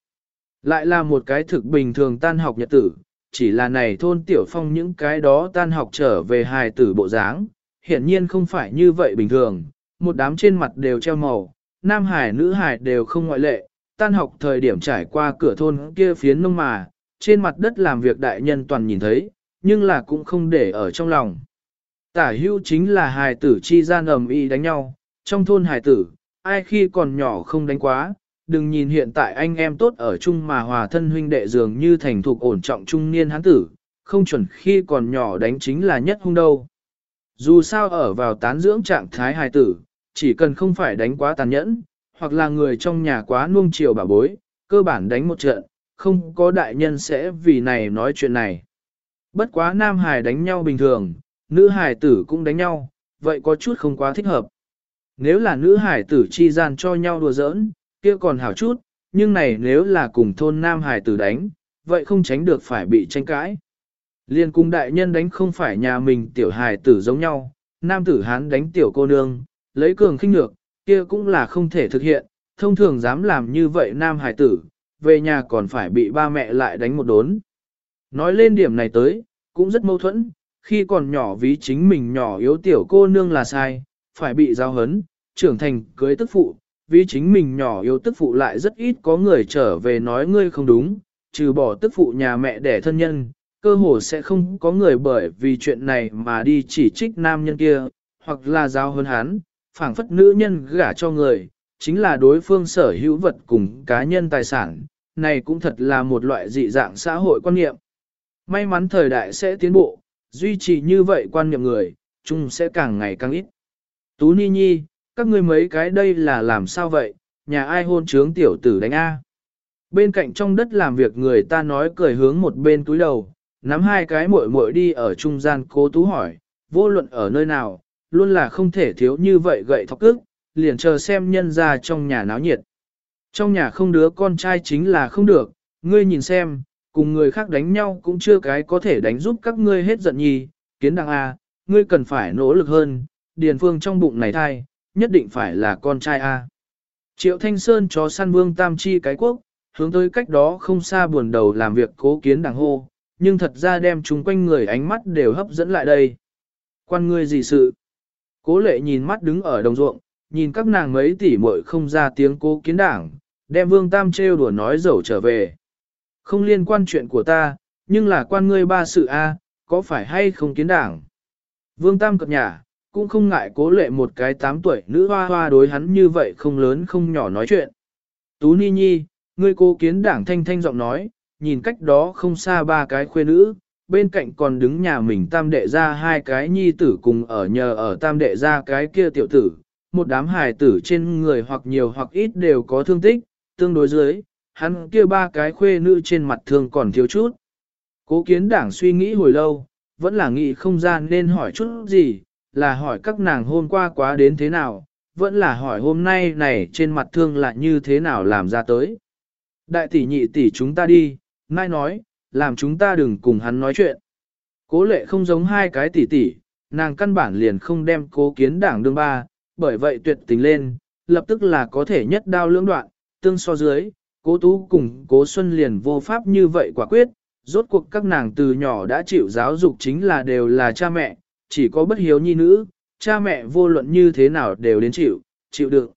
Lại là một cái thực bình thường tan học nhật tử, chỉ là này thôn tiểu phong những cái đó tan học trở về hài tử bộ dáng, hiển nhiên không phải như vậy bình thường, một đám trên mặt đều treo màu, nam hải nữ hải đều không ngoại lệ, tan học thời điểm trải qua cửa thôn kia phiến nông mà, trên mặt đất làm việc đại nhân toàn nhìn thấy, nhưng là cũng không để ở trong lòng. Tả hưu chính là hài tử chi gian ầm y đánh nhau, trong thôn hài tử, ai khi còn nhỏ không đánh quá, đừng nhìn hiện tại anh em tốt ở chung mà hòa thân huynh đệ dường như thành thục ổn trọng trung niên hán tử, không chuẩn khi còn nhỏ đánh chính là nhất hung đâu. Dù sao ở vào tán dưỡng trạng thái hài tử, chỉ cần không phải đánh quá tàn nhẫn, hoặc là người trong nhà quá nuông chiều bà bối, cơ bản đánh một trận, không có đại nhân sẽ vì này nói chuyện này. Bất quá nam hài đánh nhau bình thường, nữ hài tử cũng đánh nhau, vậy có chút không quá thích hợp. Nếu là nữ hài tử chi gian cho nhau đùa giỡn, kia còn hảo chút, nhưng này nếu là cùng thôn nam Hải tử đánh, vậy không tránh được phải bị tranh cãi. Liên cung đại nhân đánh không phải nhà mình tiểu hài tử giống nhau, nam tử hán đánh tiểu cô nương, lấy cường khinh lược, kia cũng là không thể thực hiện, thông thường dám làm như vậy nam hài tử, về nhà còn phải bị ba mẹ lại đánh một đốn. Nói lên điểm này tới, cũng rất mâu thuẫn, khi còn nhỏ ví chính mình nhỏ yếu tiểu cô nương là sai, phải bị giao hấn, trưởng thành cưới tức phụ, vì chính mình nhỏ yêu tức phụ lại rất ít có người trở về nói ngươi không đúng, trừ bỏ tức phụ nhà mẹ đẻ thân nhân, cơ hồ sẽ không có người bởi vì chuyện này mà đi chỉ trích nam nhân kia, hoặc là giao hơn hắn, phảng phất nữ nhân gả cho người, chính là đối phương sở hữu vật cùng cá nhân tài sản, này cũng thật là một loại dị dạng xã hội quan niệm. May mắn thời đại sẽ tiến bộ, duy trì như vậy quan niệm người, chung sẽ càng ngày càng ít. Tú Ni Nhi, các ngươi mấy cái đây là làm sao vậy, nhà ai hôn trướng tiểu tử đánh A. Bên cạnh trong đất làm việc người ta nói cười hướng một bên túi đầu, nắm hai cái muội muội đi ở trung gian cố tú hỏi, vô luận ở nơi nào, luôn là không thể thiếu như vậy gậy thọc cức, liền chờ xem nhân ra trong nhà náo nhiệt. Trong nhà không đứa con trai chính là không được, ngươi nhìn xem, cùng người khác đánh nhau cũng chưa cái có thể đánh giúp các ngươi hết giận nhì, kiến đăng A, ngươi cần phải nỗ lực hơn, điền phương trong bụng này thai, nhất định phải là con trai A. Triệu Thanh Sơn chó săn vương tam chi cái quốc, hướng tới cách đó không xa buồn đầu làm việc cố kiến đảng hô, nhưng thật ra đem chúng quanh người ánh mắt đều hấp dẫn lại đây. Quan ngươi gì sự? Cố lệ nhìn mắt đứng ở đồng ruộng, nhìn các nàng mấy tỷ muội không ra tiếng cố kiến đảng, đem vương tam trêu đùa nói dẫu trở về. Không liên quan chuyện của ta, nhưng là quan ngươi ba sự A, có phải hay không kiến đảng? Vương tam cập nhà, cũng không ngại cố lệ một cái tám tuổi nữ hoa hoa đối hắn như vậy không lớn không nhỏ nói chuyện. Tú Ni Nhi, ngươi cố kiến đảng thanh thanh giọng nói, nhìn cách đó không xa ba cái khuê nữ, bên cạnh còn đứng nhà mình tam đệ ra hai cái nhi tử cùng ở nhờ ở tam đệ ra cái kia tiểu tử, một đám hài tử trên người hoặc nhiều hoặc ít đều có thương tích, tương đối dưới, hắn kia ba cái khuê nữ trên mặt thương còn thiếu chút. Cố kiến đảng suy nghĩ hồi lâu, vẫn là nghĩ không gian nên hỏi chút gì, là hỏi các nàng hôm qua quá đến thế nào, vẫn là hỏi hôm nay này trên mặt thương là như thế nào làm ra tới. Đại tỷ nhị tỷ chúng ta đi, mai nói, làm chúng ta đừng cùng hắn nói chuyện. Cố lệ không giống hai cái tỷ tỷ, nàng căn bản liền không đem cố kiến đảng đương ba, bởi vậy tuyệt tình lên, lập tức là có thể nhất đao lưỡng đoạn, tương so dưới, cố tú cùng cố xuân liền vô pháp như vậy quả quyết, rốt cuộc các nàng từ nhỏ đã chịu giáo dục chính là đều là cha mẹ, chỉ có bất hiếu nhi nữ, cha mẹ vô luận như thế nào đều đến chịu, chịu được.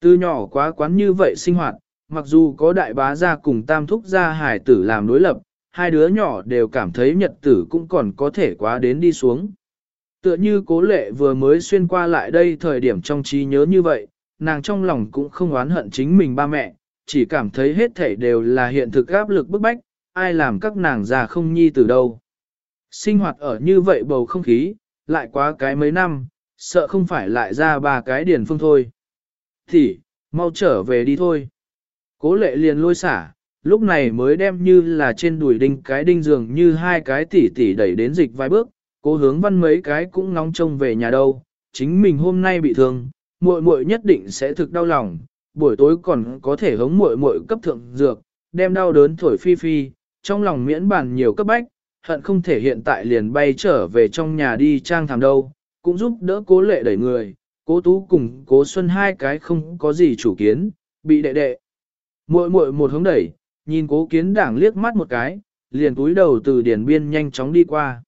Từ nhỏ quá quán như vậy sinh hoạt, mặc dù có đại bá gia cùng tam thúc gia hải tử làm đối lập, hai đứa nhỏ đều cảm thấy nhật tử cũng còn có thể quá đến đi xuống. Tựa như cố lệ vừa mới xuyên qua lại đây thời điểm trong trí nhớ như vậy, nàng trong lòng cũng không oán hận chính mình ba mẹ, chỉ cảm thấy hết thảy đều là hiện thực áp lực bức bách, ai làm các nàng già không nhi từ đâu. Sinh hoạt ở như vậy bầu không khí, lại quá cái mấy năm, sợ không phải lại ra ba cái điển phương thôi. Thì, mau trở về đi thôi. Cố lệ liền lôi xả, lúc này mới đem như là trên đùi đinh cái đinh dường như hai cái tỉ tỉ đẩy đến dịch vài bước, cố hướng văn mấy cái cũng nóng trông về nhà đâu, chính mình hôm nay bị thương, muội muội nhất định sẽ thực đau lòng, buổi tối còn có thể hống muội muội cấp thượng dược, đem đau đớn thổi phi phi, trong lòng miễn bàn nhiều cấp bách, hận không thể hiện tại liền bay trở về trong nhà đi trang thảm đâu, cũng giúp đỡ cố lệ đẩy người, cố tú cùng cố xuân hai cái không có gì chủ kiến, bị đệ đệ. muội muội một hướng đẩy, nhìn cố kiến đảng liếc mắt một cái, liền túi đầu từ điển biên nhanh chóng đi qua.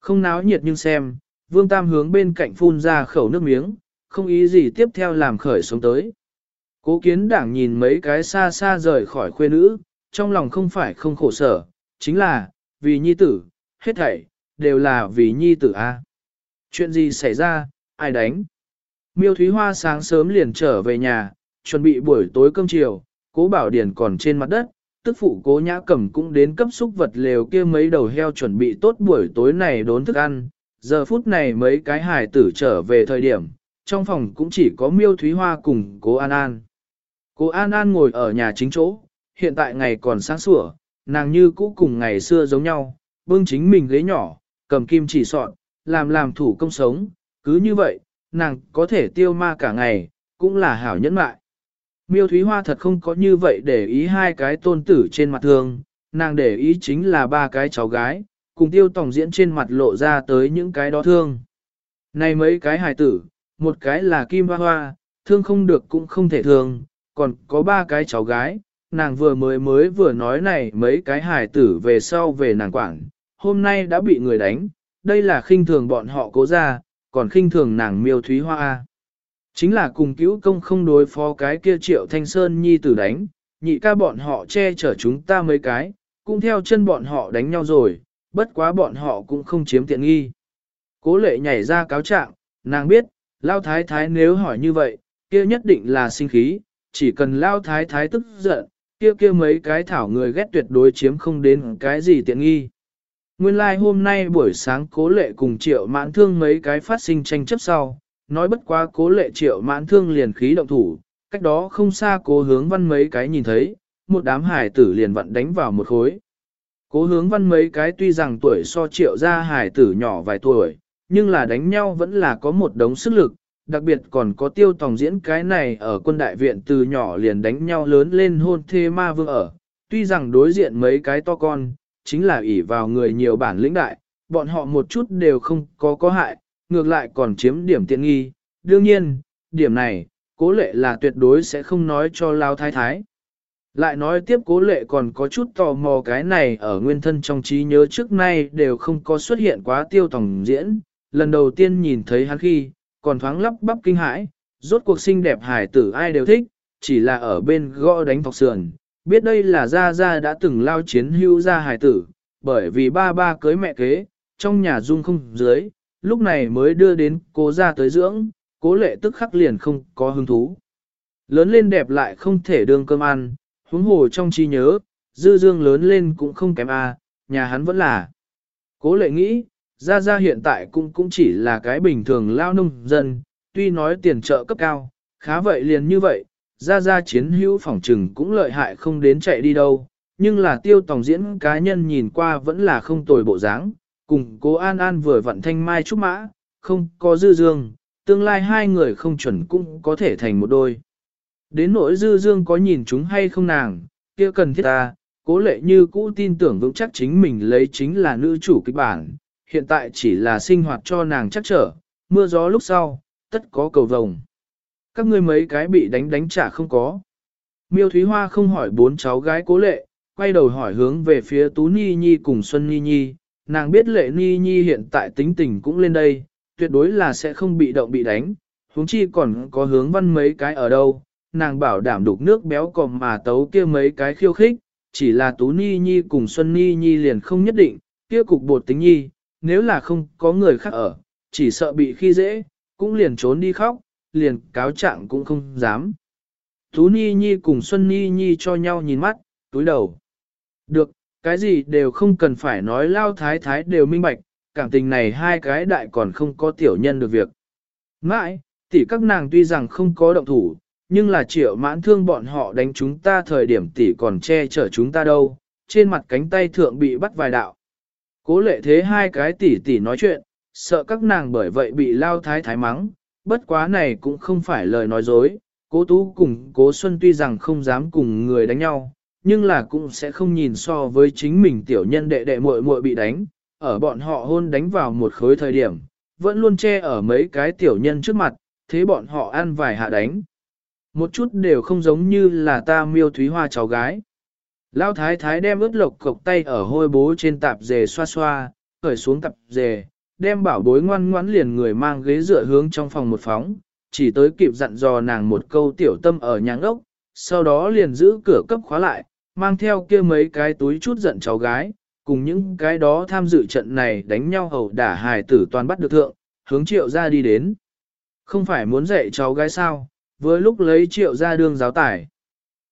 Không náo nhiệt nhưng xem, vương tam hướng bên cạnh phun ra khẩu nước miếng, không ý gì tiếp theo làm khởi sống tới. Cố kiến đảng nhìn mấy cái xa xa rời khỏi khuê nữ, trong lòng không phải không khổ sở, chính là, vì nhi tử, hết thảy, đều là vì nhi tử a. Chuyện gì xảy ra, ai đánh? Miêu Thúy Hoa sáng sớm liền trở về nhà, chuẩn bị buổi tối cơm chiều, cố bảo điển còn trên mặt đất, tức phụ cố nhã cẩm cũng đến cấp xúc vật lều kia mấy đầu heo chuẩn bị tốt buổi tối này đốn thức ăn. Giờ phút này mấy cái hài tử trở về thời điểm, trong phòng cũng chỉ có miêu thúy hoa cùng cố An An. Cố An An ngồi ở nhà chính chỗ, hiện tại ngày còn sáng sủa, nàng như cũ cùng ngày xưa giống nhau, bưng chính mình ghế nhỏ, cầm kim chỉ sọn, làm làm thủ công sống, cứ như vậy, nàng có thể tiêu ma cả ngày, cũng là hảo nhẫn mại. Miêu Thúy Hoa thật không có như vậy để ý hai cái tôn tử trên mặt thường, nàng để ý chính là ba cái cháu gái, cùng tiêu tổng diễn trên mặt lộ ra tới những cái đó thương. Này mấy cái hài tử, một cái là Kim Hoa Hoa, thương không được cũng không thể thương, còn có ba cái cháu gái, nàng vừa mới mới vừa nói này mấy cái hài tử về sau về nàng quảng, hôm nay đã bị người đánh, đây là khinh thường bọn họ cố ra, còn khinh thường nàng miêu thúy hoa Chính là cùng cứu công không đối phó cái kia triệu thanh sơn nhi tử đánh, nhị ca bọn họ che chở chúng ta mấy cái, cũng theo chân bọn họ đánh nhau rồi, bất quá bọn họ cũng không chiếm tiện nghi. Cố lệ nhảy ra cáo trạng, nàng biết, lao thái thái nếu hỏi như vậy, kia nhất định là sinh khí, chỉ cần lao thái thái tức giận, kia kia mấy cái thảo người ghét tuyệt đối chiếm không đến cái gì tiện nghi. Nguyên lai like hôm nay buổi sáng cố lệ cùng triệu mãn thương mấy cái phát sinh tranh chấp sau, nói bất quá cố lệ triệu mãn thương liền khí động thủ, cách đó không xa cố hướng văn mấy cái nhìn thấy, một đám hải tử liền vặn đánh vào một khối. Cố hướng văn mấy cái tuy rằng tuổi so triệu ra hải tử nhỏ vài tuổi, nhưng là đánh nhau vẫn là có một đống sức lực, đặc biệt còn có tiêu tòng diễn cái này ở quân đại viện từ nhỏ liền đánh nhau lớn lên hôn thê ma vương ở. Tuy rằng đối diện mấy cái to con, chính là ỷ vào người nhiều bản lĩnh đại, bọn họ một chút đều không có có hại, ngược lại còn chiếm điểm tiện nghi. Đương nhiên, điểm này, cố lệ là tuyệt đối sẽ không nói cho lao thái thái. Lại nói tiếp cố lệ còn có chút tò mò cái này ở nguyên thân trong trí nhớ trước nay đều không có xuất hiện quá tiêu tòng diễn. Lần đầu tiên nhìn thấy hắn khi, còn thoáng lắp bắp kinh hãi, rốt cuộc xinh đẹp hải tử ai đều thích, chỉ là ở bên gõ đánh thọc sườn. Biết đây là Gia Gia đã từng lao chiến hưu ra hải tử, bởi vì ba ba cưới mẹ kế, trong nhà dung không dưới, lúc này mới đưa đến cố ra tới dưỡng, cố lệ tức khắc liền không có hứng thú. Lớn lên đẹp lại không thể đương cơm ăn, huống hồ trong trí nhớ, dư dương lớn lên cũng không kém a, nhà hắn vẫn là. Cố lệ nghĩ, Gia Gia hiện tại cũng cũng chỉ là cái bình thường lao nông dân, tuy nói tiền trợ cấp cao, khá vậy liền như vậy, Gia Gia chiến hữu phỏng trừng cũng lợi hại không đến chạy đi đâu, nhưng là tiêu tòng diễn cá nhân nhìn qua vẫn là không tồi bộ dáng, cùng cố An An vừa vận thanh mai trúc mã, không có dư dương, tương lai hai người không chuẩn cũng có thể thành một đôi. Đến nỗi dư dương có nhìn chúng hay không nàng, kia cần thiết ta, cố lệ như cũ tin tưởng vững chắc chính mình lấy chính là nữ chủ kịch bản, hiện tại chỉ là sinh hoạt cho nàng chắc trở, mưa gió lúc sau, tất có cầu vồng. Các ngươi mấy cái bị đánh đánh trả không có. Miêu Thúy Hoa không hỏi bốn cháu gái cố lệ, quay đầu hỏi hướng về phía Tú Ni Nhi cùng Xuân Ni Nhi, nàng biết lệ Ni Nhi hiện tại tính tình cũng lên đây, tuyệt đối là sẽ không bị động bị đánh, huống chi còn có hướng văn mấy cái ở đâu, nàng bảo đảm đục nước béo còm mà tấu kia mấy cái khiêu khích, chỉ là Tú Ni Nhi cùng Xuân Ni Nhi liền không nhất định, kia cục bột tính nhi, nếu là không có người khác ở, chỉ sợ bị khi dễ, cũng liền trốn đi khóc, liền cáo trạng cũng không dám. Tú Ni Nhi cùng Xuân Ni Nhi cho nhau nhìn mắt, túi đầu. Được, cái gì đều không cần phải nói lao thái thái đều minh bạch, cảm tình này hai cái đại còn không có tiểu nhân được việc. Mãi, tỷ các nàng tuy rằng không có động thủ, nhưng là triệu mãn thương bọn họ đánh chúng ta thời điểm tỷ còn che chở chúng ta đâu, trên mặt cánh tay thượng bị bắt vài đạo. Cố lệ thế hai cái tỷ tỷ nói chuyện, sợ các nàng bởi vậy bị lao thái thái mắng, bất quá này cũng không phải lời nói dối. Cố Tú cùng Cố Xuân tuy rằng không dám cùng người đánh nhau, nhưng là cũng sẽ không nhìn so với chính mình tiểu nhân đệ đệ muội muội bị đánh, ở bọn họ hôn đánh vào một khối thời điểm, vẫn luôn che ở mấy cái tiểu nhân trước mặt, thế bọn họ ăn vài hạ đánh. Một chút đều không giống như là ta miêu thúy hoa cháu gái. Lão thái thái đem ướt lộc cộc tay ở hôi bố trên tạp dề xoa xoa, khởi xuống tạp dề, đem bảo bối ngoan ngoãn liền người mang ghế dựa hướng trong phòng một phóng, chỉ tới kịp dặn dò nàng một câu tiểu tâm ở nhà ốc, sau đó liền giữ cửa cấp khóa lại, mang theo kia mấy cái túi chút giận cháu gái, cùng những cái đó tham dự trận này đánh nhau hầu đả hài tử toàn bắt được thượng, hướng triệu ra đi đến. Không phải muốn dạy cháu gái sao, với lúc lấy triệu ra đương giáo tải.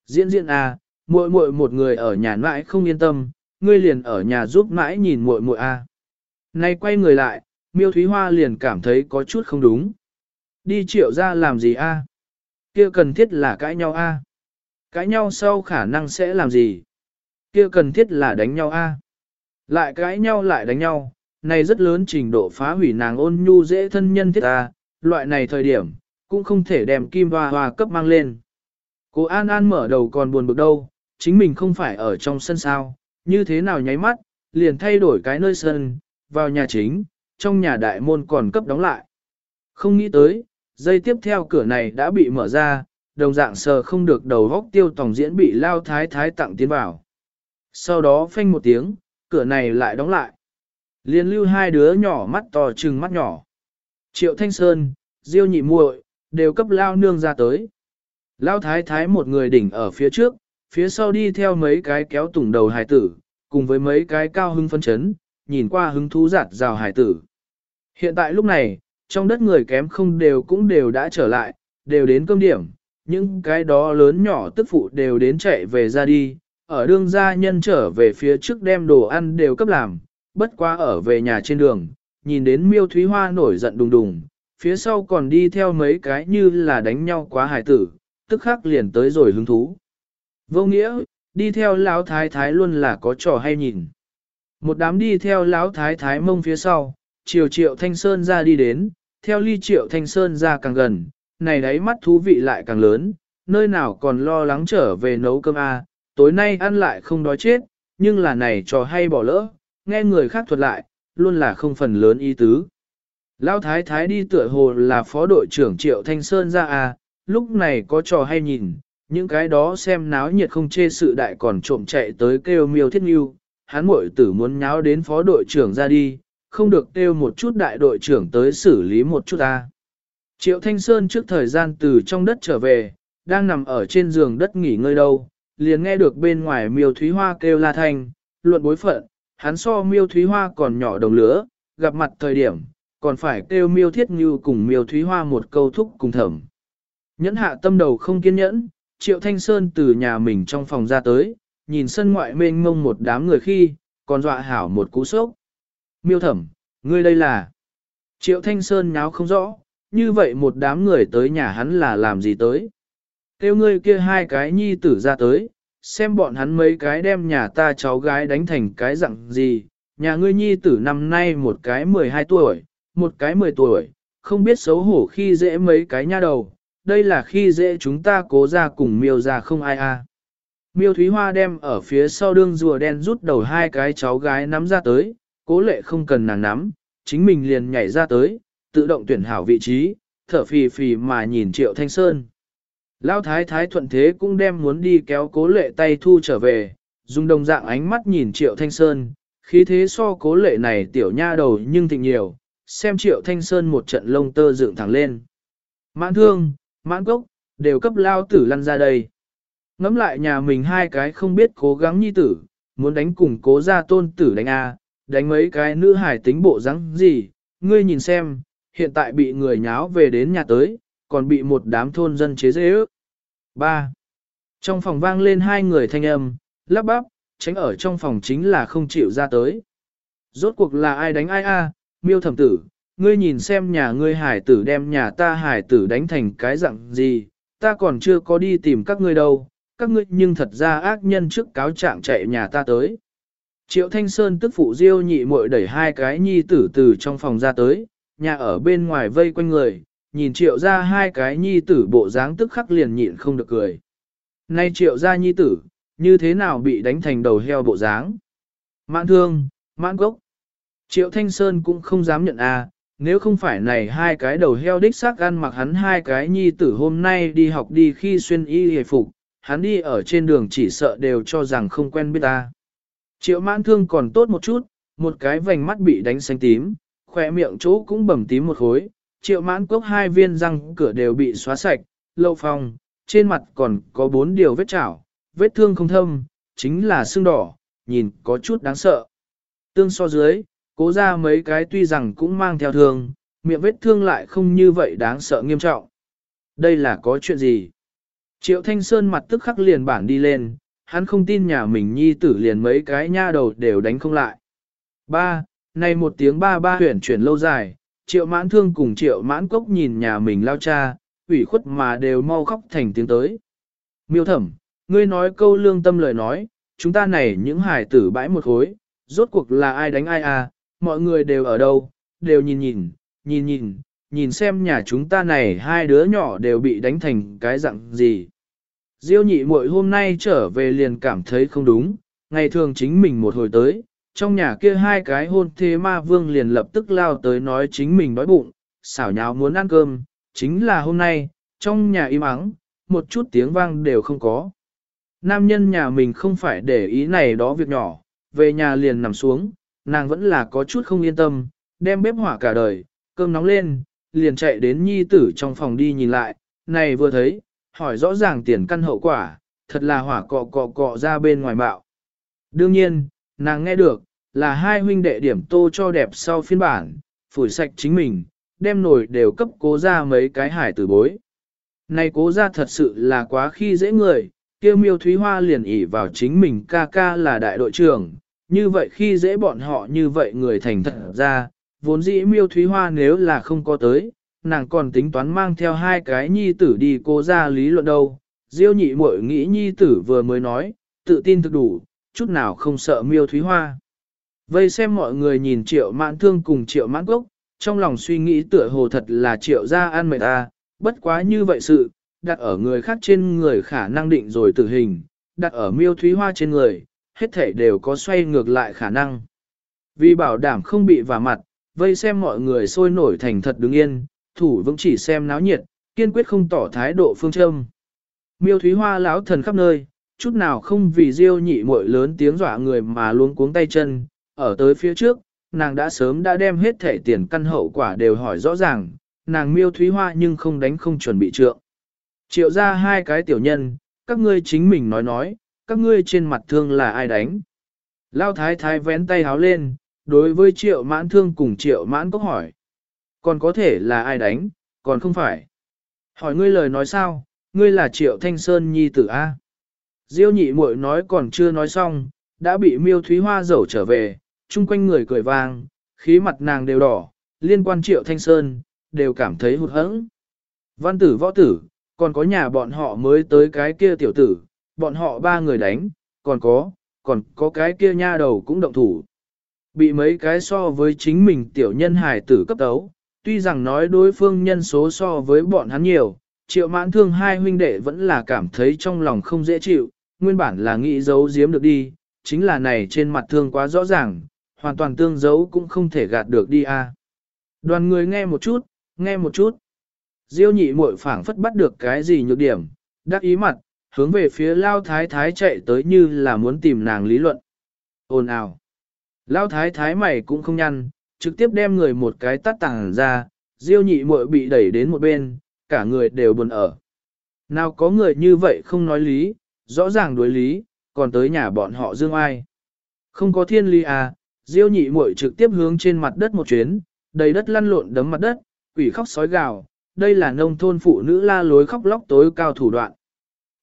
Diễn diễn à, muội muội một người ở nhà mãi không yên tâm, ngươi liền ở nhà giúp mãi nhìn muội muội a. Nay quay người lại, miêu thúy hoa liền cảm thấy có chút không đúng. Đi triệu ra làm gì a? Kia cần thiết là cãi nhau a. Cãi nhau sau khả năng sẽ làm gì? Kia cần thiết là đánh nhau a. Lại cãi nhau lại đánh nhau, này rất lớn trình độ phá hủy nàng ôn nhu dễ thân nhân thiết ta, loại này thời điểm, cũng không thể đem kim hoa hoa cấp mang lên. Cô An An mở đầu còn buồn bực đâu, chính mình không phải ở trong sân sao, như thế nào nháy mắt, liền thay đổi cái nơi sân, vào nhà chính, trong nhà đại môn còn cấp đóng lại. Không nghĩ tới, dây tiếp theo cửa này đã bị mở ra, đồng dạng sờ không được đầu góc tiêu tổng diễn bị lao thái thái tặng tiến vào. Sau đó phanh một tiếng, cửa này lại đóng lại. liền lưu hai đứa nhỏ mắt to trừng mắt nhỏ. Triệu Thanh Sơn, Diêu nhị muội đều cấp lao nương ra tới. Lao thái thái một người đỉnh ở phía trước, phía sau đi theo mấy cái kéo tủng đầu hải tử, cùng với mấy cái cao hưng phân chấn, nhìn qua hứng thú giặt rào hải tử. Hiện tại lúc này, trong đất người kém không đều cũng đều đã trở lại, đều đến cơm điểm, những cái đó lớn nhỏ tức phụ đều đến chạy về ra đi, ở đương gia nhân trở về phía trước đem đồ ăn đều cấp làm, bất quá ở về nhà trên đường, nhìn đến miêu thúy hoa nổi giận đùng đùng, phía sau còn đi theo mấy cái như là đánh nhau quá hải tử, tức khắc liền tới rồi hứng thú. Vô nghĩa, đi theo lão thái thái luôn là có trò hay nhìn. Một đám đi theo lão thái thái mông phía sau, chiều triệu thanh sơn ra đi đến, theo ly triệu thanh sơn ra càng gần, này đấy mắt thú vị lại càng lớn, nơi nào còn lo lắng trở về nấu cơm a, à, tối nay ăn lại không đói chết, nhưng là này trò hay bỏ lỡ, nghe người khác thuật lại, luôn là không phần lớn ý tứ. Lão thái thái đi tựa hồ là phó đội trưởng Triệu Thanh Sơn ra à, lúc này có trò hay nhìn, những cái đó xem náo nhiệt không chê sự đại còn trộm chạy tới kêu miêu thiết nghiêu, hắn muội tử muốn nháo đến phó đội trưởng ra đi, không được kêu một chút đại đội trưởng tới xử lý một chút ta. Triệu Thanh Sơn trước thời gian từ trong đất trở về, đang nằm ở trên giường đất nghỉ ngơi đâu, liền nghe được bên ngoài miêu thúy hoa kêu la thanh, luận bối phận, hắn so miêu thúy hoa còn nhỏ đồng lứa, gặp mặt thời điểm, còn phải kêu miêu thiết như cùng miêu thúy hoa một câu thúc cùng thẩm. Nhẫn hạ tâm đầu không kiên nhẫn, Triệu Thanh Sơn từ nhà mình trong phòng ra tới, nhìn sân ngoại mênh mông một đám người khi, còn dọa hảo một cú sốc. Miêu thẩm, ngươi đây là... Triệu Thanh Sơn nháo không rõ, như vậy một đám người tới nhà hắn là làm gì tới. Kêu ngươi kia hai cái nhi tử ra tới, xem bọn hắn mấy cái đem nhà ta cháu gái đánh thành cái dạng gì, nhà ngươi nhi tử năm nay một cái 12 tuổi, một cái 10 tuổi, không biết xấu hổ khi dễ mấy cái nha đầu, đây là khi dễ chúng ta cố ra cùng miêu ra không ai a. Miêu Thúy Hoa đem ở phía sau đương rùa đen rút đầu hai cái cháu gái nắm ra tới, cố lệ không cần nàng nắm, chính mình liền nhảy ra tới, tự động tuyển hảo vị trí, thở phì phì mà nhìn Triệu Thanh Sơn. Lão thái thái thuận thế cũng đem muốn đi kéo cố lệ tay thu trở về, dùng đồng dạng ánh mắt nhìn Triệu Thanh Sơn, khí thế so cố lệ này tiểu nha đầu nhưng thịnh nhiều, xem Triệu Thanh Sơn một trận lông tơ dựng thẳng lên. Mãn thương, mãn cốc, đều cấp lao tử lăn ra đây. Ngắm lại nhà mình hai cái không biết cố gắng nhi tử, muốn đánh cùng cố ra tôn tử đánh A, đánh mấy cái nữ hải tính bộ rắn gì, ngươi nhìn xem, hiện tại bị người nháo về đến nhà tới, còn bị một đám thôn dân chế dễ ước. 3. Trong phòng vang lên hai người thanh âm, lắp bắp, tránh ở trong phòng chính là không chịu ra tới. Rốt cuộc là ai đánh ai a? miêu thẩm tử, ngươi nhìn xem nhà ngươi hải tử đem nhà ta hải tử đánh thành cái dạng gì, ta còn chưa có đi tìm các ngươi đâu, các ngươi nhưng thật ra ác nhân trước cáo trạng chạy nhà ta tới. Triệu Thanh Sơn tức phụ diêu nhị muội đẩy hai cái nhi tử từ trong phòng ra tới, nhà ở bên ngoài vây quanh người, nhìn triệu ra hai cái nhi tử bộ dáng tức khắc liền nhịn không được cười. Nay triệu ra nhi tử, như thế nào bị đánh thành đầu heo bộ dáng? Mãn thương, mãn gốc. Triệu Thanh Sơn cũng không dám nhận à, nếu không phải này hai cái đầu heo đích xác ăn mặc hắn hai cái nhi tử hôm nay đi học đi khi xuyên y hề phục, hắn đi ở trên đường chỉ sợ đều cho rằng không quen biết ta. Triệu mãn thương còn tốt một chút, một cái vành mắt bị đánh xanh tím, khỏe miệng chỗ cũng bầm tím một khối, triệu mãn cốc hai viên răng cửa đều bị xóa sạch, lậu phòng, trên mặt còn có bốn điều vết chảo, vết thương không thâm, chính là xương đỏ, nhìn có chút đáng sợ. Tương so dưới, cố ra mấy cái tuy rằng cũng mang theo thương, miệng vết thương lại không như vậy đáng sợ nghiêm trọng. Đây là có chuyện gì? Triệu Thanh Sơn mặt tức khắc liền bản đi lên, hắn không tin nhà mình nhi tử liền mấy cái nha đầu đều đánh không lại. Ba, này một tiếng ba ba huyển chuyển lâu dài, triệu mãn thương cùng triệu mãn cốc nhìn nhà mình lao cha, ủy khuất mà đều mau khóc thành tiếng tới. Miêu thẩm, ngươi nói câu lương tâm lời nói, chúng ta này những hải tử bãi một khối, rốt cuộc là ai đánh ai à, mọi người đều ở đâu, đều nhìn nhìn, nhìn nhìn, nhìn xem nhà chúng ta này hai đứa nhỏ đều bị đánh thành cái dạng gì. Diêu nhị muội hôm nay trở về liền cảm thấy không đúng, ngày thường chính mình một hồi tới, trong nhà kia hai cái hôn thế ma vương liền lập tức lao tới nói chính mình đói bụng, xảo nháo muốn ăn cơm, chính là hôm nay, trong nhà im ắng, một chút tiếng vang đều không có. Nam nhân nhà mình không phải để ý này đó việc nhỏ, về nhà liền nằm xuống, nàng vẫn là có chút không yên tâm, đem bếp hỏa cả đời, cơm nóng lên, liền chạy đến nhi tử trong phòng đi nhìn lại, này vừa thấy, hỏi rõ ràng tiền căn hậu quả, thật là hỏa cọ cọ cọ ra bên ngoài bạo. Đương nhiên, nàng nghe được, là hai huynh đệ điểm tô cho đẹp sau phiên bản, phủi sạch chính mình, đem nổi đều cấp cố ra mấy cái hải tử bối. Này cố ra thật sự là quá khi dễ người, kêu miêu thúy hoa liền ỉ vào chính mình ca ca là đại đội trưởng, như vậy khi dễ bọn họ như vậy người thành thật ra, vốn dĩ miêu thúy hoa nếu là không có tới, nàng còn tính toán mang theo hai cái nhi tử đi cô ra lý luận đâu. Diêu nhị muội nghĩ nhi tử vừa mới nói, tự tin thực đủ, chút nào không sợ miêu thúy hoa. Vây xem mọi người nhìn triệu mãn thương cùng triệu mãn gốc, trong lòng suy nghĩ tựa hồ thật là triệu gia an mệt ta, bất quá như vậy sự, đặt ở người khác trên người khả năng định rồi tử hình, đặt ở miêu thúy hoa trên người, hết thể đều có xoay ngược lại khả năng. Vì bảo đảm không bị vả mặt, vây xem mọi người sôi nổi thành thật đứng yên, thủ vững chỉ xem náo nhiệt, kiên quyết không tỏ thái độ phương châm. Miêu Thúy Hoa lão thần khắp nơi, chút nào không vì diêu nhị muội lớn tiếng dọa người mà luống cuống tay chân, ở tới phía trước, nàng đã sớm đã đem hết thể tiền căn hậu quả đều hỏi rõ ràng, nàng miêu Thúy Hoa nhưng không đánh không chuẩn bị trượng. Triệu ra hai cái tiểu nhân, các ngươi chính mình nói nói, các ngươi trên mặt thương là ai đánh. Lao thái thái vén tay háo lên, đối với triệu mãn thương cùng triệu mãn có hỏi. Còn có thể là ai đánh, còn không phải. Hỏi ngươi lời nói sao, ngươi là triệu thanh sơn nhi tử A. Diêu nhị muội nói còn chưa nói xong, đã bị miêu thúy hoa dẩu trở về, chung quanh người cười vang, khí mặt nàng đều đỏ, liên quan triệu thanh sơn, đều cảm thấy hụt hẫng. Văn tử võ tử, còn có nhà bọn họ mới tới cái kia tiểu tử, bọn họ ba người đánh, còn có, còn có cái kia nha đầu cũng động thủ. Bị mấy cái so với chính mình tiểu nhân hài tử cấp tấu, tuy rằng nói đối phương nhân số so với bọn hắn nhiều, triệu mãn thương hai huynh đệ vẫn là cảm thấy trong lòng không dễ chịu, nguyên bản là nghĩ giấu giếm được đi, chính là này trên mặt thương quá rõ ràng, hoàn toàn tương giấu cũng không thể gạt được đi a. Đoàn người nghe một chút, nghe một chút. Diêu nhị muội phảng phất bắt được cái gì nhược điểm, đắc ý mặt, hướng về phía lao thái thái chạy tới như là muốn tìm nàng lý luận. Ồn ào. Lao thái thái mày cũng không nhăn, trực tiếp đem người một cái tắt tàng ra, diêu nhị muội bị đẩy đến một bên, cả người đều buồn ở. Nào có người như vậy không nói lý, rõ ràng đối lý, còn tới nhà bọn họ dương ai. Không có thiên lý à, diêu nhị muội trực tiếp hướng trên mặt đất một chuyến, đầy đất lăn lộn đấm mặt đất, quỷ khóc sói gào, đây là nông thôn phụ nữ la lối khóc lóc tối cao thủ đoạn.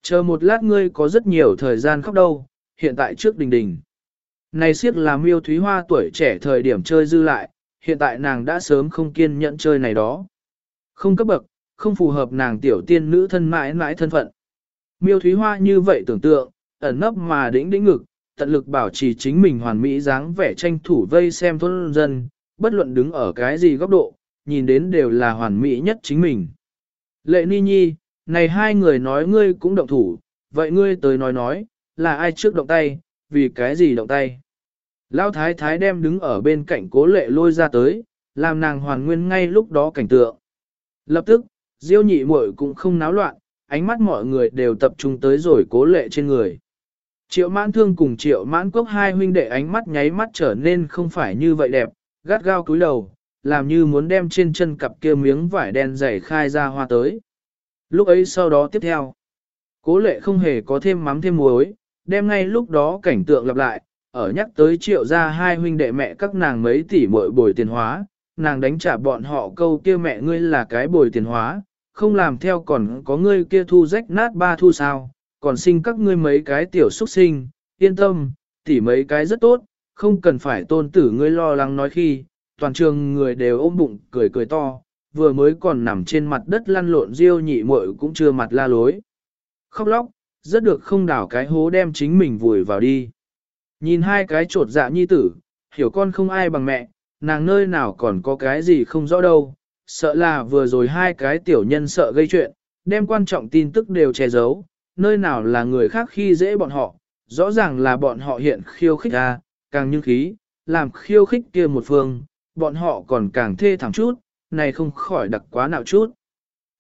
Chờ một lát ngươi có rất nhiều thời gian khóc đâu, hiện tại trước đình đình. Này siết là miêu thúy hoa tuổi trẻ thời điểm chơi dư lại, hiện tại nàng đã sớm không kiên nhẫn chơi này đó. Không cấp bậc, không phù hợp nàng tiểu tiên nữ thân mãi mãi thân phận. Miêu thúy hoa như vậy tưởng tượng, ẩn nấp mà đĩnh đĩnh ngực, tận lực bảo trì chính mình hoàn mỹ dáng vẻ tranh thủ vây xem thôn dân, bất luận đứng ở cái gì góc độ, nhìn đến đều là hoàn mỹ nhất chính mình. Lệ ni nhi, này hai người nói ngươi cũng động thủ, vậy ngươi tới nói nói, là ai trước động tay, vì cái gì động tay. Lão thái thái đem đứng ở bên cạnh cố lệ lôi ra tới, làm nàng hoàn nguyên ngay lúc đó cảnh tượng. Lập tức, diêu nhị muội cũng không náo loạn, ánh mắt mọi người đều tập trung tới rồi cố lệ trên người. Triệu mãn thương cùng triệu mãn quốc hai huynh đệ ánh mắt nháy mắt trở nên không phải như vậy đẹp, gắt gao cúi đầu, làm như muốn đem trên chân cặp kia miếng vải đen dày khai ra hoa tới. Lúc ấy sau đó tiếp theo, cố lệ không hề có thêm mắm thêm muối, đem ngay lúc đó cảnh tượng lặp lại, ở nhắc tới triệu ra hai huynh đệ mẹ các nàng mấy tỷ muội bồi tiền hóa, nàng đánh trả bọn họ câu kia mẹ ngươi là cái bồi tiền hóa, không làm theo còn có ngươi kia thu rách nát ba thu sao, còn sinh các ngươi mấy cái tiểu xuất sinh, yên tâm, tỷ mấy cái rất tốt, không cần phải tôn tử ngươi lo lắng nói khi, toàn trường người đều ôm bụng cười cười to, vừa mới còn nằm trên mặt đất lăn lộn riêu nhị muội cũng chưa mặt la lối. Khóc lóc, rất được không đảo cái hố đem chính mình vùi vào đi. Nhìn hai cái trột dạ nhi tử, hiểu con không ai bằng mẹ, nàng nơi nào còn có cái gì không rõ đâu, sợ là vừa rồi hai cái tiểu nhân sợ gây chuyện, đem quan trọng tin tức đều che giấu, nơi nào là người khác khi dễ bọn họ, rõ ràng là bọn họ hiện khiêu khích ra, càng như khí, làm khiêu khích kia một phương, bọn họ còn càng thê thảm chút, này không khỏi đặc quá nào chút.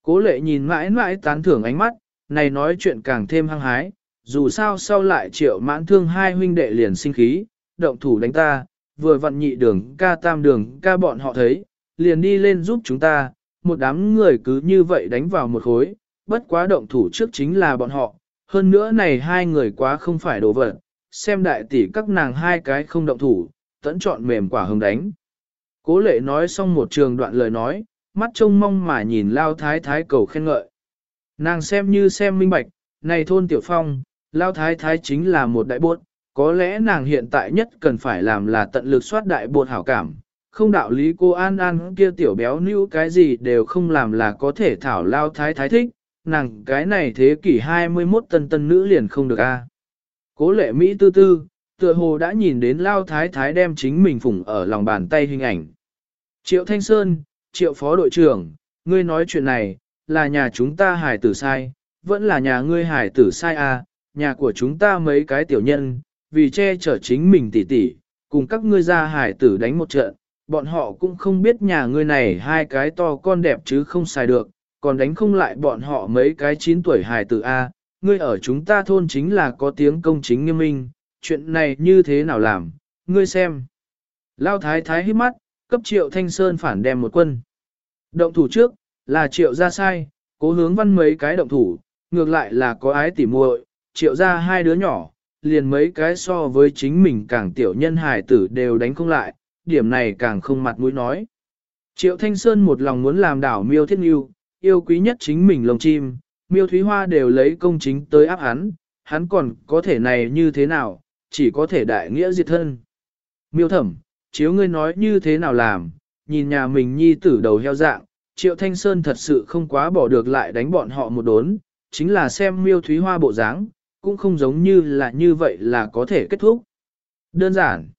Cố lệ nhìn mãi mãi tán thưởng ánh mắt, này nói chuyện càng thêm hăng hái, dù sao sau lại triệu mãn thương hai huynh đệ liền sinh khí, động thủ đánh ta, vừa vặn nhị đường ca tam đường ca bọn họ thấy, liền đi lên giúp chúng ta, một đám người cứ như vậy đánh vào một khối, bất quá động thủ trước chính là bọn họ, hơn nữa này hai người quá không phải đồ vật, xem đại tỷ các nàng hai cái không động thủ, tẫn chọn mềm quả hồng đánh. Cố lệ nói xong một trường đoạn lời nói, mắt trông mong mà nhìn lao thái thái cầu khen ngợi. Nàng xem như xem minh bạch, này thôn tiểu phong, lao thái thái chính là một đại bột, có lẽ nàng hiện tại nhất cần phải làm là tận lực soát đại bột hảo cảm. Không đạo lý cô An An kia tiểu béo nữ cái gì đều không làm là có thể thảo lao thái thái thích, nàng cái này thế kỷ 21 tân tân nữ liền không được a. Cố lệ Mỹ tư tư, tựa hồ đã nhìn đến lao thái thái đem chính mình phủng ở lòng bàn tay hình ảnh. Triệu Thanh Sơn, triệu phó đội trưởng, ngươi nói chuyện này, là nhà chúng ta hải tử sai, vẫn là nhà ngươi hải tử sai à, nhà của chúng ta mấy cái tiểu nhân, vì che chở chính mình tỉ tỉ, cùng các ngươi ra hải tử đánh một trận, bọn họ cũng không biết nhà ngươi này hai cái to con đẹp chứ không xài được, còn đánh không lại bọn họ mấy cái 9 tuổi hải tử A, ngươi ở chúng ta thôn chính là có tiếng công chính nghiêm minh, chuyện này như thế nào làm, ngươi xem. Lao thái thái hít mắt, cấp triệu thanh sơn phản đem một quân. Động thủ trước, là triệu ra sai, cố hướng văn mấy cái động thủ, ngược lại là có ái tỉ muội, triệu ra hai đứa nhỏ, liền mấy cái so với chính mình càng tiểu nhân hài tử đều đánh không lại, điểm này càng không mặt mũi nói. Triệu Thanh Sơn một lòng muốn làm đảo miêu thiết yêu, yêu quý nhất chính mình lồng chim, miêu thúy hoa đều lấy công chính tới áp hắn, hắn còn có thể này như thế nào, chỉ có thể đại nghĩa diệt thân. Miêu thẩm, chiếu ngươi nói như thế nào làm, nhìn nhà mình nhi tử đầu heo dạng, triệu thanh sơn thật sự không quá bỏ được lại đánh bọn họ một đốn, chính là xem miêu thúy hoa bộ dáng, cũng không giống như là như vậy là có thể kết thúc. Đơn giản.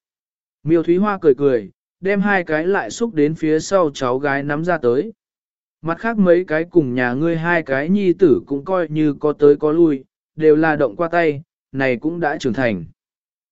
Miêu thúy hoa cười cười, đem hai cái lại xúc đến phía sau cháu gái nắm ra tới. Mặt khác mấy cái cùng nhà ngươi hai cái nhi tử cũng coi như có tới có lui, đều là động qua tay, này cũng đã trưởng thành.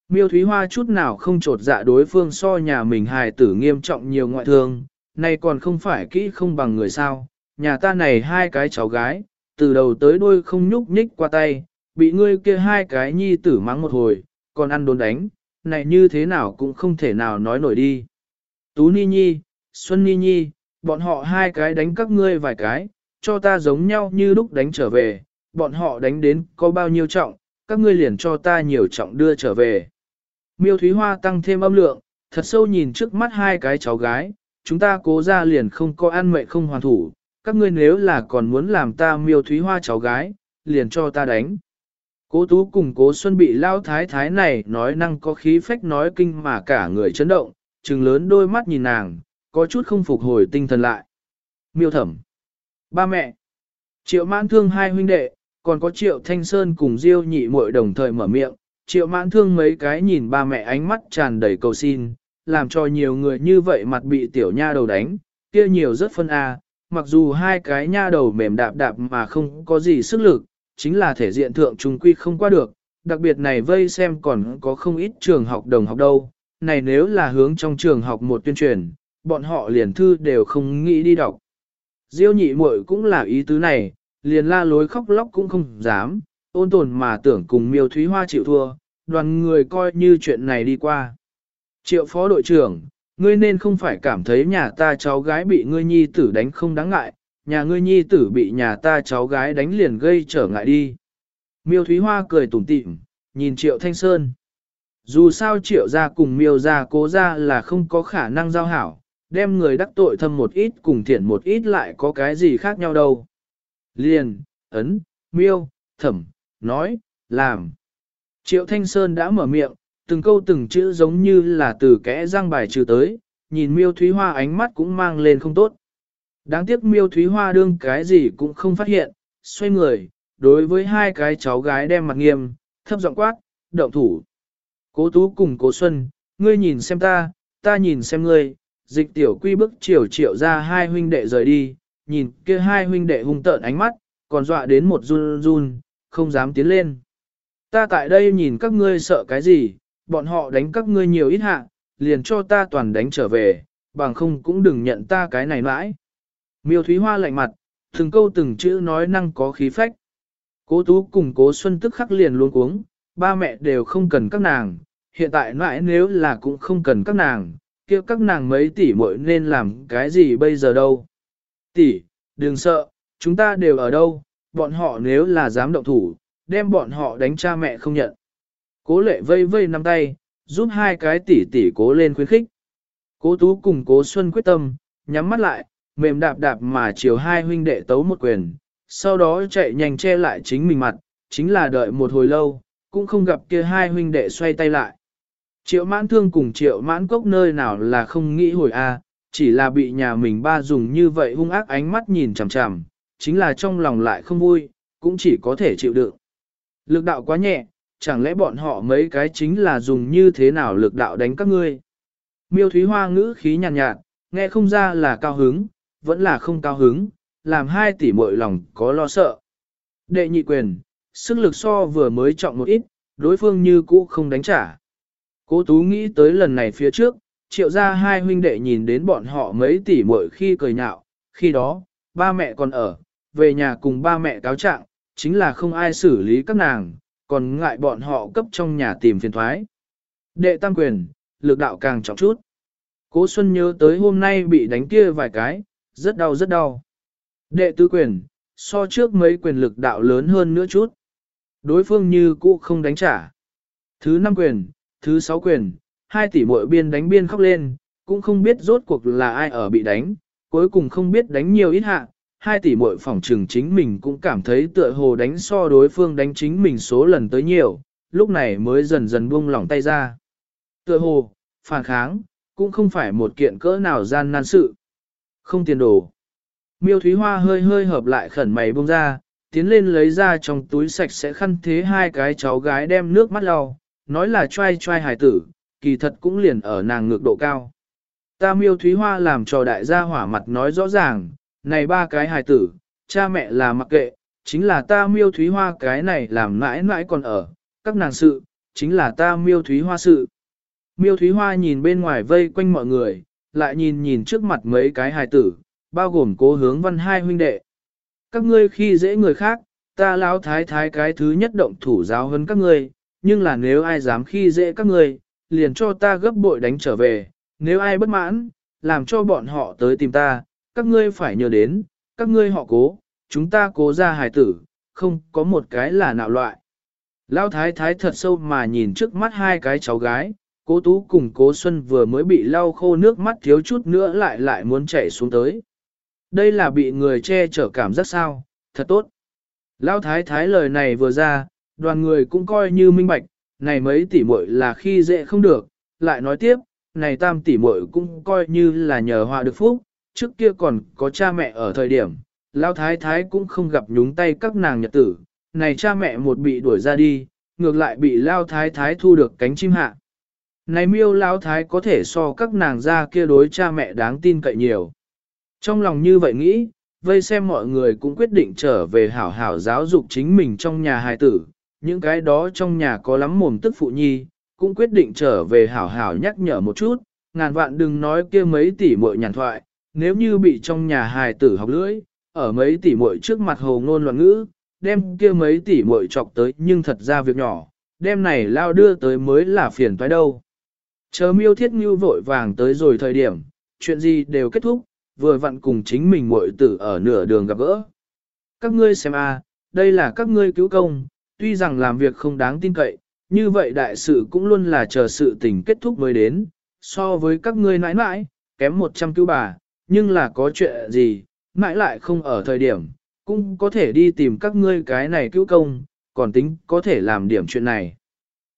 Miêu Thúy Hoa chút nào không trột dạ đối phương so nhà mình hài tử nghiêm trọng nhiều ngoại thương, này còn không phải kỹ không bằng người sao, nhà ta này hai cái cháu gái, từ đầu tới đuôi không nhúc nhích qua tay, bị ngươi kia hai cái nhi tử mắng một hồi, còn ăn đốn đánh, này như thế nào cũng không thể nào nói nổi đi. Tú Ni Nhi, Xuân Ni Nhi, bọn họ hai cái đánh các ngươi vài cái, cho ta giống nhau như lúc đánh trở về, bọn họ đánh đến có bao nhiêu trọng, các ngươi liền cho ta nhiều trọng đưa trở về. Miêu Thúy Hoa tăng thêm âm lượng, thật sâu nhìn trước mắt hai cái cháu gái, chúng ta cố ra liền không có ăn mệnh không hoàn thủ, các ngươi nếu là còn muốn làm ta miêu Thúy Hoa cháu gái, liền cho ta đánh. Cố Tú cùng Cố Xuân bị lao thái thái này nói năng có khí phách nói kinh mà cả người chấn động, trừng lớn đôi mắt nhìn nàng, có chút không phục hồi tinh thần lại. Miêu thẩm. Ba mẹ. Triệu mãn thương hai huynh đệ, còn có triệu thanh sơn cùng diêu nhị muội đồng thời mở miệng. Triệu mãn thương mấy cái nhìn ba mẹ ánh mắt tràn đầy cầu xin, làm cho nhiều người như vậy mặt bị tiểu nha đầu đánh, kia nhiều rất phân A, mặc dù hai cái nha đầu mềm đạp đạp mà không có gì sức lực, chính là thể diện thượng trung quy không qua được, đặc biệt này vây xem còn có không ít trường học đồng học đâu, này nếu là hướng trong trường học một tuyên truyền, bọn họ liền thư đều không nghĩ đi đọc. Diêu nhị muội cũng là ý tứ này, liền la lối khóc lóc cũng không dám, ôn tồn mà tưởng cùng miêu thúy hoa chịu thua, đoàn người coi như chuyện này đi qua. Triệu phó đội trưởng, ngươi nên không phải cảm thấy nhà ta cháu gái bị ngươi nhi tử đánh không đáng ngại, nhà ngươi nhi tử bị nhà ta cháu gái đánh liền gây trở ngại đi. Miêu Thúy Hoa cười tủm tỉm, nhìn Triệu Thanh Sơn. Dù sao Triệu gia cùng Miêu gia cố gia là không có khả năng giao hảo, đem người đắc tội thâm một ít cùng thiện một ít lại có cái gì khác nhau đâu. Liền, ấn, miêu, thẩm, nói, làm. Triệu Thanh Sơn đã mở miệng, từng câu từng chữ giống như là từ kẽ răng bài trừ tới, nhìn miêu thúy hoa ánh mắt cũng mang lên không tốt. Đáng tiếc miêu thúy hoa đương cái gì cũng không phát hiện, xoay người, đối với hai cái cháu gái đem mặt nghiêm, thấp giọng quát, động thủ. Cố tú cùng cố xuân, ngươi nhìn xem ta, ta nhìn xem ngươi, dịch tiểu quy bức chiều triệu ra hai huynh đệ rời đi, nhìn kia hai huynh đệ hung tợn ánh mắt, còn dọa đến một run run, không dám tiến lên. Ta tại đây nhìn các ngươi sợ cái gì, bọn họ đánh các ngươi nhiều ít hạ, liền cho ta toàn đánh trở về, bằng không cũng đừng nhận ta cái này mãi. Miêu Thúy Hoa lạnh mặt, từng câu từng chữ nói năng có khí phách. Cố Tú cùng Cố Xuân tức khắc liền luôn cuống, ba mẹ đều không cần các nàng, hiện tại mãi nếu là cũng không cần các nàng, kia các nàng mấy tỷ muội nên làm cái gì bây giờ đâu. Tỷ, đừng sợ, chúng ta đều ở đâu, bọn họ nếu là dám động thủ, đem bọn họ đánh cha mẹ không nhận. Cố lệ vây vây nắm tay, giúp hai cái tỷ tỷ cố lên khuyến khích. Cố tú cùng cố xuân quyết tâm, nhắm mắt lại, mềm đạp đạp mà chiều hai huynh đệ tấu một quyền, sau đó chạy nhanh che lại chính mình mặt, chính là đợi một hồi lâu, cũng không gặp kia hai huynh đệ xoay tay lại. Triệu mãn thương cùng triệu mãn cốc nơi nào là không nghĩ hồi a, chỉ là bị nhà mình ba dùng như vậy hung ác ánh mắt nhìn chằm chằm, chính là trong lòng lại không vui, cũng chỉ có thể chịu đựng. Lực đạo quá nhẹ, chẳng lẽ bọn họ mấy cái chính là dùng như thế nào lực đạo đánh các ngươi? Miêu Thúy Hoa ngữ khí nhàn nhạt, nhạt, nghe không ra là cao hứng, vẫn là không cao hứng, làm hai tỷ muội lòng có lo sợ. Đệ nhị quyền, sức lực so vừa mới trọng một ít, đối phương như cũ không đánh trả. Cố Tú nghĩ tới lần này phía trước, triệu ra hai huynh đệ nhìn đến bọn họ mấy tỷ muội khi cười nhạo, khi đó, ba mẹ còn ở, về nhà cùng ba mẹ cáo trạng, chính là không ai xử lý các nàng, còn ngại bọn họ cấp trong nhà tìm phiền thoái. Đệ tam quyền, lực đạo càng trọng chút. Cố Xuân nhớ tới hôm nay bị đánh kia vài cái, rất đau rất đau. Đệ tứ quyền, so trước mấy quyền lực đạo lớn hơn nữa chút. Đối phương như cũ không đánh trả. Thứ năm quyền, thứ sáu quyền, hai tỷ muội biên đánh biên khóc lên, cũng không biết rốt cuộc là ai ở bị đánh, cuối cùng không biết đánh nhiều ít hạ, hai tỷ muội phỏng trừng chính mình cũng cảm thấy tựa hồ đánh so đối phương đánh chính mình số lần tới nhiều, lúc này mới dần dần buông lỏng tay ra. Tựa hồ, phản kháng, cũng không phải một kiện cỡ nào gian nan sự. Không tiền đồ. Miêu Thúy Hoa hơi hơi hợp lại khẩn mày buông ra, tiến lên lấy ra trong túi sạch sẽ khăn thế hai cái cháu gái đem nước mắt lau, nói là trai trai hài tử, kỳ thật cũng liền ở nàng ngược độ cao. Ta miêu Thúy Hoa làm cho đại gia hỏa mặt nói rõ ràng, này ba cái hài tử, cha mẹ là mặc kệ, chính là ta miêu Thúy Hoa cái này làm mãi mãi còn ở, các nàng sự, chính là ta miêu Thúy Hoa sự. Miêu Thúy Hoa nhìn bên ngoài vây quanh mọi người, lại nhìn nhìn trước mặt mấy cái hài tử, bao gồm cố hướng văn hai huynh đệ. Các ngươi khi dễ người khác, ta lão thái thái cái thứ nhất động thủ giáo hơn các ngươi, nhưng là nếu ai dám khi dễ các ngươi, liền cho ta gấp bội đánh trở về, nếu ai bất mãn, làm cho bọn họ tới tìm ta, các ngươi phải nhớ đến, các ngươi họ cố, chúng ta cố ra hài tử, không có một cái là nạo loại. Lão thái thái thật sâu mà nhìn trước mắt hai cái cháu gái, cố tú cùng cố xuân vừa mới bị lau khô nước mắt thiếu chút nữa lại lại muốn chảy xuống tới. Đây là bị người che chở cảm giác sao, thật tốt. Lão thái thái lời này vừa ra, đoàn người cũng coi như minh bạch, này mấy tỷ muội là khi dễ không được, lại nói tiếp, này tam tỷ muội cũng coi như là nhờ họa được phúc, trước kia còn có cha mẹ ở thời điểm, lão thái thái cũng không gặp nhúng tay các nàng nhật tử, này cha mẹ một bị đuổi ra đi, ngược lại bị lao thái thái thu được cánh chim hạ. Này miêu lão thái có thể so các nàng ra kia đối cha mẹ đáng tin cậy nhiều. Trong lòng như vậy nghĩ, vây xem mọi người cũng quyết định trở về hảo hảo giáo dục chính mình trong nhà hài tử, những cái đó trong nhà có lắm mồm tức phụ nhi, cũng quyết định trở về hảo hảo nhắc nhở một chút, ngàn vạn đừng nói kia mấy tỷ muội nhàn thoại, nếu như bị trong nhà hài tử học lưỡi, ở mấy tỷ muội trước mặt hồ ngôn loạn ngữ, đem kia mấy tỷ muội chọc tới nhưng thật ra việc nhỏ, đem này lao đưa tới mới là phiền toái đâu. Chờ miêu thiết như vội vàng tới rồi thời điểm, chuyện gì đều kết thúc, vừa vặn cùng chính mình muội tử ở nửa đường gặp gỡ. Các ngươi xem a, đây là các ngươi cứu công, tuy rằng làm việc không đáng tin cậy, như vậy đại sự cũng luôn là chờ sự tình kết thúc mới đến, so với các ngươi nãi nãi, kém 100 cứu bà, nhưng là có chuyện gì, mãi lại không ở thời điểm, cũng có thể đi tìm các ngươi cái này cứu công, còn tính có thể làm điểm chuyện này.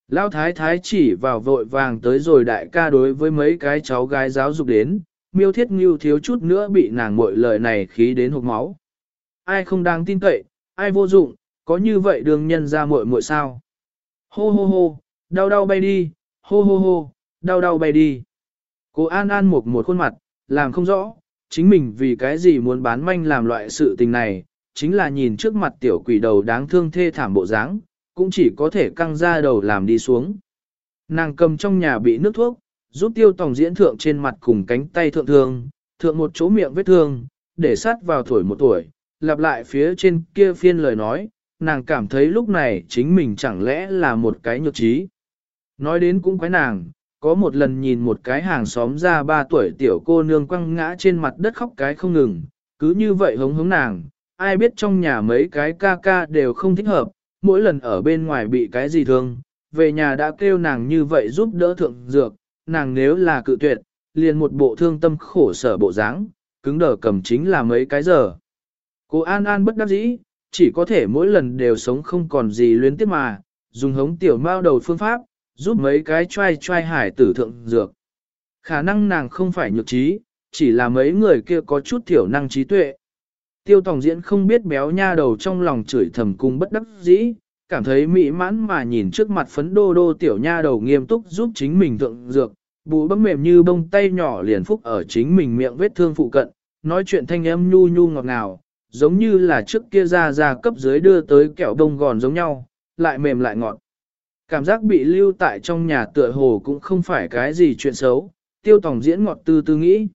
Lão thái thái chỉ vào vội vàng tới rồi đại ca đối với mấy cái cháu gái giáo dục đến, miêu thiết ngưu thiếu chút nữa bị nàng muội lời này khí đến hộp máu. Ai không đáng tin cậy, ai vô dụng, có như vậy đường nhân ra muội muội sao? Hô hô hô, đau đau bay đi, hô hô hô, đau đau bay đi. Cô An An một một khuôn mặt, làm không rõ, chính mình vì cái gì muốn bán manh làm loại sự tình này, chính là nhìn trước mặt tiểu quỷ đầu đáng thương thê thảm bộ dáng, cũng chỉ có thể căng ra đầu làm đi xuống. Nàng cầm trong nhà bị nước thuốc, giúp tiêu tòng diễn thượng trên mặt cùng cánh tay thượng thương, thượng một chỗ miệng vết thương, để sát vào thổi một tuổi, lặp lại phía trên kia phiên lời nói, nàng cảm thấy lúc này chính mình chẳng lẽ là một cái nhược trí. Nói đến cũng quái nàng, có một lần nhìn một cái hàng xóm ra ba tuổi tiểu cô nương quăng ngã trên mặt đất khóc cái không ngừng, cứ như vậy hống hống nàng, ai biết trong nhà mấy cái ca ca đều không thích hợp, mỗi lần ở bên ngoài bị cái gì thương, về nhà đã kêu nàng như vậy giúp đỡ thượng dược, nàng nếu là cự tuyệt, liền một bộ thương tâm khổ sở bộ dáng, cứng đờ cầm chính là mấy cái giờ. Cô An An bất đắc dĩ, chỉ có thể mỗi lần đều sống không còn gì luyến tiếp mà, dùng hống tiểu mao đầu phương pháp, giúp mấy cái trai trai hải tử thượng dược. Khả năng nàng không phải nhược trí, chỉ là mấy người kia có chút thiểu năng trí tuệ. Tiêu Tòng Diễn không biết béo nha đầu trong lòng chửi thầm cung bất đắc dĩ, cảm thấy mỹ mãn mà nhìn trước mặt phấn đô đô tiểu nha đầu nghiêm túc giúp chính mình thượng dược, bù bấm mềm như bông tay nhỏ liền phúc ở chính mình miệng vết thương phụ cận, nói chuyện thanh âm nhu nhu ngọt ngào, giống như là trước kia ra ra cấp dưới đưa tới kẹo bông gòn giống nhau, lại mềm lại ngọt. Cảm giác bị lưu tại trong nhà tựa hồ cũng không phải cái gì chuyện xấu, tiêu tổng diễn ngọt tư tư nghĩ.